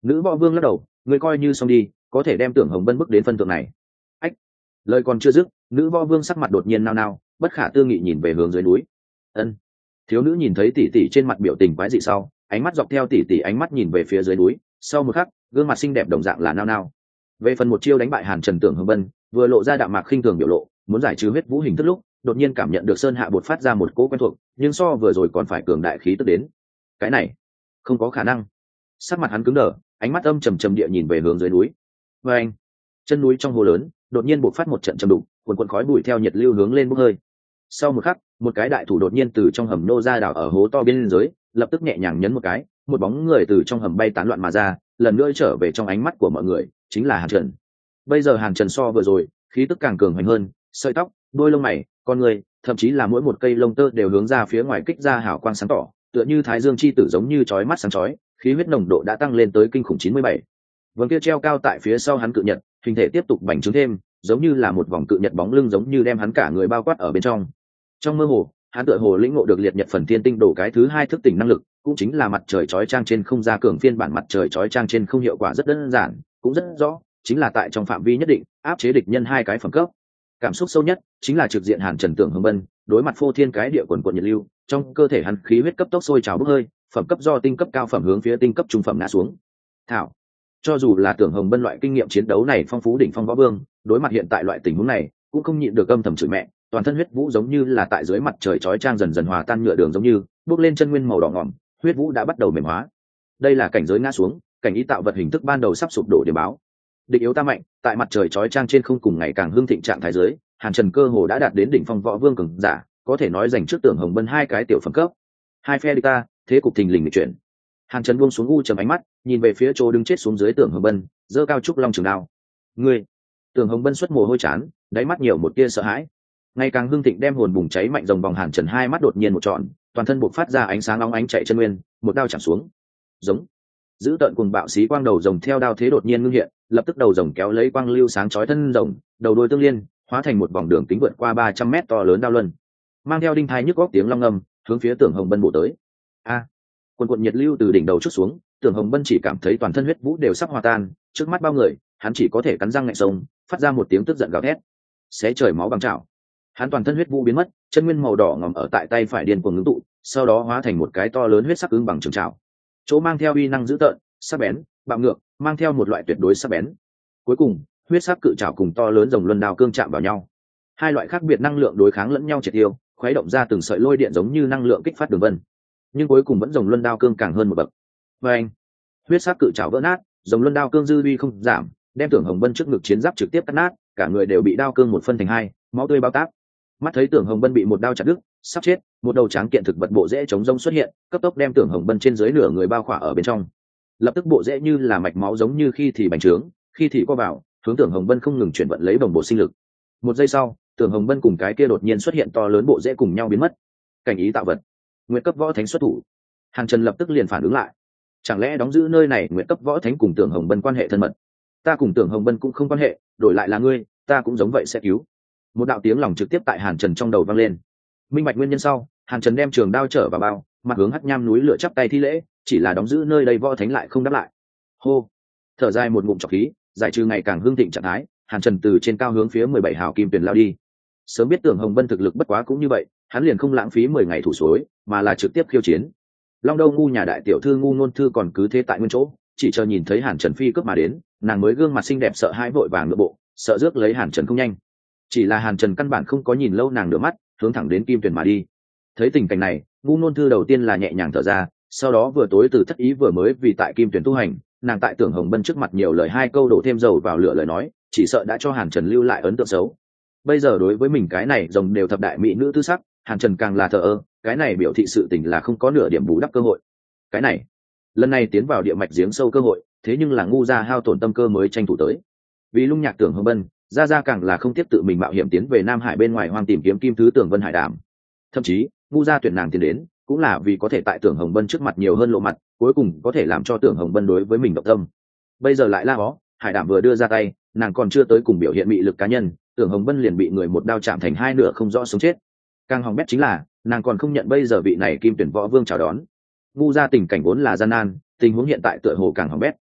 Nữ võ vương lắc đầu người coi như xong đi, có thể đem tưởng hồng bân bước đến phân tượng này. Ách, lời còn chưa dứt, nữ võ vương sắc mặt đột nhiên nao nao, bất khả tư nghị nhìn về hướng dưới núi. Ân. Thiếu nữ nhìn thấy tỷ tỷ trên mặt biểu tình quái dị sau, ánh mắt dọc theo tỷ tỷ ánh mắt nhìn về phía dưới núi, sau một khắc, gương mặt xinh đẹp đồng dạng là nao nao. Về phần một chiêu đánh bại hàn trần tưởng Hồng bân, vừa lộ ra đạo mạc khinh thường biểu lộ, muốn giải trừ huyết vũ hình thức lúc đột nhiên cảm nhận được sơn hạ bột phát ra một cỗ quen thuộc, nhưng so vừa rồi còn phải cường đại khí tức đến. Cái này, không có khả năng. Sắc mặt hắn cứng đờ, ánh mắt âm trầm trầm địa nhìn về hướng dưới núi. Và anh, chân núi trong hồ lớn, đột nhiên bộc phát một trận trầm đục quần quần khói bụi theo nhiệt lưu hướng lên bốc hơi. Sau một khắc, một cái đại thủ đột nhiên từ trong hầm nô ra đảo ở hố to bên dưới, lập tức nhẹ nhàng nhấn một cái, một bóng người từ trong hầm bay tán loạn mà ra, lần nữa trở về trong ánh mắt của mọi người, chính là hàn trần. Bây giờ hàn trần so vừa rồi, khí tức càng cường hoành hơn, sợi tóc, đôi lông mày con người, thậm chí là mỗi một cây lông tơ đều hướng ra phía ngoài kích ra hào quang sáng tỏ, tựa như thái dương chi tử giống như chói mắt sáng chói, khí huyết nồng độ đã tăng lên tới kinh khủng chín mươi bảy. Vầng kia treo cao tại phía sau hắn cự nhật, hình thể tiếp tục bành trướng thêm, giống như là một vòng cự nhật bóng lưng giống như đem hắn cả người bao quát ở bên trong. Trong mơ hồ, hắn tựa hồ lĩnh ngộ được liệt nhật phần tiên tinh đổ cái thứ hai thức tỉnh năng lực, cũng chính là mặt trời chói trang trên không ra cường phiên bản mặt trời chói trang trên không hiệu quả rất đơn giản, cũng rất rõ, chính là tại trong phạm vi nhất định, áp chế địch nhân hai cái phẩm cấp cảm xúc sâu nhất chính là trực diện hàn trần tưởng hưng bân đối mặt phô thiên cái địa quần quận nhiệt lưu, trong cơ thể hắn khí huyết cấp tốc sôi trào bốc hơi, phẩm cấp do tinh cấp cao phẩm hướng phía tinh cấp trung phẩm ngã xuống. Thảo, cho dù là tưởng hồng bân loại kinh nghiệm chiến đấu này phong phú đỉnh phong võ vương, đối mặt hiện tại loại tình huống này, cũng không nhịn được âm thầm chửi mẹ, toàn thân huyết vũ giống như là tại dưới mặt trời chói trang dần dần hòa tan nhựa đường giống như, bước lên chân nguyên màu đỏ ngỏm, huyết vũ đã bắt đầu mềm hóa. Đây là cảnh giới ngã xuống, cảnh ý tạo vật hình thức ban đầu sắp sụp đổ điểm báo địch yếu ta mạnh, tại mặt trời chói trang trên không cùng ngày càng hưng thịnh trạng thái giới, hàn trần cơ hồ đã đạt đến đỉnh phong võ vương cường giả, có thể nói dành trước tưởng hồng bân hai cái tiểu phẩm cấp. Hai phe địch ta, thế cục thình lình chuyển. Hàn trần buông xuống u trầm ánh mắt, nhìn về phía chỗ đứng chết xuống dưới tưởng hồng bân, giơ cao trúc long trường đao. Ngươi! Tưởng hồng bân xuất mồ hôi chán, đáy mắt nhiều một tia sợ hãi. Ngày càng hưng thịnh đem hồn bùng cháy mạnh dòng vòng hàn trần hai mắt đột nhiên một trọn, toàn thân buộc phát ra ánh sáng long ánh chạy chân nguyên, một đao chạm xuống. Giống! Giữ tận cùng bạo xí quang đầu rồng theo đao thế đột nhiên ngưng hiện lập tức đầu rồng kéo lấy quang lưu sáng chói thân rồng, đầu đôi tương liên, hóa thành một vòng đường kính vượt qua ba trăm mét to lớn đao luân, mang theo đinh thai nhức góc tiếng long ngâm, hướng phía tưởng hồng bân bổ tới. A! Quần quận nhiệt lưu từ đỉnh đầu chút xuống, tưởng hồng bân chỉ cảm thấy toàn thân huyết vũ đều sắp hòa tan, trước mắt bao người, hắn chỉ có thể cắn răng ngạnh sông, phát ra một tiếng tức giận gào thét. Xé trời máu bằng chảo. Hắn toàn thân huyết vũ biến mất, chân nguyên màu đỏ ngòm ở tại tay phải điên cuồng ngưng tụ, sau đó hóa thành một cái to lớn huyết sắc ứng bằng trường trào chỗ mang theo uy năng dữ tợn, sắc bén bạo ngược, mang theo một loại tuyệt đối sắc bén. Cuối cùng, huyết sắc cự trào cùng to lớn dòng luân đao cương chạm vào nhau. Hai loại khác biệt năng lượng đối kháng lẫn nhau triệt tiêu, khuấy động ra từng sợi lôi điện giống như năng lượng kích phát đường vân. Nhưng cuối cùng vẫn dòng luân đao cương càng hơn một bậc. Và anh huyết sắc cự trào vỡ nát dòng luân đao cương dư vi không giảm, đem tưởng hồng bân trước ngực chiến giáp trực tiếp cắt nát, cả người đều bị đao cương một phân thành hai, máu tươi bao tác. Mắt thấy tưởng hồng bân bị một đao chặt đứt, sắp chết, một đầu tráng kiện thực vật bộ rễ chống rông xuất hiện, cấp tốc đem tưởng hồng bân trên dưới nửa người bao khỏa ở bên trong lập tức bộ rễ như là mạch máu giống như khi thì bành trướng, khi thì co vào, hướng tưởng hồng bân không ngừng chuyển vận lấy đồng bộ sinh lực. Một giây sau, tưởng hồng bân cùng cái kia đột nhiên xuất hiện to lớn bộ rễ cùng nhau biến mất. Cảnh ý tạo vật. Nguyện cấp võ thánh xuất thủ. Hàn trần lập tức liền phản ứng lại. Chẳng lẽ đóng giữ nơi này nguyện cấp võ thánh cùng tưởng hồng bân quan hệ thân mật? Ta cùng tưởng hồng bân cũng không quan hệ, đổi lại là ngươi, ta cũng giống vậy sẽ cứu. Một đạo tiếng lòng trực tiếp tại hàn trần trong đầu vang lên. Minh bạch nguyên nhân sau, hàn trần đem trường đao trở vào bao, mặt hướng hắt nham núi lửa chắp tay thi lễ chỉ là đóng giữ nơi đây võ thánh lại không đáp lại. Hô. Thở dài một ngụm trọc khí, giải trừ ngày càng hương thịnh trạng thái, hàn trần từ trên cao hướng phía mười bảy hào kim tuyền lao đi. Sớm biết tưởng hồng bân thực lực bất quá cũng như vậy, hắn liền không lãng phí mười ngày thủ suối, mà là trực tiếp khiêu chiến. Long đâu ngu nhà đại tiểu thư ngu nôn thư còn cứ thế tại nguyên chỗ, chỉ chờ nhìn thấy hàn trần phi cướp mà đến, nàng mới gương mặt xinh đẹp sợ hãi vội vàng nội bộ, sợ rước lấy hàn trần không nhanh. Chỉ là hàn trần căn bản không có nhìn lâu nàng nửa mắt, hướng thẳng đến kim tuyền mà đi. Thấy tình cảnh này, ngu nôn thư đầu tiên là nhẹ nhàng thở ra sau đó vừa tối từ thất ý vừa mới vì tại kim tuyển tu hành, nàng tại tưởng hồng bân trước mặt nhiều lời hai câu đổ thêm dầu vào lửa lời nói, chỉ sợ đã cho hàn trần lưu lại ấn tượng xấu. Bây giờ đối với mình cái này rồng đều thập đại mỹ nữ tư sắc, hàn trần càng là thờ ơ, cái này biểu thị sự tình là không có nửa điểm bù đắp cơ hội. Cái này, lần này tiến vào địa mạch giếng sâu cơ hội, thế nhưng là ngu ra hao tổn tâm cơ mới tranh thủ tới. Vì lung nhạc tưởng hồng bân ra ra càng là không tiếp tự mình mạo hiểm tiến về nam hải bên ngoài hoang tìm kiếm kim thứ tưởng vân hải đàm. Thậm chí, ngu gia tuyển nàng tiến đến cũng là vì có thể tại tưởng hồng bân trước mặt nhiều hơn lộ mặt, cuối cùng có thể làm cho tưởng hồng bân đối với mình động tâm. Bây giờ lại la ó hải đảm vừa đưa ra tay, nàng còn chưa tới cùng biểu hiện bị lực cá nhân, tưởng hồng bân liền bị người một đao chạm thành hai nửa không rõ sống chết. Càng hỏng bét chính là, nàng còn không nhận bây giờ vị này kim tuyển võ vương chào đón. Ngu ra tình cảnh vốn là gian nan, tình huống hiện tại tựa hồ càng hỏng bét.